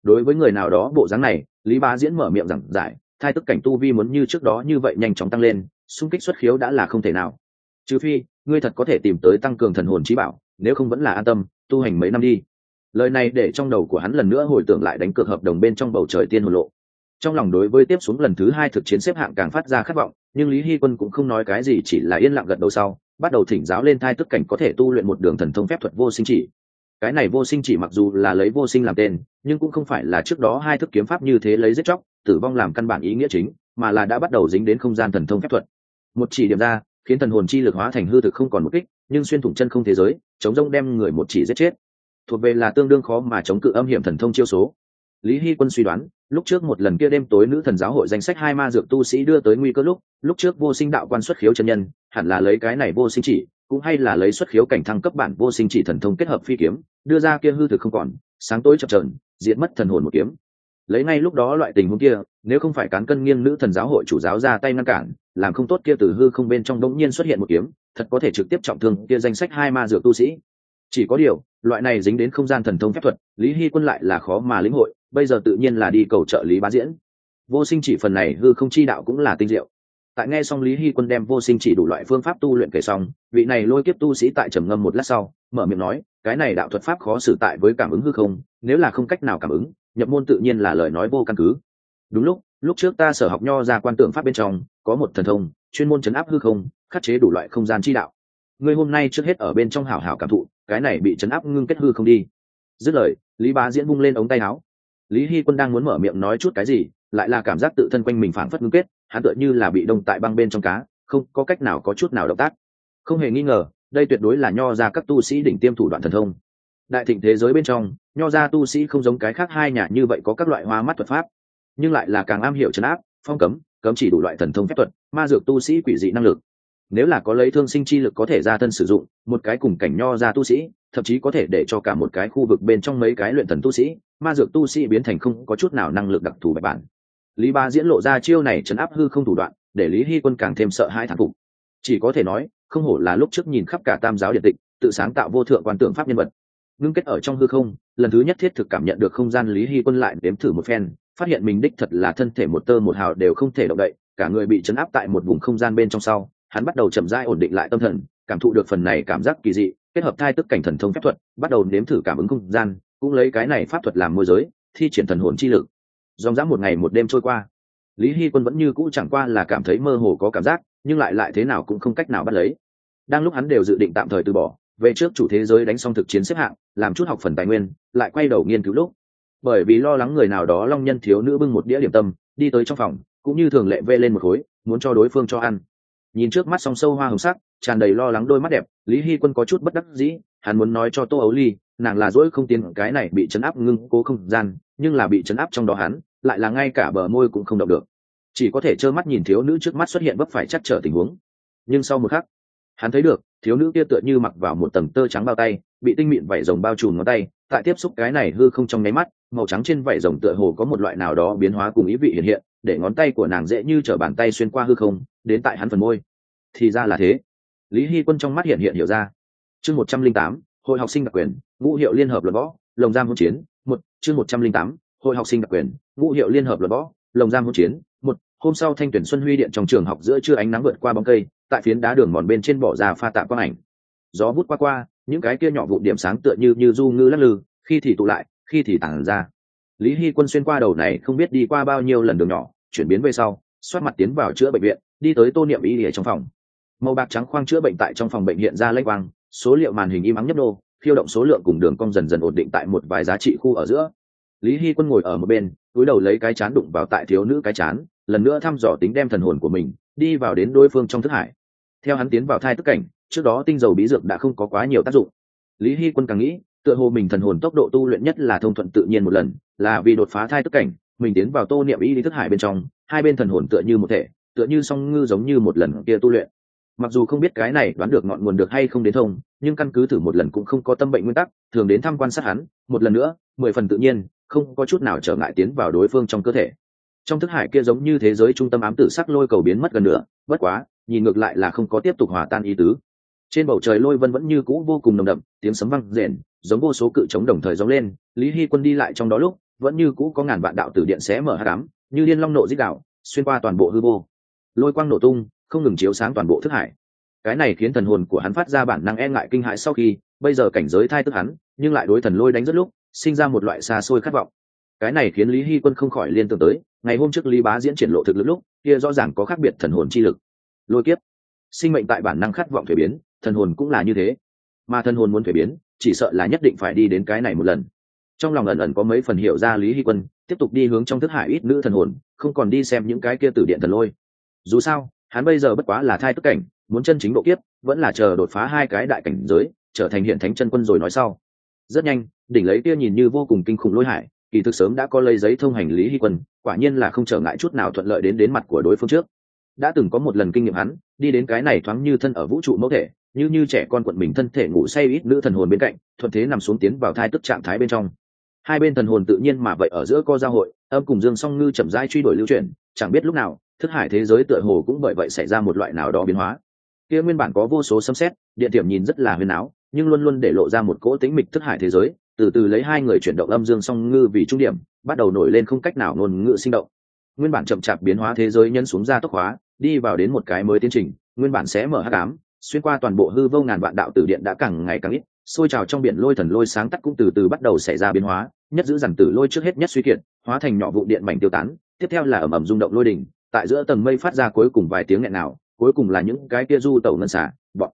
Đối với người nào đó bộ dáng này lý bá diễn mở miệng giảng giải, thai tức cảnh tu vi muốn như trước đó như vậy nhanh chóng tăng lên, xung kích xuất khiếu đã là không thể nào. Trừ phi, ngươi thật có thể tìm tới tăng cường thần hồn trí bảo, nếu không vẫn là an tâm, tu hành mấy năm đi. Lời này để trong đầu của hắn lần nữa hồi tưởng lại đánh cược hợp đồng bên trong bầu trời tiên hồn lộ. Trong lòng đối với tiếp xuống lần thứ hai thực chiến xếp hạng càng phát ra khát vọng, nhưng lý hy quân cũng không nói cái gì, chỉ là yên lặng gật đầu sau, bắt đầu thỉnh giáo lên thai tức cảnh có thể tu luyện một đường thần thông phép thuật vô sinh chỉ cái này vô sinh chỉ mặc dù là lấy vô sinh làm tên, nhưng cũng không phải là trước đó hai thức kiếm pháp như thế lấy giết chóc, tử vong làm căn bản ý nghĩa chính, mà là đã bắt đầu dính đến không gian thần thông phép thuật. Một chỉ điểm ra, khiến thần hồn chi lực hóa thành hư thực không còn một kích, nhưng xuyên thủng chân không thế giới, chống rông đem người một chỉ giết chết. Thuộc về là tương đương khó mà chống cự âm hiểm thần thông chiêu số. Lý hy quân suy đoán, lúc trước một lần kia đêm tối nữ thần giáo hội danh sách hai ma dược tu sĩ đưa tới nguy cơ lúc lúc trước vô sinh đạo quan xuất khiếu chân nhân, hẳn là lấy cái này vô sinh chỉ cũng hay là lấy xuất khiếu cảnh thăng cấp bản vô sinh chỉ thần thông kết hợp phi kiếm, đưa ra kia hư thực không còn, sáng tối chập trờn diệt mất thần hồn một kiếm. Lấy ngay lúc đó loại tình huống kia, nếu không phải cán cân nghiêng nữ thần giáo hội chủ giáo ra tay ngăn cản, làm không tốt kia từ hư không bên trong đống nhiên xuất hiện một kiếm, thật có thể trực tiếp trọng thương kia danh sách hai ma dược tu sĩ. Chỉ có điều, loại này dính đến không gian thần thông phép thuật, lý hy quân lại là khó mà lĩnh hội, bây giờ tự nhiên là đi cầu trợ lý bá diễn. Vô sinh chỉ phần này hư không chi đạo cũng là tinh diệu tại nghe xong lý hy quân đem vô sinh chỉ đủ loại phương pháp tu luyện kể xong, vị này lôi kiếp tu sĩ tại trầm ngâm một lát sau, mở miệng nói, cái này đạo thuật pháp khó xử tại với cảm ứng hư không, nếu là không cách nào cảm ứng, nhập môn tự nhiên là lời nói vô căn cứ. Đúng lúc lúc trước ta sở học nho ra quan tưởng pháp bên trong, có một thần thông, chuyên môn chấn áp hư không, khắc chế đủ loại không gian chi đạo. Ngươi hôm nay trước hết ở bên trong hảo hảo cảm thụ, cái này bị chấn áp ngưng kết hư không đi. Dứt lời, lý bá diễn bung lên ống tay áo. Lý hy quân đang muốn mở miệng nói chút cái gì, lại là cảm giác tự thân quanh mình phản phất ngưng kết hắn tựa như là bị đông tại băng bên trong cá, không có cách nào có chút nào động tác. Không hề nghi ngờ, đây tuyệt đối là nho ra các tu sĩ đỉnh tiêm thủ đoạn thần thông. Đại thịnh thế giới bên trong, nho ra tu sĩ không giống cái khác hai nhà như vậy có các loại hoa mắt thuật pháp, nhưng lại là càng am hiểu trấn áp, phong cấm cấm chỉ đủ loại thần thông phép thuật, ma dược tu sĩ quỷ dị năng lực. Nếu là có lấy thương sinh chi lực có thể ra thân sử dụng, một cái cùng cảnh nho ra tu sĩ, thậm chí có thể để cho cả một cái khu vực bên trong mấy cái luyện thần tu sĩ, ma dược tu sĩ biến thành không có chút nào năng lực đặc thù bài bản lý ba diễn lộ ra chiêu này chấn áp hư không thủ đoạn, để lý hy quân càng thêm sợ hãi thản phục. Chỉ có thể nói, không hổ là lúc trước nhìn khắp cả tam giáo điện tịch, tự sáng tạo vô thượng quan tượng pháp nhân vật. Ngưng kết ở trong hư không, lần thứ nhất thiết thực cảm nhận được không gian lý hy quân lại đếm thử một phen, phát hiện mình đích thật là thân thể một tơ một hào đều không thể động đậy, cả người bị chấn áp tại một vùng không gian bên trong sau, hắn bắt đầu chậm rãi ổn định lại tâm thần, cảm thụ được phần này cảm giác kỳ dị, kết hợp thai tức cảnh thần thông phép thuật, bắt đầu nếm thử cảm ứng không gian, cũng lấy cái này pháp thuật làm môi giới, thi triển thần hồn chi lực dòng dã một ngày một đêm trôi qua. Lý hy quân vẫn như cũ chẳng qua là cảm thấy mơ hồ có cảm giác, nhưng lại lại thế nào cũng không cách nào bắt lấy. Đang lúc hắn đều dự định tạm thời từ bỏ, về trước chủ thế giới đánh xong thực chiến xếp hạng, làm chút học phần tài nguyên, lại quay đầu nghiên cứu lúc. Bởi vì lo lắng người nào đó long nhân thiếu nữ bưng một đĩa điểm tâm, đi tới trong phòng, cũng như thường lệ vê lên một khối, muốn cho đối phương cho ăn. Nhìn trước mắt song sâu hoa hồng sắc, tràn đầy lo lắng đôi mắt đẹp, lý hy quân có chút bất đắc dĩ, hắn muốn nói cho tô ấu ly nàng là dỗi không tiến cái này bị chấn áp ngưng cố không gian, nhưng là bị chấn áp trong đó hắn, lại là ngay cả bờ môi cũng không động được. Chỉ có thể trơ mắt nhìn thiếu nữ trước mắt xuất hiện vấp phải chắc trở tình huống. Nhưng sau một khắc, hắn thấy được, thiếu nữ kia tựa như mặc vào một tầng tơ trắng bao tay, bị tinh mịn vảy rồng bao trùm ngón tay, tại tiếp xúc cái này hư không trong nháy mắt, màu trắng trên vảy rồng tựa hồ có một loại nào đó biến hóa cùng ý vị hiện hiện, để ngón tay của nàng dễ như t bàn tay xuyên qua hư không, đến tại hắn phần môi. Thì ra là thế. Lý hy quân trong mắt hiện hiện hiểu ra. Chương một trăm linh tám hội học sinh đặc quyền, ngũ hiệu liên hợp luật võ, lồng giam hỗn chiến, một, chương một trăm linh tám, hội học sinh đặc quyền, ngũ hiệu liên hợp luật võ, lồng giam hỗn chiến, một, hôm sau thanh tuyển xuân huy điện trong trường học giữa trưa ánh nắng vượt qua bóng cây, tại phiến đá đường mòn bên trên bỏ ra pha tạ quang ảnh. Gió bút qua qua, những cái kia nhỏ vụn điểm sáng tựa như như du ngư lắc lư, khi thì tụ lại, khi thì tản ra. Lý hy quân xuyên qua đầu này không biết đi qua bao nhiêu lần đường nhỏ, chuyển biến về sau, xoát mặt tiến vào chữa bệnh viện, đi tới tô niệm y ở trong phòng. Màu bạc trắng khoang chữa bệnh tại trong phòng bệnh hiện ra lênh quang số liệu màn hình im ắng nhấp đô, khiêu động số lượng cùng đường cong dần dần ổn định tại một vài giá trị khu ở giữa. Lý hy quân ngồi ở một bên, túi đầu lấy cái chán đụng vào tại thiếu nữ cái chán, lần nữa thăm dò tính đem thần hồn của mình, đi vào đến đối phương trong thức hải. Theo hắn tiến vào thai tức cảnh, trước đó tinh dầu bí dược đã không có quá nhiều tác dụng. Lý hy quân càng nghĩ, tựa hồ mình thần hồn tốc độ tu luyện nhất là thông thuận tự nhiên một lần, là vì đột phá thai tức cảnh, mình tiến vào tô niệm y lý thức hải bên trong, hai bên thần hồn tựa như một thể, tựa như song ngư giống như một lần kia tu luyện mặc dù không biết cái này đoán được ngọn nguồn được hay không đến thông, nhưng căn cứ thử một lần cũng không có tâm bệnh nguyên tắc, thường đến thăm quan sát hắn, một lần nữa, mười phần tự nhiên, không có chút nào trở ngại tiến vào đối phương trong cơ thể. Trong thức hải kia giống như thế giới trung tâm ám tử sắc lôi cầu biến mất gần nữa bất quá, nhìn ngược lại là không có tiếp tục hòa tan ý tứ. Trên bầu trời lôi vân vẫn như cũ vô cùng nồng đậm, tiếng sấm văng rền, giống vô số cự trống đồng thời giống lên, lý hy quân đi lại trong đó lúc, vẫn như cũ có ngàn vạn đạo tử điện xé mở hát đám như liên long nộ dích đạo, xuyên qua toàn bộ hư vô. Lôi quang nổ tung không ngừng chiếu sáng toàn bộ thức hải. Cái này khiến thần hồn của hắn phát ra bản năng e ngại kinh hãi sau khi, bây giờ cảnh giới thai tức hắn, nhưng lại đối thần lôi đánh rất lúc, sinh ra một loại xa xôi khát vọng. Cái này khiến lý hy quân không khỏi liên tưởng tới, ngày hôm trước lý bá diễn triển lộ thực lực lúc, kia rõ ràng có khác biệt thần hồn chi lực. Lôi kiếp. Sinh mệnh tại bản năng khát vọng thuế biến, thần hồn cũng là như thế. Mà thần hồn muốn thuế biến, chỉ sợ là nhất định phải đi đến cái này một lần. Trong lòng ẩn ẩn có mấy phần hiểu ra lý hy quân, tiếp tục đi hướng trong thức hải ít nữ thần hồn, không còn đi xem những cái kia tử điện thần lôi. Dù sao hắn bây giờ bất quá là thai tức cảnh, muốn chân chính độ kiếp, vẫn là chờ đột phá hai cái đại cảnh giới, trở thành hiện thánh chân quân rồi nói sau. Rất nhanh, đỉnh lấy kia nhìn như vô cùng kinh khủng lôi hải, kỳ thực sớm đã có lấy giấy thông hành lý hy quân, quả nhiên là không trở ngại chút nào thuận lợi đến đến mặt của đối phương trước. Đã từng có một lần kinh nghiệm hắn, đi đến cái này thoáng như thân ở vũ trụ mẫu thể, như như trẻ con quận mình thân thể ngủ say ít nữ thần hồn bên cạnh, thuận thế nằm xuống tiến vào thai tức trạng thái bên trong. Hai bên thần hồn tự nhiên mà vậy ở giữa co giao hội, âm cùng dương song ngư chậm rãi truy đuổi lưu chuyển, chẳng biết lúc nào thức hải thế giới tựa hồ cũng bởi vậy xảy ra một loại nào đó biến hóa. Kia nguyên bản có vô số xâm xét địa điểm nhìn rất là huyền áo, nhưng luôn luôn để lộ ra một cỗ tính mịch thức hải thế giới, từ từ lấy hai người chuyển động âm dương song ngư vì trung điểm, bắt đầu nổi lên không cách nào ngôn ngữ sinh động. Nguyên bản chậm chạp biến hóa thế giới nhân xuống ra tốc hóa, đi vào đến một cái mới tiến trình, nguyên bản sẽ mở hát cám xuyên qua toàn bộ hư vô ngàn vạn đạo tử điện đã càng ngày càng ít xôi trào trong biển lôi thần lôi sáng tắt cũng từ từ bắt đầu xảy ra biến hóa, nhất giữ rằng tử lôi trước hết nhất suy kiệt, hóa thành nhỏ vụ điện mảnh tiêu tán, tiếp theo là ẩm ẩm rung động lôi đỉnh tại giữa tầng mây phát ra cuối cùng vài tiếng nghẹn nào, cuối cùng là những cái kia du tẩu ngân xả bọn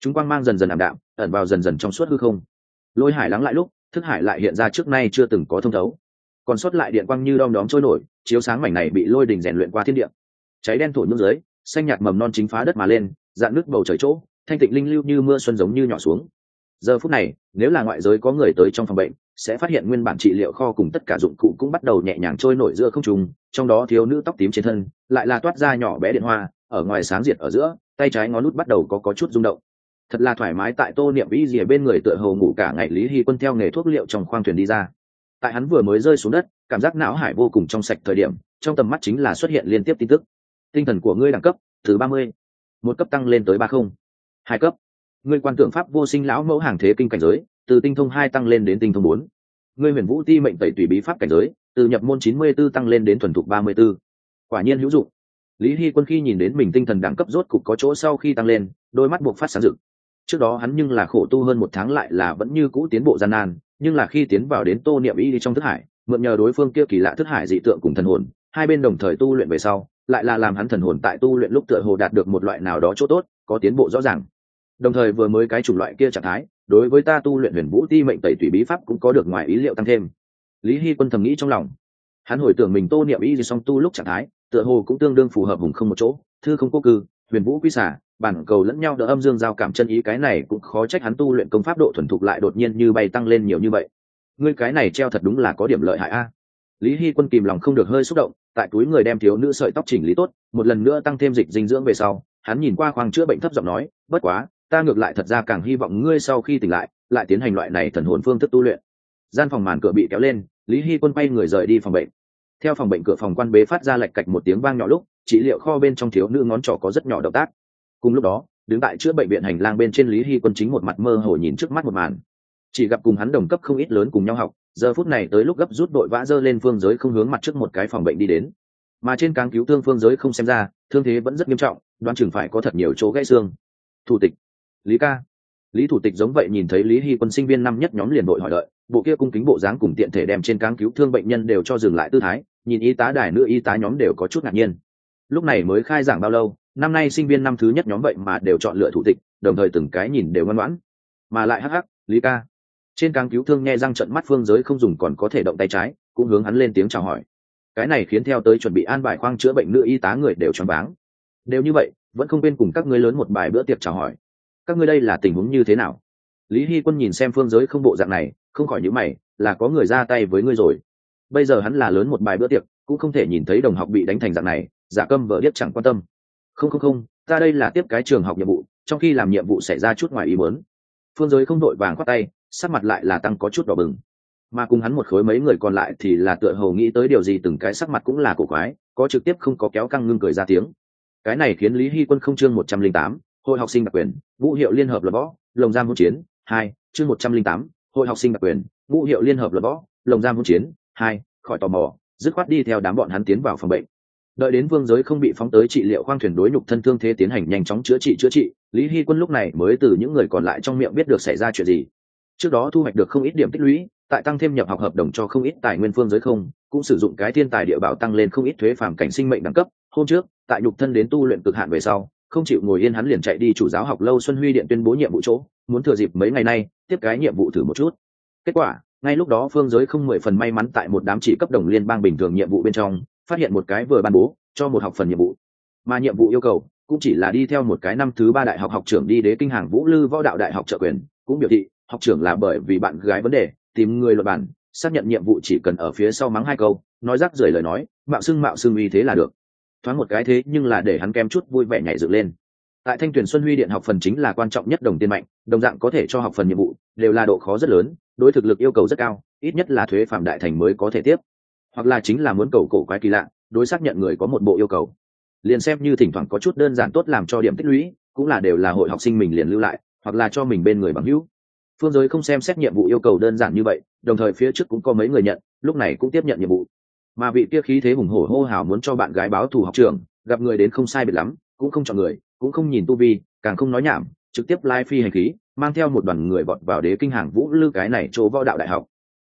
chúng quang mang dần dần ảm đạm, ẩn vào dần dần trong suốt hư không. Lôi hải lắng lại lúc, thức hải lại hiện ra trước nay chưa từng có thông thấu. Còn sót lại điện quang như đom đóm trôi nổi, chiếu sáng mảnh này bị lôi đình rèn luyện qua thiên địa. Cháy đen thổ nước dưới, xanh nhạt mầm non chính phá đất mà lên dạn nước bầu trời chỗ, thanh tịnh linh lưu như mưa xuân giống như nhỏ xuống. Giờ phút này, nếu là ngoại giới có người tới trong phòng bệnh sẽ phát hiện nguyên bản trị liệu kho cùng tất cả dụng cụ cũng bắt đầu nhẹ nhàng trôi nổi giữa không trùng trong đó thiếu nữ tóc tím trên thân, lại là toát ra nhỏ bé điện hoa, ở ngoài sáng diệt ở giữa, tay trái ngón nút bắt đầu có có chút rung động. Thật là thoải mái tại tô niệm vĩ rìa bên người tựa hồ ngủ cả ngày lý hy quân theo nghề thuốc liệu trong khoang thuyền đi ra. Tại hắn vừa mới rơi xuống đất, cảm giác não hải vô cùng trong sạch thời điểm, trong tầm mắt chính là xuất hiện liên tiếp tin tức. Tinh thần của ngươi đẳng cấp từ ba mươi. Một cấp tăng lên tới ba không. Hai cấp. Ngươi quan tưởng pháp vô sinh lão mẫu hàng thế kinh cảnh giới từ tinh thông hai tăng lên đến tinh thông bốn. Ngươi huyền vũ ti mệnh tẩy tùy bí pháp cảnh giới, từ nhập môn chín mươi b ố tăng lên đến thuần thục ba mươi b ố quả nhiên hữu dụng. Lý hy quân khi nhìn đến mình tinh thần đẳng cấp rốt cục có chỗ sau khi tăng lên, đôi mắt buộc phát sáng rực. Trước đó hắn nhưng là khổ tu hơn một tháng lại là vẫn như cũ tiến bộ gian nan, nhưng là khi tiến vào đến tô niệm y trong thức hải, mượn nhờ đối phương kia kỳ lạ thức hải dị tượng cùng thần hồn, hai bên đồng thời tu luyện về sau, lại là làm hắn thần hồn tại tu luyện lúc tựa hồ đạt được một loại nào đó chỗ tốt, có tiến bộ rõ ràng. Đồng thời vừa mới cái chủng loại kia trạng thái đối với ta tu luyện huyền vũ ti mệnh tẩy tủy bí pháp cũng có được ngoài ý liệu tăng thêm. Lý hy quân thầm nghĩ trong lòng. Hắn hồi tưởng mình tô niệm y song tu lúc trạng thái, tựa hồ cũng tương đương phù hợp vùng không một chỗ, thư không cố cư, huyền vũ quy xả bản cầu lẫn nhau đỡ âm dương giao cảm chân ý cái này cũng khó trách hắn tu luyện công pháp độ thuần thục lại đột nhiên như bay tăng lên nhiều như vậy. Ngươi cái này treo thật đúng là có điểm lợi hại a. Lý hy quân kìm lòng không được hơi xúc động, tại túi người đem thiếu nữ sợi tóc chỉnh lý tốt, một lần nữa tăng thêm dịch dinh dưỡng về sau, hắn nhìn qua khoang chữa bệnh thấp giọng nói, bất quá ta ngược lại thật ra càng hy vọng ngươi sau khi tỉnh lại lại tiến hành loại này thần hồn phương thức tu luyện. Gian phòng màn cửa bị kéo lên, lý hy quân bay người rời đi phòng bệnh. Theo phòng bệnh cửa phòng quan bế phát ra lạch cạch một tiếng vang nhỏ lúc, trị liệu kho bên trong thiếu nữ ngón trỏ có rất nhỏ động tác. Cùng lúc đó, đứng tại chữa bệnh viện hành lang bên trên lý hy quân chính một mặt mơ hồ nhìn trước mắt một màn. Chỉ gặp cùng hắn đồng cấp không ít lớn cùng nhau học, giờ phút này tới lúc gấp rút đội vã dơ lên phương giới không hướng mặt trước một cái phòng bệnh đi đến. Mà trên cáng cứu thương phương giới không xem ra, thương thế vẫn rất nghiêm trọng, đoán chừng phải có thật nhiều chỗ gãy xương. Thủ tịch lý ca. Lý thủ tịch giống vậy nhìn thấy lý hy quân sinh viên năm nhất nhóm liền đội hỏi đợi, bộ kia cung kính bộ dáng cùng tiện thể đem trên cáng cứu thương bệnh nhân đều cho dừng lại tư thái, nhìn y tá đài nữ y tá nhóm đều có chút ngạc nhiên. Lúc này mới khai giảng bao lâu, năm nay sinh viên năm thứ nhất nhóm vậy mà đều chọn lựa thủ tịch, đồng thời từng cái nhìn đều ngoan ngoãn. Mà lại hắc hắc, lý ca. Trên cáng cứu thương nghe răng trận mắt phương giới không dùng còn có thể động tay trái, cũng hướng hắn lên tiếng chào hỏi. Cái này khiến theo tới chuẩn bị an bài khoang chữa bệnh nữ y tá người đều choáng váng. Đều như vậy, vẫn không quên cùng các ngươi lớn một bài bữa tiệc chào hỏi các ngươi đây là tình huống như thế nào? Lý hy quân nhìn xem phương giới không bộ dạng này, không khỏi nhữ mày, là có người ra tay với ngươi rồi. Bây giờ hắn là lớn một bài bữa tiệc, cũng không thể nhìn thấy đồng học bị đánh thành dạng này, giả câm vợ điếc chẳng quan tâm. Không không không, ta đây là tiếp cái trường học nhiệm vụ, trong khi làm nhiệm vụ xảy ra chút ngoài ý muốn. Phương giới không đội vàng khoác tay, sắc mặt lại là tăng có chút đỏ bừng. Mà cùng hắn một khối mấy người còn lại thì là tựa hồ nghĩ tới điều gì từng cái sắc mặt cũng là cổ quái, có trực tiếp không có kéo căng ngưng cười ra tiếng. Cái này khiến lý hy quân không chương một trăm linh tám hội học sinh đặc quyền, vũ hiệu liên hợp luật võ, lồng giam hỗn chiến, hai, chương một trăm linh tám, hội học sinh đặc quyền, vũ hiệu liên hợp luật võ, lồng giam hỗn chiến, hai, khỏi tò mò, dứt khoát đi theo đám bọn hắn tiến vào phòng bệnh. Đợi đến vương giới không bị phóng tới trị liệu khoang thuyền đối nhục thân thương thế tiến hành nhanh chóng chữa trị chữa trị, lý hy quân lúc này mới từ những người còn lại trong miệng biết được xảy ra chuyện gì. Trước đó thu hoạch được không ít điểm tích lũy, tại tăng thêm nhập học hợp đồng cho không ít tài nguyên phương giới không, cũng sử dụng cái thiên tài địa bảo tăng lên không ít thuế phàm cảnh sinh mệnh đẳng cấp. Hôm trước, tại nhục thân đến tu luyện cực hạn về sau không chịu ngồi yên hắn liền chạy đi chủ giáo học lâu xuân huy điện tuyên bố nhiệm vụ chỗ, muốn thừa dịp mấy ngày nay, tiếp cái nhiệm vụ thử một chút. Kết quả, ngay lúc đó phương giới không mười phần may mắn tại một đám chỉ cấp đồng liên bang bình thường nhiệm vụ bên trong, phát hiện một cái vừa ban bố cho một học phần nhiệm vụ. Mà nhiệm vụ yêu cầu cũng chỉ là đi theo một cái năm thứ ba đại học học trưởng đi đế kinh hàng vũ lư võ đạo đại học trợ quyền, cũng biểu thị học trưởng là bởi vì bạn gái vấn đề, tìm người luật bản xác nhận nhiệm vụ chỉ cần ở phía sau mắng hai câu, nói rắc rưởi lời nói, mạo xưng mạo xưng uy thế là được thoáng một cái thế nhưng là để hắn kém chút vui vẻ nhảy dựng lên. Tại thanh tuyển xuân huy điện học phần chính là quan trọng nhất đồng tiền mạnh, đồng dạng có thể cho học phần nhiệm vụ, đều là độ khó rất lớn, đối thực lực yêu cầu rất cao, ít nhất là thuế phạm đại thành mới có thể tiếp. Hoặc là chính là muốn cầu cổ quái kỳ lạ, đối xác nhận người có một bộ yêu cầu. Liền xem như thỉnh thoảng có chút đơn giản tốt làm cho điểm tích lũy, cũng là đều là hội học sinh mình liền lưu lại, hoặc là cho mình bên người bằng hữu. Phương giới không xem xét nhiệm vụ yêu cầu đơn giản như vậy, đồng thời phía trước cũng có mấy người nhận, lúc này cũng tiếp nhận nhiệm vụ mà vị kia khí thế hùng hổ hô hào muốn cho bạn gái báo thù học trường, gặp người đến không sai biệt lắm, cũng không chọn người, cũng không nhìn tu vi, càng không nói nhảm, trực tiếp lai phi hành khí, mang theo một đoàn người vọt vào đế kinh hàng vũ lư cái này chỗ võ đạo đại học.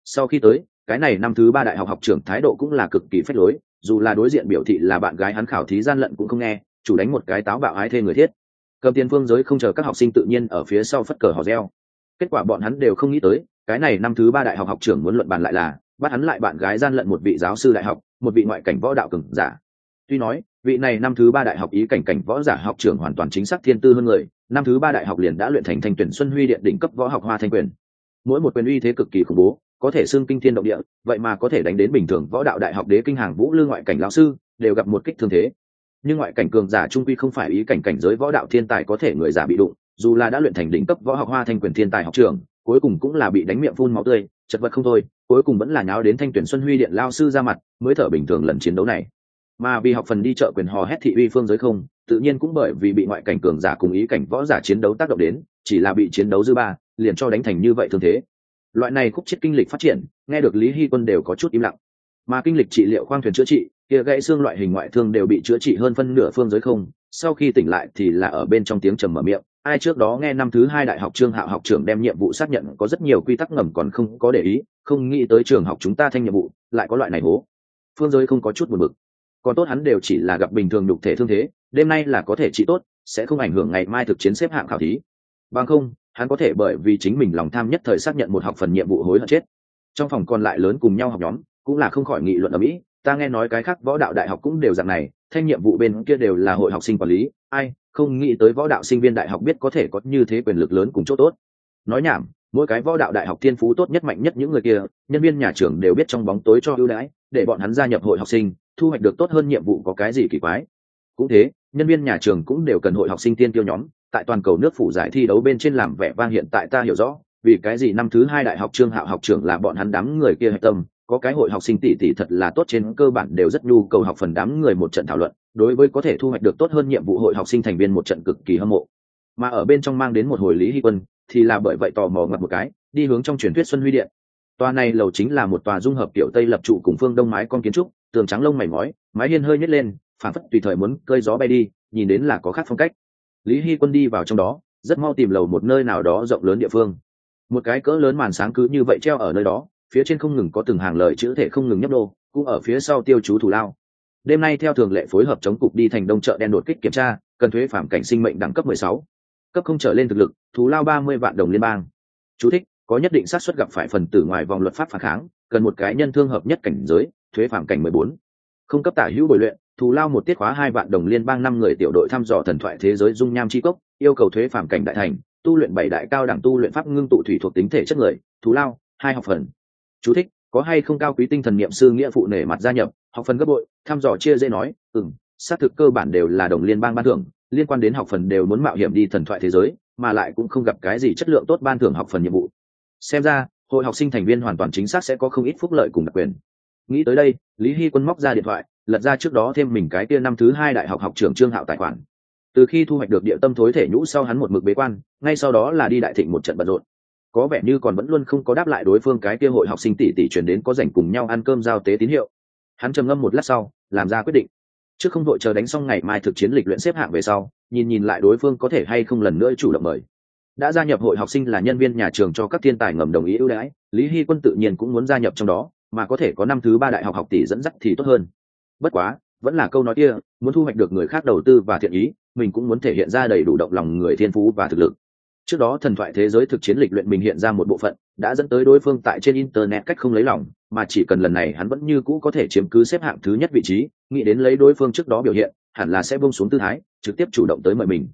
Sau khi tới, cái này năm thứ ba đại học học trưởng thái độ cũng là cực kỳ phách lối, dù là đối diện biểu thị là bạn gái hắn khảo thí gian lận cũng không nghe, chủ đánh một cái táo bạo ái thê người thiết. Cầm tiền phương giới không chờ các học sinh tự nhiên ở phía sau phất cờ hò reo. Kết quả bọn hắn đều không nghĩ tới, cái này năm thứ ba đại học học trưởng muốn luận bàn lại là bắt hắn lại bạn gái gian lận một vị giáo sư đại học, một vị ngoại cảnh võ đạo cường giả. Tuy nói, vị này năm thứ ba đại học ý cảnh cảnh võ giả học trưởng hoàn toàn chính xác thiên tư hơn người, năm thứ ba đại học liền đã luyện thành thành tuyển xuân huy điện đỉnh cấp võ học hoa thanh quyền. Mỗi một quyền uy thế cực kỳ khủng bố, có thể xưng kinh thiên động địa, vậy mà có thể đánh đến bình thường võ đạo đại học đế kinh hàng vũ lương ngoại cảnh lão sư, đều gặp một kích thương thế. Nhưng ngoại cảnh cường giả trung quy không phải ý cảnh cảnh giới võ đạo thiên tài có thể người giả bị đụng, dù là đã luyện thành đỉnh cấp võ học hoa thanh quyền thiên tài học trường cuối cùng cũng là bị đánh miệng phun máu tươi, chật vật không thôi cuối cùng vẫn là nháo đến thanh tuyển xuân huy điện lao sư ra mặt, mới thở bình thường lần chiến đấu này. Mà vì học phần đi chợ quyền hò hét thị uy phương giới không, tự nhiên cũng bởi vì bị ngoại cảnh cường giả cùng ý cảnh võ giả chiến đấu tác động đến, chỉ là bị chiến đấu dư ba, liền cho đánh thành như vậy thương thế. Loại này khúc chết kinh lịch phát triển, nghe được lý hy quân đều có chút im lặng. Mà kinh lịch trị liệu khoang thuyền chữa trị, kia gãy xương loại hình ngoại thương đều bị chữa trị hơn phân nửa phương giới không, sau khi tỉnh lại thì là ở bên trong tiếng trầm mở miệng ai trước đó nghe năm thứ hai đại học trương hạo học trưởng đem nhiệm vụ xác nhận, có rất nhiều quy tắc ngầm còn không có để ý, không nghĩ tới trường học chúng ta thanh nhiệm vụ, lại có loại này hố. Phương giới không có chút buồn bực. Còn tốt hắn đều chỉ là gặp bình thường đục thể thương thế, đêm nay là có thể trị tốt, sẽ không ảnh hưởng ngày mai thực chiến xếp hạng khảo thí. Bằng không, hắn có thể bởi vì chính mình lòng tham nhất thời xác nhận một học phần nhiệm vụ hối hận chết. Trong phòng còn lại lớn cùng nhau học nhóm, cũng là không khỏi nghị luận ở mỹ ta nghe nói cái khác võ đạo đại học cũng đều dạng này, thanh nhiệm vụ bên kia đều là hội học sinh quản lý ai, không nghĩ tới võ đạo sinh viên đại học biết có thể có như thế quyền lực lớn cùng chỗ tốt. Nói nhảm, mỗi cái võ đạo đại học thiên phú tốt nhất mạnh nhất những người kia, nhân viên nhà trường đều biết trong bóng tối cho ưu đãi, để bọn hắn gia nhập hội học sinh, thu hoạch được tốt hơn nhiệm vụ có cái gì kỳ quái. Cũng thế, nhân viên nhà trường cũng đều cần hội học sinh tiên tiêu nhóm, tại toàn cầu nước phủ giải thi đấu bên trên làm vẻ vang hiện tại ta hiểu rõ, vì cái gì năm thứ hai đại học trương hạo học trưởng là bọn hắn đám người kia hạch tâm, có cái hội học sinh tỷ tỷ thật là tốt trên cơ bản đều rất nhu cầu học phần đám người một trận thảo luận đối với có thể thu hoạch được tốt hơn nhiệm vụ hội học sinh thành viên một trận cực kỳ hâm mộ. Mà ở bên trong mang đến một hồi lý hy quân, thì là bởi vậy tò mò ngập một cái, đi hướng trong truyền thuyết xuân huy điện. Tòa này lầu chính là một tòa dung hợp kiểu tây lập trụ cùng phương đông mái con kiến trúc, tường trắng lông mảy ngói, mái hiên hơi nhét lên phản phất tùy thời muốn cơi gió bay đi, nhìn đến là có khác phong cách. Lý hy quân đi vào trong đó, rất mau tìm lầu một nơi nào đó rộng lớn địa phương. Một cái cỡ lớn màn sáng cứ như vậy treo ở nơi đó, phía trên không ngừng có từng hàng lời chữ thể không ngừng nhấp đô, cũng ở phía sau tiêu chú thủ lao đêm nay theo thường lệ phối hợp chống cục đi thành đông chợ đen đột kích kiểm tra, cần thuế phạm cảnh sinh mệnh đẳng cấp 16. cấp không trở lên thực lực, thù lao 30 vạn đồng liên bang chú thích, có nhất định xác suất gặp phải phần tử ngoài vòng luật pháp phản kháng, cần một cái nhân thương hợp nhất cảnh giới, thuế phạm cảnh 14. không cấp tả hữu bồi luyện, thù lao một tiết khóa hai vạn đồng liên bang năm người tiểu đội thăm dò thần thoại thế giới dung nham chi cốc, yêu cầu thuế phạm cảnh đại thành, tu luyện bảy đại cao đẳng tu luyện pháp ngưng tụ thủy thuộc tính thể chất người, thù lao, hai học phần chú thích có hay không cao quý tinh thần niệm sư nghĩa phụ nể mặt gia nhập, học phần gấp bội, thăm dò chia dễ nói, ừm, xác thực cơ bản đều là đồng liên bang ban thưởng, liên quan đến học phần đều muốn mạo hiểm đi thần thoại thế giới, mà lại cũng không gặp cái gì chất lượng tốt ban thưởng học phần nhiệm vụ. Xem ra, hội học sinh thành viên hoàn toàn chính xác sẽ có không ít phúc lợi cùng đặc quyền. Nghĩ tới đây, lý hy quân móc ra điện thoại, lật ra trước đó thêm mình cái tia năm thứ hai đại học học trưởng trương hạo tài khoản. Từ khi thu hoạch được địa tâm thối thể nhũ sau hắn một mực bế quan, ngay sau đó là đi đại thịnh một trận bận rộn có vẻ như còn vẫn luôn không có đáp lại đối phương cái kia hội học sinh tỷ tỷ chuyển đến có rảnh cùng nhau ăn cơm giao tế tín hiệu. Hắn trầm ngâm một lát sau, làm ra quyết định. Trước không đội chờ đánh xong ngày mai thực chiến lịch luyện xếp hạng về sau, nhìn nhìn lại đối phương có thể hay không lần nữa chủ động mời. Đã gia nhập hội học sinh là nhân viên nhà trường cho các thiên tài ngầm đồng ý ưu đãi, lý hy quân tự nhiên cũng muốn gia nhập trong đó, mà có thể có năm thứ ba đại học học tỷ dẫn dắt thì tốt hơn. Bất quá, vẫn là câu nói kia, muốn thu hoạch được người khác đầu tư và thiện ý, mình cũng muốn thể hiện ra đầy đủ động lòng người thiên phú và thực lực trước đó thần thoại thế giới thực chiến lịch luyện mình hiện ra một bộ phận, đã dẫn tới đối phương tại trên internet cách không lấy lòng, mà chỉ cần lần này hắn vẫn như cũ có thể chiếm cứ xếp hạng thứ nhất vị trí, nghĩ đến lấy đối phương trước đó biểu hiện, hẳn là sẽ bông xuống tư thái, trực tiếp chủ động tới mời mình.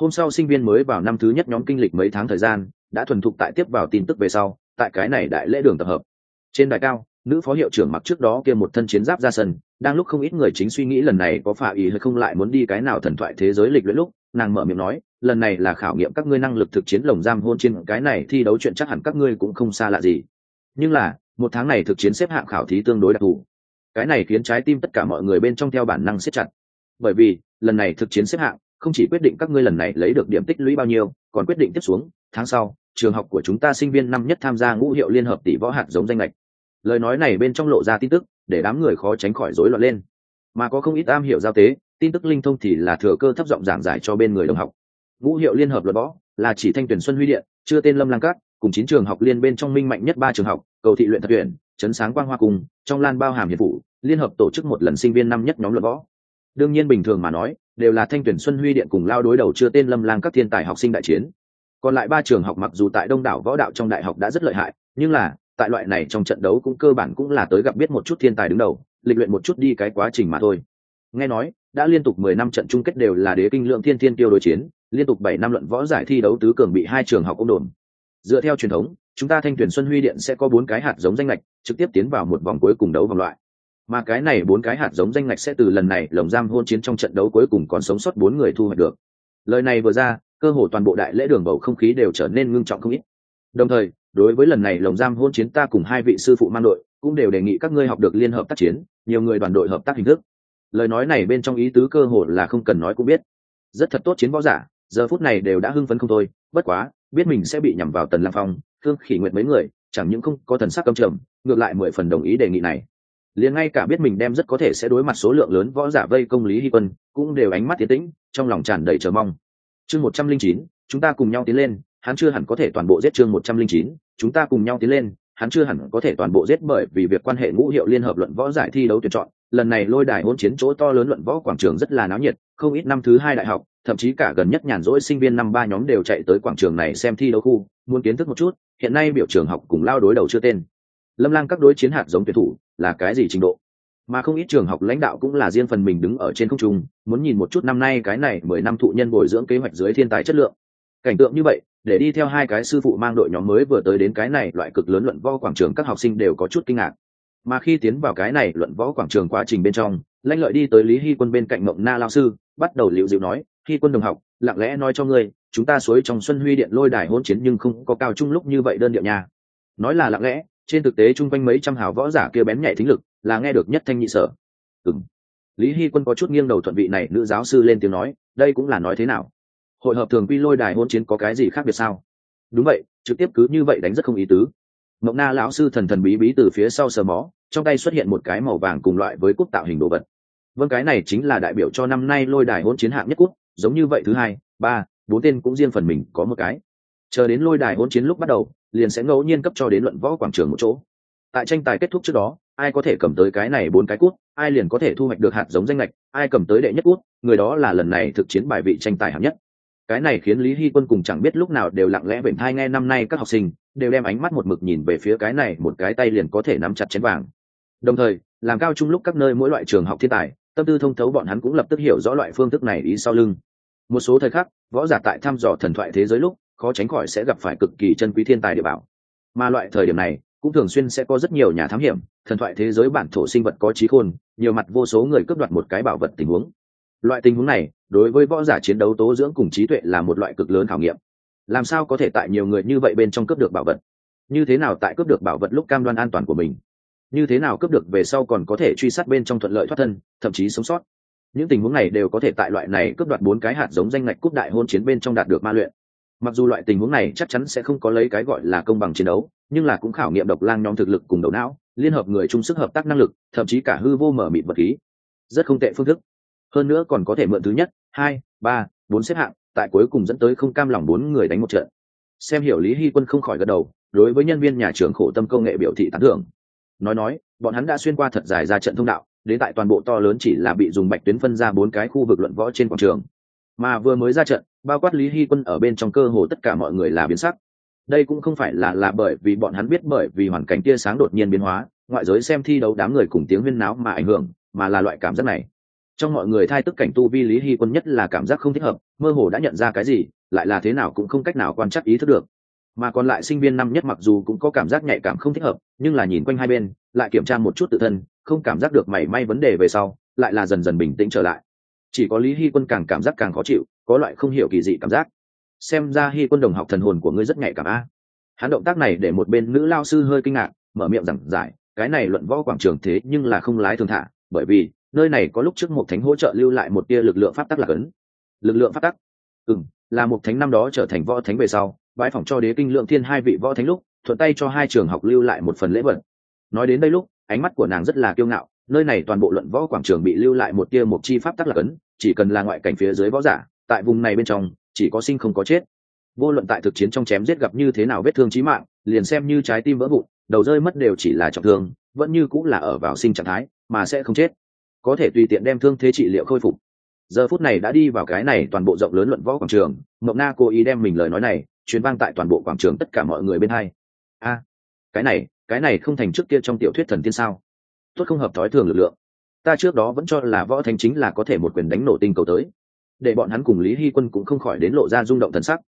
Hôm sau sinh viên mới vào năm thứ nhất nhóm kinh lịch mấy tháng thời gian, đã thuần thục tại tiếp vào tin tức về sau, tại cái này đại lễ đường tập hợp. Trên đài cao, nữ phó hiệu trưởng mặc trước đó kia một thân chiến giáp ra sân, đang lúc không ít người chính suy nghĩ lần này có phà ý hay không lại muốn đi cái nào thần thoại thế giới lịch luyện lúc, nàng mở miệng nói lần này là khảo nghiệm các ngươi năng lực thực chiến lồng giam hôn trên cái này thi đấu chuyện chắc hẳn các ngươi cũng không xa lạ gì. Nhưng là, một tháng này thực chiến xếp hạng khảo thí tương đối đặc thù. Cái này khiến trái tim tất cả mọi người bên trong theo bản năng siết chặt. Bởi vì, lần này thực chiến xếp hạng, không chỉ quyết định các ngươi lần này lấy được điểm tích lũy bao nhiêu, còn quyết định tiếp xuống, tháng sau, trường học của chúng ta sinh viên năm nhất tham gia ngũ hiệu liên hợp tỷ võ hạt giống danh lệch. Lời nói này bên trong lộ ra tin tức, để đám người khó tránh khỏi rối loạn lên. Mà có không ít am hiểu giao tế, tin tức linh thông thì là thừa cơ thấp giọng giảng giải cho bên người đồng học ngũ hiệu liên hợp luật võ, là chỉ thanh tuyển xuân huy điện, chưa tên lâm lang cát cùng chín trường học liên bên trong minh mạnh nhất ba trường học, cầu thị luyện thật tuyển, chấn sáng quang hoa cùng, trong lan bao hàm hiệp vụ, liên hợp tổ chức một lần sinh viên năm nhất nhóm luật võ. Đương nhiên bình thường mà nói, đều là thanh tuyển xuân huy điện cùng lao đối đầu chưa tên lâm lang các thiên tài học sinh đại chiến. Còn lại ba trường học mặc dù tại đông đảo võ đạo trong đại học đã rất lợi hại, nhưng là, tại loại này trong trận đấu cũng cơ bản cũng là tới gặp biết một chút thiên tài đứng đầu, lịch luyện một chút đi cái quá trình mà thôi. Nghe nói, đã liên tục mười năm trận chung kết đều là đế kinh lượng thiên thiên tiêu đối chiến liên tục bảy năm luận võ giải thi đấu tứ cường bị hai trường học ôm đồn dựa theo truyền thống, chúng ta thanh tuyển xuân huy điện sẽ có bốn cái hạt giống danh lệch trực tiếp tiến vào một vòng cuối cùng đấu vòng loại. Mà cái này bốn cái hạt giống danh lệch sẽ từ lần này lồng giam hôn chiến trong trận đấu cuối cùng còn sống sót bốn người thu hoạch được. Lời này vừa ra, cơ hồ toàn bộ đại lễ đường bầu không khí đều trở nên ngưng trọng không ít. Đồng thời, đối với lần này lồng giam hôn chiến ta cùng hai vị sư phụ mang đội, cũng đều đề nghị các ngươi học được liên hợp tác chiến, nhiều người đoàn đội hợp tác hình thức. Lời nói này bên trong ý tứ cơ hồ là không cần nói cũng biết. Rất thật tốt chiến võ giả giờ phút này đều đã hưng phấn không thôi, bất quá, biết mình sẽ bị nhằm vào tần lam phong thương khỉ nguyện mấy người, chẳng những không có thần sắc cầm trầm, ngược lại mười phần đồng ý đề nghị này. Liền ngay cả biết mình đem rất có thể sẽ đối mặt số lượng lớn võ giả vây công lý hy quân, cũng đều ánh mắt tiến tĩnh, trong lòng tràn đầy chờ mong. Chương một trăm linh chín, chúng ta cùng nhau tiến lên, hắn chưa hẳn có thể toàn bộ giết chương một trăm linh chín, chúng ta cùng nhau tiến lên, hắn chưa hẳn có thể toàn bộ giết bởi vì việc quan hệ ngũ hiệu liên hợp luận võ giải thi đấu tuyển chọn. Lần này lôi đài hôn chiến chỗ to lớn luận võ quảng trường rất là náo nhiệt, không ít năm thứ hai đại học thậm chí cả gần nhất nhàn rỗi sinh viên năm ba nhóm đều chạy tới quảng trường này xem thi đấu khu, muốn kiến thức một chút, hiện nay biểu trường học cùng lao đối đầu chưa tên. Lâm lang các đối chiến hạt giống tuyển thủ là cái gì trình độ? Mà không ít trường học lãnh đạo cũng là riêng phần mình đứng ở trên không trung, muốn nhìn một chút năm nay cái này mười năm thụ nhân bồi dưỡng kế hoạch dưới thiên tài chất lượng. Cảnh tượng như vậy, để đi theo hai cái sư phụ mang đội nhóm mới vừa tới đến cái này loại cực lớn luận võ quảng trường các học sinh đều có chút kinh ngạc. Mà khi tiến vào cái này luận võ quảng trường quá trình bên trong, lãnh lợi đi tới lý hy quân bên cạnh mộng na lao sư, bắt đầu liệu dịu nói khi quân đồng học, lặng lẽ nói cho ngươi, chúng ta suối trong xuân huy điện lôi đài hôn chiến nhưng không có cao chung lúc như vậy đơn điệu nhà. nói là lặng lẽ, trên thực tế chung quanh mấy trăm hào võ giả kia bén nhạy thính lực, là nghe được nhất thanh nhị sở. Ừng lý hy quân có chút nghiêng đầu thuận vị này nữ giáo sư lên tiếng nói, đây cũng là nói thế nào? Hội hợp thường quy lôi đài hôn chiến có cái gì khác biệt sao? Đúng vậy, trực tiếp cứ như vậy đánh rất không ý tứ. Mộng na lão sư thần thần bí bí từ phía sau sờ mó, trong tay xuất hiện một cái màu vàng cùng loại với cúp tạo hình đồ vật. Vâng cái này chính là đại biểu cho năm nay lôi đài hôn chiến hạng nhất cúp giống như vậy thứ hai, ba, bốn tên cũng riêng phần mình có một cái. Chờ đến lôi đài hỗn chiến lúc bắt đầu, liền sẽ ngẫu nhiên cấp cho đến luận võ quảng trường một chỗ. Tại tranh tài kết thúc trước đó, ai có thể cầm tới cái này bốn cái cút, ai liền có thể thu hoạch được hạt giống danh lệch, ai cầm tới đệ nhất cút, người đó là lần này thực chiến bài vị tranh tài hạng nhất. Cái này khiến lý hy quân cùng chẳng biết lúc nào đều lặng lẽ bệnh thai nghe năm nay các học sinh, đều đem ánh mắt một mực nhìn về phía cái này, một cái tay liền có thể nắm chặt chén vàng. Đồng thời, làm cao chung lúc các nơi mỗi loại trường học thiên tài, tâm tư thông thấu bọn hắn cũng lập tức hiểu rõ loại phương thức này ý sau lưng một số thời khắc, võ giả tại thăm dò thần thoại thế giới lúc, khó tránh khỏi sẽ gặp phải cực kỳ chân quý thiên tài địa bảo. Mà loại thời điểm này, cũng thường xuyên sẽ có rất nhiều nhà thám hiểm, thần thoại thế giới bản thổ sinh vật có trí khôn, nhiều mặt vô số người cướp đoạt một cái bảo vật tình huống. Loại tình huống này, đối với võ giả chiến đấu tố dưỡng cùng trí tuệ là một loại cực lớn khảo nghiệm. Làm sao có thể tại nhiều người như vậy bên trong cướp được bảo vật? Như thế nào tại cướp được bảo vật lúc cam đoan an toàn của mình? Như thế nào cướp được về sau còn có thể truy sát bên trong thuận lợi thoát thân, thậm chí sống sót? Những tình huống này đều có thể tại loại này cướp đoạt bốn cái hạt giống danh ngạch cúp đại hôn chiến bên trong đạt được ma luyện. Mặc dù loại tình huống này chắc chắn sẽ không có lấy cái gọi là công bằng chiến đấu, nhưng là cũng khảo nghiệm độc lang nhóm thực lực cùng đầu não, liên hợp người chung sức hợp tác năng lực, thậm chí cả hư vô mở mịt vật khí. Rất không tệ phương thức. Hơn nữa còn có thể mượn thứ nhất, hai, ba, bốn xếp hạng, tại cuối cùng dẫn tới không cam lòng bốn người đánh một trận. Xem hiểu lý hy quân không khỏi gật đầu, đối với nhân viên nhà trường khổ tâm công nghệ biểu thị tán thưởng. Nói nói, bọn hắn đã xuyên qua thật dài ra trận thông đạo đến tại toàn bộ to lớn chỉ là bị dùng bạch tuyến phân ra bốn cái khu vực luận võ trên quảng trường. Mà vừa mới ra trận, bao quát lý hy quân ở bên trong cơ hồ tất cả mọi người là biến sắc. Đây cũng không phải là là bởi vì bọn hắn biết bởi vì hoàn cảnh tia sáng đột nhiên biến hóa, ngoại giới xem thi đấu đám người cùng tiếng huyên náo mà ảnh hưởng, mà là loại cảm giác này. Trong mọi người thai tức cảnh tu vi lý hy quân nhất là cảm giác không thích hợp, mơ hồ đã nhận ra cái gì, lại là thế nào cũng không cách nào quan trắc ý thức được. Mà còn lại sinh viên năm nhất mặc dù cũng có cảm giác nhạy cảm không thích hợp, nhưng là nhìn quanh hai bên lại kiểm tra một chút tự thân, không cảm giác được mảy may vấn đề về sau, lại là dần dần bình tĩnh trở lại. Chỉ có lý hy quân càng cảm giác càng khó chịu, có loại không hiểu kỳ dị cảm giác. Xem ra hy quân đồng học thần hồn của ngươi rất nhạy cảm a. Hắn động tác này để một bên nữ lao sư hơi kinh ngạc, mở miệng giảng giải, cái này luận võ quảng trường thế nhưng là không lái thường thả, bởi vì, nơi này có lúc trước một thánh hỗ trợ lưu lại một tia lực lượng pháp tắc là cấn lực lượng pháp tắc? Ừ là một thánh năm đó trở thành võ thánh về sau, bãi phòng cho đế kinh lượng thiên hai vị võ thánh lúc, thuận tay cho hai trường học lưu lại một phần lễ vật nói đến đây lúc, ánh mắt của nàng rất là kiêu ngạo, nơi này toàn bộ luận võ quảng trường bị lưu lại một tia một chi pháp tắc là cấn, chỉ cần là ngoại cảnh phía dưới võ giả, tại vùng này bên trong, chỉ có sinh không có chết. Vô luận tại thực chiến trong chém giết gặp như thế nào vết thương chí mạng, liền xem như trái tim vỡ vụn, đầu rơi mất đều chỉ là trọng thương, vẫn như cũng là ở vào sinh trạng thái, mà sẽ không chết. Có thể tùy tiện đem thương thế trị liệu khôi phục. Giờ phút này đã đi vào cái này toàn bộ rộng lớn luận võ quảng trường mộng na cố ý đem mình lời nói này truyền vang tại toàn bộ quảng trường tất cả mọi người bên hai. A, cái này cái này không thành trước kia trong tiểu thuyết thần tiên sao? Tốt không hợp thói thường lực lượng. Ta trước đó vẫn cho là võ thánh chính là có thể một quyền đánh nổ tinh cầu tới. Để bọn hắn cùng lý hy quân cũng không khỏi đến lộ ra rung động thần sắc.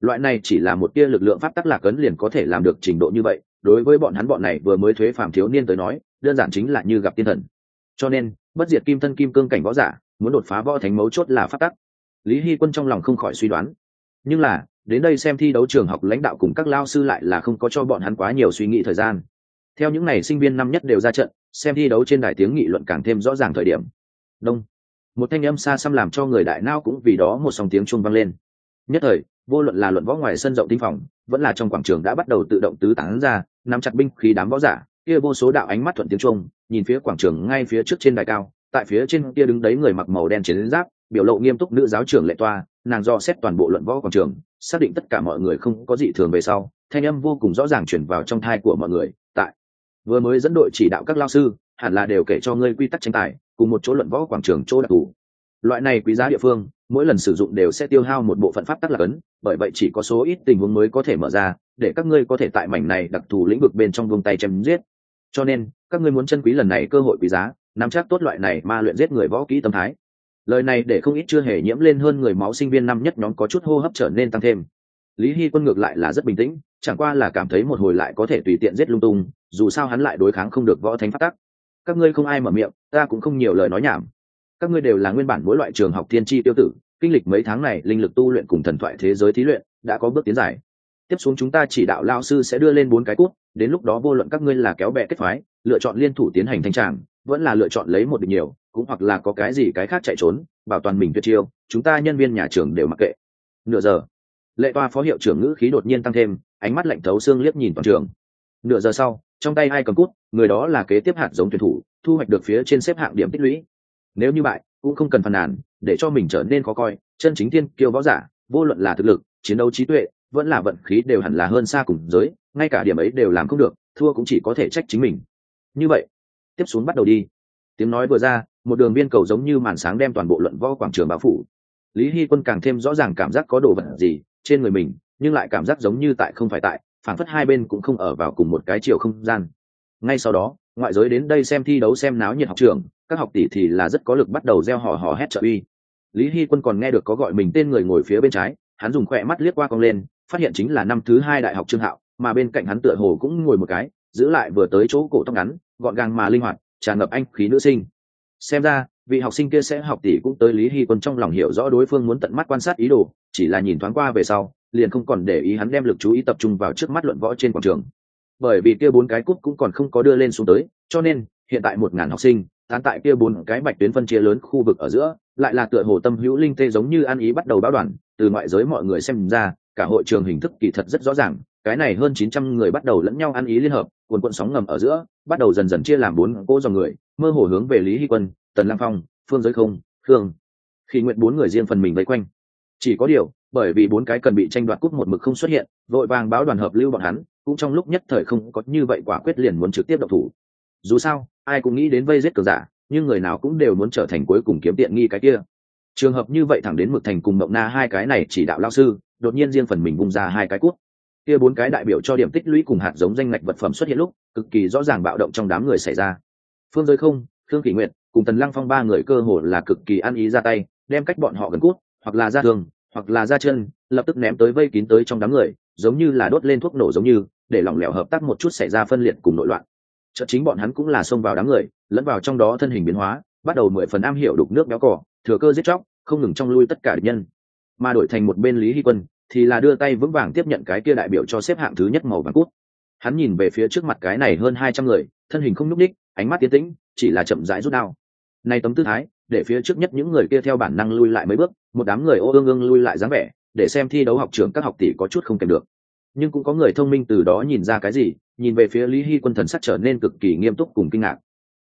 Loại này chỉ là một tia lực lượng pháp tắc lạc ấn liền có thể làm được trình độ như vậy, đối với bọn hắn bọn này vừa mới thuế phàm thiếu niên tới nói, đơn giản chính là như gặp tiên thần. Cho nên, bất diệt kim thân kim cương cảnh võ giả, muốn đột phá võ thánh mấu chốt là pháp tắc. Lý hy quân trong lòng không khỏi suy đoán. Nhưng là đến đây xem thi đấu trường học lãnh đạo cùng các lao sư lại là không có cho bọn hắn quá nhiều suy nghĩ thời gian. Theo những ngày sinh viên năm nhất đều ra trận, xem thi đấu trên đài tiếng nghị luận càng thêm rõ ràng thời điểm. Đông. Một thanh âm xa xăm làm cho người đại nao cũng vì đó một dòng tiếng chuông vang lên. Nhất thời, vô luận là luận võ ngoài sân rộng tinh phòng, vẫn là trong quảng trường đã bắt đầu tự động tứ tán ra, nắm chặt binh khí đám võ giả, kia vô số đạo ánh mắt thuận tiếng chuông, nhìn phía quảng trường ngay phía trước trên đài cao, tại phía trên kia đứng đấy người mặc màu đen chiến giáp, biểu lộ nghiêm túc nữ giáo trưởng lệ toa nàng do xét toàn bộ luận võ quảng trường, xác định tất cả mọi người không có gì thường về sau, thanh âm vô cùng rõ ràng chuyển vào trong thai của mọi người, tại, vừa mới dẫn đội chỉ đạo các lao sư, hẳn là đều kể cho ngươi quy tắc tranh tài, cùng một chỗ luận võ quảng trường chỗ đặc thù. Loại này quý giá địa phương, mỗi lần sử dụng đều sẽ tiêu hao một bộ phận pháp tắc lạc ấn bởi vậy chỉ có số ít tình huống mới có thể mở ra, để các ngươi có thể tại mảnh này đặc thù lĩnh vực bên trong vung tay chém giết. Cho nên, các ngươi muốn chân quý lần này cơ hội quý giá, nắm chắc tốt loại này ma luyện giết người võ kỹ tâm thái lời này để không ít chưa hề nhiễm lên hơn người máu sinh viên năm nhất nhóm có chút hô hấp trở nên tăng thêm. Lý hy quân ngược lại là rất bình tĩnh, chẳng qua là cảm thấy một hồi lại có thể tùy tiện giết lung tung, dù sao hắn lại đối kháng không được võ thánh phát tắc. Các ngươi không ai mở miệng, ta cũng không nhiều lời nói nhảm. Các ngươi đều là nguyên bản mỗi loại trường học thiên tri tiêu tử, kinh lịch mấy tháng này linh lực tu luyện cùng thần thoại thế giới thí luyện đã có bước tiến giải tiếp xuống chúng ta chỉ đạo lao sư sẽ đưa lên bốn cái cút, đến lúc đó vô luận các ngươi là kéo bè kết phái, lựa chọn liên thủ tiến hành thanh tràng, vẫn là lựa chọn lấy một địch nhiều cũng hoặc là có cái gì cái khác chạy trốn, bảo toàn mình tuyệt chiêu, chúng ta nhân viên nhà trường đều mặc kệ. Nửa giờ, lệ toa phó hiệu trưởng ngữ khí đột nhiên tăng thêm, ánh mắt lạnh thấu xương liếc nhìn toàn trường. Nửa giờ sau, trong tay ai cầm cút, người đó là kế tiếp hạt giống tuyển thủ, thu hoạch được phía trên xếp hạng điểm tích lũy. Nếu như bại, cũng không cần phàn nàn, để cho mình trở nên khó coi, chân chính thiên kiêu võ giả, vô luận là thực lực, chiến đấu trí tuệ, vẫn là vận khí đều hẳn là hơn xa cùng giới, ngay cả điểm ấy đều làm không được, thua cũng chỉ có thể trách chính mình. Như vậy, tiếp xuống bắt đầu đi tiếng nói vừa ra, một đường biên cầu giống như màn sáng đem toàn bộ luận võ quảng trường bao phủ. Lý hy quân càng thêm rõ ràng cảm giác có đồ vật gì trên người mình, nhưng lại cảm giác giống như tại không phải tại phản phất hai bên cũng không ở vào cùng một cái chiều không gian. Ngay sau đó, ngoại giới đến đây xem thi đấu xem náo nhiệt học trường, các học tỷ thì là rất có lực bắt đầu gieo hò hò hét trợ uy. Lý hy quân còn nghe được có gọi mình tên người ngồi phía bên trái, hắn dùng khỏe mắt liếc qua cong lên, phát hiện chính là năm thứ hai đại học trương hạo, mà bên cạnh hắn tựa hồ cũng ngồi một cái, giữ lại vừa tới chỗ cổ tóc ngắn, gọn gàng mà linh hoạt tràn ngập anh khí nữ sinh. Xem ra, vị học sinh kia sẽ học tỷ cũng tới lý hy quân trong lòng hiểu rõ đối phương muốn tận mắt quan sát ý đồ, chỉ là nhìn thoáng qua về sau, liền không còn để ý hắn đem lực chú ý tập trung vào trước mắt luận võ trên quảng trường. Bởi vì kia bốn cái cúp cũng còn không có đưa lên xuống tới, cho nên, hiện tại một ngàn học sinh, tán tại kia bốn cái bạch tuyến phân chia lớn khu vực ở giữa, lại là tựa hồ tâm hữu linh tê giống như ăn ý bắt đầu báo đoàn, từ ngoại giới mọi người xem ra, cả hội trường hình thức kỳ thật rất rõ ràng, cái này hơn chín trăm người bắt đầu lẫn nhau ăn ý liên hợp cuồn cuộn sóng ngầm ở giữa, bắt đầu dần dần chia làm bốn cô dòng người, mơ hồ hướng về lý hy quân, tần lang phong, phương giới không, khương. Khi nguyện bốn người riêng phần mình vây quanh. Chỉ có điều, bởi vì bốn cái cần bị tranh đoạt cúp một mực không xuất hiện, vội vàng báo đoàn hợp lưu bọn hắn, cũng trong lúc nhất thời không có như vậy quả quyết liền muốn trực tiếp độc thủ. Dù sao, ai cũng nghĩ đến vây giết cờ giả, nhưng người nào cũng đều muốn trở thành cuối cùng kiếm tiện nghi cái kia. Trường hợp như vậy thẳng đến mực thành cùng mộng na hai cái này chỉ đạo lao sư, đột nhiên riêng phần mình bung ra hai cái cuốc kia bốn cái đại biểu cho điểm tích lũy cùng hạt giống danh ngạch vật phẩm xuất hiện lúc, cực kỳ rõ ràng bạo động trong đám người xảy ra. Phương giới không, khương kỷ nguyện cùng tần lăng phong ba người cơ hồ là cực kỳ ăn ý ra tay, đem cách bọn họ gần cút, hoặc là ra thường hoặc là ra chân, lập tức ném tới vây kín tới trong đám người, giống như là đốt lên thuốc nổ giống như, để lỏng lẻo hợp tác một chút xảy ra phân liệt cùng nội loạn. Chợ chính bọn hắn cũng là xông vào đám người, lẫn vào trong đó thân hình biến hóa, bắt đầu mười phần am hiểu đục nước béo cỏ thừa cơ giết chóc, không ngừng trong lui tất cả địch nhân. Mà đổi thành một bên lý hy quân thì là đưa tay vững vàng tiếp nhận cái kia đại biểu cho xếp hạng thứ nhất màu vàng cút. Hắn nhìn về phía trước mặt cái này hơn hai trăm người, thân hình không nhúc ních ánh mắt tiến tĩnh, chỉ là chậm rãi rút đao. Nay tấm tư thái, để phía trước nhất những người kia theo bản năng lui lại mấy bước, một đám người ô ương ương lui lại dáng vẻ, để xem thi đấu học trường các học tỷ có chút không kèm được. Nhưng cũng có người thông minh từ đó nhìn ra cái gì, nhìn về phía lý hy quân thần sắc trở nên cực kỳ nghiêm túc cùng kinh ngạc.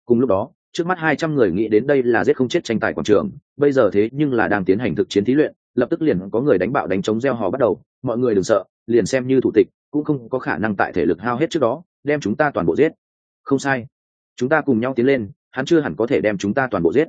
Cùng lúc đó, trước mắt hai trăm người nghĩ đến đây là giết không chết tranh tài quảng trường, bây giờ thế nhưng là đang tiến hành thực chiến thí luyện lập tức liền có người đánh bạo đánh chống gieo hò bắt đầu, mọi người đừng sợ, liền xem như thủ tịch, cũng không có khả năng tại thể lực hao hết trước đó, đem chúng ta toàn bộ giết. Không sai. Chúng ta cùng nhau tiến lên, hắn chưa hẳn có thể đem chúng ta toàn bộ giết.